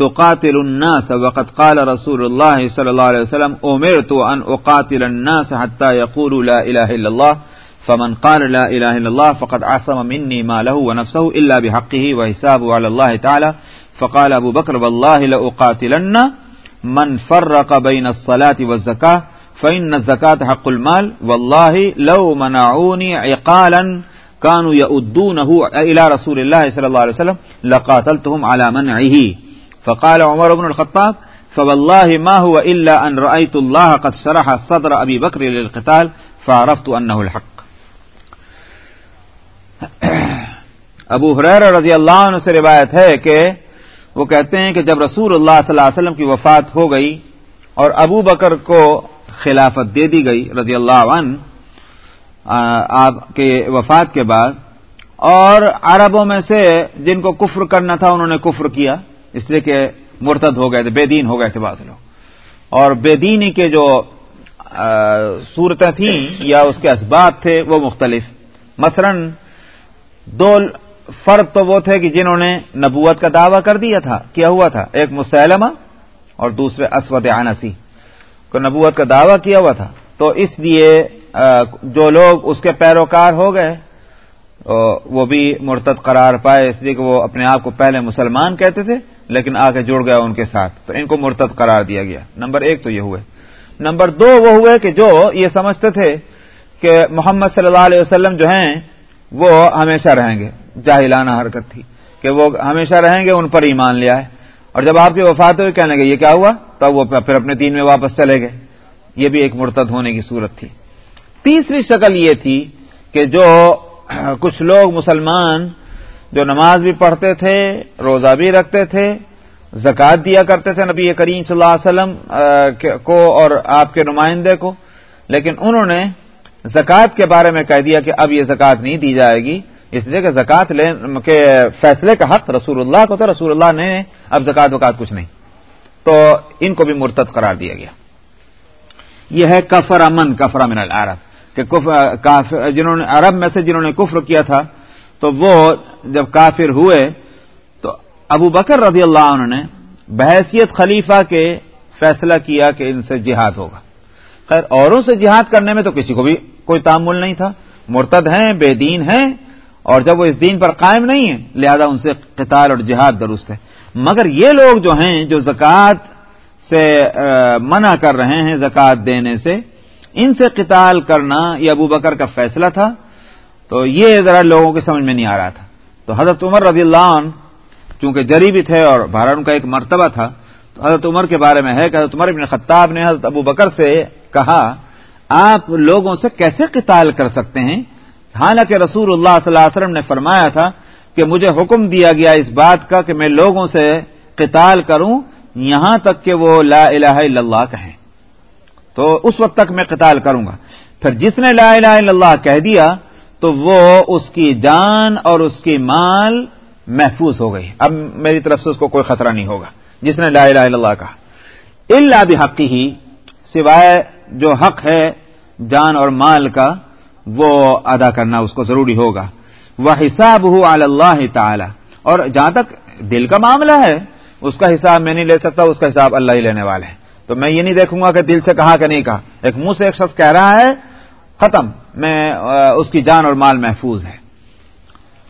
تقاتل الناس وقد قال رسول الله صلى الله عليه وسلم، أمرت أن أقاتل الناس حتى يقولوا لا إله إلا الله، فمن قال لا إله إلا الله فقد عصم مني ما له ونفسه إلا بحقه وحسابه على الله تعالى. فقال أبو بكر، والله لأقاتلن من فرق بين الصلاة والزكاة، فإن الزكاة حق المال، والله لو منعوني عقالا كانوا يؤدونه إلى رسول الله صلى الله عليه وسلم، لقاتلتهم على منعه. فقال عمر بن الخطاب فوالله ما هو إلا أن رأيت الله قد شرح صدر أبي بكر للقتال فعرفت أنه الحق. ابو حریر رضی اللہ عنہ سے روایت ہے کہ وہ کہتے ہیں کہ جب رسول اللہ صلی اللہ علیہ وسلم کی وفات ہو گئی اور ابو بکر کو خلافت دے دی گئی رضی اللہ عنہ آپ کے وفات کے بعد، اور عربوں میں سے جن کو کفر کرنا تھا انہوں نے کفر کیا۔ اس لیے کہ مرتد ہو گئے تھے، بے دین ہو گئے تھے بعض لوگ۔ اور بے دینی کے جو صورتیں تھیں یا اس کے اسباب تھے، وہ مختلف۔ مثلا دو فرد تو وہ تھے کہ جنہوں نے نبوت کا دعویٰ کر دیا تھا، کیا ہوا تھا؟ ایک مسلمہ اور دوسرے اسود عنسی۔ کو نبوت کا دعویٰ کیا ہوا تھا۔ تو اس لیے جو لوگ اس کے پیروکار ہو گئے، وہ بھی مرتد قرار پائے، اس لیے کہ وہ اپنے آپ کو پہلے مسلمان کہتے تھے۔ لیکن آ کے جڑ گیا ان کے ساتھ۔ تو ان کو مرتد قرار دیا گیا۔ نمبر ایک تو یہ ہوئے۔ نمبر دو وہ ہوئے کہ جو یہ سمجھتے تھے کہ محمد صلی اللہ علیہ وسلم جو ہیں، وہ ہمیشہ رہیں گے۔ جاہلانہ حرکت تھی کہ وہ ہمیشہ رہیں گے، ان پر ایمان لیا ہے اور جب آپ کی وفات ہوئی، کہنے گے یہ کیا ہوا؟ تب وہ پھر اپنے دین میں واپس چلے گئے۔ یہ بھی ایک مرتد ہونے کی صورت تھی۔ تیسری شکل یہ تھی کہ جو کچھ لوگ مسلمان جو نماز بھی پڑھتے تھے، روزہ بھی رکھتے تھے، زکوٰۃ دیا کرتے تھے نبی کریم صلی اللہ علیہ وسلم کو اور آپ کے نمائندے کو۔ لیکن انہوں نے زکوٰۃ کے بارے میں کہہ دیا کہ اب یہ زکوٰۃ نہیں دی جائے گی۔ اس لیے کہ زکوٰۃ کے فیصلے کا حق رسول اللہ کو تھا، رسول اللہ نے اب زکوٰۃ وکات کچھ نہیں۔ تو ان کو بھی مرتد قرار دیا گیا۔ یہ ہے کفر امن کفر امن العرب، کہ جنہوں نے، عرب میں سے جنہوں نے کفر کیا تھا تو وہ جب کافر ہوئے تو ابو بکر رضی اللہ عنہ نے بحیثیت خلیفہ کے فیصلہ کیا کہ ان سے جہاد ہوگا۔ خیر، اوروں سے جہاد کرنے میں تو کسی کو بھی کوئی تعمل نہیں تھا۔ مرتد ہیں، بے دین ہیں، اور جب وہ اس دین پر قائم نہیں ہے لہذا ان سے قتال اور جہاد درست ہے۔ مگر یہ لوگ جو ہیں، جو زکوٰۃ سے منع کر رہے ہیں، زکوٰۃ دینے سے، ان سے قتال کرنا یہ ابو بکر کا فیصلہ تھا۔ تو یہ ذرا لوگوں کی سمجھ میں نہیں آ رہا تھا۔ تو حضرت عمر رضی اللہ عنہ چونکہ جری بھی تھے اور بھارت ان کا ایک مرتبہ تھا، تو حضرت عمر کے بارے میں ہے کہ حضرت عمر ابن خطاب نے حضرت ابو بکر سے کہا، آپ لوگوں سے کیسے قتال کر سکتے ہیں؟ حالانکہ رسول اللہ صلی اللہ علیہ وسلم نے فرمایا تھا کہ مجھے حکم دیا گیا اس بات کا کہ میں لوگوں سے قتال کروں، یہاں تک کہ وہ لا الہ الا اللہ کہیں۔ تو اس وقت تک میں قتال کروں گا۔ پھر جس نے لا الہ الا اللہ کہہ دیا تو وہ اس کی جان اور اس کی مال محفوظ ہو گئی۔ اب میری طرف سے اس کو کوئی خطرہ نہیں ہوگا۔ جس نے لا الہ الا اللہ کہا۔ اللہ بھی حقی ہی سوائے جو حق ہے، جان اور مال کا، وہ ادا کرنا اس کو ضروری ہوگا۔ وہ حساب ہو اللہ تعالی اور جہاں تک دل کا معاملہ ہے، اس کا حساب میں نہیں لے سکتا، اس کا حساب اللہ ہی لینے والے ہیں۔ تو میں یہ نہیں دیکھوں گا کہ دل سے کہا کہ نہیں کہا۔ ایک منہ سے ایک شخص کہہ رہا ہے ختم، میں اس کی جان اور مال محفوظ ہے۔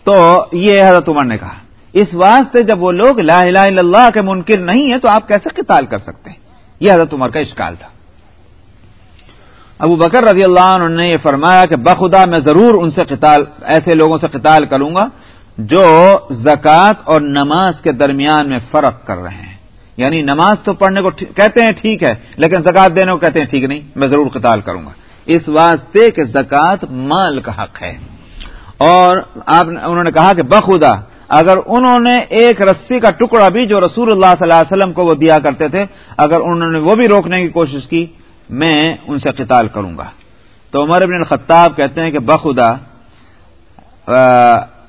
تو یہ حضرت عمر نے کہا، اس واسطے جب وہ لوگ لا الہ الا اللہ کے منکر نہیں ہیں تو آپ کیسے قتال کر سکتے ہیں؟ یہ حضرت عمر کا اشکال تھا۔ ابو بکر رضی اللہ عنہ نے یہ فرمایا کہ بخدا میں ضرور ان سے قتال، ایسے لوگوں سے قتال کروں گا جو زکوٰۃ اور نماز کے درمیان میں فرق کر رہے ہیں۔ یعنی نماز تو پڑھنے کو کہتے ہیں ٹھیک ہے، لیکن زکوٰۃ دینے کو کہتے ہیں ٹھیک نہیں، میں ضرور قتال کروں گا۔ اس واسطے کہ زکوٰۃ مال کا حق ہے۔ اور آپ انہوں نے کہا کہ بخدا اگر انہوں نے ایک رسی کا ٹکڑا بھی جو رسول اللہ صلی اللہ علیہ وسلم کو وہ دیا کرتے تھے، اگر انہوں نے وہ بھی روکنے کی کوشش کی، میں ان سے قتال کروں گا۔ تو عمر بن الخطاب کہتے ہیں کہ بخدا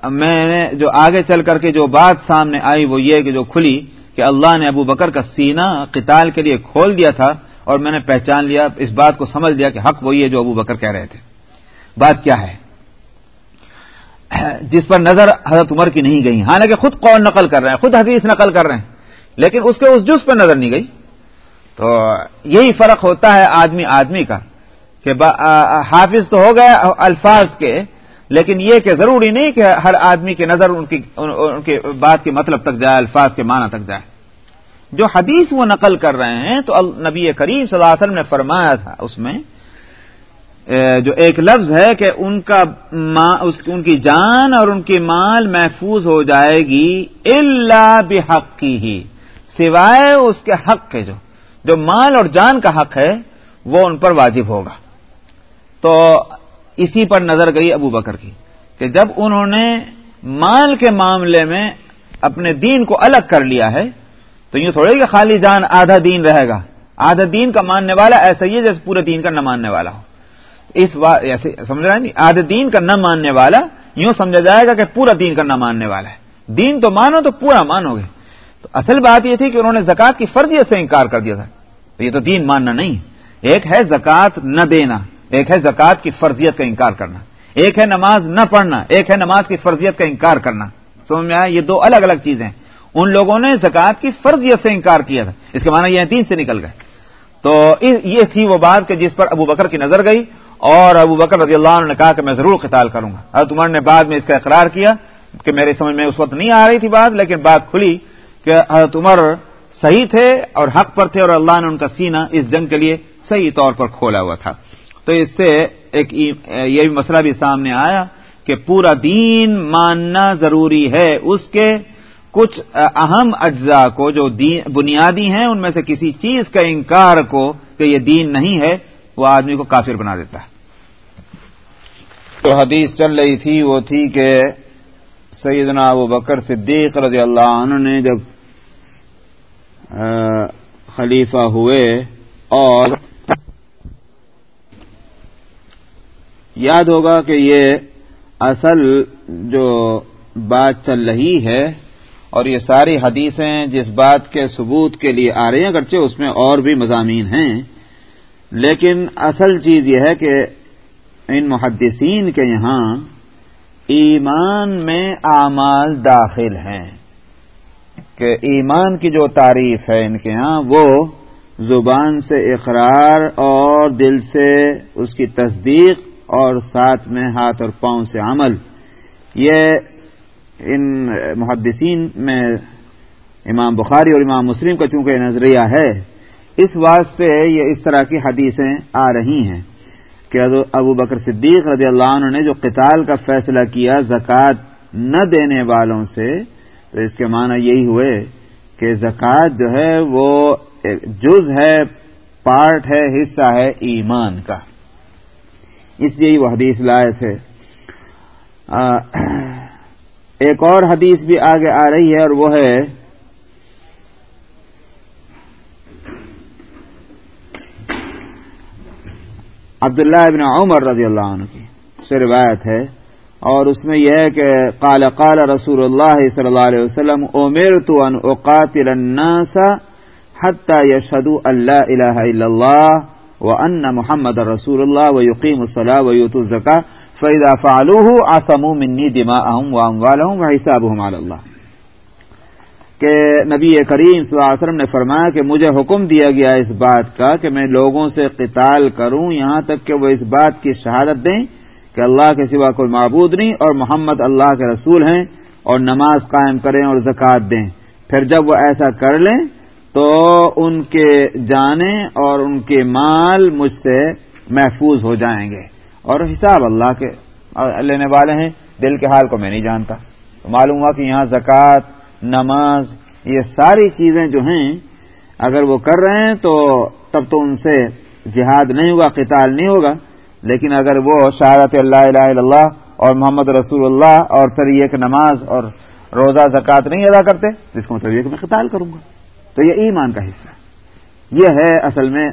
میں نے جو آگے چل کر کے جو بات سامنے آئی وہ یہ کہ جو کھلی کہ اللہ نے ابو بکر کا سینہ قتال کے لیے کھول دیا تھا اور میں نے پہچان لیا، اس بات کو سمجھ لیا کہ حق وہی ہے جو ابو بکر کہہ رہے تھے۔ بات کیا ہے؟ جس پر نظر حضرت عمر کی نہیں گئی۔ حالانکہ خود قول نقل کر رہے ہیں، خود حدیث نقل کر رہے ہیں، لیکن اس کے اس جز پر نظر نہیں گئی۔ تو یہی فرق ہوتا ہے آدمی آدمی کا کہ حافظ تو ہو گیا الفاظ کے، لیکن یہ کہ ضروری نہیں کہ ہر آدمی کی نظر ان کی ان کی بات کے مطلب تک جائے، الفاظ کے معنی تک جائے۔ جو حدیث وہ نقل کر رہے ہیں تو نبی کریم صلی اللہ علیہ وسلم نے فرمایا تھا اس میں جو ایک لفظ ہے کہ ان کا ان کی جان اور ان کی مال محفوظ ہو جائے گی اللہ بحق کی ہی سوائے اس کے حق کے جو جو مال اور جان کا حق ہے، وہ ان پر واجب ہوگا۔ تو اسی پر نظر گئی ابو بکر کی کہ جب انہوں نے مال کے معاملے میں اپنے دین کو الگ کر لیا ہے تو یوں تھوڑے کہ خالی جان آدھا دین رہے گا۔ آدھا دین کا ماننے والا ایسا ہی ہے جیسے پورے دین کا نہ ماننے والا ہو۔ اس بات ایسے، سمجھ رہا نہیں آدھے دین کا نہ ماننے والا، یوں سمجھا جائے گا کہ پورا دین کا نہ ماننے والا ہے۔ دین تو مانو تو پورا مانو گے۔ تو اصل بات یہ تھی کہ انہوں نے زکوٰۃ کی فرضیت سے انکار کر دیا تھا۔ تو یہ تو دین ماننا نہیں۔ ایک ہے زکوٰۃ نہ دینا، ایک ہے زکوٰۃ کی فرضیت کا انکار کرنا۔ ایک ہے نماز نہ پڑھنا، ایک ہے نماز کی فرضیت کا انکار کرنا۔ سمجھ میں آیا؟ یہ دو الگ الگ چیزیں ان لوگوں نے زکوٰۃ کی فرضیت سے انکار کیا تھا۔ اس کے معنی یہ دین سے نکل گئے۔ تو یہ تھی وہ بات کہ جس پر ابو بکر کی نظر گئی اور ابو بکر رضی اللہ عنہ نے کہا کہ میں ضرور قتال کروں گا۔ حضرت عمر نے بعد میں اس کا اقرار کیا کہ میرے سمجھ میں اس وقت نہیں آ رہی تھی بات، لیکن بات کھلی کہ حضرت عمر صحیح تھے اور حق پر تھے اور اللہ نے ان کا سینہ اس جنگ کے لیے صحیح طور پر کھولا ہوا تھا۔ تو اس سے ایک یہ بھی مسئلہ بھی سامنے آیا کہ پورا دین ماننا ضروری ہے۔ اس کے کچھ اہم اجزاء کو جو بنیادی ہیں، ان میں سے کسی چیز کا انکار کو کہ یہ دین نہیں ہے، وہ آدمی کو کافر بنا دیتا ہے۔ تو حدیث چل رہی تھی، وہ تھی کہ سیدنا ابو بکر صدیق رضی اللہ عنہ نے جب خلیفہ ہوئے اور یاد ہوگا کہ یہ اصل جو بات چل رہی ہے اور یہ ساری حدیثیں جس بات کے ثبوت کے لیے آ رہی ہیں، اگرچہ اس میں اور بھی مضامین ہیں، لیکن اصل چیز یہ ہے کہ ان محدثین کے یہاں ایمان میں اعمال داخل ہیں۔ کہ ایمان کی جو تعریف ہے ان کے ہاں وہ زبان سے اقرار اور دل سے اس کی تصدیق اور ساتھ میں ہاتھ اور پاؤں سے عمل۔ یہ ان محدثین میں امام بخاری اور امام مسلم کا چونکہ نظریہ ہے، اس واسطے یہ اس طرح کی حدیثیں آ رہی ہیں کہ ابو بکر صدیق رضی اللہ عنہ نے جو قتال کا فیصلہ کیا زکوٰۃ نہ دینے والوں سے، تو اس کے معنی یہی ہوئے کہ زکوٰۃ جو ہے وہ جز ہے، پارٹ ہے، حصہ ہے ایمان کا۔ اس لیے وہ حدیث لائے تھے ایک اور حدیث بھی آگے آ رہی ہے اور وہ ہے عبداللہ ابن عمر رضی اللہ عنہ کی، سے روایت ہے اور اس میں یہ ہے کہ قال قال رسول اللہ صلی اللہ علیہ وسلم عمر تو ان اوقاتل الناس حتى يشهدوا ان لا اله الا الله وان محمد رسول الله ويقيموا الصلاه ويؤتوا الزكاه فاذا فعلوه عصموا مني دماءهم واموالهم وحسابهم على الله کہ نبی کریم صلی اللہ علیہ وسلم نے فرمایا کہ مجھے حکم دیا گیا اس بات کا کہ میں لوگوں سے قتال کروں، یہاں تک کہ وہ اس بات کی شہادت دیں کہ اللہ کے سوا کوئی معبود نہیں اور محمد اللہ کے رسول ہیں اور نماز قائم کریں اور زکوٰۃ دیں۔ پھر جب وہ ایسا کر لیں تو ان کے جانے اور ان کے مال مجھ سے محفوظ ہو جائیں گے۔ اور حساب اللہ کے لینے والے ہیں، دل کے حال کو میں نہیں جانتا۔ تو معلوم ہوا کہ یہاں زکوٰۃ، نماز، یہ ساری چیزیں جو ہیں، اگر وہ کر رہے ہیں تو تب تو ان سے جہاد نہیں ہوگا، قتال نہیں ہوگا۔ لیکن اگر وہ شہادت اللہ الہ الا اللہ اور محمد رسول اللہ اور پھر یہ کہ نماز اور روزہ، زکوٰۃ نہیں ادا کرتے، جس کو مطلب یہ کہ میں قتال کروں گا۔ تو یہ ایمان کا حصہ یہ ہے اصل میں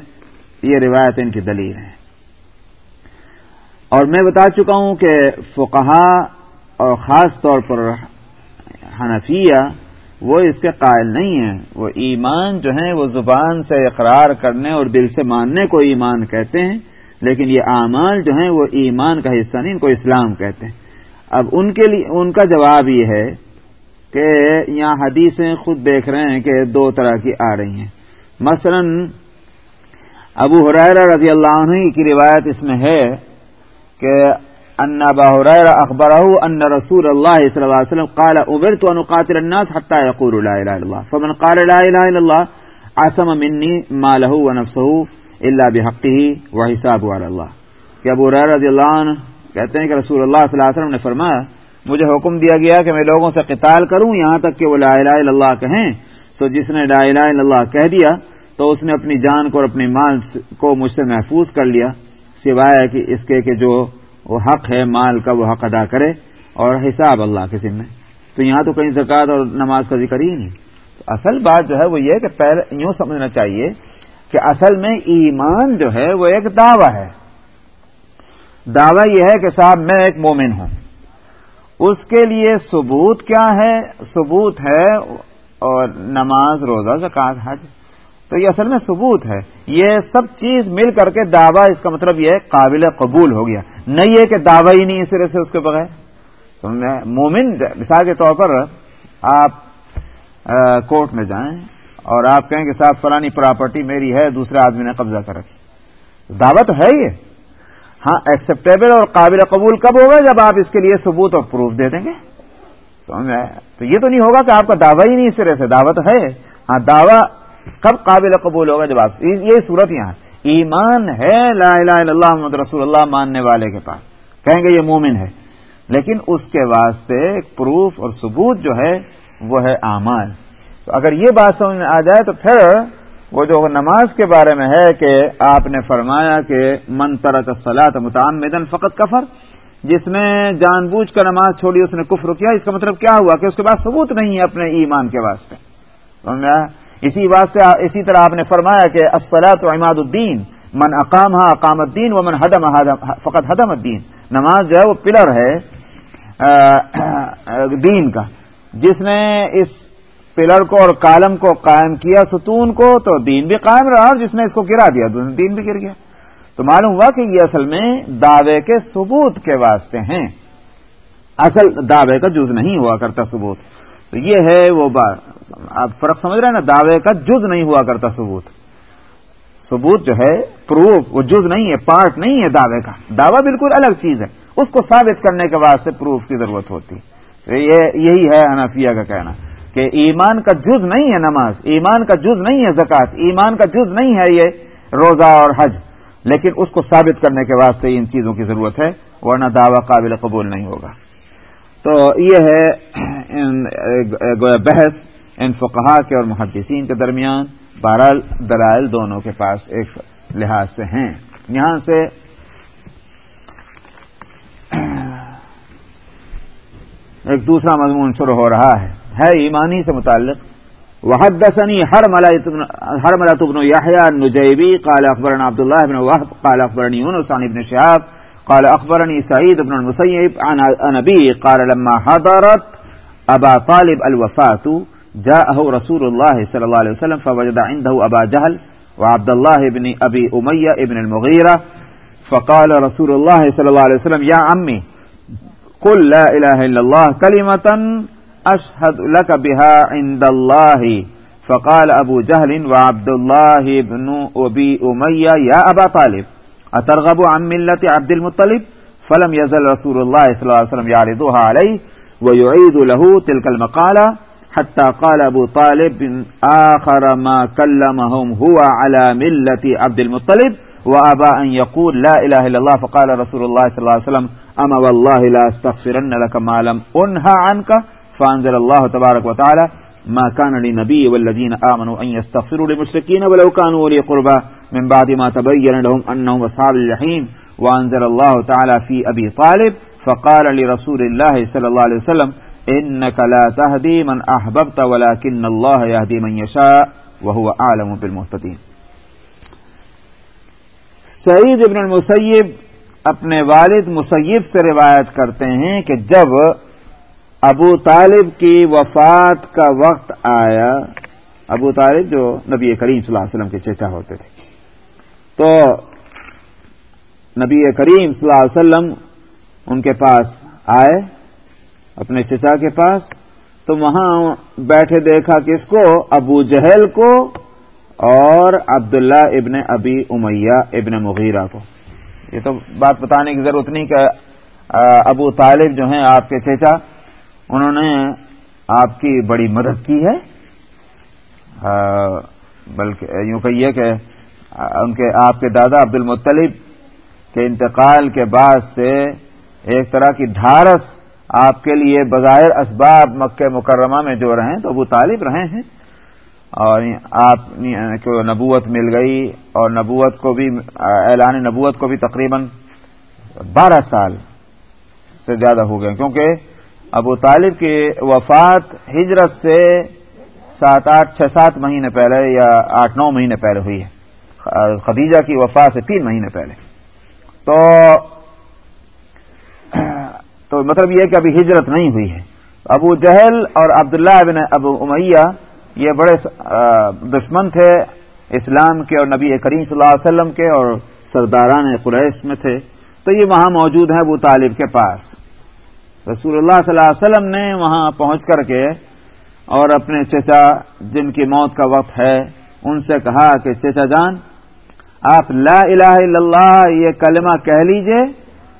یہ روایت ان کی دلیل ہے اور میں بتا چکا ہوں کہ فقہا اور خاص طور پر حنفیہ وہ اس کے قائل نہیں ہیں۔ وہ ایمان جو ہیں وہ زبان سے اقرار کرنے اور دل سے ماننے کو ایمان کہتے ہیں، لیکن یہ اعمال جو ہیں وہ ایمان کا حصہ نہیں، ان کو اسلام کہتے ہیں۔ اب ان کے لیے، ان کا جواب یہ ہے کہ یہاں حدیثیں خود دیکھ رہے ہیں کہ دو طرح کی آ رہی ہیں۔ مثلا ابو حریر رضی اللہ عنہ کی روایت اس میں ہے کہ ان ابا هريره اخبره ان رسول الله صلى الله عليه وسلم قال امرت ان اقاتل الناس حتى يقولوا لا اله الا الله فمن قال لا اله الا الله عصم مني ماله ونفسه الا بحقه وحسابه على الله کہ ابو هريره رضی اللہ عنہ کہتے ہیں کہ رسول اللہ صلی اللہ علیہ وسلم نے فرمایا مجھے حکم دیا گیا کہ میں لوگوں سے قتال کروں یہاں تک کہ وہ لا الہ الا اللہ کہیں تو جس نے لا الہ الا اللہ کہہ دیا تو اس نے اپنی جان کو اور اپنی مال کو مجھ سے محفوظ کر لیا سوائے کہ اس کے کہ جو وہ حق ہے، مال کا وہ حق ادا کرے اور حساب اللہ کے ذمے۔ تو یہاں تو کہیں زکوٰۃ اور نماز کا ذکر ہی نہیں۔ تو اصل بات جو ہے وہ یہ کہ پہلے یوں سمجھنا چاہیے کہ اصل میں ایمان جو ہے وہ ایک دعویٰ ہے۔ دعویٰ یہ ہے کہ صاحب میں ایک مومن ہوں۔ اس کے لیے ثبوت کیا ہے؟ ثبوت ہے اور نماز، روزہ زکات حج۔ تو یہ اصل میں ثبوت ہے۔ یہ سب چیز مل کر کے دعویٰ، اس کا مطلب یہ ہے قابل قبول ہو گیا۔ نہیں ہے کہ دعوی ہی نہیں سرے سے اس کے بغیر۔ تو مومن، مثال کے طور پر آپ کورٹ میں جائیں اور آپ کہیں کہ صاحب، فلانی پراپرٹی میری ہے، دوسرے آدمی نے قبضہ کر رکھی۔ دعوت ہے یہ ہاں ایکسپٹیبل اور قابل قبول کب ہوگا جب آپ اس کے لیے ثبوت اور پروف دے دیں گے؟ سمجھ تو یہ تو نہیں ہوگا کہ آپ کا دعویٰ ہی نہیں اس طرح سے۔ دعوت ہے۔ ہاں دعویٰ کب قابل قبول ہوگا جب آپ یہ صورت یہاں ایمان ہے لا الہ الا اللہ محمد رسول اللہ ماننے والے کے پاس۔ کہیں گے یہ مومن ہے۔ لیکن اس کے واسطے پروف اور ثبوت جو ہے، وہ ہے اعمال۔ تو اگر یہ بات سمجھ میں آ جائے تو پھر وہ جو نماز کے بارے میں ہے کہ آپ نے فرمایا کہ من ترک سلاط متعمدن فقط کفر، جس نے جان بوجھ کر نماز چھوڑی، اس نے کفر کیا، اس کا مطلب کیا ہوا کہ اس کے بعد ثبوت نہیں ہے اپنے ایمان کے واسطے؟ اسی واسطے اسی طرح آپ نے فرمایا کہ اسلاط عماد الدین، من اقام ہا اقام الدین و من حدم فقط حدم الدین۔ نماز جو ہے وہ پلر ہے دین کا۔ جس نے اس پلر کو اور کالم کو قائم کیا، ستون کو، تو دین بھی قائم رہا اور جس نے اس کو گرا دیا دین بھی گر گیا۔ تو معلوم ہوا کہ یہ اصل میں دعوے کے ثبوت کے واسطے ہیں۔ اصل دعوے کا جز نہیں ہوا کرتا ثبوت۔ تو یہ ہے وہ بات آپ فرق سمجھ رہے ہیں نا؟ دعوے کا جز نہیں ہوا کرتا ثبوت۔ ثبوت جو ہے، پروف، وہ جز نہیں ہے، پارٹ نہیں ہے دعوے کا۔ دعویٰ بالکل الگ چیز ہے۔ اس کو ثابت کرنے کے واسطے پروف کی ضرورت ہوتی۔ یہ یہی ہے انفیہ کا کہنا کہ ایمان کا جز نہیں ہے نماز، ایمان کا جز نہیں ہے زکوٰۃ، ایمان کا جز نہیں ہے یہ روزہ اور حج۔ لیکن اس کو ثابت کرنے کے واسطے ان چیزوں کی ضرورت ہے، ورنہ دعوی قابل قبول نہیں ہوگا۔ تو یہ ہے بحث ان فقہا کے اور محدثین کے درمیان۔ بہرحال دلائل دونوں کے پاس ایک لحاظ سے ہیں۔ یہاں سے ایک دوسرا مضمون شروع ہو رہا ہے۔ ہے ایمانی سے متعلق۔ وحدثني حرملة بن يحيى النجيبي قال أخبرنا عبد الله بن وهب قال أخبرني يونس عن ابن شهاب قال أخبرني سعيد بن المسيب عن أنبي قال لما حضرت أبا طالب الوفاة جاءه رسول الله صلى الله عليه وسلم فوجد عنده أبا جهل وعبد الله بن أبي أمية ابن المغيرة فقال رسول الله صلى الله عليه وسلم يا عمي قل لا إله إلا الله كلمة أشهد لك بها عند الله فقال أبو جهل وعبد الله بن أبي أمية يا أبا طالب أترغب عن ملة عبد المطلب؟ فلم يزل رسول الله صلى الله عليه وسلم يعرضها عليه ويعيد له تلك المقالة حتى قال أبو طالب آخر ما كلمهم هو على ملة عبد المطلب وأبى أن يقول لا إله إلا الله فقال رسول الله صلى الله عليه وسلم أما والله لا استغفرن لك ما لم أنهى عنك فانزل الله تبارك وتعالى ما كان للنبي والذين آمنوا أن يستغفروا للمشركين ولو كانوا ولي قربى من بعد ما تبين لهم أنهم أصحاب الجحيم وأنزل الله تعالى في أبي طالب فقال لرسول الله صلى الله عليه وسلم إنك لا تهدي من أحببت ولكن الله يهدي من يشاء وهو أعلم بالمهتدين. سعید ابن المسیب اپنے والد مسیب سے روایت کرتے ہیں کہ جب ابو طالب کی وفات کا وقت آیا، ابو طالب جو نبی کریم صلی اللہ علیہ وسلم کے چچا ہوتے تھے تو نبی کریم صلی اللہ علیہ وسلم ان کے پاس آئے، اپنے چچا کے پاس، تو وہاں بیٹھے دیکھا کس کو ابو جہل کو اور عبداللہ ابن ابی امیہ ابن مغیرہ کو۔ یہ تو بات بتانے کی ضرورت نہیں کہ ابو طالب جو ہیں آپ کے چچا، انہوں نے آپ کی بڑی مدد کی ہے۔ بلکہ یوں کہیے کہ ان کے آپ کے دادا عبد المطلب کے انتقال کے بعد سے ایک طرح کی ڈھارس آپ کے لیے بظاہر اسباب مکہ مکرمہ میں جو رہے تو ابو طالب رہے ہیں اور آپ کو نبوت مل گئی اور نبوت کو بھی اعلان نبوت کو بھی تقریباً بارہ سال سے زیادہ ہو گئے کیونکہ ابو طالب کی وفات ہجرت سے سات آٹھ چھ سات مہینے پہلے یا آٹھ نو مہینے پہلے ہوئی ہے۔ خدیجہ کی وفات سے تین مہینے پہلے۔ تو تو مطلب یہ کہ ابھی ہجرت نہیں ہوئی ہے۔ ابو جہل اور عبداللہ بن ابو امیہ یہ بڑے دشمن تھے اسلام کے اور نبی کریم صلی اللہ علیہ وسلم کے اور سرداران قریش میں تھے۔ تو یہ وہاں موجود ہیں ابو طالب کے پاس۔ رسول اللہ صلی اللہ علیہ وسلم نے وہاں پہنچ کر کے اور اپنے چچا جن کی موت کا وقت ہے، ان سے کہا کہ چچا جان آپ لا الہ الا اللہ یہ کلمہ کہہ لیجیے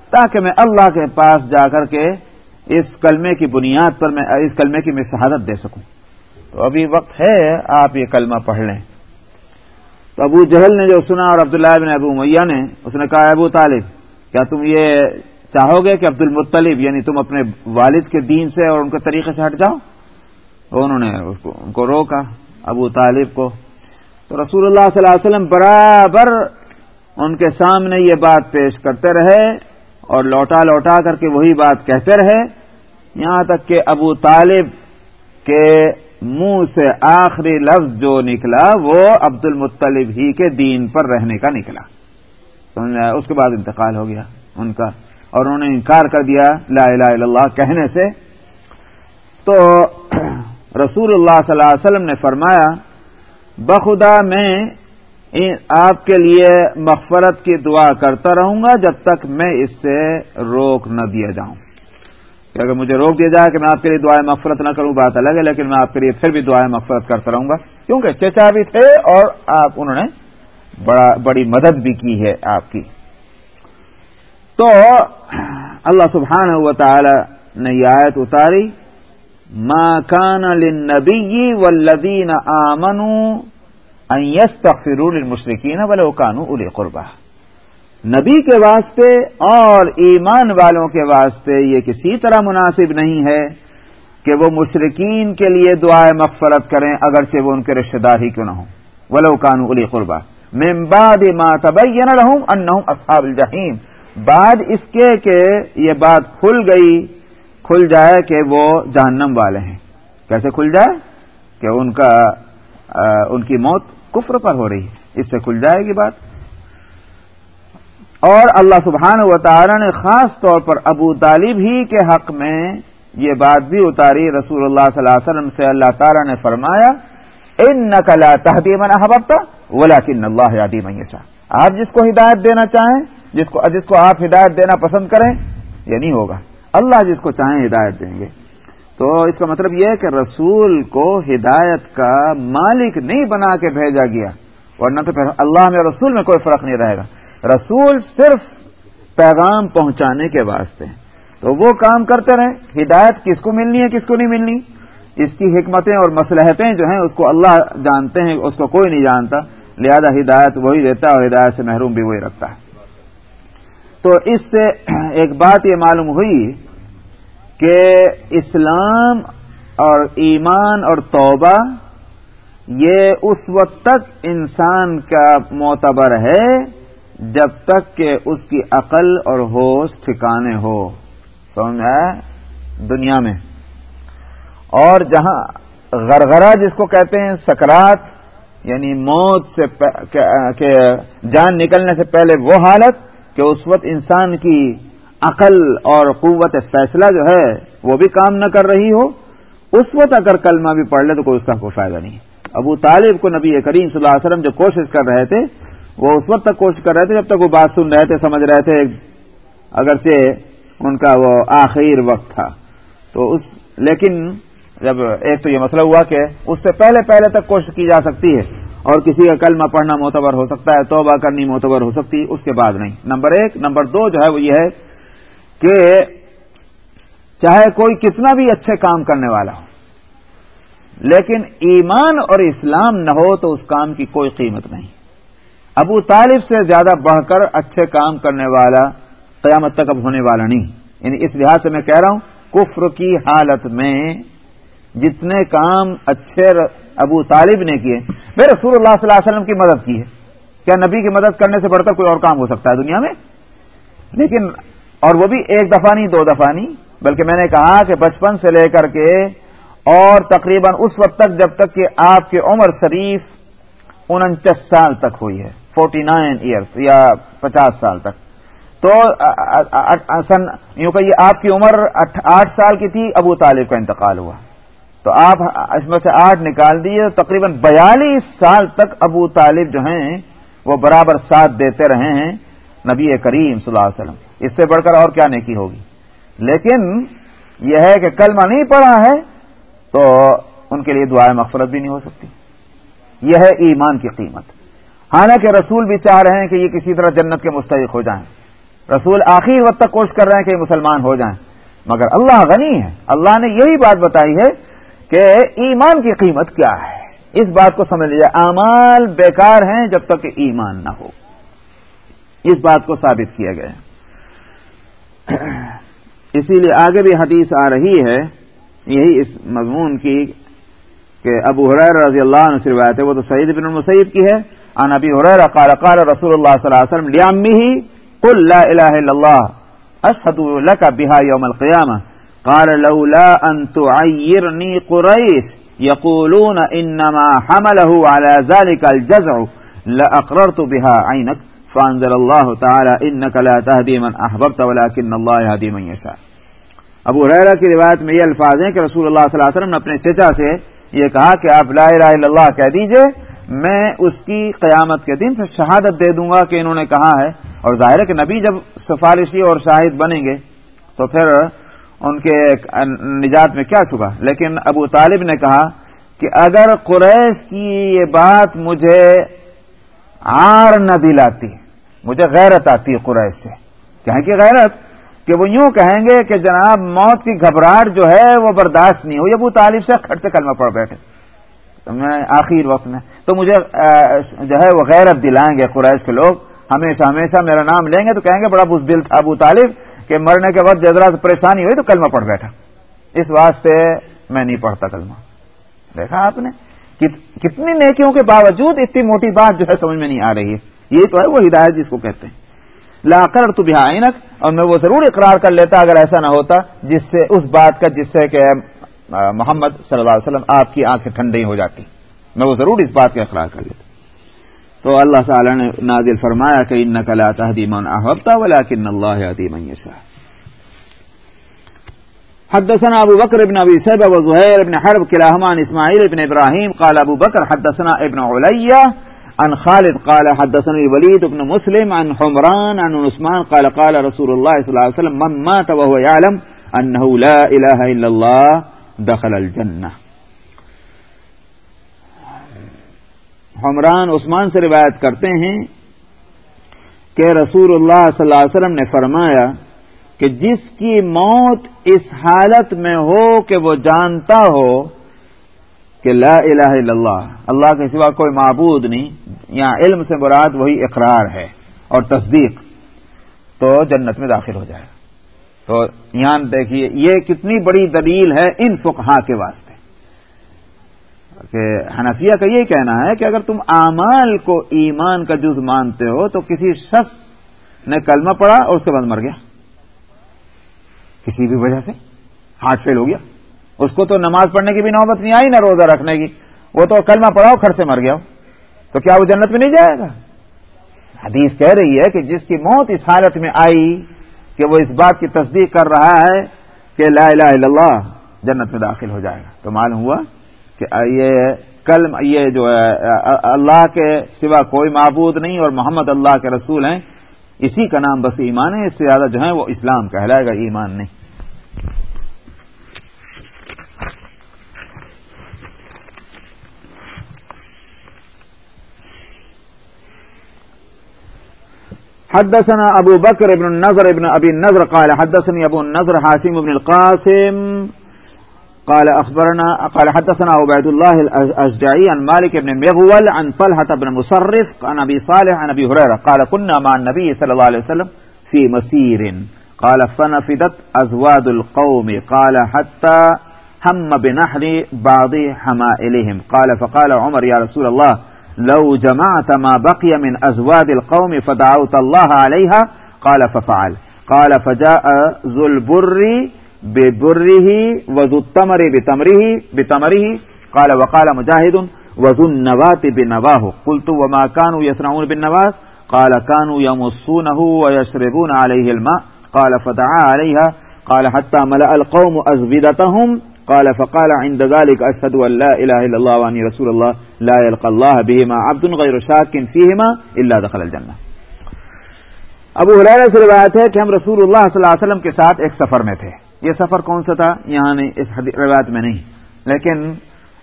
تاکہ میں اللہ کے پاس جا کر کے اس کلمے کی بنیاد پر میں اس کلمے کی میں شہادت دے سکوں۔ تو ابھی وقت ہے آپ یہ کلمہ پڑھ لیں۔ تو ابو جہل نے جو سنا اور عبداللہ بن ابو میاں نے، اس نے کہا ابو طالب، کیا تم یہ چاہو گے کہ عبد المطلب یعنی تم اپنے والد کے دین سے اور ان کے طریقے سے ہٹ جاؤ؟ تو انہوں نے اس کو، ان کو روکا، ابو طالب کو تو رسول اللہ صلی اللہ علیہ وسلم برابر ان کے سامنے یہ بات پیش کرتے رہے اور لوٹا لوٹا کر کے وہی بات کہتے رہے۔ یہاں تک کہ ابو طالب کے منہ سے آخری لفظ جو نکلا وہ عبد المطلب ہی کے دین پر رہنے کا نکلا۔ اس کے بعد انتقال ہو گیا ان کا اور انہوں نے انکار کر دیا لا الہ الا اللہ کہنے سے۔ تو رسول اللہ صلی اللہ علیہ وسلم نے فرمایا بخدا میں آپ کے لیے مغفرت کی دعا کرتا رہوں گا جب تک میں اس سے روک نہ دیا جاؤں۔ کہ اگر مجھے روک دیا جائے کہ میں آپ کے لیے دعائیں مغفرت نہ کروں، بات الگ ہے، لیکن میں آپ کے لیے پھر بھی دعائیں مغفرت کرتا رہوں گا۔ کیونکہ چچا بھی تھے اور آپ، انہوں نے بڑا بڑی مدد بھی کی ہے آپ کی۔ تو اللہ سبحانہ و تعالی نے یہ آیت اتاری۔ ما كان للنبي والذين آمنوا ان يستغفروا للمشركين ولو كانوا اولي قربا نبی کے واسطے اور ایمان والوں کے واسطے یہ کسی طرح مناسب نہیں ہے کہ وہ مشرقین کے لیے دعائیں مغفرت کریں اگرچہ وہ ان کے رشتے دار ہی کیوں نہ ہوں۔ ولو کانو الی قربا من بعد ما تبین لهم انہم اصحاب الجحیم بعد اس کے کہ یہ بات کھل گئی کھل جائے کہ وہ جہنم والے ہیں۔ کیسے کھل جائے؟ کہ ان کا ان کی موت کفر پر ہو رہی ہے۔ اس سے کھل جائے گی بات۔ اور اللہ سبحانہ و تعالی نے خاص طور پر ابو طالب ہی کے حق میں یہ بات بھی اتاری۔ رسول اللہ صلی اللہ علیہ وسلم سے اللہ تعالی نے فرمایا ان نقلا تحدیم احبتا ولا کن اللہ یادی میسا آپ جس کو ہدایت دینا چاہیں، جس کو جس کو آپ ہدایت دینا پسند کریں، یہ نہیں ہوگا۔ اللہ جس کو چاہیں ہدایت دیں گے۔ تو اس کا مطلب یہ ہے کہ رسول کو ہدایت کا مالک نہیں بنا کے بھیجا گیا، ورنہ تو پھر اللہ میں رسول میں کوئی فرق نہیں رہے گا۔ رسول صرف پیغام پہنچانے کے واسطے تو وہ کام کرتے رہے ہدایت کس کو ملنی ہے، کس کو نہیں ملنی؟ اس کی حکمتیں اور مسلحتیں جو ہیں، اس کو اللہ جانتے ہیں، اس کو کوئی نہیں جانتا۔ لہذا ہدایت وہی دیتا ہے اور ہدایت سے محروم بھی وہی رکھتا ہے۔ تو اس سے ایک بات یہ معلوم ہوئی کہ اسلام اور ایمان اور توبہ یہ اس وقت تک انسان کا معتبر ہے جب تک کہ اس کی عقل اور ہوش ٹھکانے ہو۔ سمجھ دنیا میں۔ اور جہاں غرغرہ جس کو کہتے ہیں، سکرات یعنی موت سے جان نکلنے سے پہلے وہ حالت کہ اس وقت انسان کی عقل اور قوت فیصلہ جو ہے وہ بھی کام نہ کر رہی ہو، اس وقت اگر کلمہ بھی پڑھ لے تو کوئی اس کا کوئی فائدہ نہیں۔ ابو طالب کو نبی کریم صلی اللہ علیہ وسلم جو کوشش کر رہے تھے، وہ اس وقت تک کوشش کر رہے تھے جب تک وہ بات سن رہے تھے، سمجھ رہے تھے، اگرچہ ان کا وہ آخر وقت تھا۔ تو اس، لیکن جب ایک تو یہ مسئلہ ہوا کہ اس سے پہلے پہلے تک کوشش کی جا سکتی ہے۔ اور کسی کا کلمہ پڑھنا معتبر ہو سکتا ہے، توبہ کرنی معتبر ہو سکتی، اس کے بعد نہیں۔ نمبر ایک۔ نمبر دو جو ہے وہ یہ ہے کہ چاہے کوئی کتنا بھی اچھے کام کرنے والا ہو، لیکن ایمان اور اسلام نہ ہو تو اس کام کی کوئی قیمت نہیں۔ ابو طالب سے زیادہ بڑھ کر اچھے کام کرنے والا قیامت تک اب ہونے والا نہیں۔ یعنی اس لحاظ سے میں کہہ رہا ہوں، کفر کی حالت میں جتنے کام اچھے ابو طالب نے کیے میں رسول اللہ صلی اللہ علیہ وسلم کی مدد کی ہے۔ کیا نبی کی مدد کرنے سے بڑھ کر کوئی اور کام ہو سکتا ہے دنیا میں؟ لیکن، اور وہ بھی ایک دفعہ نہیں، دو دفعہ نہیں، بلکہ میں نے کہا کہ بچپن سے لے کر کے اور تقریباً اس وقت تک جب تک کہ آپ کی عمر شریف انچاس سال تک ہوئی ہے فورٹی نائن ایئرس یا پچاس سال تک۔ تو یوں کہ یہ آپ کی عمر آٹھ سال کی تھی، ابو طالب کا انتقال ہوا۔ تو آپ اس میں سے آٹھ نکال دیے تقریباً بیالیس سال تک ابو طالب جو ہیں وہ برابر ساتھ دیتے رہے ہیں نبی کریم صلی اللہ علیہ وسلم۔ اس سے بڑھ کر اور کیا نیکی ہوگی؟ لیکن یہ ہے کہ کلمہ نہیں پڑا ہے تو ان کے لیے دعائیں مغفرت بھی نہیں ہو سکتی۔ یہ ہے ایمان کی قیمت۔ حالانکہ رسول بھی چاہ رہے ہیں کہ یہ کسی طرح جنت کے مستحق ہو جائیں۔ رسول آخری وقت تک کوشش کر رہے ہیں کہ یہ مسلمان ہو جائیں۔ مگر اللہ غنی ہے۔ اللہ نے یہی بات بتائی ہے کہ ایمان کی قیمت کیا ہے؟ اس بات کو سمجھ لیجیے اعمال بیکار ہیں جب تک کہ ایمان نہ ہو۔ اس بات کو ثابت کیا گیا۔ اسی لیے آگے بھی حدیث آ رہی ہے، یہی اس مضمون کی کہ ابو حریر رضی اللہ عنہ سے روایت ہے، وہ تو سعید بن المسیب کی ہے۔ ان ابی حریر قال قال رسول اللہ صلی اللہ علیہ وسلم لیامی قل لا الہ الا اللہ، اشهد لك بها يوم القيامه قال لولا ان تعيرني قريش يقولون انما حمله على ذلك الجزع لاقررت بها عينك فانزل الله تعالى انك لا تهدي من احببت ولكن الله يهدي من يشاء ابو ریرا کی روایت میں یہ الفاظ ہیں کہ رسول اللہ صلی اللہ علیہ وسلم نے اپنے چچا سے یہ کہا کہ آپ لا الہ الا اللہ کہہ دیجیے، میں اس کی قیامت کے دن سے شہادت دے دوں گا کہ انہوں نے کہا ہے۔ اور ظاہر ہے کہ نبی جب سفارشی اور شاہد بنیں گے تو پھر ان کے نجات میں کیا چکا لیکن ابو طالب نے کہا کہ اگر قریش کی یہ بات مجھے آر نہ دلاتی، مجھے غیرت آتی ہے قریش سے۔ کہیں کہ غیرت؟ کہ وہ یوں کہیں گے کہ جناب موت کی گھبراہٹ جو ہے وہ برداشت نہیں ہوئی۔ ابو طالب سے کھٹ سے کلمہ پڑ بیٹھے۔ میں آخر وقت میں تو مجھے جو ہے وہ غیرت دلائیں گے قریش کے لوگ۔ ہمیشہ ہمیشہ میرا نام لیں گے تو کہیں گے بڑا بزدل تھا ابو طالب۔ کہ مرنے کے وقت جذرا سے پریشانی ہوئی تو کلمہ پڑھ بیٹھا۔ اس واسطے میں نہیں پڑھتا کلمہ۔ دیکھا آپ نے؟ کتنی نیکیوں کے باوجود اتنی موٹی بات جو ہے سمجھ میں نہیں آ رہی ہے۔ یہ تو ہے وہ ہدایت جس کو کہتے ہیں۔ لا کر تو بھی اور میں وہ ضرور اقرار کر لیتا اگر ایسا نہ ہوتا، جس سے، اس بات کا جس سے کہ محمد صلی اللہ علیہ وسلم آپ کی آنکھیں ٹھنڈی ہو جاتی۔ میں وہ ضرور اس بات کا اقرار کر لیتا۔ تو اللہ تعالی نے نازل فرمایا کہ ان نقلا تحدیم احبتا ولا کن اللہ عدیم حدثنا ابو بکر ابن ابي سيبه وزهير ابن حرب كلاهما عن اسماعيل ابن ابراهيم قال ابو بكر حدثنا ابن عليا عن خالد قال حدثني الوليد ابن مسلم عن حمران عن عثمان قال قال رسول الله صلى الله عليه وسلم من مات وهو يعلم انه لا اله الا الله دخل الجنه حمران عثمان سے روایت کرتے ہیں کہ رسول اللہ صلی اللہ علیہ وسلم نے فرمایا کہ جس کی موت اس حالت میں ہو کہ وہ جانتا ہو کہ لا الہ الا اللہ اللہ کے سوا کوئی معبود نہیں، یہاں علم سے مراد وہی اقرار ہے اور تصدیق، تو جنت میں داخل ہو جائے۔ تو یہاں دیکھیے، یہ کتنی بڑی دلیل ہے ان فقہا کے واسطے۔ کہ حنفیہ کا یہ کہنا ہے کہ اگر تم اعمال کو ایمان کا جز مانتے ہو تو کسی شخص نے کلمہ پڑا اور اس کے بعد مر گیا۔ کسی بھی وجہ سے ہارٹ فیل ہو گیا۔ اس کو تو نماز پڑھنے کی بھی نوبت نہیں آئی، نہ روزہ رکھنے کی۔ وہ تو کلمہ پڑا کھڑ سے مر گیا۔ ہو تو کیا وہ جنت میں نہیں جائے گا؟ حدیث کہہ رہی ہے کہ جس کی موت اس حالت میں آئی کہ وہ اس بات کی تصدیق کر رہا ہے کہ لا الہ الا اللہ جنت میں داخل ہو جائے گا۔ تو معلوم ہوا کہ یہ کل یہ جو ہے، اللہ کے سوا کوئی معبود نہیں اور محمد اللہ کے رسول ہیں۔ اسی کا نام بس ایمان ہے، اس سے زیادہ جو ہے وہ اسلام کہلائے گا، ایمان نہیں۔ حدثنا ابو بکر ابن النظر ابن ابی النظر قال حدثني ابو النظر حاسم بن القاسم۔ قال أخبرنا، قال حدثنا عبيد الله الأشجعي عن مالك بن مغول عن طلحة بن مصرف عن أبي صالح عن أبي هريرة، قال كنا مع النبي صلى الله عليه وسلم في مسير. قال فنفدت أزواد القوم، قال حتى هم بنحر بعض حمائلهم. قال فقال عمر، يا رسول الله، لو جمعت ما بقي من أزواد القوم فدعوت الله عليها؟ قال ففعل. قال فجاء ذو البر بے بره وذو التمر بتمره بتمره، قال وقال مجاهد وذو النبات بنواه. قلت، وما کانو كانوا يصنعون بالنبات قال، كانوا يمصونه ويشربون عليه الماء. قال، فدعا عليها. قال، حتى ملأ القوم أزبدتهم قال، فقال، عند ذلك، أشهد أن لا إله إلا الله وأني رسول الله. لا يلقى الله بهما عبد غير شاك فيهما إلا دخل الجنة. ابو حریر سے روایت ہے کہ ہم رسول اللہ صلی اللہ علیہ وسلم کے ساتھ ایک سفر میں تھے۔ یہ سفر کون سا تھا؟ یہاں نہیں، اس روایت میں نہیں۔ لیکن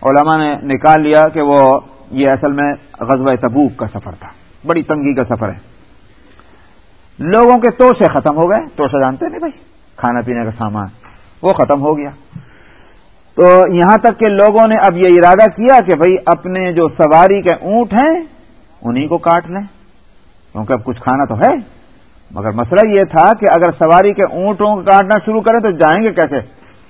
علماء نے نکال لیا کہ وہ یہ اصل میں غزوہ تبوک کا سفر تھا۔ بڑی تنگی کا سفر ہے۔ لوگوں کے توشے ختم ہو گئے۔ توشے جانتے نہیں بھائی؟ کھانا پینے کا سامان۔ وہ ختم ہو گیا۔ تو یہاں تک کہ لوگوں نے اب یہ ارادہ کیا کہ بھائی اپنے جو سواری کے اونٹ ہیں انہیں کو کاٹ لیں۔ کیونکہ اب کچھ کھانا تو ہے۔ مگر مسئلہ یہ تھا کہ اگر سواری کے اونٹوں کو کاٹنا شروع کریں تو جائیں گے کیسے؟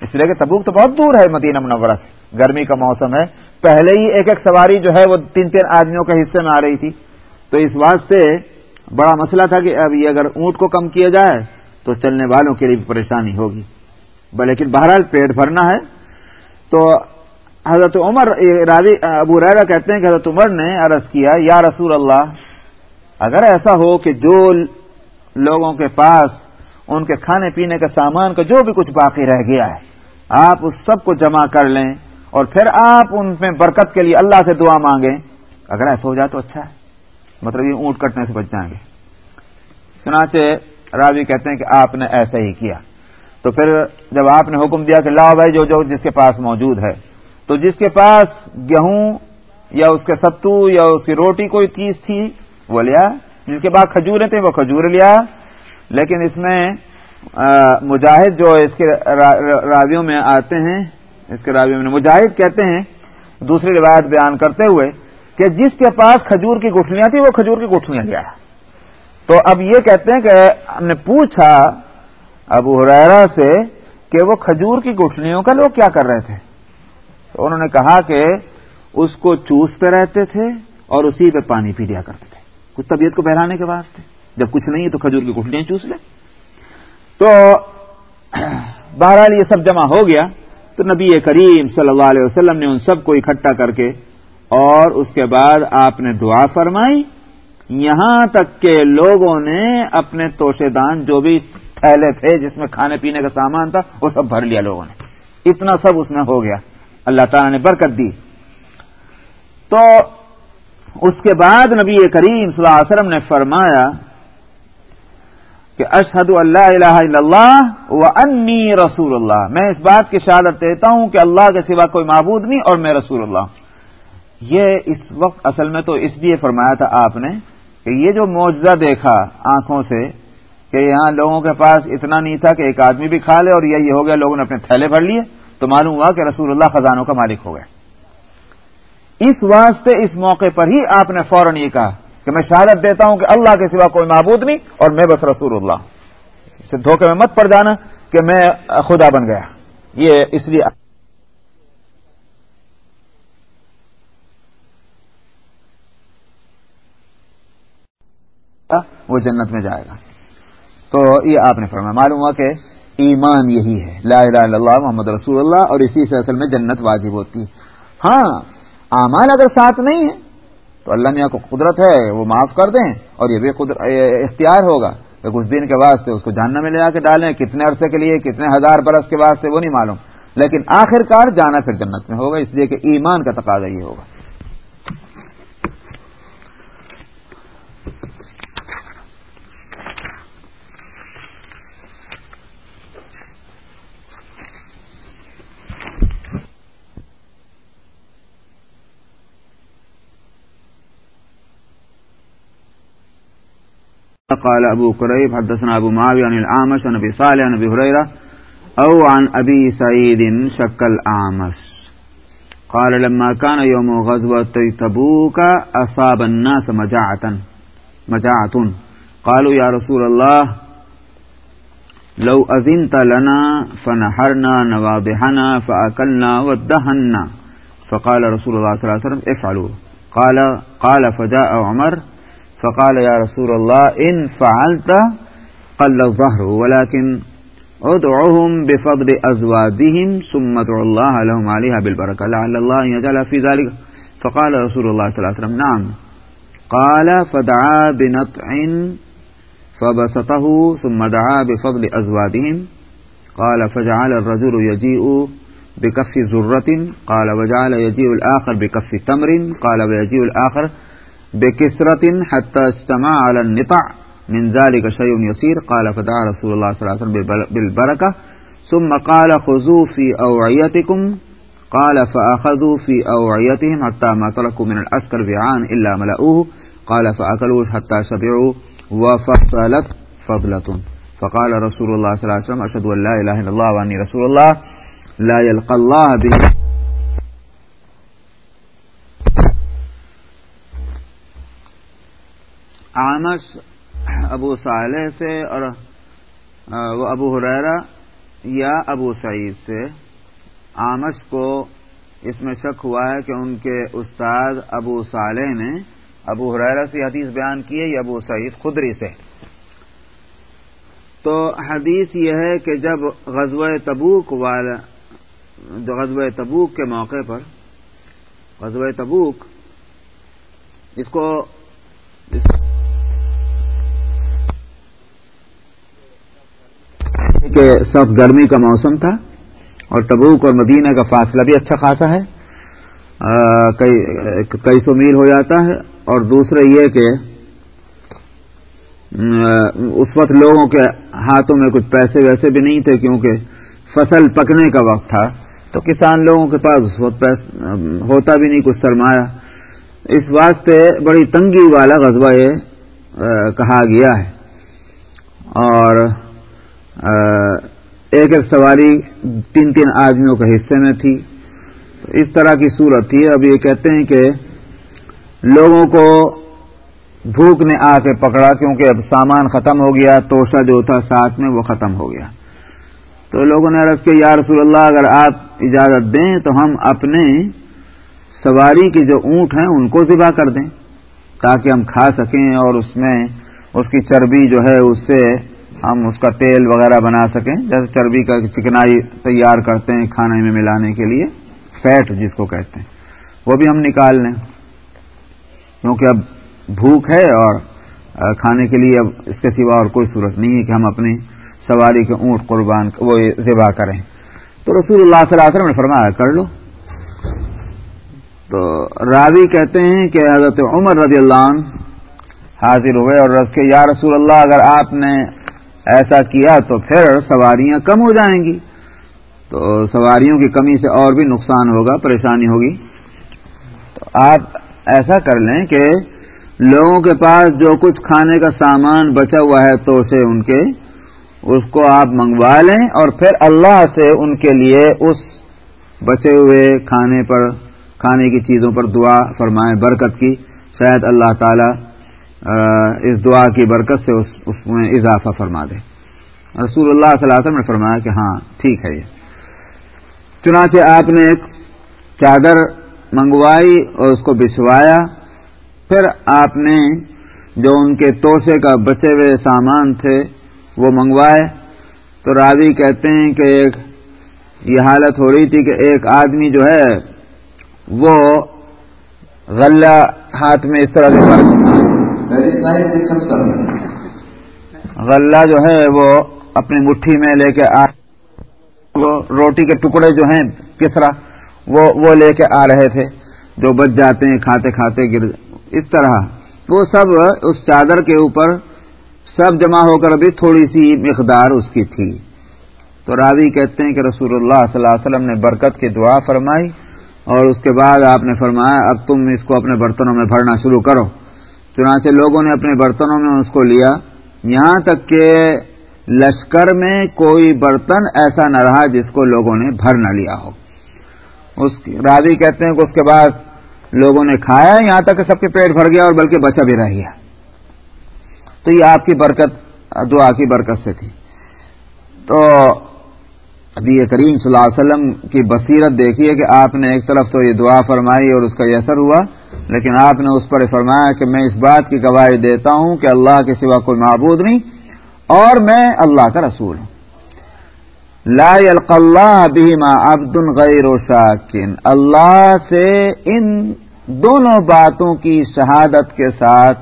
اس لیے کہ تبوک تو بہت دور ہے مدینہ منورہ سے۔ گرمی کا موسم ہے۔ پہلے ہی ایک ایک سواری جو ہے وہ تین تین آدمیوں کے حصے میں آ رہی تھی۔ تو اس واسطے بڑا مسئلہ تھا کہ اب یہ اگر اونٹ کو کم کیا جائے تو چلنے والوں کے لیے بھی پریشانی ہوگی۔ لیکن بہرحال پیٹ بھرنا ہے۔ تو حضرت عمر راضی ابو ریرا کہتے ہیں کہ حضرت عمر نے عرض کیا، یا رسول اللہ، اگر ایسا ہو کہ جو لوگوں کے پاس ان کے کھانے پینے کے سامان کا جو بھی کچھ باقی رہ گیا ہے، آپ اس سب کو جمع کر لیں اور پھر آپ ان میں برکت کے لیے اللہ سے دعا مانگیں۔ اگر ایسا ہو جائے تو اچھا ہے۔ مطلب یہ اونٹ کٹنے سے بچ جائیں گے۔ چنانچہ راوی کہتے ہیں کہ آپ نے ایسا ہی کیا۔ تو پھر جب آپ نے حکم دیا کہ لاؤ بھائی جو جو جس کے پاس موجود ہے، تو جس کے پاس گیہوں یا اس کے ستو یا اس کی روٹی کوئی چیز تھی، وہ لیا۔ جس کے پاس کھجوریں تھے وہ کھجور لیا لیکن اس میں مجاہد جو اس کے راویوں میں آتے ہیں، اس کے راویوں میں، مجاہد کہتے ہیں، دوسری روایت بیان کرتے ہوئے کہ جس کے پاس کھجور کی گٹھلیاں تھیں، وہ کھجور کی گٹھلیاں لیا تو اب یہ کہتے ہیں کہ ہم نے پوچھا ابو حرا سے کہ وہ کھجور کی گٹھلیوں کا لوگ کیا کر رہے تھے؟ تو انہوں نے کہا کہ اس کو چوستے رہتے تھے اور اسی پہ پانی پی لیا کرتے تھے۔ کچھ طبیعت کو بہلانے کے واسطے جب کچھ نہیں ہے تو کھجور کی گٹھلیاں چوس لیں۔ تو بہرحال یہ سب جمع ہو گیا۔ تو نبی کریم صلی اللہ علیہ وسلم نے ان سب کو اکٹھا کر کے اور اس کے بعد آپ نے دعا فرمائی۔ یہاں تک کہ لوگوں نے اپنے توشے دان جو بھی تھیلے تھے، جس میں کھانے پینے کا سامان تھا، وہ سب بھر لیا لوگوں نے۔ اتنا سب اس میں ہو گیا۔ اللہ تعالیٰ نے برکت دی۔ تو اس کے بعد نبی کریم صلی اللہ علیہ وسلم نے فرمایا کہ اشحد اللہ الہ الا اللہ و انی رسول اللہ۔ میں اس بات کی شہادت دیتا ہوں کہ اللہ کے سوا کوئی معبود نہیں اور میں رسول اللہ۔ یہ اس وقت اصل میں تو اس لیے فرمایا تھا آپ نے کہ یہ جو معجزہ دیکھا آنکھوں سے کہ یہاں لوگوں کے پاس اتنا نہیں تھا کہ ایک آدمی بھی کھا لے اور یہ ہو گیا، لوگوں نے اپنے تھیلے بھر لیے تو معلوم ہوا کہ رسول اللہ خزانوں کا مالک ہو گئے۔ اس واسطے اس موقع پر ہی آپ نے فوراً یہ کہا کہ میں شہادت دیتا ہوں کہ اللہ کے سوا کوئی معبود نہیں اور میں بس رسول اللہ۔ اسے دھوکے میں مت پڑ جانا کہ میں خدا بن گیا۔ یہ اس لیے وہ جنت میں جائے گا۔ تو یہ آپ نے فرمایا، معلوم ہوا کہ ایمان یہی ہے۔ لا الہ الا اللہ محمد رسول اللہ اور اسی سے اصل میں جنت واجب ہوتی۔ ہاں اعمال اگر ساتھ نہیں ہے تو اللہ میاں کو قدرت ہے، وہ معاف کر دیں اور یہ بھی اختیار ہوگا۔ کہ کچھ دن کے واسطے اس کو جاننا میں لے جا کے ڈالیں، کتنے عرصے کے لیے، کتنے ہزار برس کے واسطے، وہ نہیں معلوم۔ لیکن آخر کار جانا پھر جنت میں ہوگا، اس لیے کہ ایمان کا تقاضا یہ ہوگا۔ قال أبو كريب حدثنا أبو معاوية عن الأعمش عن أبي صالح، عن أبي هريرة أو عن أبي سعيد شك الأعمش قال لما كان يوم غزوة تبوك أصاب الناس مجاعة مجاعة قالوا يا رسول الله لو أذنت لنا فنحرنا نواضحنا فأكلنا ودهنا فقال رسول الله صلى الله عليه وسلم، افعلوا۔ قال قال فجاء عمر فقال يا رسول الله، إن فعلت قل الظهر، ولكن ادعوهم بفضل أزواجهم ثم ادعوا الله لهم عليها بالبركة. لعل الله يجعل في ذلك. فقال رسول الله صلى الله عليه وسلم، نعم. قال، فدعا بنطع فبسطه ثم دعا بفضل أزواجهم. قال، فجعل الرجل يجيء بكف زرة. قال، وجعل يجيء الآخر بكف تمر. قال، ويجيء الآخر بكسرة حتى استمع على النطع من ذلك شيء يسير قال فدعا رسول الله صلى الله عليه وسلم بالبركة ثم قال خذوا في أوعيتكم قال فأخذوا في أوعيتهم حتى ما تركوا من العسكر بعان إلا ملأوه. قال فأكلوا حتى شبعوا وفصلت فضلة فقال رسول الله صلى الله عليه وسلم أشهد أن لا إله إلا الله وأني رسول الله لا يلقى الله به عامش ابو صالح سے اور وہ ابو حریرا یا ابو سعید سے۔ آمش کو اس میں شک ہوا ہے کہ ان کے استاد ابو صالح نے ابو حریرا سے حدیث بیان کی ہے یا ابو سعید خدری سے۔ تو حدیث یہ ہے کہ جب غزوہ تبوک والا غزوہ تبوک کے موقع پر، غزوہ تبوک، اس کو کہ سب گرمی کا موسم تھا اور تبوک اور مدینہ کا فاصلہ بھی اچھا خاصا ہے کئی سو میل ہو جاتا ہے اور دوسرا یہ کہ اس وقت لوگوں کے ہاتھوں میں کچھ پیسے ویسے بھی نہیں تھے کیونکہ فصل پکنے کا وقت تھا۔ تو کسان لوگوں کے پاس اس وقت ہوتا بھی نہیں، کچھ سرمایہ۔ اس واسطے بڑی تنگی والا غزوہ یہ کہا گیا ہے۔ اور ایک ایک سواری تین تین آدمیوں کے حصے میں تھی۔ اس طرح کی صورت تھی۔ اب یہ کہتے ہیں کہ لوگوں کو بھوک نے آ کے پکڑا، کیونکہ اب سامان ختم ہو گیا توشا جو تھا ساتھ میں وہ ختم ہو گیا۔ تو لوگوں نے عرض کیا، یا رسول اللہ، اگر آپ اجازت دیں تو ہم اپنے سواری کے جو اونٹ ہیں ان کو ذبح کر دیں، تاکہ ہم کھا سکیں اور اس میں، اس کی چربی جو ہے، اس سے ہم اس کا تیل وغیرہ بنا سکیں۔ جیسے چربی کا چکنائی تیار کرتے ہیں کھانے میں ملانے کے لیے، فیٹ جس کو کہتے ہیں، وہ بھی ہم نکال لیں۔ کیونکہ اب بھوک ہے اور کھانے کے لیے اب اس کے سوا اور کوئی صورت نہیں ہے کہ ہم اپنی سواری کے اونٹ قربان، وہ ذبح کریں۔ تو رسول اللہ صلی اللہ علیہ وسلم نے فرمایا، کر لو۔ تو راوی کہتے ہیں کہ حضرت عمر رضی اللہ عنہ حاضر ہوئے اور رس کے یا رسول اللہ، اگر آپ نے ایسا کیا تو پھر سواریاں کم ہو جائیں گی۔ تو سواریوں کی کمی سے اور بھی نقصان ہوگا، پریشانی ہوگی۔ تو آپ ایسا کر لیں کہ لوگوں کے پاس جو کچھ کھانے کا سامان بچا ہوا ہے تو سے ان کے، اس کو آپ منگوا لیں اور پھر اللہ سے ان کے لیے اس بچے ہوئے کھانے پر، کھانے کی چیزوں پر دعا فرمائیں برکت کی۔ شاید اللہ تعالی اس دعا کی برکت سے اس اس میں اضافہ فرما دے۔ رسول اللہ صلی اللہ علیہ وسلم نے فرمایا کہ ہاں ٹھیک ہے یہ۔ چنانچہ آپ نے ایک چادر منگوائی اور اس کو بچھوایا۔ پھر آپ نے جو ان کے توشے کا بچے ہوئے سامان تھے وہ منگوائے۔ تو راوی کہتے ہیں کہ ایک، یہ حالت ہو رہی تھی کہ ایک آدمی جو ہے وہ غلہ ہاتھ میں اس طرح سے غلہ جو ہے وہ اپنی مٹھی میں لے کے آ وہ روٹی کے ٹکڑے جو ہیں کسرا وہ وہ لے کے آ رہے تھے۔ جو بچ جاتے ہیں، کھاتے کھاتے گر اس طرح۔ وہ سب اس چادر کے اوپر سب جمع ہو کر ابھی تھوڑی سی مقدار اس کی تھی۔ تو راوی کہتے ہیں کہ رسول اللہ صلی اللہ علیہ وسلم نے برکت کی دعا فرمائی اور اس کے بعد آپ نے فرمایا، اب تم اس کو اپنے برتنوں میں بھرنا شروع کرو۔ چنانچہ لوگوں نے اپنے برتنوں میں اس کو لیا۔ یہاں تک کہ لشکر میں کوئی برتن ایسا نہ رہا جس کو لوگوں نے بھر نہ لیا ہو۔ اس راوی کہتے ہیں کہ اس کے بعد لوگوں نے کھایا، یہاں تک کہ سب کے پیٹ بھر گیا اور بلکہ بچا بھی رہ گیا۔ تو یہ آپ کی برکت، دعا کی برکت سے تھی۔ تو ابھی کریم صلی اللہ علیہ وسلم کی بصیرت دیکھیے کہ آپ نے ایک طرف تو یہ دعا فرمائی اور اس کا یہ اثر ہوا۔ لیکن آپ نے اس پر فرمایا کہ میں اس بات کی گواہی دیتا ہوں کہ اللہ کے سوا کوئی معبود نہیں اور میں اللہ کا رسول ہوں۔ لا اللہ بہما عبد غیر و شاکن۔ اللہ سے ان دونوں باتوں کی شہادت کے ساتھ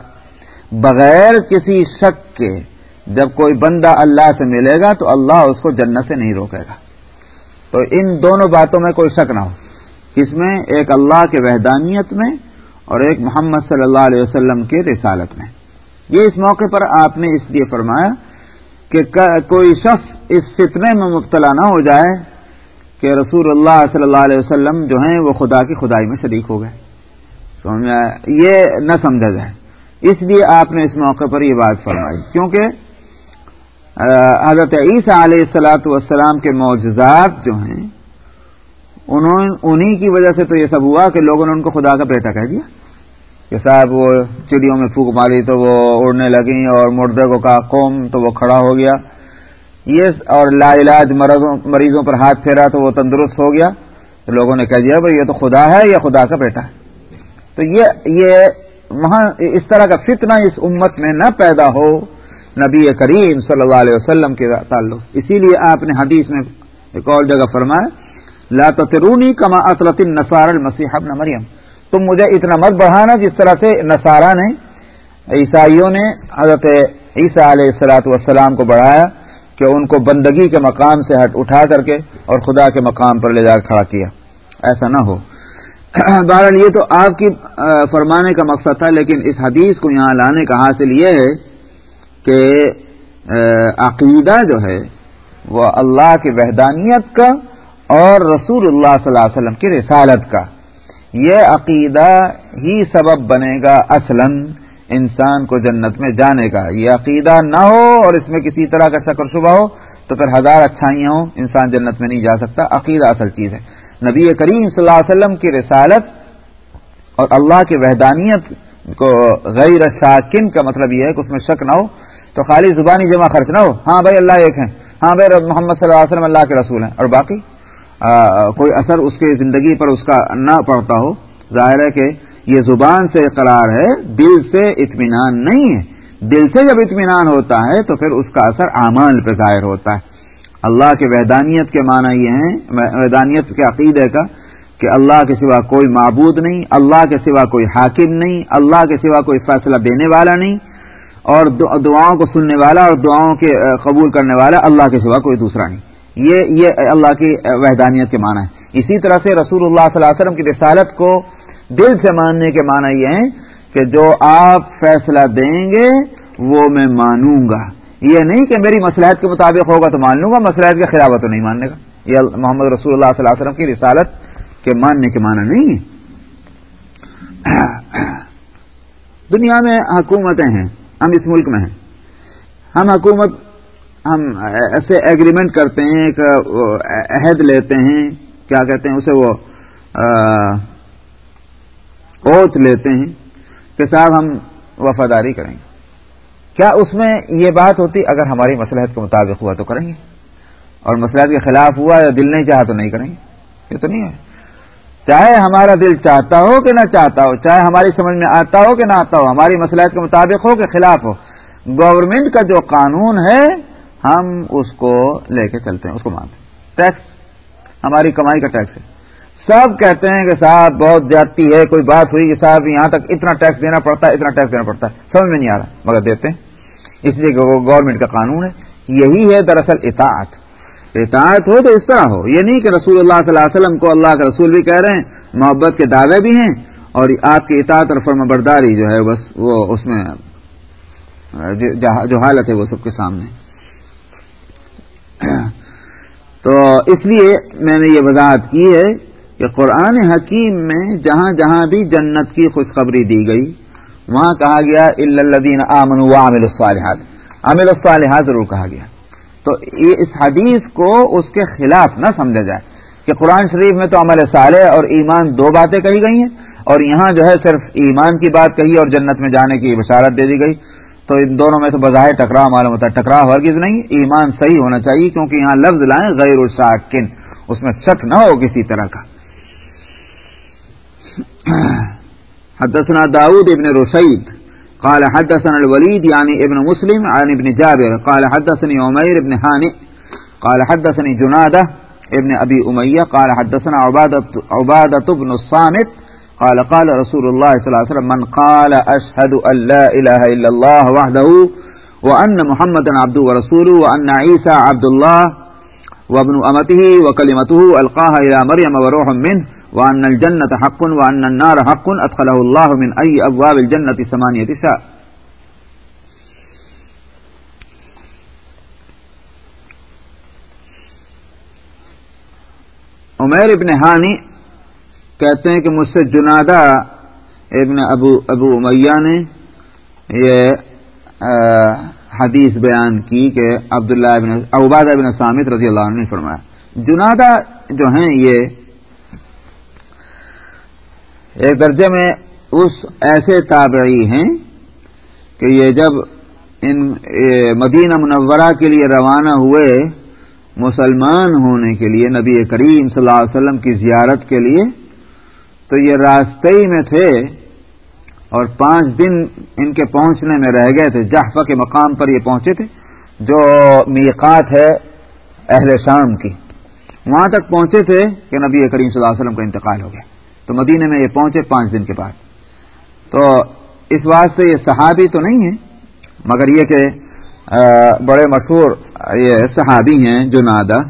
بغیر کسی شک کے جب کوئی بندہ اللہ سے ملے گا تو اللہ اس کو جنت سے نہیں روکے گا۔ تو ان دونوں باتوں میں کوئی شک نہ ہو۔ اس میں ایک اللہ کے وحدانیت میں اور ایک محمد صلی اللہ علیہ وسلم کی رسالت میں۔ یہ اس موقع پر آپ نے اس لیے فرمایا کہ کوئی شخص اس فتنے میں مبتلا نہ ہو جائے کہ رسول اللہ صلی اللہ علیہ وسلم جو ہیں وہ خدا کی خدائی میں شریک ہو گئے۔ یہ نہ سمجھا جائے۔ اس لیے آپ نے اس موقع پر یہ بات فرمائی۔ کیونکہ حضرت عیسیٰ علیہ السلاۃ والسلام کے معجزات جو ہیں انہوں انہی کی وجہ سے تو یہ سب ہوا کہ لوگوں نے ان کو خدا کا بیٹا کہہ دیا۔ کہ صاحب وہ چڑیوں میں پھونک ماری تو وہ اڑنے لگیں اور مردے کو کہا، قوم تو وہ کھڑا ہو گیا۔ یہ اور لا علاج مریضوں پر ہاتھ پھیرا تو وہ تندرست ہو گیا۔ تو لوگوں نے کہہ دیا، بھائی، یہ تو خدا ہے یا خدا کا بیٹا ہے۔ تو یہ یہ وہاں اس طرح کا فتنہ اس امت میں نہ پیدا ہو، نبی کریم صلی اللہ علیہ وسلم کے تعلق۔ اسی لیے آپ نے حدیث میں ایک اور جگہ فرمایا لا ترونی کما اطلط نصار المسیح ابن مریم. تم مجھے اتنا مت بڑھانا جس طرح سے نصارہ نے، عیسائیوں نے حضرت عیسیٰ علیہ السلاۃ والسلام کو بڑھایا کہ ان کو بندگی کے مقام سے ہٹ اٹھا کر کے اور خدا کے مقام پر لے جا کر کھڑا کیا۔ ایسا نہ ہو۔ بہرحال یہ تو آپ کی فرمانے کا مقصد تھا، لیکن اس حدیث کو یہاں لانے کا حاصل یہ ہے کہ عقیدہ جو ہے، وہ اللہ کی وحدانیت کا اور رسول اللہ صلی اللہ علیہ وسلم کی رسالت کا۔ یہ عقیدہ ہی سبب بنے گا اصلاً انسان کو جنت میں جانے کا۔ یہ عقیدہ نہ ہو اور اس میں کسی طرح کا شکر شبہ ہو تو پھر ہزار اچھائیاں ہوں، انسان جنت میں نہیں جا سکتا۔ عقیدہ اصل چیز ہے۔ نبی کریم صلی اللہ علیہ وسلم کی رسالت اور اللہ کی وحدانیت کو غیر شاکن کا مطلب یہ ہے کہ اس میں شک نہ ہو، تو خالی زبانی جمع خرچ نہ ہو۔ ہاں بھائی، اللہ ایک ہیں۔ ہاں بھائی، محمد صلی اللہ علیہ وسلم اللہ کے رسول ہیں۔ اور باقی؟ کوئی اثر اس کی زندگی پر اس کا نہ پڑتا ہو، ظاہر ہے کہ یہ زبان سے قرار ہے، دل سے اطمینان نہیں ہے۔ دل سے جب اطمینان ہوتا ہے تو پھر اس کا اثر اعمال پہ ظاہر ہوتا ہے۔ اللہ کے وحدانیت کے معنی یہ ہیں وحدانیت کے عقیدے کا کہ اللہ کے سوا کوئی معبود نہیں، اللہ کے سوا کوئی حاکم نہیں، اللہ کے سوا کوئی فیصلہ دینے والا نہیں، اور دعاؤں کو سننے والا اور دعاؤں کے قبول کرنے والا اللہ کے سوا کوئی دوسرا نہیں۔ یہ یہ اللہ کی وحدانیت کے معنی ہے اسی طرح سے رسول اللہ صلی اللہ علیہ وسلم کی رسالت کو دل سے ماننے کے معنی یہ ہے کہ جو آپ فیصلہ دیں گے، وہ میں مانوں گا۔ یہ نہیں کہ میری مسلحت کے مطابق ہوگا تو مان لوں گا مسلحت کے خلاف تو نہیں ماننے کا یہ محمد رسول اللہ صلی اللہ علیہ وسلم کی رسالت کے ماننے کے معنی نہیں ہے۔ دنیا میں حکومتیں ہیں، ہم اس ملک میں ہیں۔ ہم حکومت ہم ایسے ایگریمنٹ کرتے ہیں ایک عہد لیتے ہیں، کیا کہتے ہیں، اسے وہ اوت لیتے ہیں کہ صاحب ہم وفاداری کریں گے۔ کیا اس میں یہ بات ہوتی اگر ہماری مسلحت کے مطابق ہوا تو کریں گے؟ اور مسلحت کے خلاف ہوا یا دل نہیں چاہا تو نہیں کریں گے؟ یہ تو نہیں ہے۔ چاہے ہمارا دل چاہتا ہو کہ نہ چاہتا ہو، چاہے ہماری سمجھ میں آتا ہو کہ نہ آتا ہو، ہماری مسلحت کے مطابق ہو کہ خلاف ہو گورنمنٹ کا جو قانون ہے ہم اس کو لے کے چلتے ہیں، اس کو مانتے ہیں۔ ٹیکس ہماری کمائی کا ٹیکس ہے۔ سب کہتے ہیں کہ صاحب بہت جاتی ہے، کوئی بات ہوئی کہ صاحب یہاں تک اتنا ٹیکس دینا پڑتا ہے، اتنا ٹیکس دینا پڑتا ہے۔ سمجھ میں نہیں آ رہا، مگر دیتے ہیں۔ اس لیے کہ گورنمنٹ کا قانون ہے۔ یہی ہے دراصل اطاعت۔ اطاعت ہو تو اس طرح ہو۔ یہ نہیں کہ رسول اللہ صلی اللہ علیہ وسلم کو اللہ کا رسول بھی کہہ رہے ہیں، محبت کے دعوے بھی ہیں اور آپ کی اطاعت اور فرم برداری جو ہے، بس وہ اس میں جو حالت ہے وہ سب کے سامنے۔ تو اس لیے میں نے یہ وضاحت کی ہے کہ قرآن حکیم میں جہاں جہاں بھی جنت کی خوشخبری دی گئی، وہاں کہا گیا الدین امن و عامل الصالحات عامل الصالحات ضرور کہا گیا۔ تو اس حدیث کو اس کے خلاف نہ سمجھا جائے کہ قرآن شریف میں تو عمل صالح اور ایمان دو باتیں کہی گئی ہیں اور یہاں جو ہے صرف ایمان کی بات کہی اور جنت میں جانے کی بشارت دے دی گئی۔ تو ان دونوں میں تو بظاہر ٹکراؤ معلوم ہوتا ہے۔ ٹکراؤ ہرگز نہیں ایمان صحیح ہونا چاہیے کیونکہ یہاں لفظ لائیں غیر الشاکن اس میں شک نہ ہو کسی طرح کا۔ حدثنا داود ابن رشيد قال حدثنا الوليد يعني یعنی ابن مسلم عن ابن جابر قال حدثني عمير ابن هانئ قال حدثني جنادة ابن أبي أمية قال حدثنا عبادة, عبادة بن الصامت قال قال رسول الله صلى الله عليه وسلم، من قال، أشهد أن لا إله إلا الله وحده، وأن محمد عبده ورسوله، وأن عيسى عبد الله وابن أمته وكلمته ألقاها إلى مريم وروح منه، وأن الجنة حق، وأن النار حق، أدخله الله من أي أبواب الجنة ثمانية شاء عمیر ابن ہانی کہتے ہیں کہ مجھ سے جنادہ ابن ابو ابو امیہ نے یہ حدیث بیان کی کہ عبداللہ ابن اباد ابن سامد رضی اللہ عنہ نے فرمایا۔ جنادہ جو ہیں یہ ایک درجے میں اس ایسے تابعی ہیں کہ یہ جب ان مدینہ منورہ کے لیے روانہ ہوئے مسلمان ہونے کے لیے نبی کریم صلی اللہ علیہ وسلم کی زیارت کے لیے تو یہ راستے ہی میں تھے اور پانچ دن ان کے پہنچنے میں رہ گئے تھے۔ جہفہ کے مقام پر یہ پہنچے تھے، جو میقات ہے اہل شام کی۔ وہاں تک پہنچے تھے کہ نبی کریم صلی اللہ علیہ وسلم کا انتقال ہو گیا۔ تو مدینے میں یہ پہنچے پانچ دن کے بعد۔ تو اس واسطے یہ صحابی تو نہیں ہے مگر یہ کہ بڑے مشہور یہ صحابی ہیں جو نادا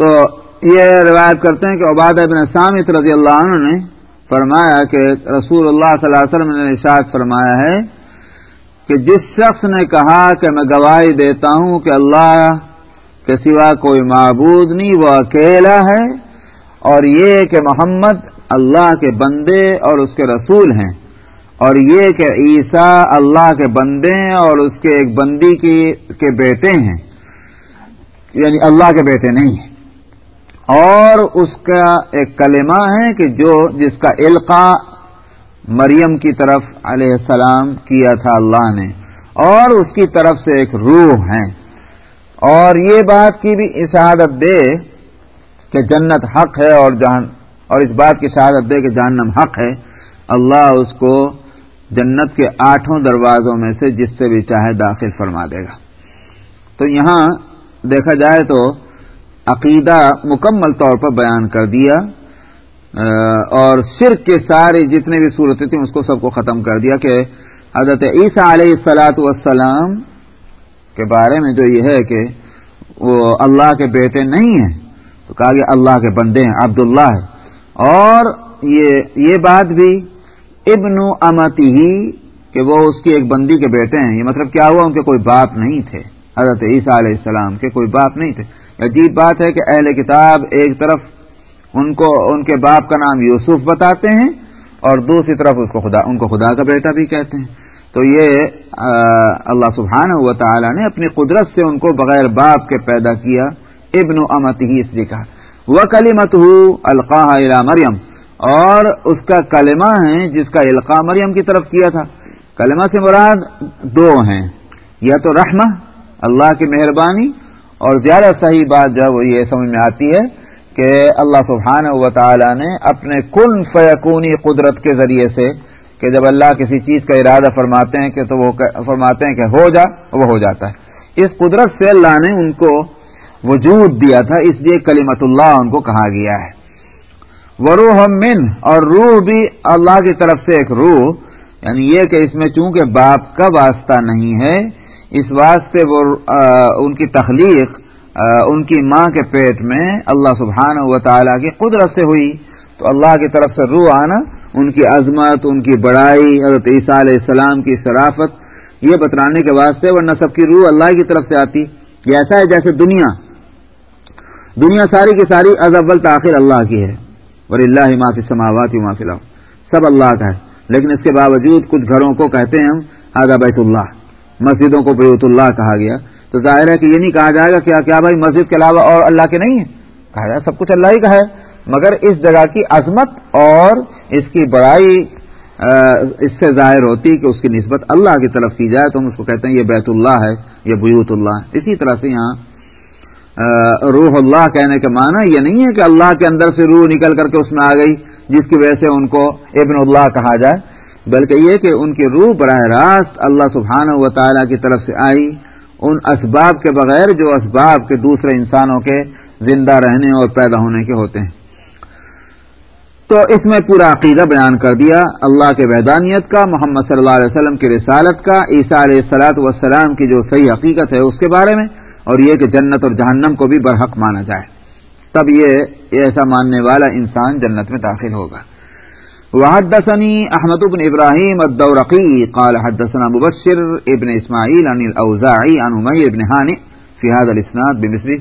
تو یہ روایت کرتے ہیں کہ عباد ابن سامت رضی اللہ عنہ نے فرمایا کہ رسول اللہ صلی اللہ علیہ وسلم نے ارشاد فرمایا ہے کہ جس شخص نے کہا کہ میں گواہی دیتا ہوں کہ اللہ کے سوا کوئی معبود نہیں، وہ اکیلا ہے اور یہ کہ محمد اللہ کے بندے اور اس کے رسول ہیں اور یہ کہ عیسیٰ اللہ کے بندے ہیں اور اس کے ایک بندی کی کے بیٹے ہیں یعنی اللہ کے بیٹے نہیں ہیں۔ اور اس کا ایک کلمہ ہے کہ جو جس کا علقہ مریم کی طرف علیہ السلام کیا تھا اللہ نے، اور اس کی طرف سے ایک روح ہے۔ اور یہ بات کی بھی شہادت دے کہ جنت حق ہے اور جہن اور اس بات کی شہادت دے کہ جہنم حق ہے۔ اللہ اس کو جنت کے آٹھوں دروازوں میں سے جس سے بھی چاہے داخل فرما دے گا۔ تو یہاں دیکھا جائے تو عقیدہ مکمل طور پر بیان کر دیا اور شرک کے سارے جتنے بھی صورتیں تھیں اس کو سب کو ختم کر دیا کہ حضرت عیسیٰ علیہ السلاۃ والسلام کے بارے میں جو یہ ہے کہ وہ اللہ کے بیٹے نہیں ہیں، تو کہا گیا اللہ کے بندے ہیں، عبداللہ ہے۔ اور یہ یہ بات بھی ابن امتی ہی کہ وہ اس کی ایک بندی کے بیٹے ہیں، یہ مطلب کیا ہوا؟ ان کے کوئی باپ نہیں تھے۔ حضرت عیسیٰ علیہ السلام کے کوئی باپ نہیں تھے۔ عجیب بات ہے کہ اہل کتاب ایک طرف ان کو ان کے باپ کا نام یوسف بتاتے ہیں اور دوسری طرف اس کو خدا ان کو خدا کا بیٹا بھی کہتے ہیں۔ تو یہ اللہ سبحانہ و تعالی نے اپنی قدرت سے ان کو بغیر باپ کے پیدا کیا، ابن و امت ہی اس لیے کہا۔ وہ کلیمت القاح مریم۔ اور اس کا کلمہ ہے جس کا القاع مریم کی طرف کیا تھا۔ کلمہ سے مراد دو ہیں۔ یا تو رحمہ، اللہ کی مہربانی اور زیادہ صحیح بات جو ہے وہ یہ سمجھ میں آتی ہے کہ اللہ سبحانہ و تعالی نے اپنے کن فیقونی قدرت کے ذریعے سے کہ جب اللہ کسی چیز کا ارادہ فرماتے ہیں کہ تو وہ فرماتے ہیں کہ ہو جا، وہ ہو جاتا ہے۔ اس قدرت سے اللہ نے ان کو وجود دیا تھا، اس لیے کلیمت اللہ ان کو کہا گیا ہے۔ وہ روح من، اور روح بھی اللہ کی طرف سے ایک روح یعنی یہ کہ اس میں چونکہ باپ کا واسطہ نہیں ہے اس واسطے وہ ان کی تخلیق ان کی ماں کے پیٹ میں اللہ سبحانہ و تعالیٰ کی قدرت سے ہوئی۔ تو اللہ کی طرف سے روح آنا، ان کی عظمت، ان کی بڑائی، حضرت عیسیٰ علیہ السلام کی شرافت، یہ بترانے کے واسطے ورنہ سب کی روح اللہ کی طرف سے آتی۔ یہ ایسا ہے جیسے دنیا دنیا ساری کی ساری از اول تاخیر اللہ کی ہے۔ اور اللہ معافی سماوات معافی لاؤ سب اللہ کا ہے۔ لیکن اس کے باوجود کچھ گھروں کو کہتے ہیں ہم آگا بیت اللہ۔ مسجدوں کو بیت اللہ کہا گیا۔ تو ظاہر ہے کہ یہ نہیں کہا جائے گا کیا کیا بھائی مسجد کے علاوہ اور اللہ کے نہیں ہے۔ کہا جائے سب کچھ اللہ ہی کا ہے۔ مگر اس جگہ کی عظمت اور اس کی بڑائی اس سے ظاہر ہوتی کہ اس کی نسبت اللہ کی طرف کی جائے تو ہم اس کو کہتے ہیں یہ بیت اللہ ہے، یہ بیوت اللہ اسی طرح سے یہاں روح اللہ کہنے کے معنی یہ نہیں ہے کہ اللہ کے اندر سے روح نکل کر کے اس میں آ گئی، جس کی وجہ سے ان کو ابن اللہ کہا جائے۔ بلکہ یہ کہ ان کی روح براہ راست اللہ سبحانہ و تعالیٰ کی طرف سے آئی، ان اسباب کے بغیر جو اسباب کے دوسرے انسانوں کے زندہ رہنے اور پیدا ہونے کے ہوتے ہیں۔ تو اس میں پورا عقیدہ بیان کر دیا اللہ کے وحدانیت کا، محمد صلی اللہ علیہ وسلم کی رسالت کا، عیسیٰ علیہ السلاۃ والسلام کی جو صحیح حقیقت ہے اس کے بارے میں، اور یہ کہ جنت اور جہنم کو بھی برحق مانا جائے۔ تب یہ ایسا ماننے والا انسان جنت میں داخل ہوگا۔ وحدثني احمد بن ابراهيم الدورقي قال حدثنا مبشر ابن اسماعيل عن الاوزاعي عن امير بن هانئ في هذا الاسناد بمثله،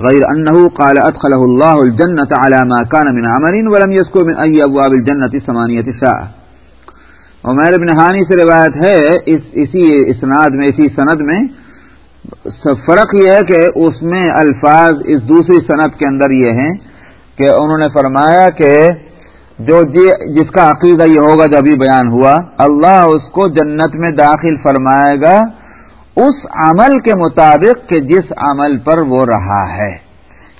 غير انه قال ادخله الله الجنه على ما كان من عمل ولم يذكر من اي ابواب الجنه ثمانيه شاء عمیر بن ہانی سے روایت ہے، اس، اسی اسناد میں، اسی سند میں، فرق یہ ہے کہ اس میں الفاظ اس دوسری صنعت کے اندر یہ ہیں کہ انہوں نے فرمایا کہ جو جی- جس کا عقیدہ یہ ہوگا جو ابھی بیان ہوا، اللہ اس کو جنت میں داخل فرمائے گا اس عمل کے مطابق کہ جس عمل پر وہ رہا ہے۔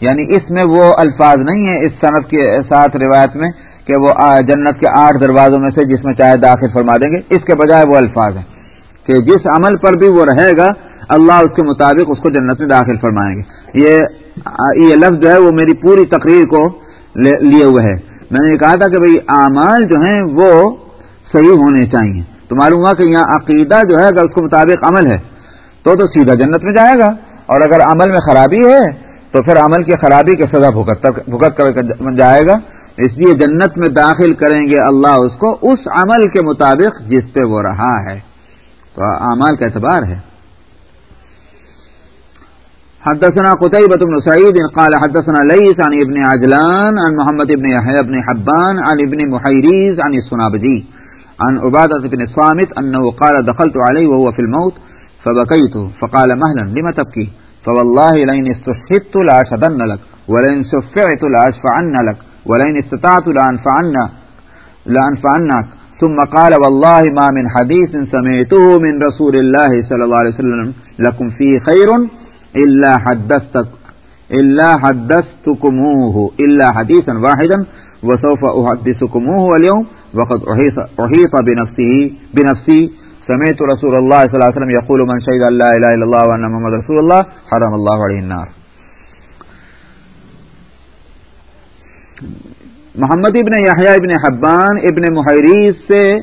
یعنی اس میں وہ الفاظ نہیں ہے اس صنعت کے ساتھ روایت میں کہ وہ جنت کے آٹھ دروازوں میں سے جس میں چاہے داخل فرما دیں گے۔ اس کے بجائے وہ الفاظ ہیں کہ جس عمل پر بھی وہ رہے گا، اللہ اس کے مطابق اس کو جنت میں داخل فرمائیں گے۔ یہ یہ لفظ جو ہے وہ میری پوری تقریر کو لیے ہوئے ہے۔ میں نے کہا تھا کہ بھئی اعمال جو ہیں وہ صحیح ہونے چاہیے۔ تو معلوم ہوا کہ یہاں عقیدہ جو ہے اگر اس کے مطابق عمل ہے، تو تو سیدھا جنت میں جائے گا۔ اور اگر عمل میں خرابی ہے، تو پھر عمل کی خرابی کے سزا بھگت کر جائے گا۔ اس لیے جنت میں داخل کریں گے اللہ اس کو، اس عمل کے مطابق جس پہ وہ رہا ہے۔ تو اعمال کا اعتبار ہے۔ حدثنا قتيبة بن سعيد قال حدثنا ليس عن ابن عجلان، عن محمد بن يحيى بن حبان، عن ابن محيريز، عن السنابجي عن عبادة بن الصامت أنه قال دخلت عليه وهو في الموت، فبكيت، فقال مهلا، لم تبكي؟ فوالله لئن استشهدت لأشهدن لك، ولئن شفعت لأشفعن لك، ولئن استطعت لأنفعن لأنفعنك ثم قال والله ما من حديث سمعته من رسول الله صلى الله عليه وسلم، لكم فيه خير إلا حدثتك إلا حدثتكموه، إلا حديثا واحدا، وسوف أحدثكموه اليوم، وقد أحيط بنفسه بنفسي. سمعت رسول الله صلى الله عليه وسلم يقول، من شهد أن لا إله إلا الله محمد رسول الله، حرم الله عليه النار. محمد ابن یحییٰ ابن حبان ابن محریز سے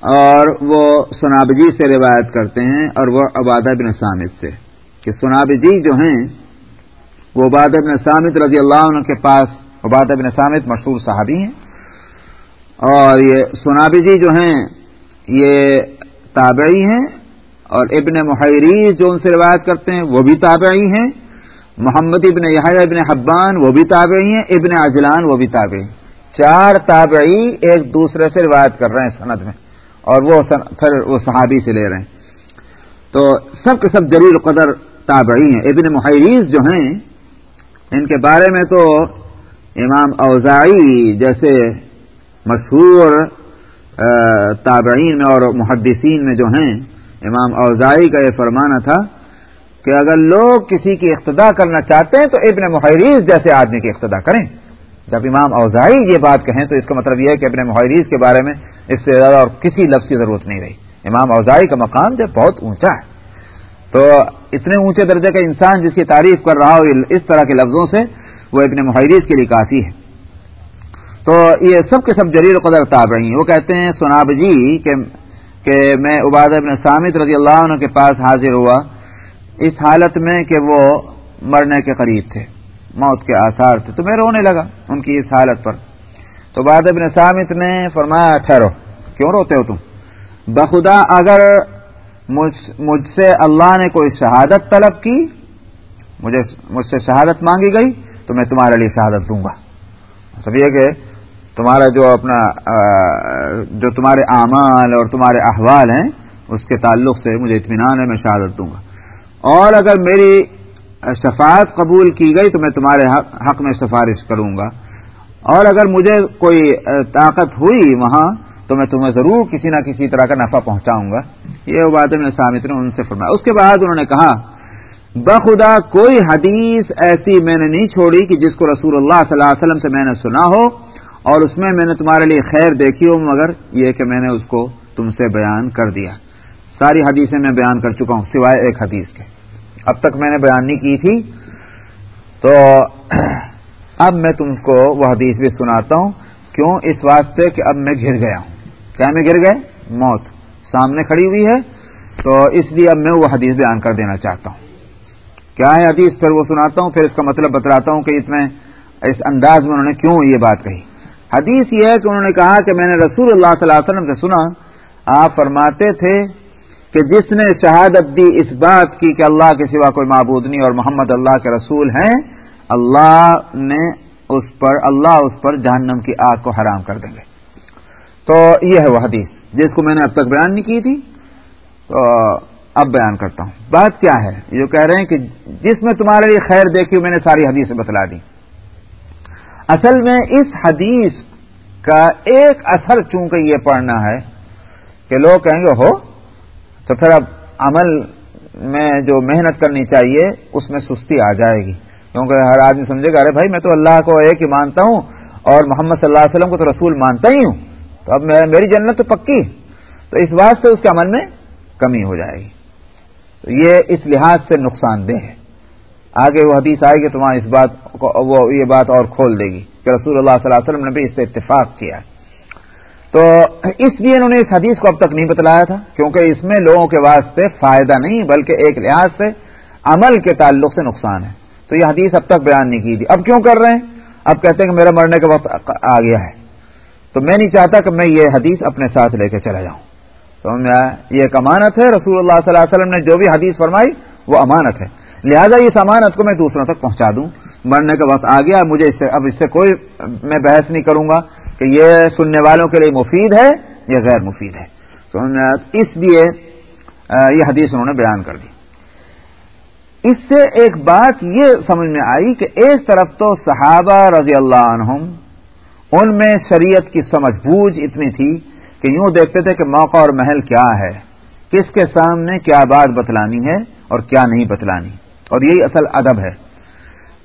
اور وہ سنابجی سے روایت کرتے ہیں اور وہ عبادہ بن سامد سے۔ کہ سنابجی جو ہیں، وہ عباد ابن سامد رضی اللہ عنہ کے پاس عباد ابن سامد مشہور صحابی ہیں۔ اور یہ سنابجی جو ہیں، یہ تابعی ہیں۔ اور ابن محری جو ان سے روایت کرتے ہیں، وہ بھی تابعی ہیں۔ محمد ابن یہ ابن حبان، وہ بھی تابعی ہیں۔ ابن اجلان، وہ بھی تابعی چار تابعی ایک دوسرے سے روایت کر رہے ہیں سند میں۔ اور وہ پھر وہ صحابی سے لے رہے ہیں۔ تو سب کے سب جلیل قدر تابعی ہیں۔ ابن محریز جو ہیں، ان کے بارے میں تو امام اوزائی جیسے مشہور تابعین میں اور محدثین میں جو ہیں، امام اوزائی کا یہ فرمانا تھا کہ اگر لوگ کسی کی اقتدا کرنا چاہتے ہیں تو ابن محریز جیسے آدمی کی اقتدا کریں۔ جب امام اوزائی یہ بات کہیں تو اس کا مطلب یہ ہے کہ ابن محریز کے بارے میں اس سے زیادہ اور کسی لفظ کی ضرورت نہیں رہی۔ امام اوزائی کا مقام جو بہت اونچا ہے۔ تو اتنے اونچے درجے کا انسان جس کی تعریف کر رہا ہو، اس طرح کے لفظوں سے وہ ابن محریز کے لیے کافی ہے۔ تو یہ سب کے سب جلیل قدر تاب رہی ہیں۔ وہ کہتے ہیں، سناب جی کہ میں عباد ابن سامد رضی اللہ عنہ کے پاس حاضر ہوا۔ اس حالت میں کہ وہ مرنے کے قریب تھے، موت کے آثار تھے۔ تو میں رونے لگا ان کی اس حالت پر۔ تو بعد ابن سامت نے فرمایا، ٹھہرو۔ کیوں روتے ہو تم؟ بخدا اگر مجھ سے اللہ نے کوئی شہادت طلب کی؟ مجھے مجھ سے شہادت مانگی گئی، تو میں تمہارے لیے شہادت دوں گا۔ سب یہ کہ تمہارا جو اپنا جو تمہارے اعمال اور تمہارے احوال ہیں، اس کے تعلق سے مجھے اطمینان ہے، میں شہادت دوں گا۔ اور اگر میری شفاعت قبول کی گئی، تو میں تمہارے حق میں سفارش کروں گا۔ اور اگر مجھے کوئی طاقت ہوئی وہاں تو میں تمہیں ضرور کسی نہ کسی طرح کا نفع پہنچاؤں گا۔ یہ بات میں سامت نے ان سے فرمایا۔ اس کے بعد انہوں نے کہا، بخدا، کوئی حدیث ایسی میں نے نہیں چھوڑی کہ جس کو رسول اللہ صلی اللہ علیہ وسلم سے میں نے سنا ہو اور اس میں میں نے تمہارے لیے خیر دیکھی ہو، مگر یہ کہ میں نے اس کو تم سے بیان کر دیا۔ ساری حدیثیں میں بیان کر چکا ہوں، سوائے ایک حدیث کے۔ اب تک میں نے بیان نہیں کی تھی، تو اب میں تم کو وہ حدیث بھی سناتا ہوں۔ کیوں؟ اس واسطے کہ اب میں گر گیا ہوں۔ کیا میں گر گئے؟ موت۔ سامنے کھڑی ہوئی ہے۔ تو اس لیے اب میں وہ حدیث بیان کر دینا چاہتا ہوں۔ کیا ہے حدیث؟ پھر وہ سناتا ہوں، پھر اس کا مطلب بتلاتا ہوں کہ اتنے اس انداز میں انہوں نے کیوں یہ بات کہی۔ حدیث یہ ہے کہ انہوں نے کہا کہ میں نے رسول اللہ صلی اللہ علیہ وسلم سے سنا، آپ فرماتے تھے کہ جس نے شہادت دی اس بات کی کہ اللہ کے سوا کوئی معبود نہیں اور محمد اللہ کے رسول ہیں، اللہ نے اس پر، اللہ اس پر جہنم کی آگ کو حرام کر دیں گے۔ تو یہ ہے وہ حدیث جس کو میں نے اب تک بیان نہیں کی تھی۔ تو اب بیان کرتا ہوں۔ بات کیا ہے؟ جو کہہ رہے ہیں کہ جس میں تمہارے لیے خیر دیکھی میں نے ساری حدیث بتلا دی۔ اصل میں اس حدیث کا ایک اثر چونکہ یہ پڑھنا ہے کہ لوگ کہیں گے، ہو، تو پھر اب عمل میں جو محنت کرنی چاہیے، اس میں سستی آ جائے گی۔ کیونکہ ہر آدمی سمجھے گا، ارے بھائی، میں تو اللہ کو ایک ہی مانتا ہوں اور محمد صلی اللہ علیہ وسلم کو تو رسول مانتا ہی ہوں۔ تو اب میری جنت تو پکی، تو اس بات سے اس کے عمل میں کمی ہو جائے گی۔ تو یہ اس لحاظ سے نقصان دہ ہے۔ آگے وہ حدیث آئے گی تمہارا اس بات وہ یہ بات اور کھول دے گی کہ رسول اللہ صلی اللہ علیہ وسلم نے بھی اس سے اتفاق کیا۔ تو اس لیے انہوں نے اس حدیث کو اب تک نہیں بتلایا تھا، کیونکہ اس میں لوگوں کے واسطے فائدہ نہیں، بلکہ ایک لحاظ سے عمل کے تعلق سے نقصان ہے۔ تو یہ حدیث اب تک بیان نہیں کی تھی۔ اب کیوں کر رہے ہیں؟ اب کہتے ہیں کہ میرا مرنے کا وقت آ گیا ہے۔ تو میں نہیں چاہتا کہ میں یہ حدیث اپنے ساتھ لے کے چلا جاؤں۔ تو یہ ایک امانت ہے، رسول اللہ صلی اللہ علیہ وسلم نے جو بھی حدیث فرمائی، وہ امانت ہے۔ لہذا اس امانت کو میں دوسروں تک پہنچا دوں۔ مرنے کا وقت آ گیا، مجھے اس سے اب اس سے کوئی میں بحث نہیں کروں گا کہ یہ سننے والوں کے لیے مفید ہے یا غیر مفید ہے۔ تو اس لیے یہ حدیث انہوں نے بیان کر دی۔ اس سے ایک بات یہ سمجھ میں آئی کہ ایک طرف تو صحابہ رضی اللہ عنہم ان میں شریعت کی سمجھ بوجھ اتنی تھی کہ یوں دیکھتے تھے کہ موقع اور محل کیا ہے، کس کے سامنے کیا بات بتلانی ہے اور کیا نہیں بتلانی۔ اور یہی اصل ادب ہے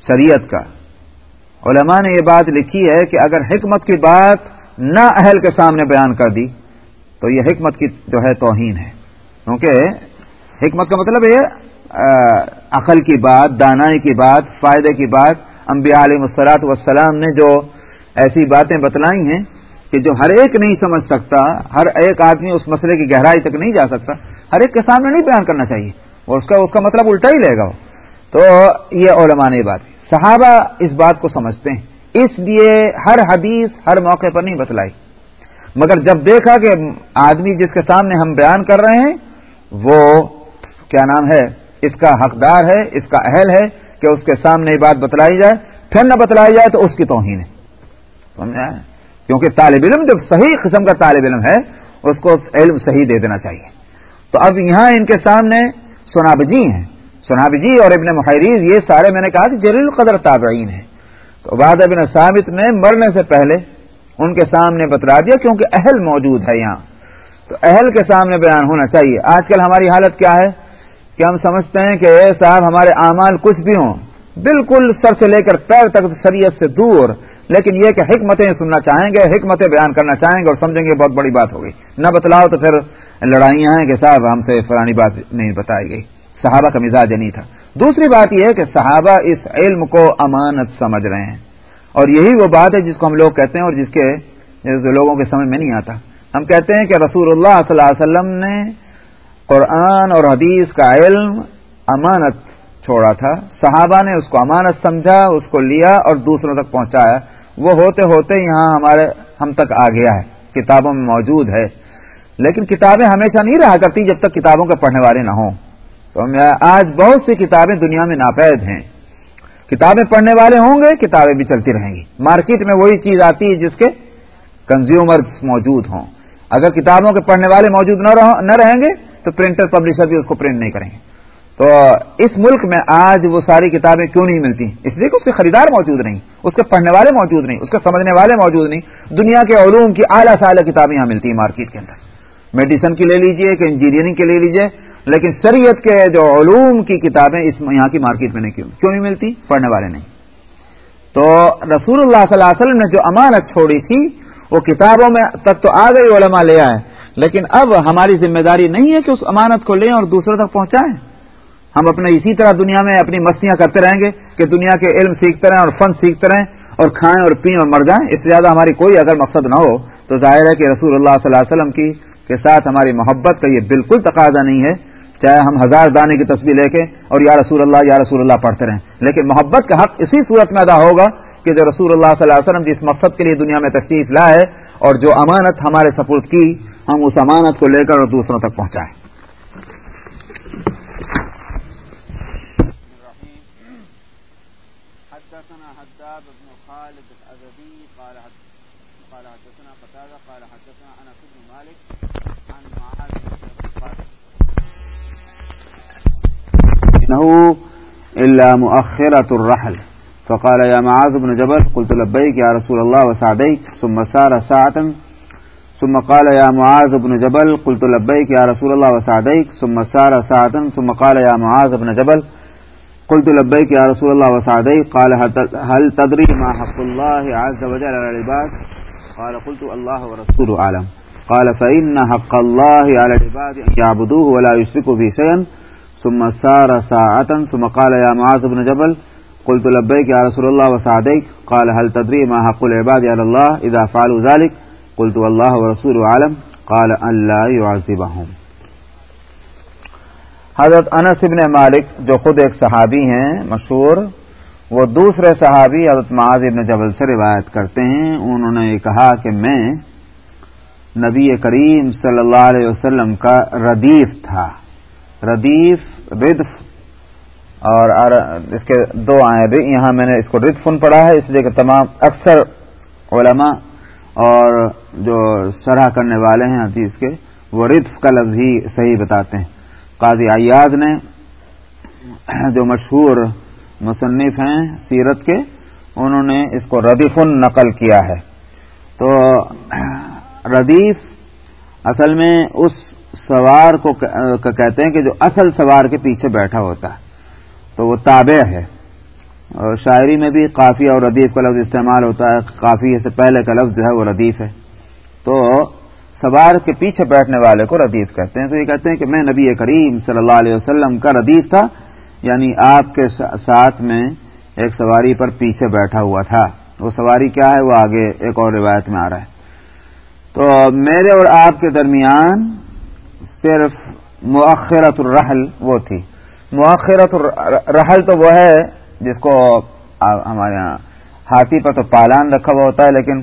شریعت کا۔ علماء نے یہ بات لکھی ہے کہ اگر حکمت کی بات نہ اہل کے سامنے بیان کر دی، تو یہ حکمت کی جو ہے توہین ہے۔ کیونکہ حکمت کا مطلب یہ عقل کی بات، دانائی کی بات، فائدے کی بات۔ انبیاء علیہ مسلاط وسلام نے جو ایسی باتیں بتلائی ہیں کہ جو ہر ایک نہیں سمجھ سکتا، ہر ایک آدمی اس مسئلے کی گہرائی تک نہیں جا سکتا، ہر ایک کے سامنے نہیں بیان کرنا چاہیے۔ اور اس کا اس کا مطلب الٹا ہی لے گا تو یہ علماء نے بات صحابہ اس بات کو سمجھتے ہیں۔ اس لیے ہر حدیث ہر موقع پر نہیں بتلائی۔ مگر جب دیکھا کہ آدمی جس کے سامنے ہم بیان کر رہے ہیں، وہ کیا نام ہے، اس کا حقدار ہے، اس کا اہل ہے کہ اس کے سامنے یہ بات بتلائی جائے۔ پھر نہ بتلائی جائے تو اس کی توہین ہے۔ سمجھا کیونکہ طالب علم جب صحیح قسم کا طالب علم ہے، اس کو علم صحیح دے دینا چاہیے۔ تو اب یہاں ان کے سامنے سناب جی ہیں۔ سناب جی اور ابن محریز یہ سارے میں نے کہا کہ جلیل قدر تابعین ہیں۔ تو بعد ابن ثابت نے مرنے سے پہلے ان کے سامنے بتلا دیا، کیونکہ اہل موجود ہے یہاں۔ تو اہل کے سامنے بیان ہونا چاہیے۔ آج کل ہماری حالت کیا ہے؟ کہ ہم سمجھتے ہیں کہ اے صاحب، ہمارے اعمال کچھ بھی ہوں۔ بالکل سر سے لے کر پیر تک شریعت سے دور۔ لیکن یہ کہ حکمتیں سننا چاہیں گے، حکمتیں بیان کرنا چاہیں گے اور سمجھیں گے، بہت بڑی بات ہوگی نہ بتلاؤ تو پھر لڑائیاں ہیں کہ صاحب ہم سے فلانی بات نہیں بتائی گئی۔ صحابہ کا مزاج نہیں تھا۔ دوسری بات یہ ہے کہ صحابہ اس علم کو امانت سمجھ رہے ہیں۔ اور یہی وہ بات ہے جس کو ہم لوگ کہتے ہیں اور جس کے لوگوں کے سمجھ میں نہیں آتا۔ ہم کہتے ہیں کہ رسول اللہ صلی اللہ علیہ وسلم نے قرآن اور حدیث کا علم امانت چھوڑا تھا۔ صحابہ نے اس کو امانت سمجھا، اس کو لیا اور دوسروں تک پہنچایا۔ وہ ہوتے ہوتے یہاں ہمارے ہم تک آ گیا ہے، کتابوں میں موجود ہے۔ لیکن کتابیں ہمیشہ نہیں رہا کرتی جب تک کتابوں کے پڑھنے والے نہ ہوں۔ تو آج بہت سی کتابیں دنیا میں ناپید ہیں۔ کتابیں پڑھنے والے ہوں گے، کتابیں بھی چلتی رہیں گی۔ مارکیٹ میں وہی چیز آتی ہے جس کے کنزیومرز موجود ہوں۔ اگر کتابوں کے پڑھنے والے موجود نہ رہیں گے، تو پرنٹر، پبلشر بھی اس کو پرنٹ نہیں کریں گے۔ تو اس ملک میں آج وہ ساری کتابیں کیوں نہیں ملتی؟ اس لیے کہ اس کے خریدار موجود نہیں، اس کے پڑھنے والے موجود نہیں، اس کے سمجھنے والے موجود نہیں۔ دنیا کے علوم کی اعلیٰ سے اعلیٰ کتابیں یہاں ملتی ہیں مارکیٹ کے اندر۔ میڈیسن کی لے لیجیے کہ انجینئرنگ کی لے لیجیے، لیکن شریعت کے جو علوم کی کتابیں اس یہاں کی مارکیٹ میں نہیں کیوں کیوں نہیں ملتی؟ پڑھنے والے نہیں۔ تو رسول اللہ صلی اللہ علیہ وسلم نے جو امانت چھوڑی تھی، وہ کتابوں میں تک تو آ گئی، علماء لے آئے۔ لیکن اب ہماری ذمہ داری نہیں ہے کہ اس امانت کو لیں اور دوسروں تک پہنچائیں۔ ہم اپنے اسی طرح دنیا میں اپنی مستیاں کرتے رہیں گے کہ دنیا کے علم سیکھتے رہیں اور فن سیکھتے رہیں اور کھائیں اور پئیں اور مر جائیں۔ اس سے زیادہ ہماری کوئی اگر مقصد نہ ہو تو ظاہر ہے کہ رسول اللہ صلی اللہ علیہ وسلم کی کے ساتھ ہماری محبت کا یہ بالکل تقاضا نہیں ہے۔ چاہے ہم ہزار دانے کی تصویر لے کے اور یا رسول اللہ یا رسول اللہ پڑھتے رہیں۔ لیکن محبت کا حق اسی صورت میں ادا ہوگا کہ جو رسول اللہ صلی اللہ علیہ وسلم جس مقصد کے لیے دنیا میں تشریف لائے اور جو امانت ہمارے سپورٹ کی، ہم اس امانت کو لے کر اور دوسروں تک پہنچائیں۔ إلا مؤخرة الرحل. فقال يا معاذ بن جبل، قلت لبيك يا رسول الله وسعديك. ثم سار ساعة، ثم قال يا معاذ بن جبل، قلت لبيك يا رسول الله وسعديك. ثم سار ساعة، ثم قال يا معاذ بن جبل، قلت لبيك يا رسول الله وسعديك. قال هل تدري ما حق الله عز وجل على العباد؟ قال قلت الله ورسوله أعلم. قال فإن حق الله على العباد أن يعبدوه ولا يشركوا به شيئا. ثم سار ساعة، ثم قال يا معاذ بن جبل، قلت لبيك يا رسول الله وسعديك قال هل تدري ما حق العباد على الله إذا فعلوا ذلك؟ قلت والله ورسوله عالم قال أن لا يعذبهم. حضرت انس ابن مالک، جو خود ایک صحابی ہیں، مشہور، وہ دوسرے صحابی حضرت معاذ ابن جبل سے روایت کرتے ہیں۔ انہوں نے یہ کہا کہ میں نبی کریم صلی اللہ علیہ وسلم کا ردیف تھا۔ ردیف، ردف، اور اس کے دو آئے یہاں میں نے اس کو ردفن پڑھا ہے، اس لیے کہ تمام اکثر علماء اور جو شرح کرنے والے ہیں حدیث کے، وہ ردف کا لفظ ہی صحیح بتاتے ہیں۔ قاضی ایاز نے جو مشہور مصنف ہیں سیرت کے، انہوں نے اس کو ردیفن نقل کیا ہے۔ تو ردیف اصل میں اس سوار کو کہتے ہیں کہ جو اصل سوار کے پیچھے بیٹھا ہوتا ہے، تو وہ تابع ہے۔ اور شاعری میں بھی کافی اور ردیف کا لفظ استعمال ہوتا ہے۔ کافی سے پہلے کا لفظ جو ہے وہ ردیف ہے۔ تو سوار کے پیچھے بیٹھنے والے کو ردیف کہتے ہیں۔ تو یہ کہتے ہیں کہ میں نبی کریم صلی اللہ علیہ وسلم کا ردیف تھا یعنی آپ کے ساتھ میں ایک سواری پر پیچھے بیٹھا ہوا تھا۔ وہ سواری کیا ہے؟ وہ آگے ایک اور روایت میں آ رہا ہے۔ تو میرے اور آپ کے درمیان صرف مؤخرت الرحل وہ تھی۔ مؤخرت الرحل تو وہ ہے جس کو ہمارے یہاں ہاتھی پر تو پالان رکھا ہوا ہوتا ہے، لیکن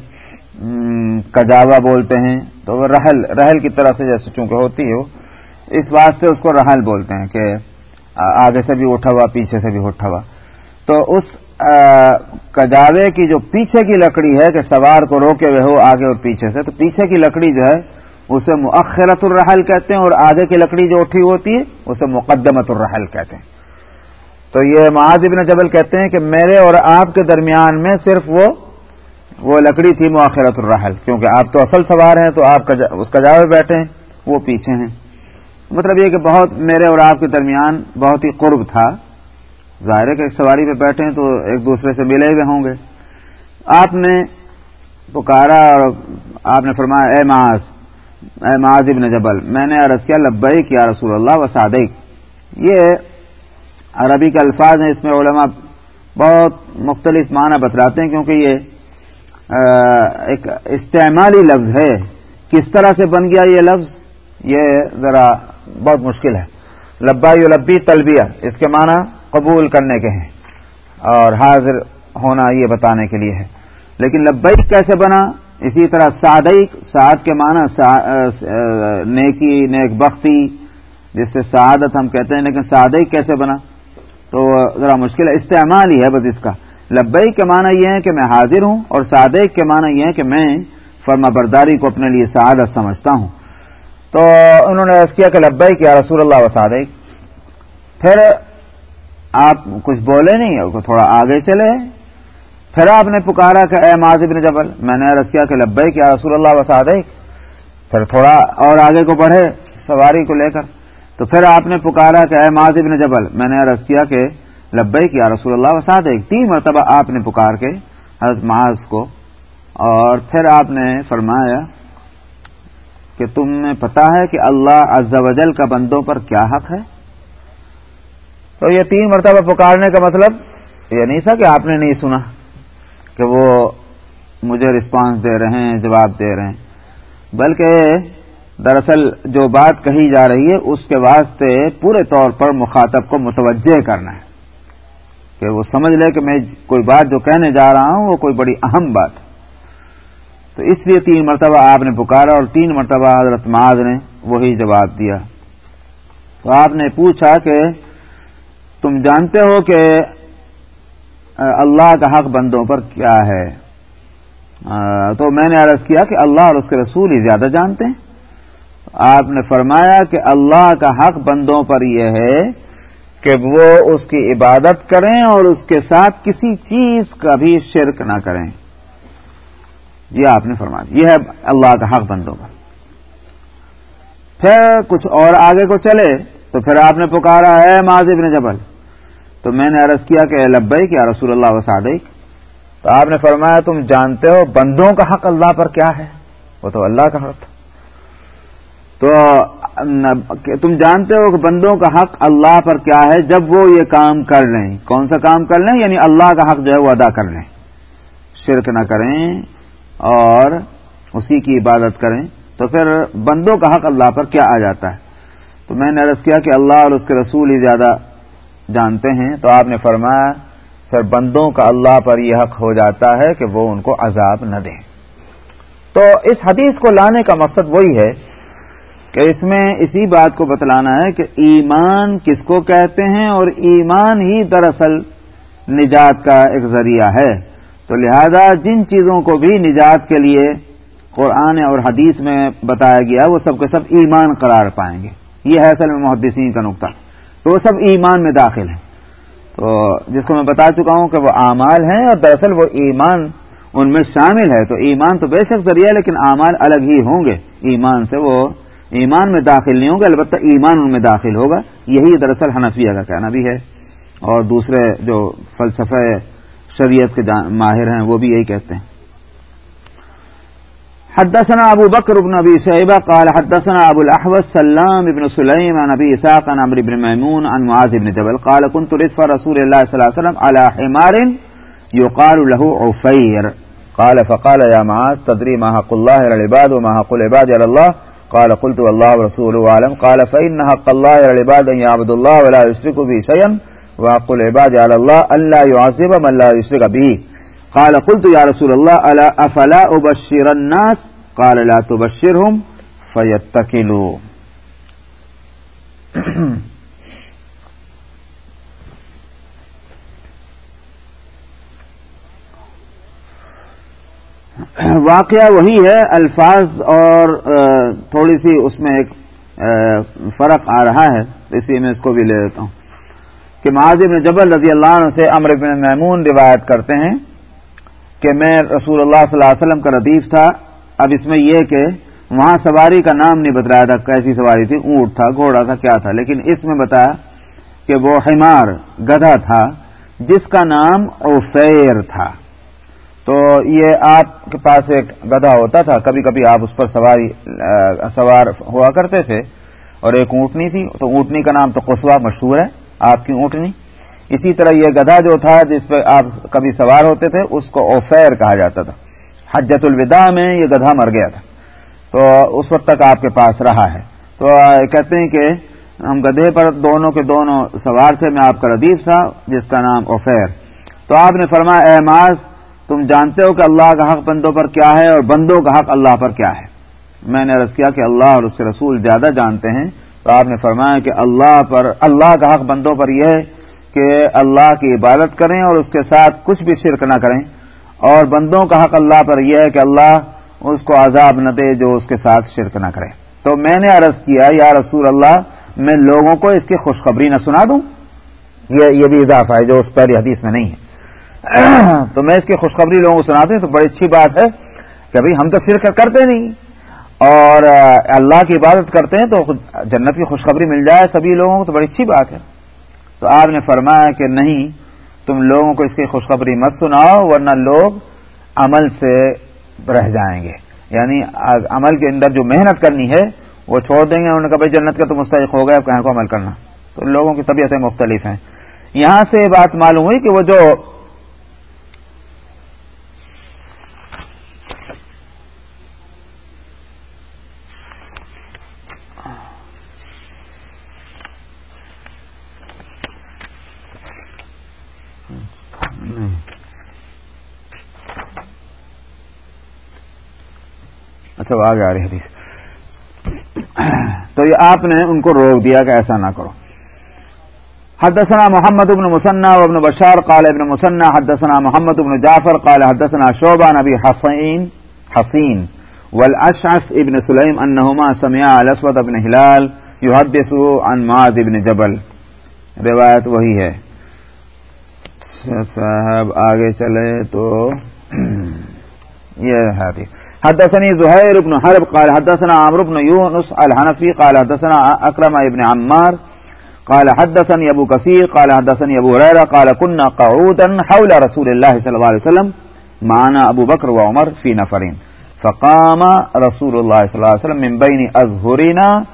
کجاوا بولتے ہیں۔ تو وہ رحل رحل کی طرح سے جیسے چونکہ ہوتی ہے اس بات سے اس کو رحل بولتے ہیں کہ آگے سے بھی اٹھا ہوا، پیچھے سے بھی اٹھا ہوا۔ تو اس کجاوے کی جو پیچھے کی لکڑی ہے کہ سوار کو روکے ہوئے ہو آگے اور پیچھے سے، تو پیچھے کی لکڑی جو ہے اسے مؤخرت الرحل کہتے ہیں اور آگے کی لکڑی جو اٹھی ہوتی ہے، اسے مقدمت الرحل کہتے ہیں۔ تو یہ معاذ ابن جبل کہتے ہیں کہ میرے اور آپ کے درمیان میں صرف وہ وہ لکڑی تھی مؤخرت الرحل، کیونکہ آپ تو اصل سوار ہیں، تو آپ اس کا جاوے بیٹھے ہیں، وہ پیچھے ہیں۔ مطلب یہ کہ بہت میرے اور آپ کے درمیان بہت ہی قرب تھا۔ ظاہر ہے کہ سواری پہ بیٹھے ہیں تو ایک دوسرے سے ملے ہوئے ہوں گے۔ آپ نے پکارا اور آپ نے فرمایا، اے معاذ اے معاذ ابن جبل، میں نے عرض کیا لبئی کیا رسول اللہ و صادق۔ یہ عربی کے الفاظ ہیں، اس میں علماء بہت مختلف معنی بتلاتے ہیں، کیونکہ یہ ایک استعمالی لفظ ہے۔ کس طرح سے بن گیا یہ لفظ؟ یہ ذرا بہت مشکل ہے۔ لبائی و لبی تلبیہ، اس کے معنی قبول کرنے کے ہیں اور حاضر ہونا یہ بتانے کے لیے ہے۔ لیکن لبئی کیسے بنا؟ اسی طرح سعدئی سعد کے معنی نیکی، نیک بختی، جس سے سعادت ہم کہتے ہیں، لیکن سعدئی کیسے بنا؟ تو ذرا مشکل ہے، استعمال ہی ہے بس اس کا۔ لبئی کے معنی یہ ہے کہ میں حاضر ہوں اور سعدئی کے معنی یہ ہے کہ میں فرما برداری کو اپنے لیے سعادت سمجھتا ہوں۔ تو انہوں نے کیا کہ لبئی کیا رسول اللہ و سعدئی پھر آپ کچھ بولے نہیں تھوڑا آگے چلے۔ پھر آپ نے پکارا کہ اے ماض ابن جبل، میں نے عرض کیا کہ لبئی کیا رسول اللہ وسعد پھر تھوڑا اور آگے کو بڑھے سواری کو لے کر۔ تو پھر آپ نے پکارا کہ اے ماض ابن جبل، میں نے عرض کیا کہ لبئی کیا رسول اللہ وسعد تین مرتبہ آپ نے پکار کے حضرت معاذ کو۔ اور پھر آپ نے فرمایا کہ تم نے پتا ہے کہ اللہ عز و جل کا بندوں پر کیا حق ہے؟ تو یہ تین مرتبہ پکارنے کا مطلب یہ نہیں تھا کہ آپ نے نہیں سنا۔ کہ وہ مجھے رسپانس دے رہے ہیں، جواب دے رہے ہیں۔ بلکہ دراصل جو بات کہی جا رہی ہے، اس کے واسطے پورے طور پر مخاطب کو متوجہ کرنا ہے۔ کہ وہ سمجھ لے کہ میں کوئی بات جو کہنے جا رہا ہوں، وہ کوئی بڑی اہم بات تو اس لیے تین مرتبہ آپ نے پکارا اور تین مرتبہ حضرت معاذ نے وہی جواب دیا۔ تو آپ نے پوچھا کہ تم جانتے ہو کہ اللہ کا حق بندوں پر کیا ہے؟ تو میں نے عرض کیا کہ اللہ اور اس کے رسول ہی زیادہ جانتے ہیں۔ آپ نے فرمایا کہ اللہ کا حق بندوں پر یہ ہے کہ وہ اس کی عبادت کریں اور اس کے ساتھ کسی چیز کا بھی شرک نہ کریں۔ یہ آپ نے فرمایا۔ یہ ہے اللہ کا حق بندوں پر۔ پھر کچھ اور آگے کو چلے تو پھر آپ نے پکارا ہے ماضب نے جبل۔ تو میں نے عرض کیا کہ لبئی کیا رسول اللہ وسعدیک تو آپ نے فرمایا تم جانتے ہو بندوں کا حق اللہ پر کیا ہے؟ وہ تو اللہ کا حق تو تم جانتے ہو کہ بندوں کا حق اللہ پر کیا ہے؟ جب وہ یہ کام کر لیں، کون سا کام کر لیں؟ یعنی اللہ کا حق جو ہے وہ ادا کر لیں۔ شرک نہ کریں اور اسی کی عبادت کریں، تو پھر بندوں کا حق اللہ پر کیا آ جاتا ہے؟ تو میں نے عرض کیا کہ اللہ اور اس کے رسول ہی زیادہ جانتے ہیں تو آپ نے فرمایا پھر بندوں کا اللہ پر یہ حق ہو جاتا ہے کہ وہ ان کو عذاب نہ دیں۔ تو اس حدیث کو لانے کا مقصد وہی ہے کہ اس میں اسی بات کو بتلانا ہے کہ ایمان کس کو کہتے ہیں اور ایمان ہی دراصل نجات کا ایک ذریعہ ہے۔ تو لہذا جن چیزوں کو بھی نجات کے لیے قرآن اور حدیث میں بتایا گیا، وہ سب کے سب ایمان قرار پائیں گے۔ یہ ہے اصل میں محدثین کا نقطہ۔ تو وہ سب ایمان میں داخل ہیں۔ تو جس کو میں بتا چکا ہوں کہ وہ اعمال ہیں اور دراصل وہ ایمان ان میں شامل ہے۔ تو ایمان تو بے شک ذریعہ لیکن اعمال الگ ہی ہوں گے۔ ایمان سے وہ ایمان میں داخل نہیں ہوں گے، البتہ ایمان ان میں داخل ہوگا۔ یہی دراصل حنفیہ کا کہنا بھی ہے۔ اور دوسرے جو فلسفہ شریعت کے ماہر ہیں، وہ بھی یہی کہتے ہیں۔ حدثنا ابو بكر بن ابي شيبه قال حدثنا ابو الاحوص سلام بن سليم عن ابي اسحاق عن عمرو بن ميمون عن معاذ بن جبل قال كنت ردف رسول الله صلى الله عليه وسلم على حمار يقال له عفير قال فقال يا معاذ تدري ما حق الله على العباد وما حق العباد على الله قال قلت والله ورسوله اعلم قال فان حق الله على العباد ان يعبدوا الله ولا يشركوا به شيئا وحق العباد على الله ان لا يعذب من لا يشرك به قال قلت يا رسول الله الا افلا ابشر الناس؟ قال لا تبشرهم فيتكلوا. واقعہ وہی ہے، الفاظ اور تھوڑی سی اس میں ایک فرق آ رہا ہے، اسی میں اس کو بھی لے لیتا ہوں کہ معاذ جبل رضی اللہ عنہ سے امر بن محمون روایت کرتے ہیں۔ کہ میں رسول اللہ صلی اللہ علیہ وسلم کا ردیف تھا، اب اس میں یہ کہ وہاں سواری کا نام نہیں بتایا تھا، کیسی سواری تھی، اونٹ تھا، گھوڑا تھا، کیا تھا، لیکن اس میں بتایا کہ وہ حمار گدھا تھا، جس کا نام اوفیر تھا۔ تو یہ آپ کے پاس ایک گدھا ہوتا تھا کبھی کبھی آپ اس پر سواری سوار ہوا کرتے تھے اور ایک اونٹنی تھی۔ تو اونٹنی کا نام تو قصبہ مشہور ہے، آپ کی اونٹنی۔ اسی طرح یہ گدھا جو تھا جس پہ آپ کبھی سوار ہوتے تھے، اس کو اوفیر کہا جاتا تھا۔ حجت الوداع میں یہ گدھا مر گیا تھا۔ تو اس وقت تک آپ کے پاس رہا ہے۔ تو کہتے ہیں کہ ہم گدھے پر دونوں کے دونوں سوار تھے، میں آپ کا ردیف تھا، جس کا نام اوفیر۔ تو آپ نے فرمایا، اے ماز تم جانتے ہو کہ اللہ کا حق بندوں پر کیا ہے اور بندوں کا حق اللہ پر کیا ہے؟ میں نے عرض کیا کہ اللہ اور اس کے رسول زیادہ جانتے ہیں۔ تو آپ نے فرمایا کہ اللہ پر، اللہ کا حق بندوں پر یہ ہے کہ اللہ کی عبادت کریں اور اس کے ساتھ کچھ بھی شرک نہ کریں۔ اور بندوں کا حق اللہ پر یہ ہے کہ اللہ اس کو عذاب نہ دے جو اس کے ساتھ شرک نہ کرے۔ تو میں نے عرض کیا، یا رسول اللہ، میں لوگوں کو اس کی خوشخبری نہ سنا دوں۔ یہ یہ بھی اضافہ ہے جو اس پہلی حدیث میں نہیں ہے۔ تو میں اس کی خوشخبری لوگوں کو سناتا ہوں تو بڑی اچھی بات ہے کہ ابھی ہم تو شرک کرتے نہیں۔ اور اللہ کی عبادت کرتے ہیں تو جنت کی خوشخبری مل جائے سبھی لوگوں کو، تو بڑی اچھی بات ہے۔ تو آپ نے فرمایا کہ نہیں، تم لوگوں کو اس کی خوشخبری مت سناؤ، ورنہ لوگ عمل سے رہ جائیں گے۔ یعنی عمل کے اندر جو محنت کرنی ہے، وہ چھوڑ دیں گے۔ انہوں نے کہا بھائی جنت کا تو مستحق ہو گیا اب کہیں کو عمل کرنا؟ تو لوگوں کی طبیعتیں مختلف ہیں۔ یہاں سے یہ بات معلوم ہوئی کہ وہ جو سب آگے آ رہی حدیث تو یہ آپ نے ان کو روک دیا کہ ایسا نہ کرو۔ حدثنا محمد بن مسنہ وابن بشار قال ابن مسنہ حدثنا محمد بن جعفر قال حدثنا شعبہ، نبی حسین حسین والاشعث ابن سلیم انہما سمعا الاسود ابن ہلال يحدث عن معاذ ابن جبل۔ روایت وہی ہے۔ صاحب آگے چلے تو یہ حدیث۔ حدثني زهير بن حرب قال حدثنا عمرو بن يونس الحنفي قال حدثنا اكرم ابن عمار قال حدثني ابو كثير قال حدثني ابو هريره قال كنا قعودا حول رسول الله صلى الله عليه وسلم معنا ابو بكر وعمر في نفرين فقام رسول الله صلى الله عليه وسلم من بين ازهرنا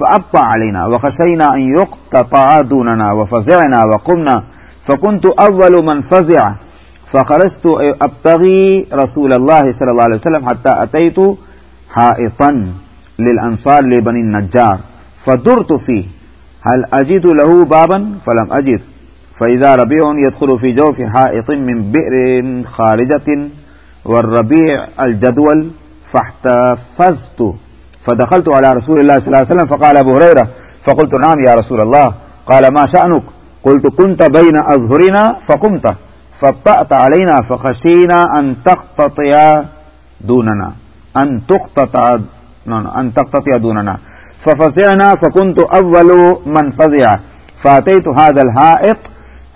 فابطا علينا وخشينا ان يقتطع دوننا وفزعنا وقمنا فكنت اول من فزع فخرجت ابتغي رسول الله صلى الله عليه وسلم حتیٰ حتى اتيت حائطا للانصار لبني النجار، فدرت فيه. هل اجد له بابا؟ فلم اجد فاذا ربيع يدخل في جوف حائط من بئر خارجة والربيع الجدول فاحتفزت فدخلت على رسول الله صلى الله عليه وسلم، فقال ابو هريرة، فقلت نعم يا رسول الله. قال ما شأنك؟ قلت كنت بين أظهرنا فقمت. فطأت علينا فخشينا أن تقتطع دوننا. أن تقتطع أن تقتطع دوننا. ففزعنا فكنت أول من فزع. فأتيت هذا الهائط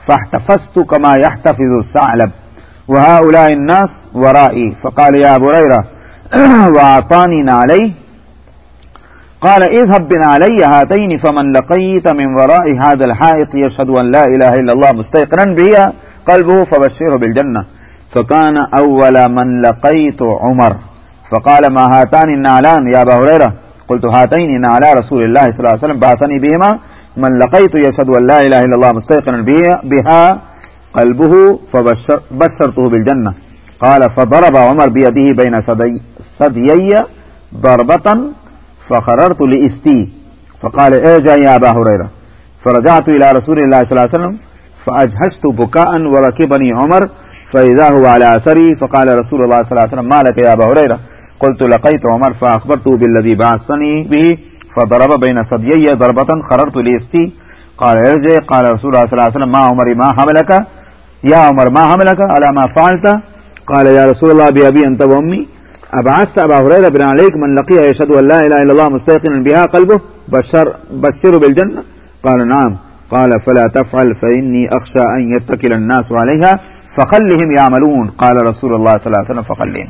فاحتفزت كما يحتفظ الثعلب. وهؤلاء الناس ورائي. فقال يا أبو هريرة، وأعطاني نعليه قال، اذهب بنعلي هاتين، فمن لقيت من وراء هذا الحائط يشهد أن لا إله إلا الله مستيقنا بها قلبه فبشره بالجنة. فكان أول من لقيت عمر. فقال ما هاتان النعلان يا أبا هريرة؟ قلت هاتين نعلا رسول الله صلى الله عليه وسلم، بعثني بهما. من لقيت يشهد أن لا إله إلا الله مستيقنا بها قلبه فبشرته بالجنة. قال فضرب عمر بيده بين صديي ضربة فخررت لإستي. فقال ارجع يا أبا هريرة. فرجعت إلى رسول الله صلى الله عليه وسلم. فاج ہس تو بکا فأجهشت بكاء وركبني عمر فإذا هو على أثري فقال رسول الله صلى الله عليه وسلم ما لك يا أبا هريرة؟ قلت لقيت عمر فأخبرته بالذي بعثني به فضرب بين صديي ضربة خررت ليستي. قال ارجع. قال رسول الله صلى الله عليه وسلم ما عمر ما حملك؟ يا عمر، ما حملك؟ على ما فعلت؟ قال يا رسول الله، بأبي أنت وأمي. أبعثت أبا هريرة بن عليك من لقيه، يشهد أن لا إله إلا الله مستيقنا بها قلبه. بشر بشر بالجنة؟ قال نعم. قال فلا تفعل فإني أخشى أن يتكل الناس عليها فخلهم يعملون. قال رسول الله صلى الله عليه وسلم فخلهم.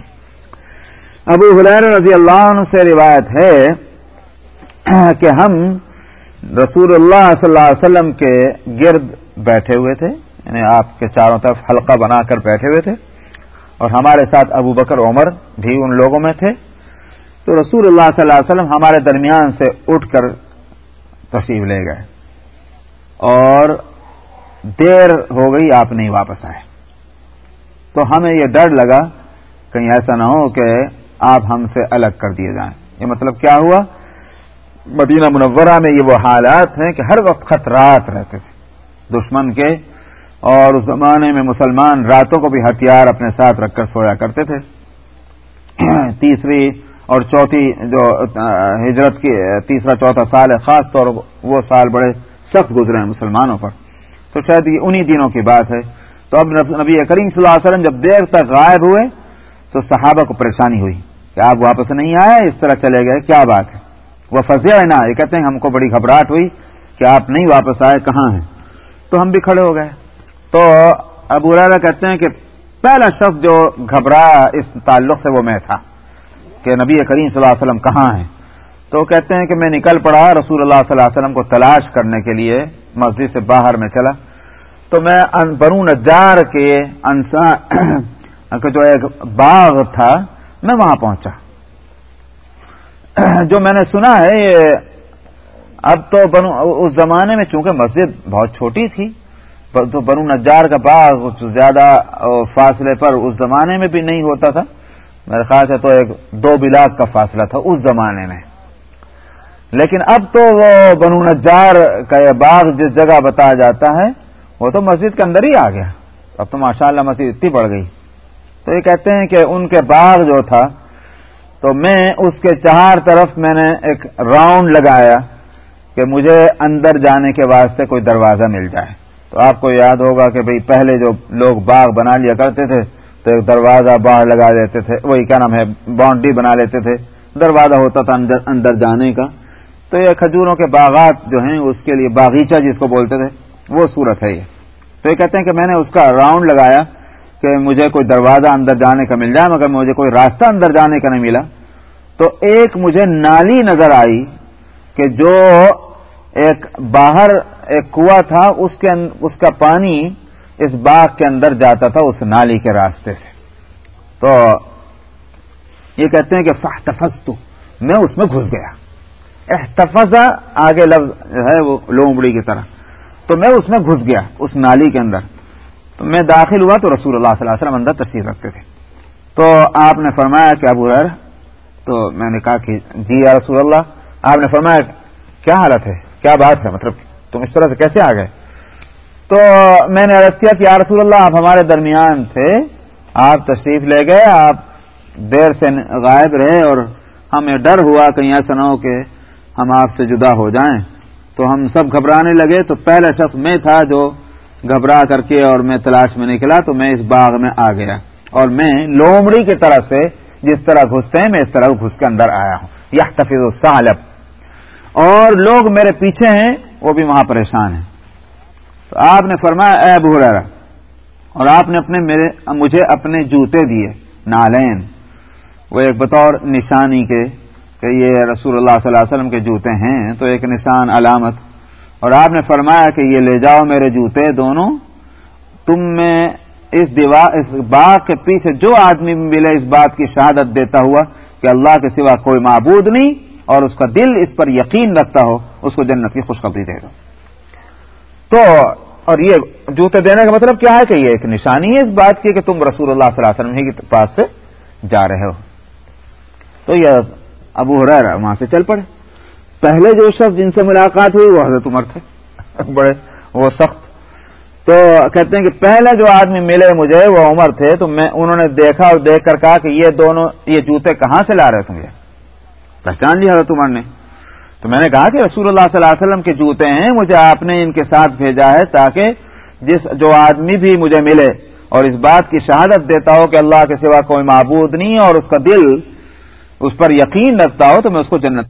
ابو حلیر رضی اللہ عنہ سے روایت ہے کہ ہم رسول اللہ صلی اللہ علیہ وسلم کے گرد بیٹھے ہوئے تھے یعنی آپ کے چاروں طرف حلقہ بنا کر بیٹھے ہوئے تھے، اور ہمارے ساتھ ابو بکر، عمر بھی ان لوگوں میں تھے۔ تو رسول اللہ صلی اللہ علیہ وسلم ہمارے درمیان سے اٹھ کر تشریف لے گئے۔ اور دیر ہو گئی آپ نہیں واپس آئے۔ تو ہمیں یہ ڈر لگا کہیں ایسا نہ ہو کہ آپ ہم سے الگ کر دیے جائیں۔ یہ مطلب کیا ہوا؟ مدینہ منورہ میں یہ وہ حالات ہیں کہ ہر وقت خطرات رہتے تھے۔ دشمن کے اور اس زمانے میں مسلمان راتوں کو بھی ہتھیار اپنے ساتھ رکھ کر سویا کرتے تھے۔ تیسری اور چوتھی جو ہجرت کی تیسرا، چوتھا سال ہے، خاص طور وہ سال بڑے سخت گزرے ہیں مسلمانوں پر۔ تو شاید یہ انہی دنوں کی بات ہے۔ تو اب نبی کریم صلی اللہ علیہ وسلم جب دیر تک غائب ہوئے، تو صحابہ کو پریشانی ہوئی کہ آپ واپس نہیں آئے، اس طرح چلے گئے، کیا بات ہے؟ وہ فضے نا یہ کہتے ہیں ہم کو بڑی گھبراہٹ ہوئی کہ آپ نہیں واپس آئے، کہاں ہیں؟ تو ہم بھی کھڑے ہو گئے۔ تو ابو رادا کہتے ہیں کہ پہلا شخص جو گھبرا اس تعلق سے وہ میں تھا کہ نبی کریم صلی اللہ علیہ وسلم کہاں ہیں؟ تو کہتے ہیں کہ میں نکل پڑا رسول اللہ صلی اللہ علیہ وسلم کو تلاش کرنے کے لیے، مسجد سے باہر میں چلا۔ تو میں بنو نجار کے انسا جو ایک باغ تھا، میں وہاں پہنچا۔ جو میں نے سنا ہے، یہ اب تو بنو، اس زمانے میں چونکہ مسجد بہت چھوٹی تھی، تو بنو نجار کا باغ زیادہ فاصلے پر اس زمانے میں بھی نہیں ہوتا تھا۔ میرے خیال سے تو ایک دو بلاک کا فاصلہ تھا اس زمانے میں۔ لیکن اب تو وہ بنو نجار کا یہ باغ جس جگہ بتایا جاتا ہے، وہ تو مسجد کے اندر ہی آ گیا۔ اب تو ماشاء اللہ مسجد اتنی بڑھ گئی۔ تو یہ کہتے ہیں کہ ان کے باغ جو تھا، تو میں اس کے چار طرف میں نے ایک راؤنڈ لگایا کہ مجھے اندر جانے کے واسطے کوئی دروازہ مل جائے۔ تو آپ کو یاد ہوگا کہ بھئی پہلے جو لوگ باغ بنا لیا کرتے تھے، تو ایک دروازہ باہر لگا دیتے تھے۔ وہی کیا نام ہے، باؤنڈری بنا لیتے تھے۔ دروازہ ہوتا تھا اندر اندر جانے کا۔ تو یہ کھجوروں کے باغات جو ہیں، اس کے لیے باغیچہ جس کو بولتے تھے، وہ صورت ہے یہ۔ تو یہ کہتے ہیں کہ میں نے اس کا راؤنڈ لگایا کہ مجھے کوئی دروازہ اندر جانے کا مل جائے، مگر مجھے کوئی راستہ اندر جانے کا نہیں ملا۔ تو ایک مجھے نالی نظر آئی کہ جو ایک باہر ایک کنواں تھا، اس کے اس کا پانی اس باغ کے اندر جاتا تھا، اس نالی کے راستے سے۔ تو یہ کہتے ہیں کہ فاحتفظ تو میں اس میں گھس گیا۔ احتفظ، آگے لفظ ہے وہ لومڑی کی طرح۔ تو میں اس میں گھس گیا، اس نالی کے اندر۔ تو میں داخل ہوا تو رسول اللہ صلی اللہ علیہ وسلم اندر تصویر رکھتے تھے۔ تو آپ نے فرمایا کہ ابو ریر تو میں نے کہا کہ جی یا رسول اللہ، آپ نے فرمایا کیا حالت ہے؟ کیا بات ہے؟ مطلب تم اس طرح سے کیسے آ گئے؟ تو میں نے عرض کیا کہ یا رسول اللہ، آپ ہمارے درمیان تھے، آپ تشریف لے گئے، آپ دیر سے غائب رہے اور ہمیں ڈر ہوا کہیں ایسا نہ ہو کہ ہم آپ سے جدا ہو جائیں۔ تو ہم سب گھبرانے لگے۔ تو پہلا شخص میں تھا جو گھبرا کر کے اور میں تلاش میں نکلا، تو میں اس باغ میں آ گیا۔ اور میں لومڑی کی طرف سے جس طرح گھستے ہیں، میں اس طرح گھس کے اندر آیا ہوں۔ یا تفیظ الصالب اور لوگ میرے پیچھے ہیں، وہ بھی وہاں پریشان ہیں۔ تو آپ نے فرمایا، اے ابو اور آپ نے اپنے میرے، مجھے اپنے جوتے دیے، نالین۔ وہ ایک بطور نشانی کے کہ یہ رسول اللہ صلی اللہ علیہ وسلم کے جوتے ہیں، تو ایک نشان علامت۔ اور آپ نے فرمایا کہ یہ لے جاؤ میرے جوتے دونوں۔ تم میں اس دیوار اس باغ کے پیچھے جو آدمی ملے، اس بات کی شہادت دیتا ہوا کہ اللہ کے سوا کوئی معبود نہیں اور اس کا دل اس پر یقین رکھتا ہو، اس کو جنت کی خوشخبری دے دو۔ تو، اور یہ جوتے دینے کا مطلب کیا ہے کہ یہ ایک نشانی ہے اس بات کی کہ تم رسول اللہ صلی اللہ علیہ وسلم کے پاس سے جا رہے ہو۔ تو یہ ابو ہو رہا وہاں سے چل پڑے۔ پہلے جو شخص جن سے ملاقات ہوئی وہ حضرت عمر تھے۔ بڑے، وہ سخت۔ تو کہتے ہیں کہ پہلے جو آدمی ملے مجھے وہ عمر تھے، تو میں، انہوں نے دیکھا اور دیکھ کر کہا کہ یہ دونوں، یہ جوتے کہاں سے لا رہے تھے؟ مجھے پہچان لی حضرت عمر نے۔ تو میں نے کہا کہ رسول اللہ صلی اللہ علیہ وسلم کے جوتے ہیں، مجھے آپ نے ان کے ساتھ بھیجا ہے تاکہ جس جو آدمی بھی مجھے ملے اور اس بات کی شہادت دیتا ہو کہ اللہ کے سوا کوئی معبود نہیں اور اس کا دل اس پر یقین رکھتا ہو تو میں اس کو جنت